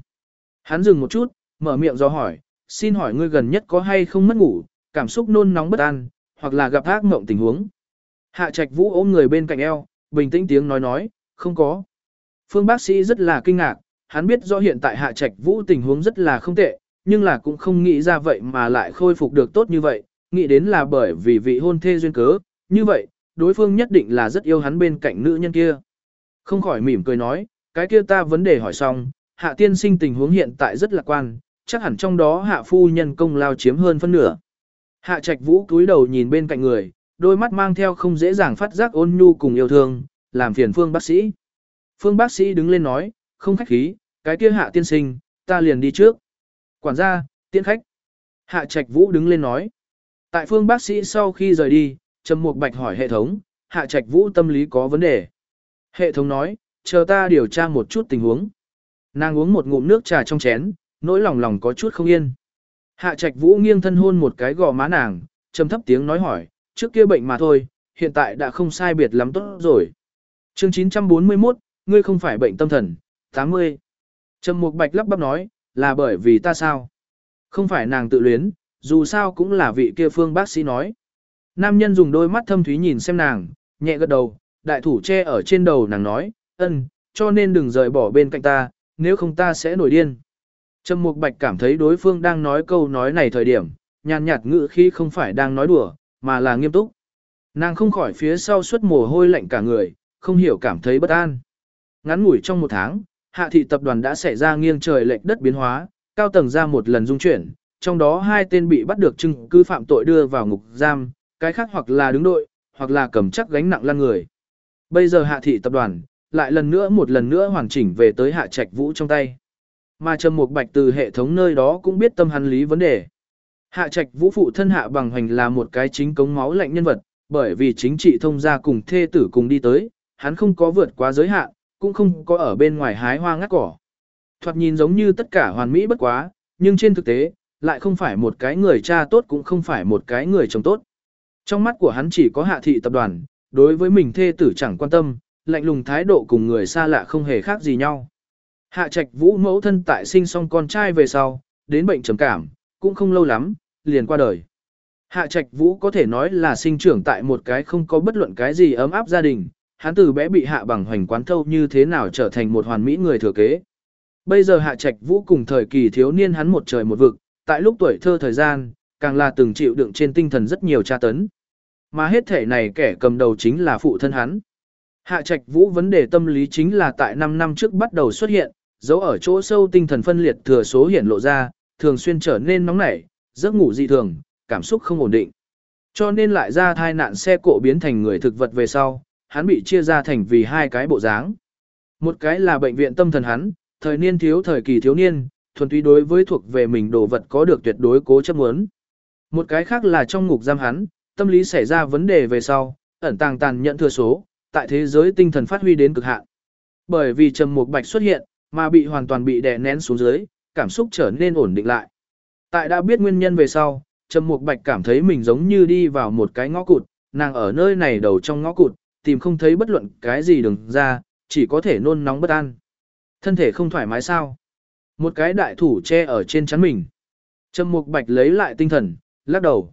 Hắn dừng một chút, mở miệng do hỏi, xin hỏi ngươi gần nhất có hay không mất ngủ, cảm xúc nôn nóng bất an, hoặc là gặp ác mộng tình huống. Hạ trạch vũ ôm người bên cạnh eo, bình tĩnh tiếng nói nói, không có. Phương bác sĩ rất là kinh ngạc, hắn biết rõ hiện tại hạ trạch vũ tình huống rất là không tệ, nhưng là cũng không nghĩ ra vậy mà lại khôi phục được tốt như vậy, nghĩ đến là bởi vì vị hôn thê duyên cớ, như vậy, đối phương nhất định là rất yêu hắn bên cạnh nữ nhân kia. Không khỏi mỉm cười nói, cái kia ta vấn đề hỏi xong, hạ tiên sinh tình huống hiện tại rất lạc quan, chắc hẳn trong đó hạ phu nhân công lao chiếm hơn phân nửa. Hạ trạch vũ cúi đầu nhìn bên cạnh người, đôi mắt mang theo không dễ dàng phát giác ôn nhu cùng yêu thương, làm phiền phương bác sĩ. Phương bác sĩ đứng lên nói, không khách khí, cái kia hạ tiên sinh, ta liền đi trước. Quản gia, tiễn khách. Hạ Trạch Vũ đứng lên nói. Tại phương bác sĩ sau khi rời đi, Trầm Mục Bạch hỏi hệ thống, Hạ Trạch Vũ tâm lý có vấn đề. Hệ thống nói, chờ ta điều tra một chút tình huống. Nàng uống một ngụm nước trà trong chén, nỗi lòng lòng có chút không yên. Hạ Trạch Vũ nghiêng thân hôn một cái gò má nàng, trầm thấp tiếng nói hỏi, trước kia bệnh mà thôi, hiện tại đã không sai biệt lắm tốt rồi. Chương 941, ngươi không phải bệnh tâm thần, 80. Trầm Mục Bạch lắp bắp nói, là bởi vì ta sao? Không phải nàng tự luyến, dù sao cũng là vị kia phương bác sĩ nói. Nam nhân dùng đôi mắt thâm thúy nhìn xem nàng, nhẹ gật đầu, đại thủ che ở trên đầu nàng nói, ân, cho nên đừng rời bỏ bên cạnh ta, nếu không ta sẽ nổi điên. Trầm Mục Bạch cảm thấy đối phương đang nói câu nói này thời điểm, nhàn nhạt ngữ khi không phải đang nói đùa, mà là nghiêm túc. Nàng không khỏi phía sau suốt mồ hôi lạnh cả người, không hiểu cảm thấy bất an. Ngắn ngủi trong một tháng, hạ thị tập đoàn đã xảy ra nghiêng trời lệch đất biến hóa, cao tầng ra một lần dung chuyển, trong đó hai tên bị bắt được chứng cứ phạm tội đưa vào ngục giam, cái khác hoặc là đứng đội, hoặc là cầm chắc gánh nặng lăn người. Bây giờ hạ thị tập đoàn, lại lần nữa một lần nữa hoàn chỉnh về tới hạ trạch vũ trong tay. Mà Trầm Mục Bạch từ hệ thống nơi đó cũng biết tâm hắn lý vấn đề. Hạ Trạch Vũ phụ thân Hạ Bằng Hoành là một cái chính cống máu lạnh nhân vật, bởi vì chính trị thông gia cùng thê tử cùng đi tới, hắn không có vượt quá giới hạn, cũng không có ở bên ngoài hái hoa ngắt cỏ. Thoạt nhìn giống như tất cả hoàn mỹ bất quá, nhưng trên thực tế, lại không phải một cái người cha tốt cũng không phải một cái người chồng tốt. Trong mắt của hắn chỉ có hạ thị tập đoàn, đối với mình thê tử chẳng quan tâm, lạnh lùng thái độ cùng người xa lạ không hề khác gì nhau. Hạ trạch vũ mẫu thân tại sinh xong con trai về sau, đến bệnh trầm cảm, cũng không lâu lắm, liền qua đời. Hạ trạch vũ có thể nói là sinh trưởng tại một cái không có bất luận cái gì ấm áp gia đình, hắn từ bé bị hạ bằng hoành quán thâu như thế nào trở thành một hoàn mỹ người thừa kế. Bây giờ hạ trạch vũ cùng thời kỳ thiếu niên hắn một trời một vực, tại lúc tuổi thơ thời gian, càng là từng chịu đựng trên tinh thần rất nhiều tra tấn. Mà hết thể này kẻ cầm đầu chính là phụ thân hắn. Hạ trạch vũ vấn đề tâm lý chính là tại 5 năm trước bắt đầu xuất hiện, dấu ở chỗ sâu tinh thần phân liệt thừa số hiển lộ ra, thường xuyên trở nên nóng nảy, giấc ngủ dị thường, cảm xúc không ổn định. Cho nên lại ra thai nạn xe cộ biến thành người thực vật về sau, hắn bị chia ra thành vì hai cái bộ dáng. Một cái là bệnh viện tâm thần hắn, thời niên thiếu thời kỳ thiếu niên, thuần túy đối với thuộc về mình đồ vật có được tuyệt đối cố chấp muốn. Một cái khác là trong ngục giam hắn, tâm lý xảy ra vấn đề về sau, ẩn tàng tàn nhận thừa số, tại thế giới tinh thần phát huy đến cực hạn. Bởi vì trầm mục bạch xuất hiện, mà bị hoàn toàn bị đè nén xuống dưới, cảm xúc trở nên ổn định lại. Tại đã biết nguyên nhân về sau, Trầm Mục Bạch cảm thấy mình giống như đi vào một cái ngõ cụt, nàng ở nơi này đầu trong ngõ cụt, tìm không thấy bất luận cái gì đừng ra, chỉ có thể nôn nóng bất an. Thân thể không thoải mái sao? Một cái đại thủ che ở trên chắn mình. Trầm Mục Bạch lấy lại tinh thần, lắc đầu.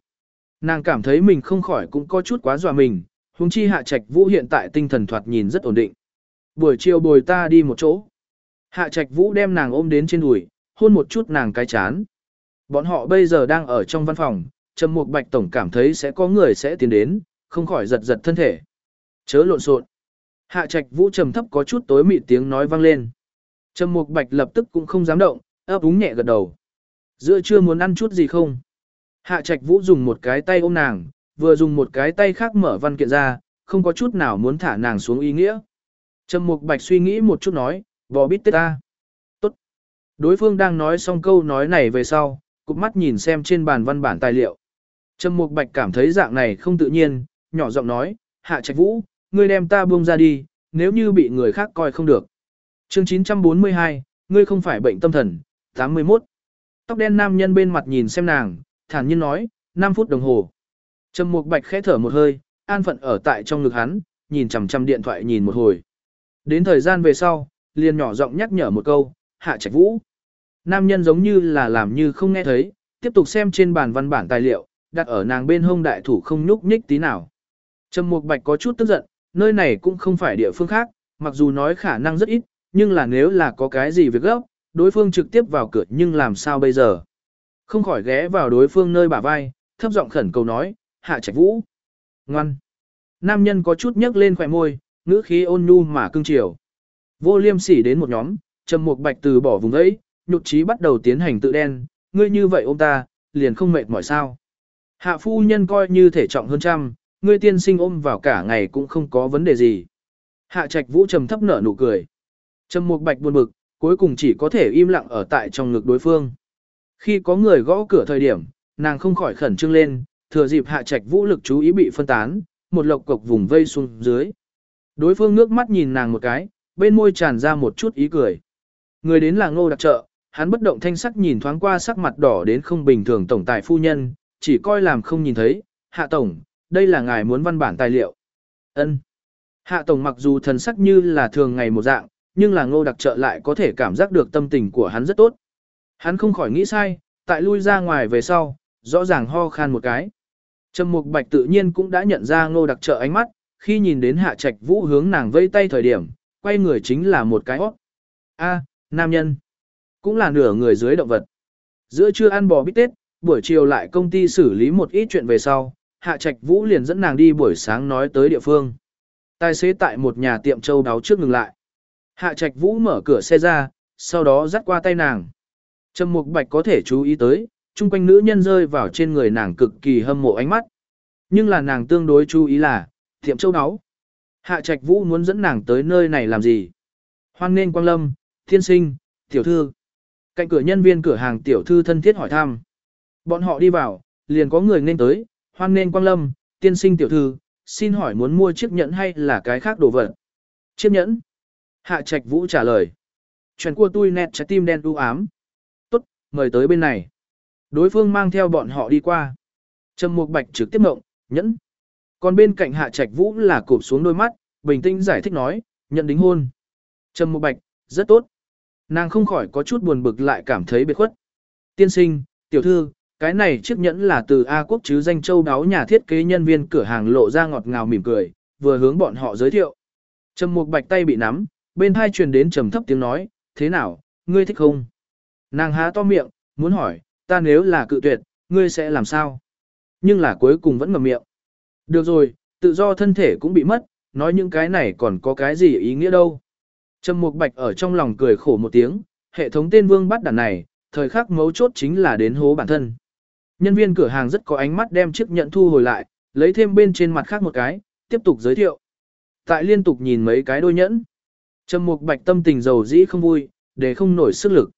Nàng cảm thấy mình không khỏi cũng có chút quá dọa mình, huống chi Hạ Trạch Vũ hiện tại tinh thần thoạt nhìn rất ổn định. Buổi chiều bồi ta đi một chỗ. Hạ Trạch Vũ đem nàng ôm đến trên đùi, hôn một chút nàng cái chán. Bọn họ bây giờ đang ở trong văn phòng, Trầm Mục Bạch tổng cảm thấy sẽ có người sẽ tiến đến, không khỏi giật giật thân thể. Chớ lộn xộn. Hạ Trạch Vũ trầm thấp có chút tối mịt tiếng nói vang lên. Trầm Mục Bạch lập tức cũng không dám động, ấp úng nhẹ gật đầu. Giữa trưa muốn ăn chút gì không? Hạ Trạch Vũ dùng một cái tay ôm nàng, vừa dùng một cái tay khác mở văn kiện ra, không có chút nào muốn thả nàng xuống ý nghĩa. Trầm Mục Bạch suy nghĩ một chút nói, vò bít tết ta. Tốt. Đối phương đang nói xong câu nói này về sau, cụp mắt nhìn xem trên bàn văn bản tài liệu. Trầm Mục Bạch cảm thấy dạng này không tự nhiên, nhỏ giọng nói, Hạ Trạch Vũ, ngươi đem ta buông ra đi, nếu như bị người khác coi không được. Chương 942, ngươi không phải bệnh tâm thần, 81. Tóc đen nam nhân bên mặt nhìn xem nàng, thản nhiên nói, 5 phút đồng hồ. Trầm Mục Bạch khẽ thở một hơi, an phận ở tại trong ngực hắn, nhìn chằm chằm điện thoại nhìn một hồi. Đến thời gian về sau, liền nhỏ giọng nhắc nhở một câu, Hạ Trạch Vũ. Nam nhân giống như là làm như không nghe thấy, tiếp tục xem trên bàn văn bản tài liệu, đặt ở nàng bên hông đại thủ không nhúc nhích tí nào. Trầm Mục Bạch có chút tức giận, nơi này cũng không phải địa phương khác, mặc dù nói khả năng rất ít, nhưng là nếu là có cái gì việc gấp, đối phương trực tiếp vào cửa nhưng làm sao bây giờ? Không khỏi ghé vào đối phương nơi bả vai, thấp giọng khẩn cầu nói, hạ trạch vũ. Ngoan. Nam nhân có chút nhấc lên khỏe môi, ngữ khí ôn nhu mà cưng chiều. Vô liêm sỉ đến một nhóm, trầm mục bạch từ bỏ vùng ấy, nhục trí bắt đầu tiến hành tự đen, ngươi như vậy ôm ta, liền không mệt mỏi sao. Hạ phu nhân coi như thể trọng hơn trăm, ngươi tiên sinh ôm vào cả ngày cũng không có vấn đề gì. Hạ trạch vũ trầm thấp nở nụ cười. Trầm mục bạch buồn bực, cuối cùng chỉ có thể im lặng ở tại trong ngực đối phương. Khi có người gõ cửa thời điểm, nàng không khỏi khẩn trương lên, thừa dịp hạ trạch vũ lực chú ý bị phân tán, một lộc cộc vùng vây xuống dưới. Đối phương nước mắt nhìn nàng một cái, bên môi tràn ra một chút ý cười. Người đến là ngô đặc trợ, hắn bất động thanh sắc nhìn thoáng qua sắc mặt đỏ đến không bình thường tổng tài phu nhân, chỉ coi làm không nhìn thấy, hạ tổng, đây là ngài muốn văn bản tài liệu. ân Hạ tổng mặc dù thần sắc như là thường ngày một dạng, nhưng là ngô đặc trợ lại có thể cảm giác được tâm tình của hắn rất tốt. Hắn không khỏi nghĩ sai, tại lui ra ngoài về sau, rõ ràng ho khan một cái. Trầm Mục Bạch tự nhiên cũng đã nhận ra Ngô Đặc Trợ ánh mắt, khi nhìn đến Hạ Trạch Vũ hướng nàng vây tay thời điểm, quay người chính là một cái óc. A, nam nhân, cũng là nửa người dưới động vật. Giữa trưa ăn bò bít tết, buổi chiều lại công ty xử lý một ít chuyện về sau, Hạ Trạch Vũ liền dẫn nàng đi buổi sáng nói tới địa phương. Tài xế tại một nhà tiệm châu đáo trước ngừng lại. Hạ Trạch Vũ mở cửa xe ra, sau đó dắt qua tay nàng. Trầm Mục Bạch có thể chú ý tới, chung quanh nữ nhân rơi vào trên người nàng cực kỳ hâm mộ ánh mắt. Nhưng là nàng tương đối chú ý là, tiệm châu đáo. Hạ Trạch Vũ muốn dẫn nàng tới nơi này làm gì? Hoan nên Quang Lâm, Thiên Sinh, Tiểu Thư. Cạnh cửa nhân viên cửa hàng Tiểu Thư thân thiết hỏi thăm. Bọn họ đi vào, liền có người nên tới, hoan nên Quang Lâm, Tiên Sinh Tiểu Thư, xin hỏi muốn mua chiếc nhẫn hay là cái khác đồ vật? Chiếc nhẫn. Hạ Trạch Vũ trả lời. Chuyện của tôi nét trái tim đen u ám. Tốt, mời tới bên này. Đối phương mang theo bọn họ đi qua. Trầm Mục Bạch trực tiếp mộng, nhẫn. Còn bên cạnh Hạ Trạch Vũ là cụp xuống đôi mắt, bình tĩnh giải thích nói, nhận đính hôn. Trầm Mục Bạch, rất tốt. Nàng không khỏi có chút buồn bực lại cảm thấy biệt khuất. Tiên sinh, tiểu thư, cái này chiếc nhẫn là từ A quốc chứ danh châu đáo nhà thiết kế nhân viên cửa hàng lộ ra ngọt ngào mỉm cười, vừa hướng bọn họ giới thiệu. Trầm Mục Bạch tay bị nắm, bên hai truyền đến trầm thấp tiếng nói, thế nào, ngươi thích không? Nàng há to miệng, muốn hỏi, ta nếu là cự tuyệt, ngươi sẽ làm sao? Nhưng là cuối cùng vẫn ngậm miệng. Được rồi, tự do thân thể cũng bị mất, nói những cái này còn có cái gì ý nghĩa đâu. Trầm Mục Bạch ở trong lòng cười khổ một tiếng, hệ thống tên vương bắt đàn này, thời khắc mấu chốt chính là đến hố bản thân. Nhân viên cửa hàng rất có ánh mắt đem chiếc nhận thu hồi lại, lấy thêm bên trên mặt khác một cái, tiếp tục giới thiệu. Tại liên tục nhìn mấy cái đôi nhẫn. Trầm Mục Bạch tâm tình giàu dĩ không vui, để không nổi sức lực.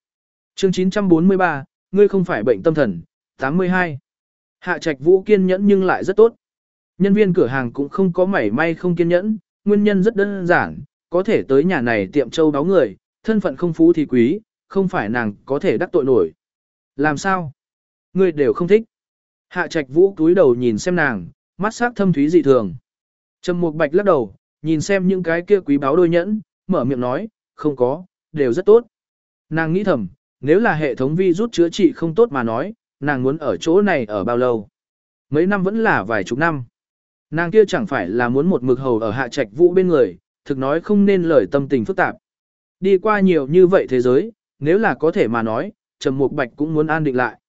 Chương 943, ngươi không phải bệnh tâm thần, 82. Hạ Trạch Vũ kiên nhẫn nhưng lại rất tốt. Nhân viên cửa hàng cũng không có mảy may không kiên nhẫn, nguyên nhân rất đơn giản, có thể tới nhà này tiệm châu báo người, thân phận không phú thì quý, không phải nàng có thể đắc tội nổi. Làm sao? Ngươi đều không thích. Hạ Trạch Vũ cúi đầu nhìn xem nàng, mắt sắc thâm thúy dị thường. Trầm Mục Bạch lắc đầu, nhìn xem những cái kia quý báo đôi nhẫn, mở miệng nói, không có, đều rất tốt. Nàng nghĩ thầm, nếu là hệ thống vi rút chữa trị không tốt mà nói, nàng muốn ở chỗ này ở bao lâu? Mấy năm vẫn là vài chục năm. Nàng kia chẳng phải là muốn một mực hầu ở hạ trạch vũ bên người, thực nói không nên lời tâm tình phức tạp. Đi qua nhiều như vậy thế giới, nếu là có thể mà nói, Trầm Mục Bạch cũng muốn an định lại.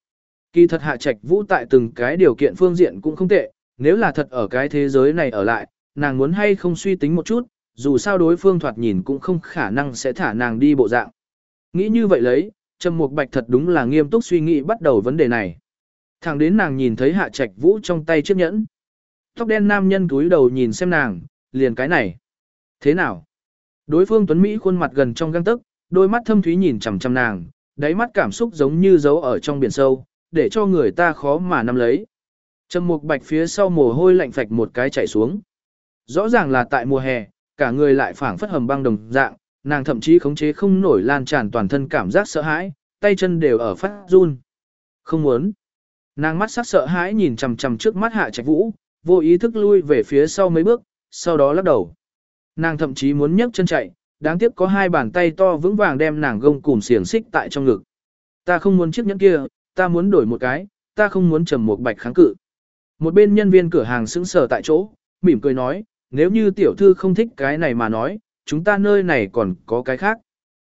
Kỳ thật hạ trạch vũ tại từng cái điều kiện phương diện cũng không tệ, nếu là thật ở cái thế giới này ở lại, nàng muốn hay không suy tính một chút, dù sao đối phương thoạt nhìn cũng không khả năng sẽ thả nàng đi bộ dạng. Nghĩ như vậy lấy, Trầm Mục Bạch thật đúng là nghiêm túc suy nghĩ bắt đầu vấn đề này. Thẳng đến nàng nhìn thấy Hạ Trạch Vũ trong tay chiếc nhẫn. Tóc đen nam nhân túi đầu nhìn xem nàng, liền cái này. Thế nào? Đối phương Tuấn Mỹ khuôn mặt gần trong găng tức, đôi mắt thâm thúy nhìn chằm chằm nàng, đáy mắt cảm xúc giống như giấu ở trong biển sâu, để cho người ta khó mà nắm lấy. Trầm Mục Bạch phía sau mồ hôi lạnh phạch một cái chảy xuống. Rõ ràng là tại mùa hè, cả người lại phảng phất hầm băng đồng dạng, nàng thậm chí khống chế không nổi lan tràn toàn thân cảm giác sợ hãi, tay chân đều ở phát run. Không muốn. Nàng mắt sắc sợ hãi nhìn chằm chằm trước mắt Hạ Trạch Vũ, vô ý thức lui về phía sau mấy bước, sau đó lắc đầu. Nàng thậm chí muốn nhấc chân chạy, đáng tiếc có hai bàn tay to vững vàng đem nàng gông cùm xiềng xích tại trong ngực. Ta không muốn chiếc nhẫn kia, ta muốn đổi một cái, ta không muốn trầm một bạch kháng cự. Một bên nhân viên cửa hàng sững sờ tại chỗ, mỉm cười nói, nếu như tiểu thư không thích cái này mà nói, chúng ta nơi này còn có cái khác.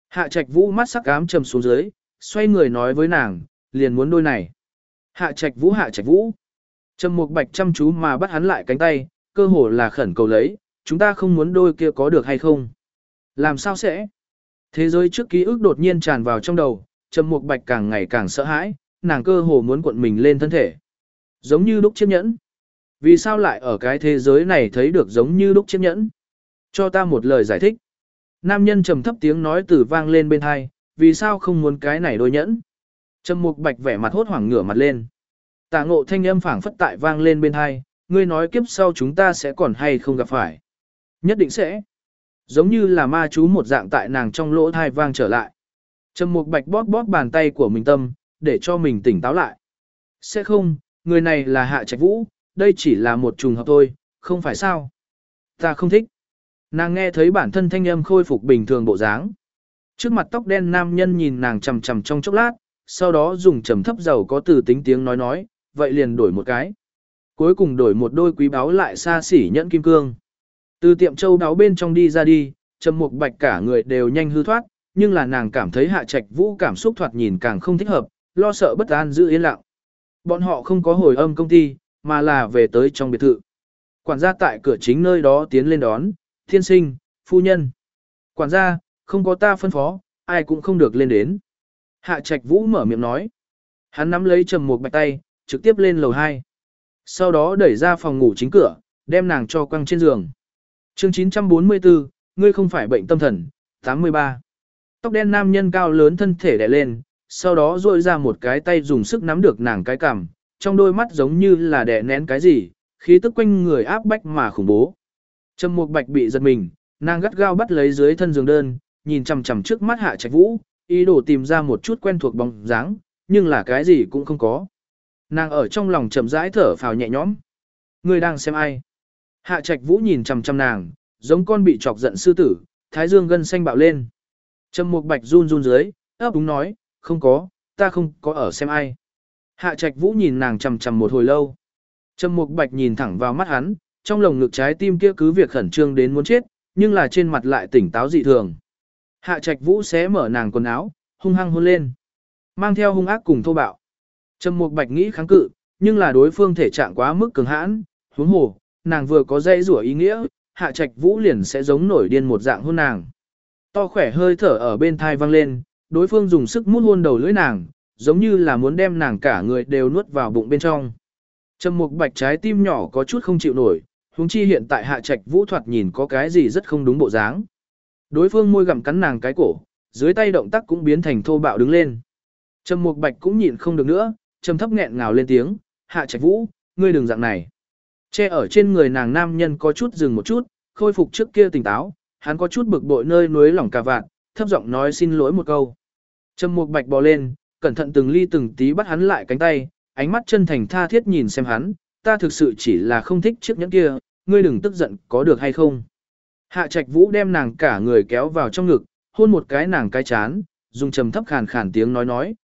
Hạ Trạch Vũ mắt sắc ám trầm xuống dưới, xoay người nói với nàng, liền muốn đôi này. Hạ Trạch Vũ Hạ Trạch Vũ. Trầm Mục Bạch chăm chú mà bắt hắn lại cánh tay, cơ hồ là khẩn cầu lấy, chúng ta không muốn đôi kia có được hay không? Làm sao sẽ? Thế giới trước ký ức đột nhiên tràn vào trong đầu, Trầm Mục Bạch càng ngày càng sợ hãi, nàng cơ hồ muốn cuộn mình lên thân thể. Giống như đúc chiếc nhẫn. Vì sao lại ở cái thế giới này thấy được giống như đúc chiếc nhẫn? Cho ta một lời giải thích. Nam nhân trầm thấp tiếng nói từ vang lên bên hai, vì sao không muốn cái này đôi nhẫn? Trầm mục bạch vẻ mặt hốt hoảng ngửa mặt lên. Tạ ngộ thanh âm phảng phất tại vang lên bên hai, ngươi nói kiếp sau chúng ta sẽ còn hay không gặp phải. Nhất định sẽ. Giống như là ma chú một dạng tại nàng trong lỗ thai vang trở lại. Trầm Mục Bạch bóp bóp bàn tay của mình tâm, để cho mình tỉnh táo lại. Sẽ không, người này là Hạ Trạch Vũ, đây chỉ là một trùng hợp thôi, không phải sao. Ta không thích. Nàng nghe thấy bản thân thanh âm khôi phục bình thường bộ dáng. Trước mặt tóc đen nam nhân nhìn nàng chằm chằm trong chốc lát, sau đó dùng trầm thấp dầu có từ tính tiếng nói nói, vậy liền đổi một cái. Cuối cùng đổi một đôi quý báo lại xa xỉ nhẫn kim cương. Từ tiệm châu báo bên trong đi ra đi, trầm mục bạch cả người đều nhanh hư thoát, nhưng là nàng cảm thấy hạ trạch vũ cảm xúc thoạt nhìn càng không thích hợp, lo sợ bất an giữ yên lặng. Bọn họ không có hồi âm công ty, mà là về tới trong biệt thự. Quản gia tại cửa chính nơi đó tiến lên đón, thiên sinh, phu nhân. Quản gia, không có ta phân phó, ai cũng không được lên đến. Hạ trạch vũ mở miệng nói. Hắn nắm lấy trầm mục bạch tay, trực tiếp lên lầu 2. Sau đó đẩy ra phòng ngủ chính cửa, đem nàng cho quăng trên giường. chương 944, ngươi không phải bệnh tâm thần, 83. Tóc đen nam nhân cao lớn thân thể đè lên, sau đó duỗi ra một cái tay dùng sức nắm được nàng cái cằm, trong đôi mắt giống như là đè nén cái gì, khí tức quanh người áp bách mà khủng bố. Trầm Mục Bạch bị giật mình, nàng gắt gao bắt lấy dưới thân giường đơn, nhìn chằm chằm trước mắt Hạ Trạch Vũ, ý đồ tìm ra một chút quen thuộc bóng dáng, nhưng là cái gì cũng không có. Nàng ở trong lòng chậm rãi thở phào nhẹ nhõm. Ngươi đang xem ai? Hạ Trạch Vũ nhìn chằm chằm nàng, giống con bị chọc giận sư tử, thái dương gân xanh bạo lên. Trầm Mục Bạch run run dưới, ấp úng nói, không có, ta không có ở xem ai. Hạ Trạch Vũ nhìn nàng chằm chằm một hồi lâu. Trầm Mục Bạch nhìn thẳng vào mắt hắn, trong lồng ngực trái tim kia cứ việc khẩn trương đến muốn chết, nhưng là trên mặt lại tỉnh táo dị thường. Hạ Trạch Vũ xé mở nàng quần áo, hung hăng hôn lên, mang theo hung ác cùng thô bạo. Trầm Mục Bạch nghĩ kháng cự, nhưng là đối phương thể trạng quá mức cường hãn, huống hồ, nàng vừa có dây rủa ý nghĩa, Hạ Trạch Vũ liền sẽ giống nổi điên một dạng hôn nàng. To khỏe hơi thở ở bên thai vang lên, đối phương dùng sức mút hôn đầu lưỡi nàng, giống như là muốn đem nàng cả người đều nuốt vào bụng bên trong. Trầm Mục Bạch trái tim nhỏ có chút không chịu nổi, huống chi hiện tại Hạ Trạch Vũ thoạt nhìn có cái gì rất không đúng bộ dáng. Đối phương môi gặm cắn nàng cái cổ, dưới tay động tác cũng biến thành thô bạo đứng lên. Trầm Mục Bạch cũng nhịn không được nữa, trầm thấp nghẹn ngào lên tiếng, "Hạ Trạch Vũ, ngươi đừng dạng này." Che ở trên người nàng nam nhân có chút dừng một chút, khôi phục trước kia tỉnh táo, hắn có chút bực bội nơi núi lỏng cả vạn, thấp giọng nói xin lỗi một câu. Trầm Mục Bạch bò lên, cẩn thận từng ly từng tí bắt hắn lại cánh tay, ánh mắt chân thành tha thiết nhìn xem hắn, ta thực sự chỉ là không thích chiếc nhẫn kia, ngươi đừng tức giận có được hay không. Hạ Trạch Vũ đem nàng cả người kéo vào trong ngực, hôn một cái nàng cái chán, dùng trầm thấp khàn khàn tiếng nói nói.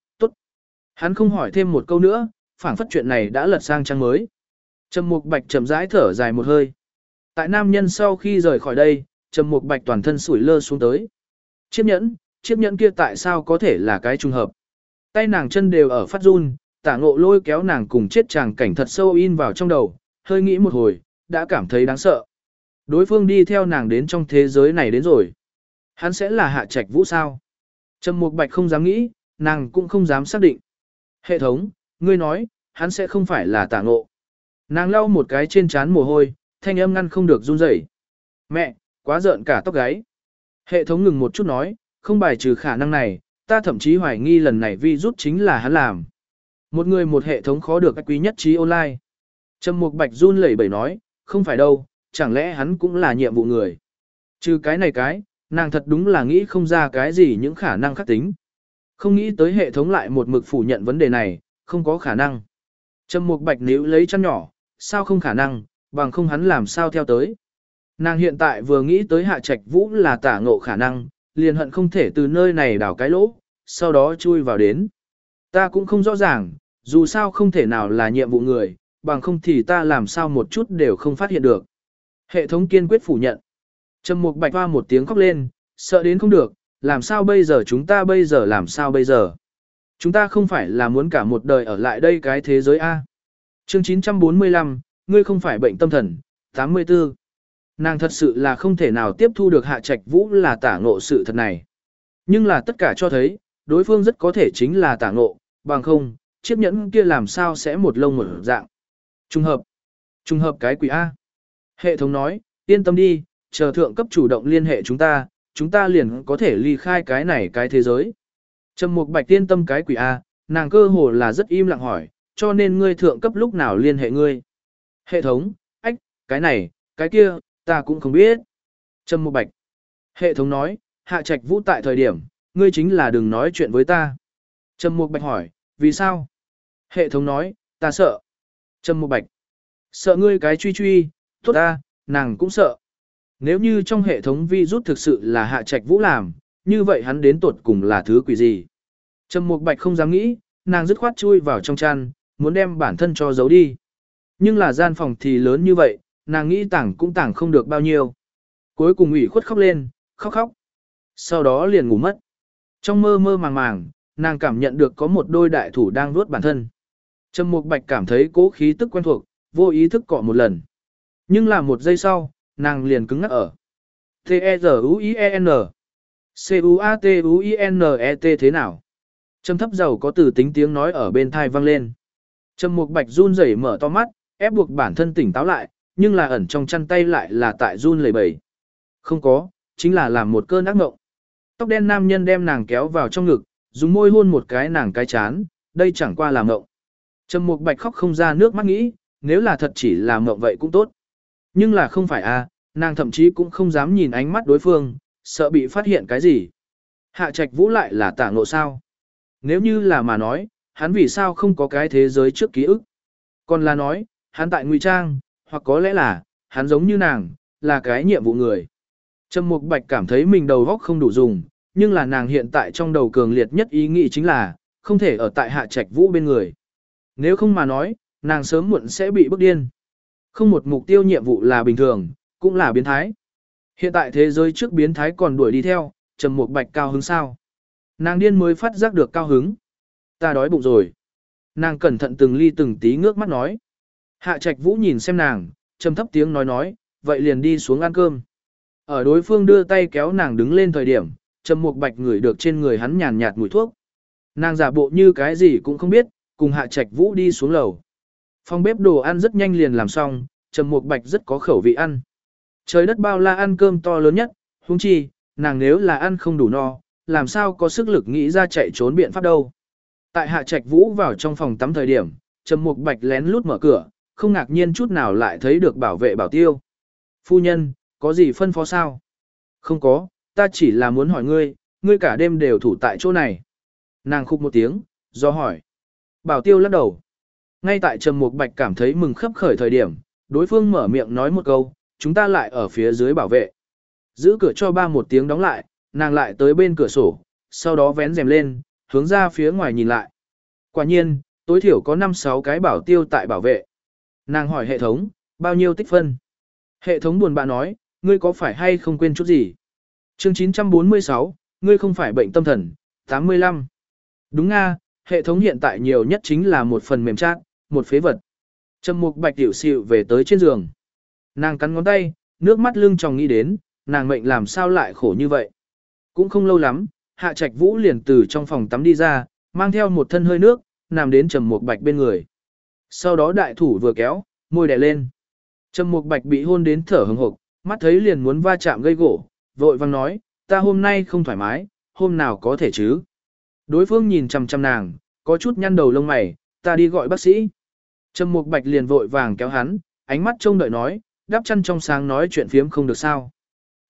Hắn không hỏi thêm một câu nữa, phảng phất chuyện này đã lật sang trang mới. Trầm Mục Bạch chậm rãi thở dài một hơi. Tại nam nhân sau khi rời khỏi đây, Trầm Mục Bạch toàn thân sủi lơ xuống tới. Chiếc nhẫn, chiếc nhẫn kia tại sao có thể là cái trùng hợp? Tay nàng chân đều ở phát run, tả ngộ lôi kéo nàng cùng chết chàng cảnh thật sâu in vào trong đầu, hơi nghĩ một hồi, đã cảm thấy đáng sợ. Đối phương đi theo nàng đến trong thế giới này đến rồi. Hắn sẽ là hạ trạch vũ sao? Trầm Mục Bạch không dám nghĩ, nàng cũng không dám xác định. Hệ thống, ngươi nói, hắn sẽ không phải là tả ngộ. Nàng lau một cái trên trán mồ hôi, thanh âm ngăn không được run rẩy. Mẹ, quá giận cả tóc gáy. Hệ thống ngừng một chút nói, không bài trừ khả năng này, ta thậm chí hoài nghi lần này vi rút chính là hắn làm. Một người một hệ thống khó được quý nhất trí online. Trầm Mục Bạch run lẩy bẩy nói, không phải đâu, chẳng lẽ hắn cũng là nhiệm vụ người. Trừ cái này cái, nàng thật đúng là nghĩ không ra cái gì những khả năng khác tính. Không nghĩ tới hệ thống lại một mực phủ nhận vấn đề này, không có khả năng. Trầm Mục Bạch níu lấy chăn nhỏ, sao không khả năng, bằng không hắn làm sao theo tới. Nàng hiện tại vừa nghĩ tới hạ trạch vũ là tả ngộ khả năng, liền hận không thể từ nơi này đào cái lỗ, sau đó chui vào đến. Ta cũng không rõ ràng, dù sao không thể nào là nhiệm vụ người, bằng không thì ta làm sao một chút đều không phát hiện được. Hệ thống kiên quyết phủ nhận. Trầm Mục Bạch hoa một tiếng khóc lên, sợ đến không được, làm sao bây giờ chúng ta bây giờ làm sao bây giờ? Chúng ta không phải là muốn cả một đời ở lại đây cái thế giới A. Chương 945, ngươi không phải bệnh tâm thần, 84. Nàng thật sự là không thể nào tiếp thu được hạ trạch vũ là tả ngộ sự thật này. Nhưng là tất cả cho thấy, đối phương rất có thể chính là tả ngộ, bằng không, chiếc nhẫn kia làm sao sẽ một lông một dạng. Trung hợp. Trung hợp cái quỷ A. Hệ thống nói, yên tâm đi, chờ thượng cấp chủ động liên hệ chúng ta, chúng ta liền có thể ly khai cái này cái thế giới. Trầm Mục Bạch tiên tâm cái quỷ A, nàng cơ hồ là rất im lặng hỏi, cho nên ngươi thượng cấp lúc nào liên hệ ngươi. Hệ thống, ách, cái này, cái kia, ta cũng không biết. Trầm Mục Bạch. Hệ thống nói, hạ trạch vũ tại thời điểm, ngươi chính là đừng nói chuyện với ta. Trầm Mục Bạch hỏi, vì sao? Hệ thống nói, ta sợ. Trầm Mục Bạch, sợ ngươi cái truy truy, tốt ta, nàng cũng sợ. Nếu như trong hệ thống vi rút thực sự là hạ trạch vũ làm, như vậy hắn đến tột cùng là thứ quỷ gì? Trầm Mục Bạch không dám nghĩ, nàng dứt khoát chui vào trong chăn, muốn đem bản thân cho giấu đi. Nhưng là gian phòng thì lớn như vậy, nàng nghĩ tảng cũng tảng không được bao nhiêu. Cuối cùng ủy khuất khóc lên, khóc khóc. Sau đó liền ngủ mất. Trong mơ mơ màng màng, nàng cảm nhận được có một đôi đại thủ đang vuốt bản thân. Trầm Mục Bạch cảm thấy cố khí tức quen thuộc, vô ý thức cọ một lần. Nhưng là một giây sau, nàng liền cứng ngắc ở. T-E-Z-U-I-E-N C-U-A-T-U-I-N-E-T thế nào? Trầm thấp giàu có từ tính tiếng nói ở bên thai vang lên. Trầm Mục Bạch run rẩy mở to mắt, ép buộc bản thân tỉnh táo lại, nhưng là ẩn trong chăn tay lại là tại run lẩy bẩy. Không có, chính là làm một cơn ác mộng. Tóc đen nam nhân đem nàng kéo vào trong ngực, dùng môi hôn một cái nàng cái chán, đây chẳng qua là mộng. Trầm Mục Bạch khóc không ra nước mắt nghĩ, nếu là thật chỉ là mộng vậy cũng tốt. Nhưng là không phải à, nàng thậm chí cũng không dám nhìn ánh mắt đối phương, sợ bị phát hiện cái gì. Hạ Trạch Vũ lại là tả ngộ sao? Nếu như là mà nói, hắn vì sao không có cái thế giới trước ký ức? Còn là nói, hắn tại ngụy trang, hoặc có lẽ là, hắn giống như nàng, là cái nhiệm vụ người. Trầm Mục Bạch cảm thấy mình đầu óc không đủ dùng, nhưng là nàng hiện tại trong đầu cường liệt nhất ý nghĩ chính là, không thể ở tại Hạ Trạch Vũ bên người. Nếu không mà nói, nàng sớm muộn sẽ bị bức điên. Không một mục tiêu nhiệm vụ là bình thường, cũng là biến thái. Hiện tại thế giới trước biến thái còn đuổi đi theo, Trầm Mục Bạch cao hứng sao? Nàng điên mới phát giác được cao hứng. Ta đói bụng rồi. Nàng cẩn thận từng ly từng tí ngước mắt nói. Hạ Trạch Vũ nhìn xem nàng, trầm thấp tiếng nói nói, vậy liền đi xuống ăn cơm. Ở đối phương đưa tay kéo nàng đứng lên thời điểm, Trầm Mục Bạch ngửi được trên người hắn nhàn nhạt mùi thuốc. Nàng giả bộ như cái gì cũng không biết, cùng Hạ Trạch Vũ đi xuống lầu. Phòng bếp đồ ăn rất nhanh liền làm xong, Trầm Mục Bạch rất có khẩu vị ăn. Trời đất bao la ăn cơm to lớn nhất, huống chi, nàng nếu là ăn không đủ no, làm sao có sức lực nghĩ ra chạy trốn biện pháp đâu. Tại Hạ Trạch Vũ vào trong phòng tắm thời điểm, Trầm Mục Bạch lén lút mở cửa, không ngạc nhiên chút nào lại thấy được bảo vệ bảo tiêu. Phu nhân, có gì phân phó sao? Không có, ta chỉ là muốn hỏi ngươi, ngươi cả đêm đều thủ tại chỗ này. Nàng khục một tiếng, do hỏi. Bảo tiêu lắc đầu. Ngay tại Trầm Mục Bạch cảm thấy mừng khấp khởi thời điểm, đối phương mở miệng nói một câu, chúng ta lại ở phía dưới bảo vệ. Giữ cửa cho ba một tiếng đóng lại, nàng lại tới bên cửa sổ, sau đó vén rèm lên, hướng ra phía ngoài nhìn lại. Quả nhiên, tối thiểu có 5-6 cái bảo tiêu tại bảo vệ. Nàng hỏi hệ thống, bao nhiêu tích phân? Hệ thống buồn bã nói, ngươi có phải hay không quên chút gì? Chương 946, ngươi không phải bệnh tâm thần, 85. Đúng nga, hệ thống hiện tại nhiều nhất chính là một phần mềm chát, một phế vật. Trầm mục bạch tiểu xịu về tới trên giường. Nàng cắn ngón tay, nước mắt lưng tròng nghĩ đến, nàng mệnh làm sao lại khổ như vậy. Cũng không lâu lắm, hạ trạch vũ liền từ trong phòng tắm đi ra, mang theo một thân hơi nước, nằm đến trầm mục bạch bên người. Sau đó đại thủ vừa kéo, môi đè lên. Trầm mục bạch bị hôn đến thở hừng hực, mắt thấy liền muốn va chạm gây gỗ, vội vang nói, ta hôm nay không thoải mái, hôm nào có thể chứ. Đối phương nhìn chằm chằm nàng, có chút nhăn đầu lông mày, ta đi gọi bác sĩ. Trầm Mục Bạch liền vội vàng kéo hắn, ánh mắt trông đợi nói, đắp chăn trong sáng nói chuyện phiếm không được sao.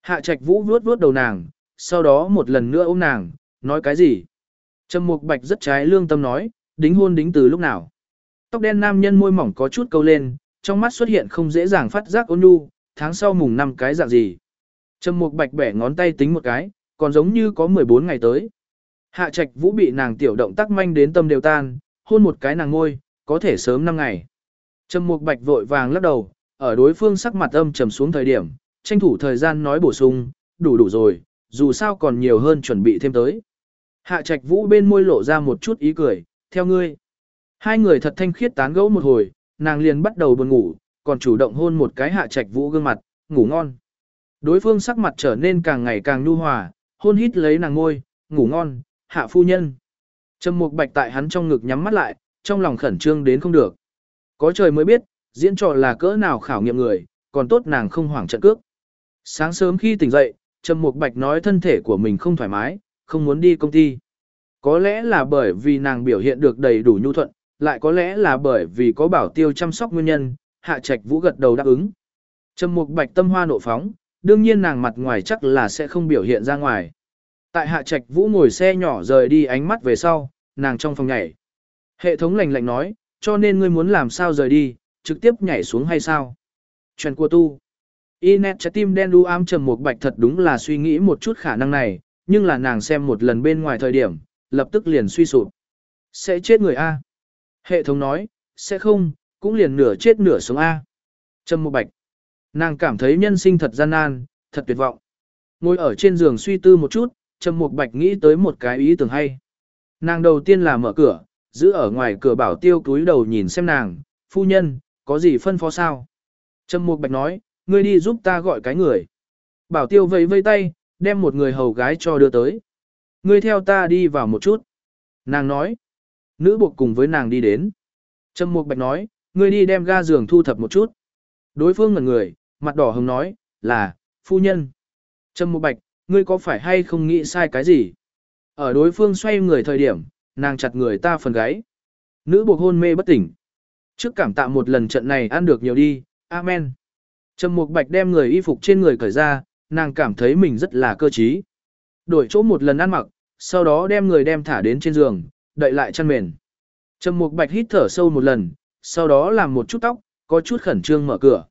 Hạ Trạch Vũ vuốt vuốt đầu nàng, sau đó một lần nữa ôm nàng, nói cái gì? Trầm Mục Bạch rất trái lương tâm nói, đính hôn đính từ lúc nào? Tóc đen nam nhân môi mỏng có chút câu lên, trong mắt xuất hiện không dễ dàng phát giác ôn nhu, tháng sau mùng năm cái dạng gì? Trầm Mục Bạch bẻ ngón tay tính một cái, còn giống như có 14 ngày tới. Hạ Trạch Vũ bị nàng tiểu động tác manh đến tâm đều tan, hôn một cái nàng ngôi, có thể sớm 5 ngày. Trầm Mục Bạch vội vàng lắc đầu, ở đối phương sắc mặt âm trầm xuống thời điểm, tranh thủ thời gian nói bổ sung, đủ đủ rồi, dù sao còn nhiều hơn chuẩn bị thêm tới. Hạ Trạch Vũ bên môi lộ ra một chút ý cười, theo ngươi. Hai người thật thanh khiết tán gẫu một hồi, nàng liền bắt đầu buồn ngủ, còn chủ động hôn một cái Hạ Trạch Vũ gương mặt, ngủ ngon. Đối phương sắc mặt trở nên càng ngày càng nhu hòa, hôn hít lấy nàng ngôi, ngủ ngon, hạ phu nhân. Trầm Mục Bạch tại hắn trong ngực nhắm mắt lại, trong lòng khẩn trương đến không được. Có trời mới biết, diễn trò là cỡ nào khảo nghiệm người, còn tốt nàng không hoảng trận cước. Sáng sớm khi tỉnh dậy, Trầm Mục Bạch nói thân thể của mình không thoải mái, không muốn đi công ty. Có lẽ là bởi vì nàng biểu hiện được đầy đủ nhu thuận, lại có lẽ là bởi vì có bảo tiêu chăm sóc nguyên nhân, Hạ Trạch Vũ gật đầu đáp ứng. Trầm Mục Bạch tâm hoa nộ phóng, đương nhiên nàng mặt ngoài chắc là sẽ không biểu hiện ra ngoài. Tại hạ trạch vũ ngồi xe nhỏ rời đi ánh mắt về sau, nàng trong phòng nhảy. Hệ thống lạnh lạnh nói, cho nên ngươi muốn làm sao rời đi, trực tiếp nhảy xuống hay sao? Chuyện của tu. Inet trái tim đen đu ám trầm một bạch thật đúng là suy nghĩ một chút khả năng này, nhưng là nàng xem một lần bên ngoài thời điểm, lập tức liền suy sụp. Sẽ chết người A. Hệ thống nói, sẽ không, cũng liền nửa chết nửa sống A. Trầm một bạch. Nàng cảm thấy nhân sinh thật gian nan, thật tuyệt vọng. Ngồi ở trên giường suy tư một chút, Trầm Mục Bạch nghĩ tới một cái ý tưởng hay. Nàng đầu tiên là mở cửa, giữ ở ngoài cửa bảo tiêu túi đầu nhìn xem nàng, phu nhân, có gì phân phó sao? Trầm Mục Bạch nói, ngươi đi giúp ta gọi cái người. Bảo tiêu vẫy vây tay, đem một người hầu gái cho đưa tới. Ngươi theo ta đi vào một chút. Nàng nói, nữ buộc cùng với nàng đi đến. Trầm Mục Bạch nói, ngươi đi đem ga giường thu thập một chút. Đối phương ngẩn người, mặt đỏ hồng nói, là, phu nhân. Trầm Mục Bạch, ngươi có phải hay không nghĩ sai cái gì? Ở đối phương xoay người thời điểm, nàng chặt người ta phần gáy. Nữ buộc hôn mê bất tỉnh. Trước cảm tạ một lần trận này ăn được nhiều đi, amen. Trầm Mục Bạch đem người y phục trên người cởi ra, nàng cảm thấy mình rất là cơ trí. Đổi chỗ một lần ăn mặc, sau đó đem người đem thả đến trên giường, đậy lại chăn mền. Trầm Mục Bạch hít thở sâu một lần, sau đó làm một chút tóc, có chút khẩn trương mở cửa.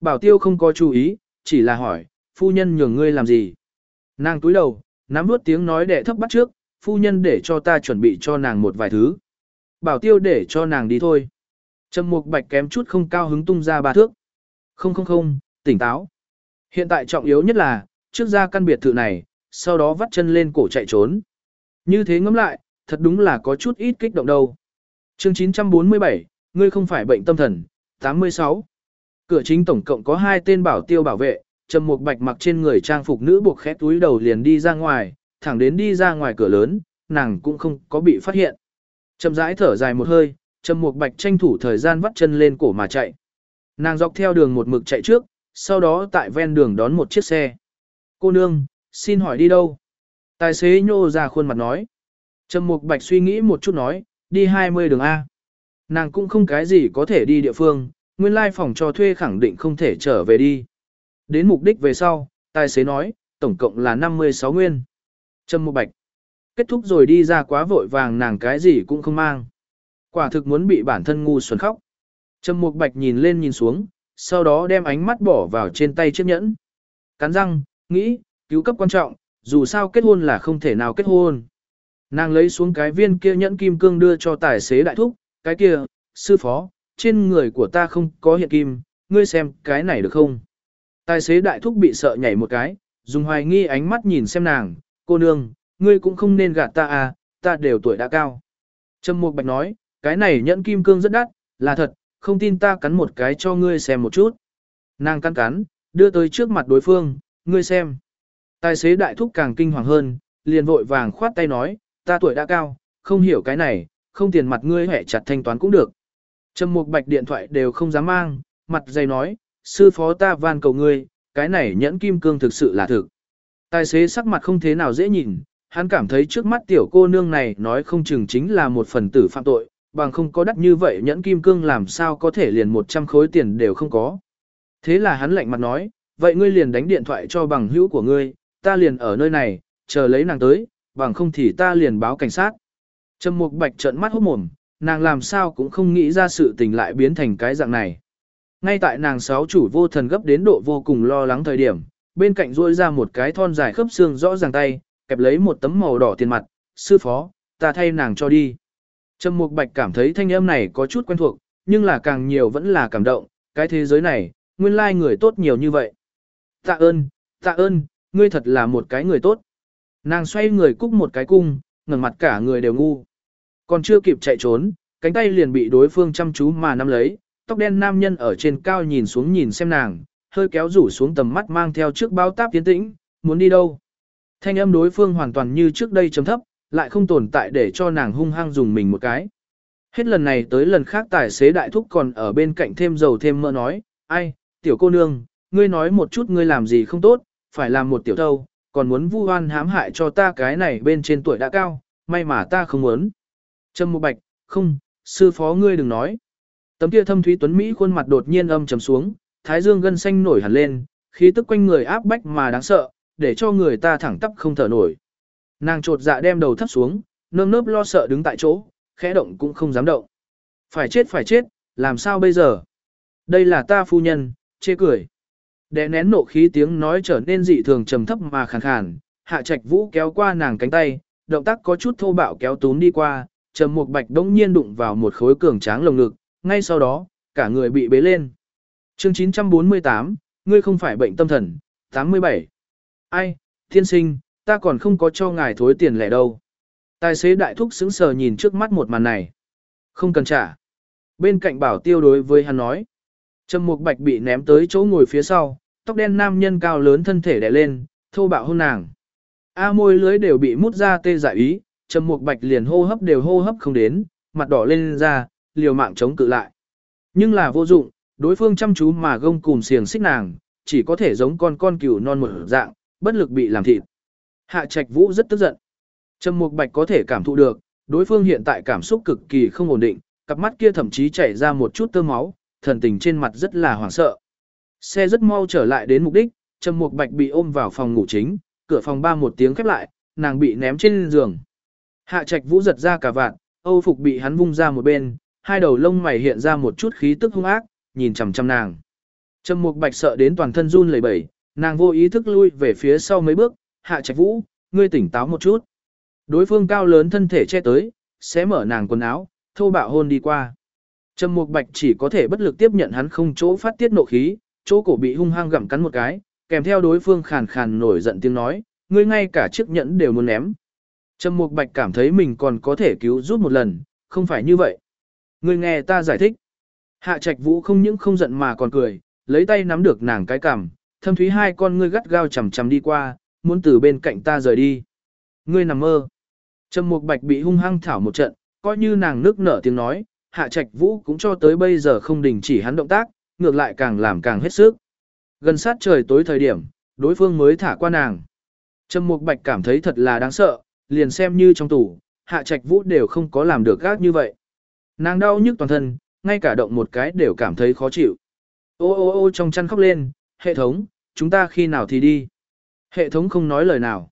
Bảo Tiêu không có chú ý, chỉ là hỏi, phu nhân nhường ngươi làm gì? Nàng túi đầu, nắm nuốt tiếng nói đệ thấp bắt trước, phu nhân để cho ta chuẩn bị cho nàng một vài thứ. Bảo tiêu để cho nàng đi thôi. Trầm mục bạch kém chút không cao hứng tung ra ba thước. Không không không, tỉnh táo. Hiện tại trọng yếu nhất là, trước ra căn biệt thự này, sau đó vắt chân lên cổ chạy trốn. Như thế ngẫm lại, thật đúng là có chút ít kích động đâu. Chương 947, ngươi không phải bệnh tâm thần, 86. Cửa chính tổng cộng có hai tên bảo tiêu bảo vệ, Trầm Mục Bạch mặc trên người trang phục nữ buộc khét túi đầu liền đi ra ngoài, thẳng đến đi ra ngoài cửa lớn, nàng cũng không có bị phát hiện. Trầm rãi thở dài một hơi, Trầm Mục Bạch tranh thủ thời gian vắt chân lên cổ mà chạy. Nàng dọc theo đường một mực chạy trước, sau đó tại ven đường đón một chiếc xe. Cô nương, xin hỏi đi đâu? Tài xế nhô ra khuôn mặt nói. Trầm Mục Bạch suy nghĩ một chút nói, đi 20 đường A. Nàng cũng không cái gì có thể đi địa phương, nguyên lai phòng cho thuê khẳng định không thể trở về đi. Đến mục đích về sau, tài xế nói, tổng cộng là 56 nguyên. Trâm Mục Bạch. Kết thúc rồi đi ra quá vội vàng nàng cái gì cũng không mang. Quả thực muốn bị bản thân ngu xuẩn khóc. Trâm Mục Bạch nhìn lên nhìn xuống, sau đó đem ánh mắt bỏ vào trên tay chiếc nhẫn. Cắn răng, nghĩ, cứu cấp quan trọng, dù sao kết hôn là không thể nào kết hôn. Nàng lấy xuống cái viên kia nhẫn kim cương đưa cho tài xế đại thúc, cái kia, sư phó, trên người của ta không có hiện kim, ngươi xem cái này được không? Tài xế đại thúc bị sợ nhảy một cái, dùng hoài nghi ánh mắt nhìn xem nàng, cô nương, ngươi cũng không nên gạt ta à, ta đều tuổi đã cao. Trầm Mục Bạch nói, cái này nhẫn kim cương rất đắt, là thật, không tin ta cắn một cái cho ngươi xem một chút. Nàng cắn cắn, đưa tới trước mặt đối phương, ngươi xem. Tài xế đại thúc càng kinh hoàng hơn, liền vội vàng khoát tay nói, ta tuổi đã cao, không hiểu cái này, không tiền mặt ngươi hẻ chặt thanh toán cũng được. Trầm Mục Bạch điện thoại đều không dám mang, mặt dày nói, sư phó ta van cầu ngươi, cái này nhẫn kim cương thực sự là thực. Tài xế sắc mặt không thế nào dễ nhìn, hắn cảm thấy trước mắt tiểu cô nương này nói không chừng chính là một phần tử phạm tội, bằng không có đắt như vậy nhẫn kim cương làm sao có thể liền 100 khối tiền đều không có. Thế là hắn lạnh mặt nói, vậy ngươi liền đánh điện thoại cho bằng hữu của ngươi, ta liền ở nơi này, chờ lấy nàng tới, bằng không thì ta liền báo cảnh sát. Trầm Mục Bạch trợn mắt hốt mồm, nàng làm sao cũng không nghĩ ra sự tình lại biến thành cái dạng này. Ngay tại nàng sáu chủ vô thần gấp đến độ vô cùng lo lắng thời điểm, bên cạnh duỗi ra một cái thon dài khớp xương rõ ràng tay, kẹp lấy một tấm màu đỏ tiền mặt, sư phó, ta thay nàng cho đi. Trầm Mục Bạch cảm thấy thanh âm này có chút quen thuộc, nhưng là càng nhiều vẫn là cảm động, cái thế giới này, nguyên lai người tốt nhiều như vậy. Tạ ơn, tạ ơn, ngươi thật là một cái người tốt. Nàng xoay người cúc một cái cung, ngẩng mặt cả người đều ngu. Còn chưa kịp chạy trốn, cánh tay liền bị đối phương chăm chú mà nắm lấy, tóc đen nam nhân ở trên cao nhìn xuống nhìn xem nàng, hơi kéo rủ xuống tầm mắt mang theo trước bao táp tiến tĩnh, muốn đi đâu. Thanh âm đối phương hoàn toàn như trước đây chấm thấp, lại không tồn tại để cho nàng hung hăng dùng mình một cái. Hết lần này tới lần khác tài xế đại thúc còn ở bên cạnh thêm dầu thêm mỡ nói, ai, tiểu cô nương, ngươi nói một chút ngươi làm gì không tốt, phải làm một tiểu thâu, còn muốn vu oan hãm hại cho ta cái này bên trên tuổi đã cao, may mà ta không muốn. Trâm Mộ Bạch, không, sư phó ngươi đừng nói. Tấm kia thâm thúy tuấn Mỹ khuôn mặt đột nhiên âm trầm xuống, thái dương gân xanh nổi hẳn lên, khí tức quanh người áp bách mà đáng sợ, để cho người ta thẳng tắp không thở nổi. Nàng trột dạ đem đầu thấp xuống, nơm nớp lo sợ đứng tại chỗ, khẽ động cũng không dám động. Phải chết phải chết, làm sao bây giờ? Đây là ta phu nhân, chê cười. Đè nén nộ khí tiếng nói trở nên dị thường trầm thấp mà khàn khàn, hạ trạch vũ kéo qua nàng cánh tay, động tác có chút thô bạo kéo túm đi qua, trầm mục bạch đống nhiên đụng vào một khối cường tráng lồng ngực, ngay sau đó, cả người bị bế lên. Chương 948, ngươi không phải bệnh tâm thần, 87. Ai, thiên sinh, ta còn không có cho ngài thối tiền lẻ đâu. Tài xế đại thúc sững sờ nhìn trước mắt một màn này. Không cần trả. Bên cạnh bảo tiêu đối với hắn nói. Trầm mục bạch bị ném tới chỗ ngồi phía sau, tóc đen nam nhân cao lớn thân thể đè lên, thô bạo hôn nàng. A môi lưới đều bị mút ra tê dại ý, trầm mục bạch liền hô hấp đều hô hấp không đến, mặt đỏ lên ra, liều mạng chống cự lại. Nhưng là vô dụng, đối phương chăm chú mà gông cùm xiềng xích nàng, chỉ có thể giống con con cừu non một dạng, bất lực bị làm thịt. Hạ Trạch Vũ rất tức giận. Trầm Mục Bạch có thể cảm thụ được, đối phương hiện tại cảm xúc cực kỳ không ổn định, cặp mắt kia thậm chí chảy ra một chút tơ máu, thần tình trên mặt rất là hoảng sợ. Xe rất mau trở lại đến mục đích, Trầm Mục Bạch bị ôm vào phòng ngủ chính, cửa phòng ba một tiếng khép lại, nàng bị ném trên giường. Hạ Trạch Vũ giật ra cả vạn, Âu phục bị hắn vung ra một bên, hai đầu lông mày hiện ra một chút khí tức hung ác, nhìn chằm chằm nàng. Trầm Mục Bạch sợ đến toàn thân run lẩy bẩy, nàng vô ý thức lui về phía sau mấy bước, "Hạ Trạch Vũ, ngươi tỉnh táo một chút." Đối phương cao lớn thân thể che tới, xé mở nàng quần áo, thô bạo hôn đi qua. Trầm Mục Bạch chỉ có thể bất lực tiếp nhận hắn không chỗ phát tiết nộ khí, chỗ cổ bị hung hăng gặm cắn một cái, kèm theo đối phương khàn khàn nổi giận tiếng nói, ngươi ngay cả chiếc nhẫn đều muốn ném. Trầm Mục Bạch cảm thấy mình còn có thể cứu giúp một lần, không phải như vậy. Ngươi nghe ta giải thích. Hạ Trạch Vũ không những không giận mà còn cười, lấy tay nắm được nàng cái cằm, thâm thúy hai con ngươi gắt gao chằm chằm đi qua, muốn từ bên cạnh ta rời đi. Ngươi nằm mơ. Trầm Mục Bạch bị hung hăng thảo một trận, coi như nàng nước nở tiếng nói, Hạ Trạch Vũ cũng cho tới bây giờ không đình chỉ hắn động tác, ngược lại càng làm càng hết sức. Gần sát trời tối thời điểm, đối phương mới thả qua nàng. Trầm Mục Bạch cảm thấy thật là đáng sợ, liền xem như trong tủ, Hạ Trạch Vũ đều không có làm được gác như vậy. Nàng đau nhức toàn thân, ngay cả động một cái đều cảm thấy khó chịu. Ô ô ô trong chăn khóc lên, hệ thống, chúng ta khi nào thì đi. Hệ thống không nói lời nào.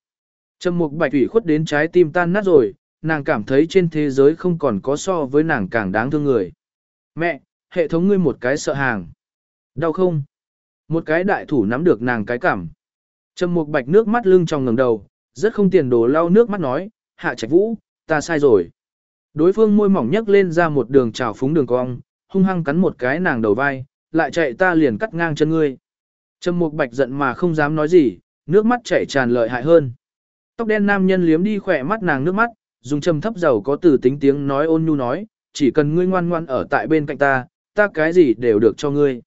Trầm mục bạch ủy khuất đến trái tim tan nát rồi, nàng cảm thấy trên thế giới không còn có so với nàng càng đáng thương người. Mẹ, hệ thống ngươi một cái sợ hàng. Đau không? Một cái đại thủ nắm được nàng cái cảm. Trầm mục bạch nước mắt lưng trong ngẩng đầu, rất không tiền đồ lau nước mắt nói, hạ trạch vũ, ta sai rồi. Đối phương môi mỏng nhấc lên ra một đường trào phúng đường cong, hung hăng cắn một cái nàng đầu vai, lại chạy ta liền cắt ngang chân ngươi. Trầm Mục Bạch giận mà không dám nói gì, nước mắt chảy tràn lợi hại hơn. Tóc đen nam nhân liếm đi khỏe mắt nàng nước mắt, dùng trầm thấp giàu có từ tính tiếng nói ôn nhu nói, chỉ cần ngươi ngoan ngoan ở tại bên cạnh ta, ta cái gì đều được cho ngươi.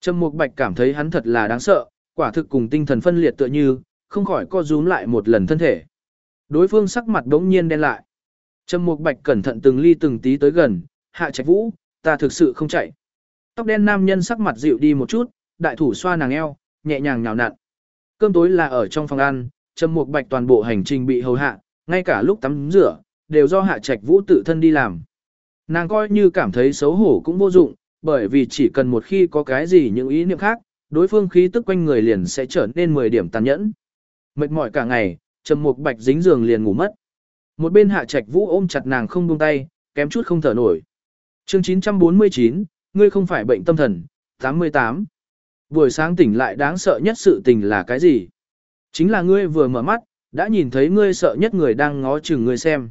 Trầm Mục Bạch cảm thấy hắn thật là đáng sợ, quả thực cùng tinh thần phân liệt tựa như, không khỏi co rúm lại một lần thân thể. Đối phương sắc mặt đống nhiên đen lại. Trầm Mục Bạch cẩn thận từng ly từng tí tới gần, hạ trạch vũ, ta thực sự không chạy. Tóc đen nam nhân sắc mặt dịu đi một chút, đại thủ xoa nàng eo, nhẹ nhàng nhào nặn. Cơm tối là ở trong phòng ăn, Trầm Mục Bạch toàn bộ hành trình bị hầu hạ, ngay cả lúc tắm rửa, đều do Hạ Trạch Vũ tự thân đi làm. Nàng coi như cảm thấy xấu hổ cũng vô dụng, bởi vì chỉ cần một khi có cái gì những ý niệm khác, đối phương khí tức quanh người liền sẽ trở nên 10 điểm tàn nhẫn. Mệt mỏi cả ngày, Trầm Mục Bạch dính giường liền ngủ mất. Một bên Hạ Trạch Vũ ôm chặt nàng không buông tay, kém chút không thở nổi. Chương 949, ngươi không phải bệnh tâm thần, 88. Buổi sáng tỉnh lại đáng sợ nhất sự tình là cái gì? Chính là ngươi vừa mở mắt, đã nhìn thấy ngươi sợ nhất người đang ngó chừng ngươi xem.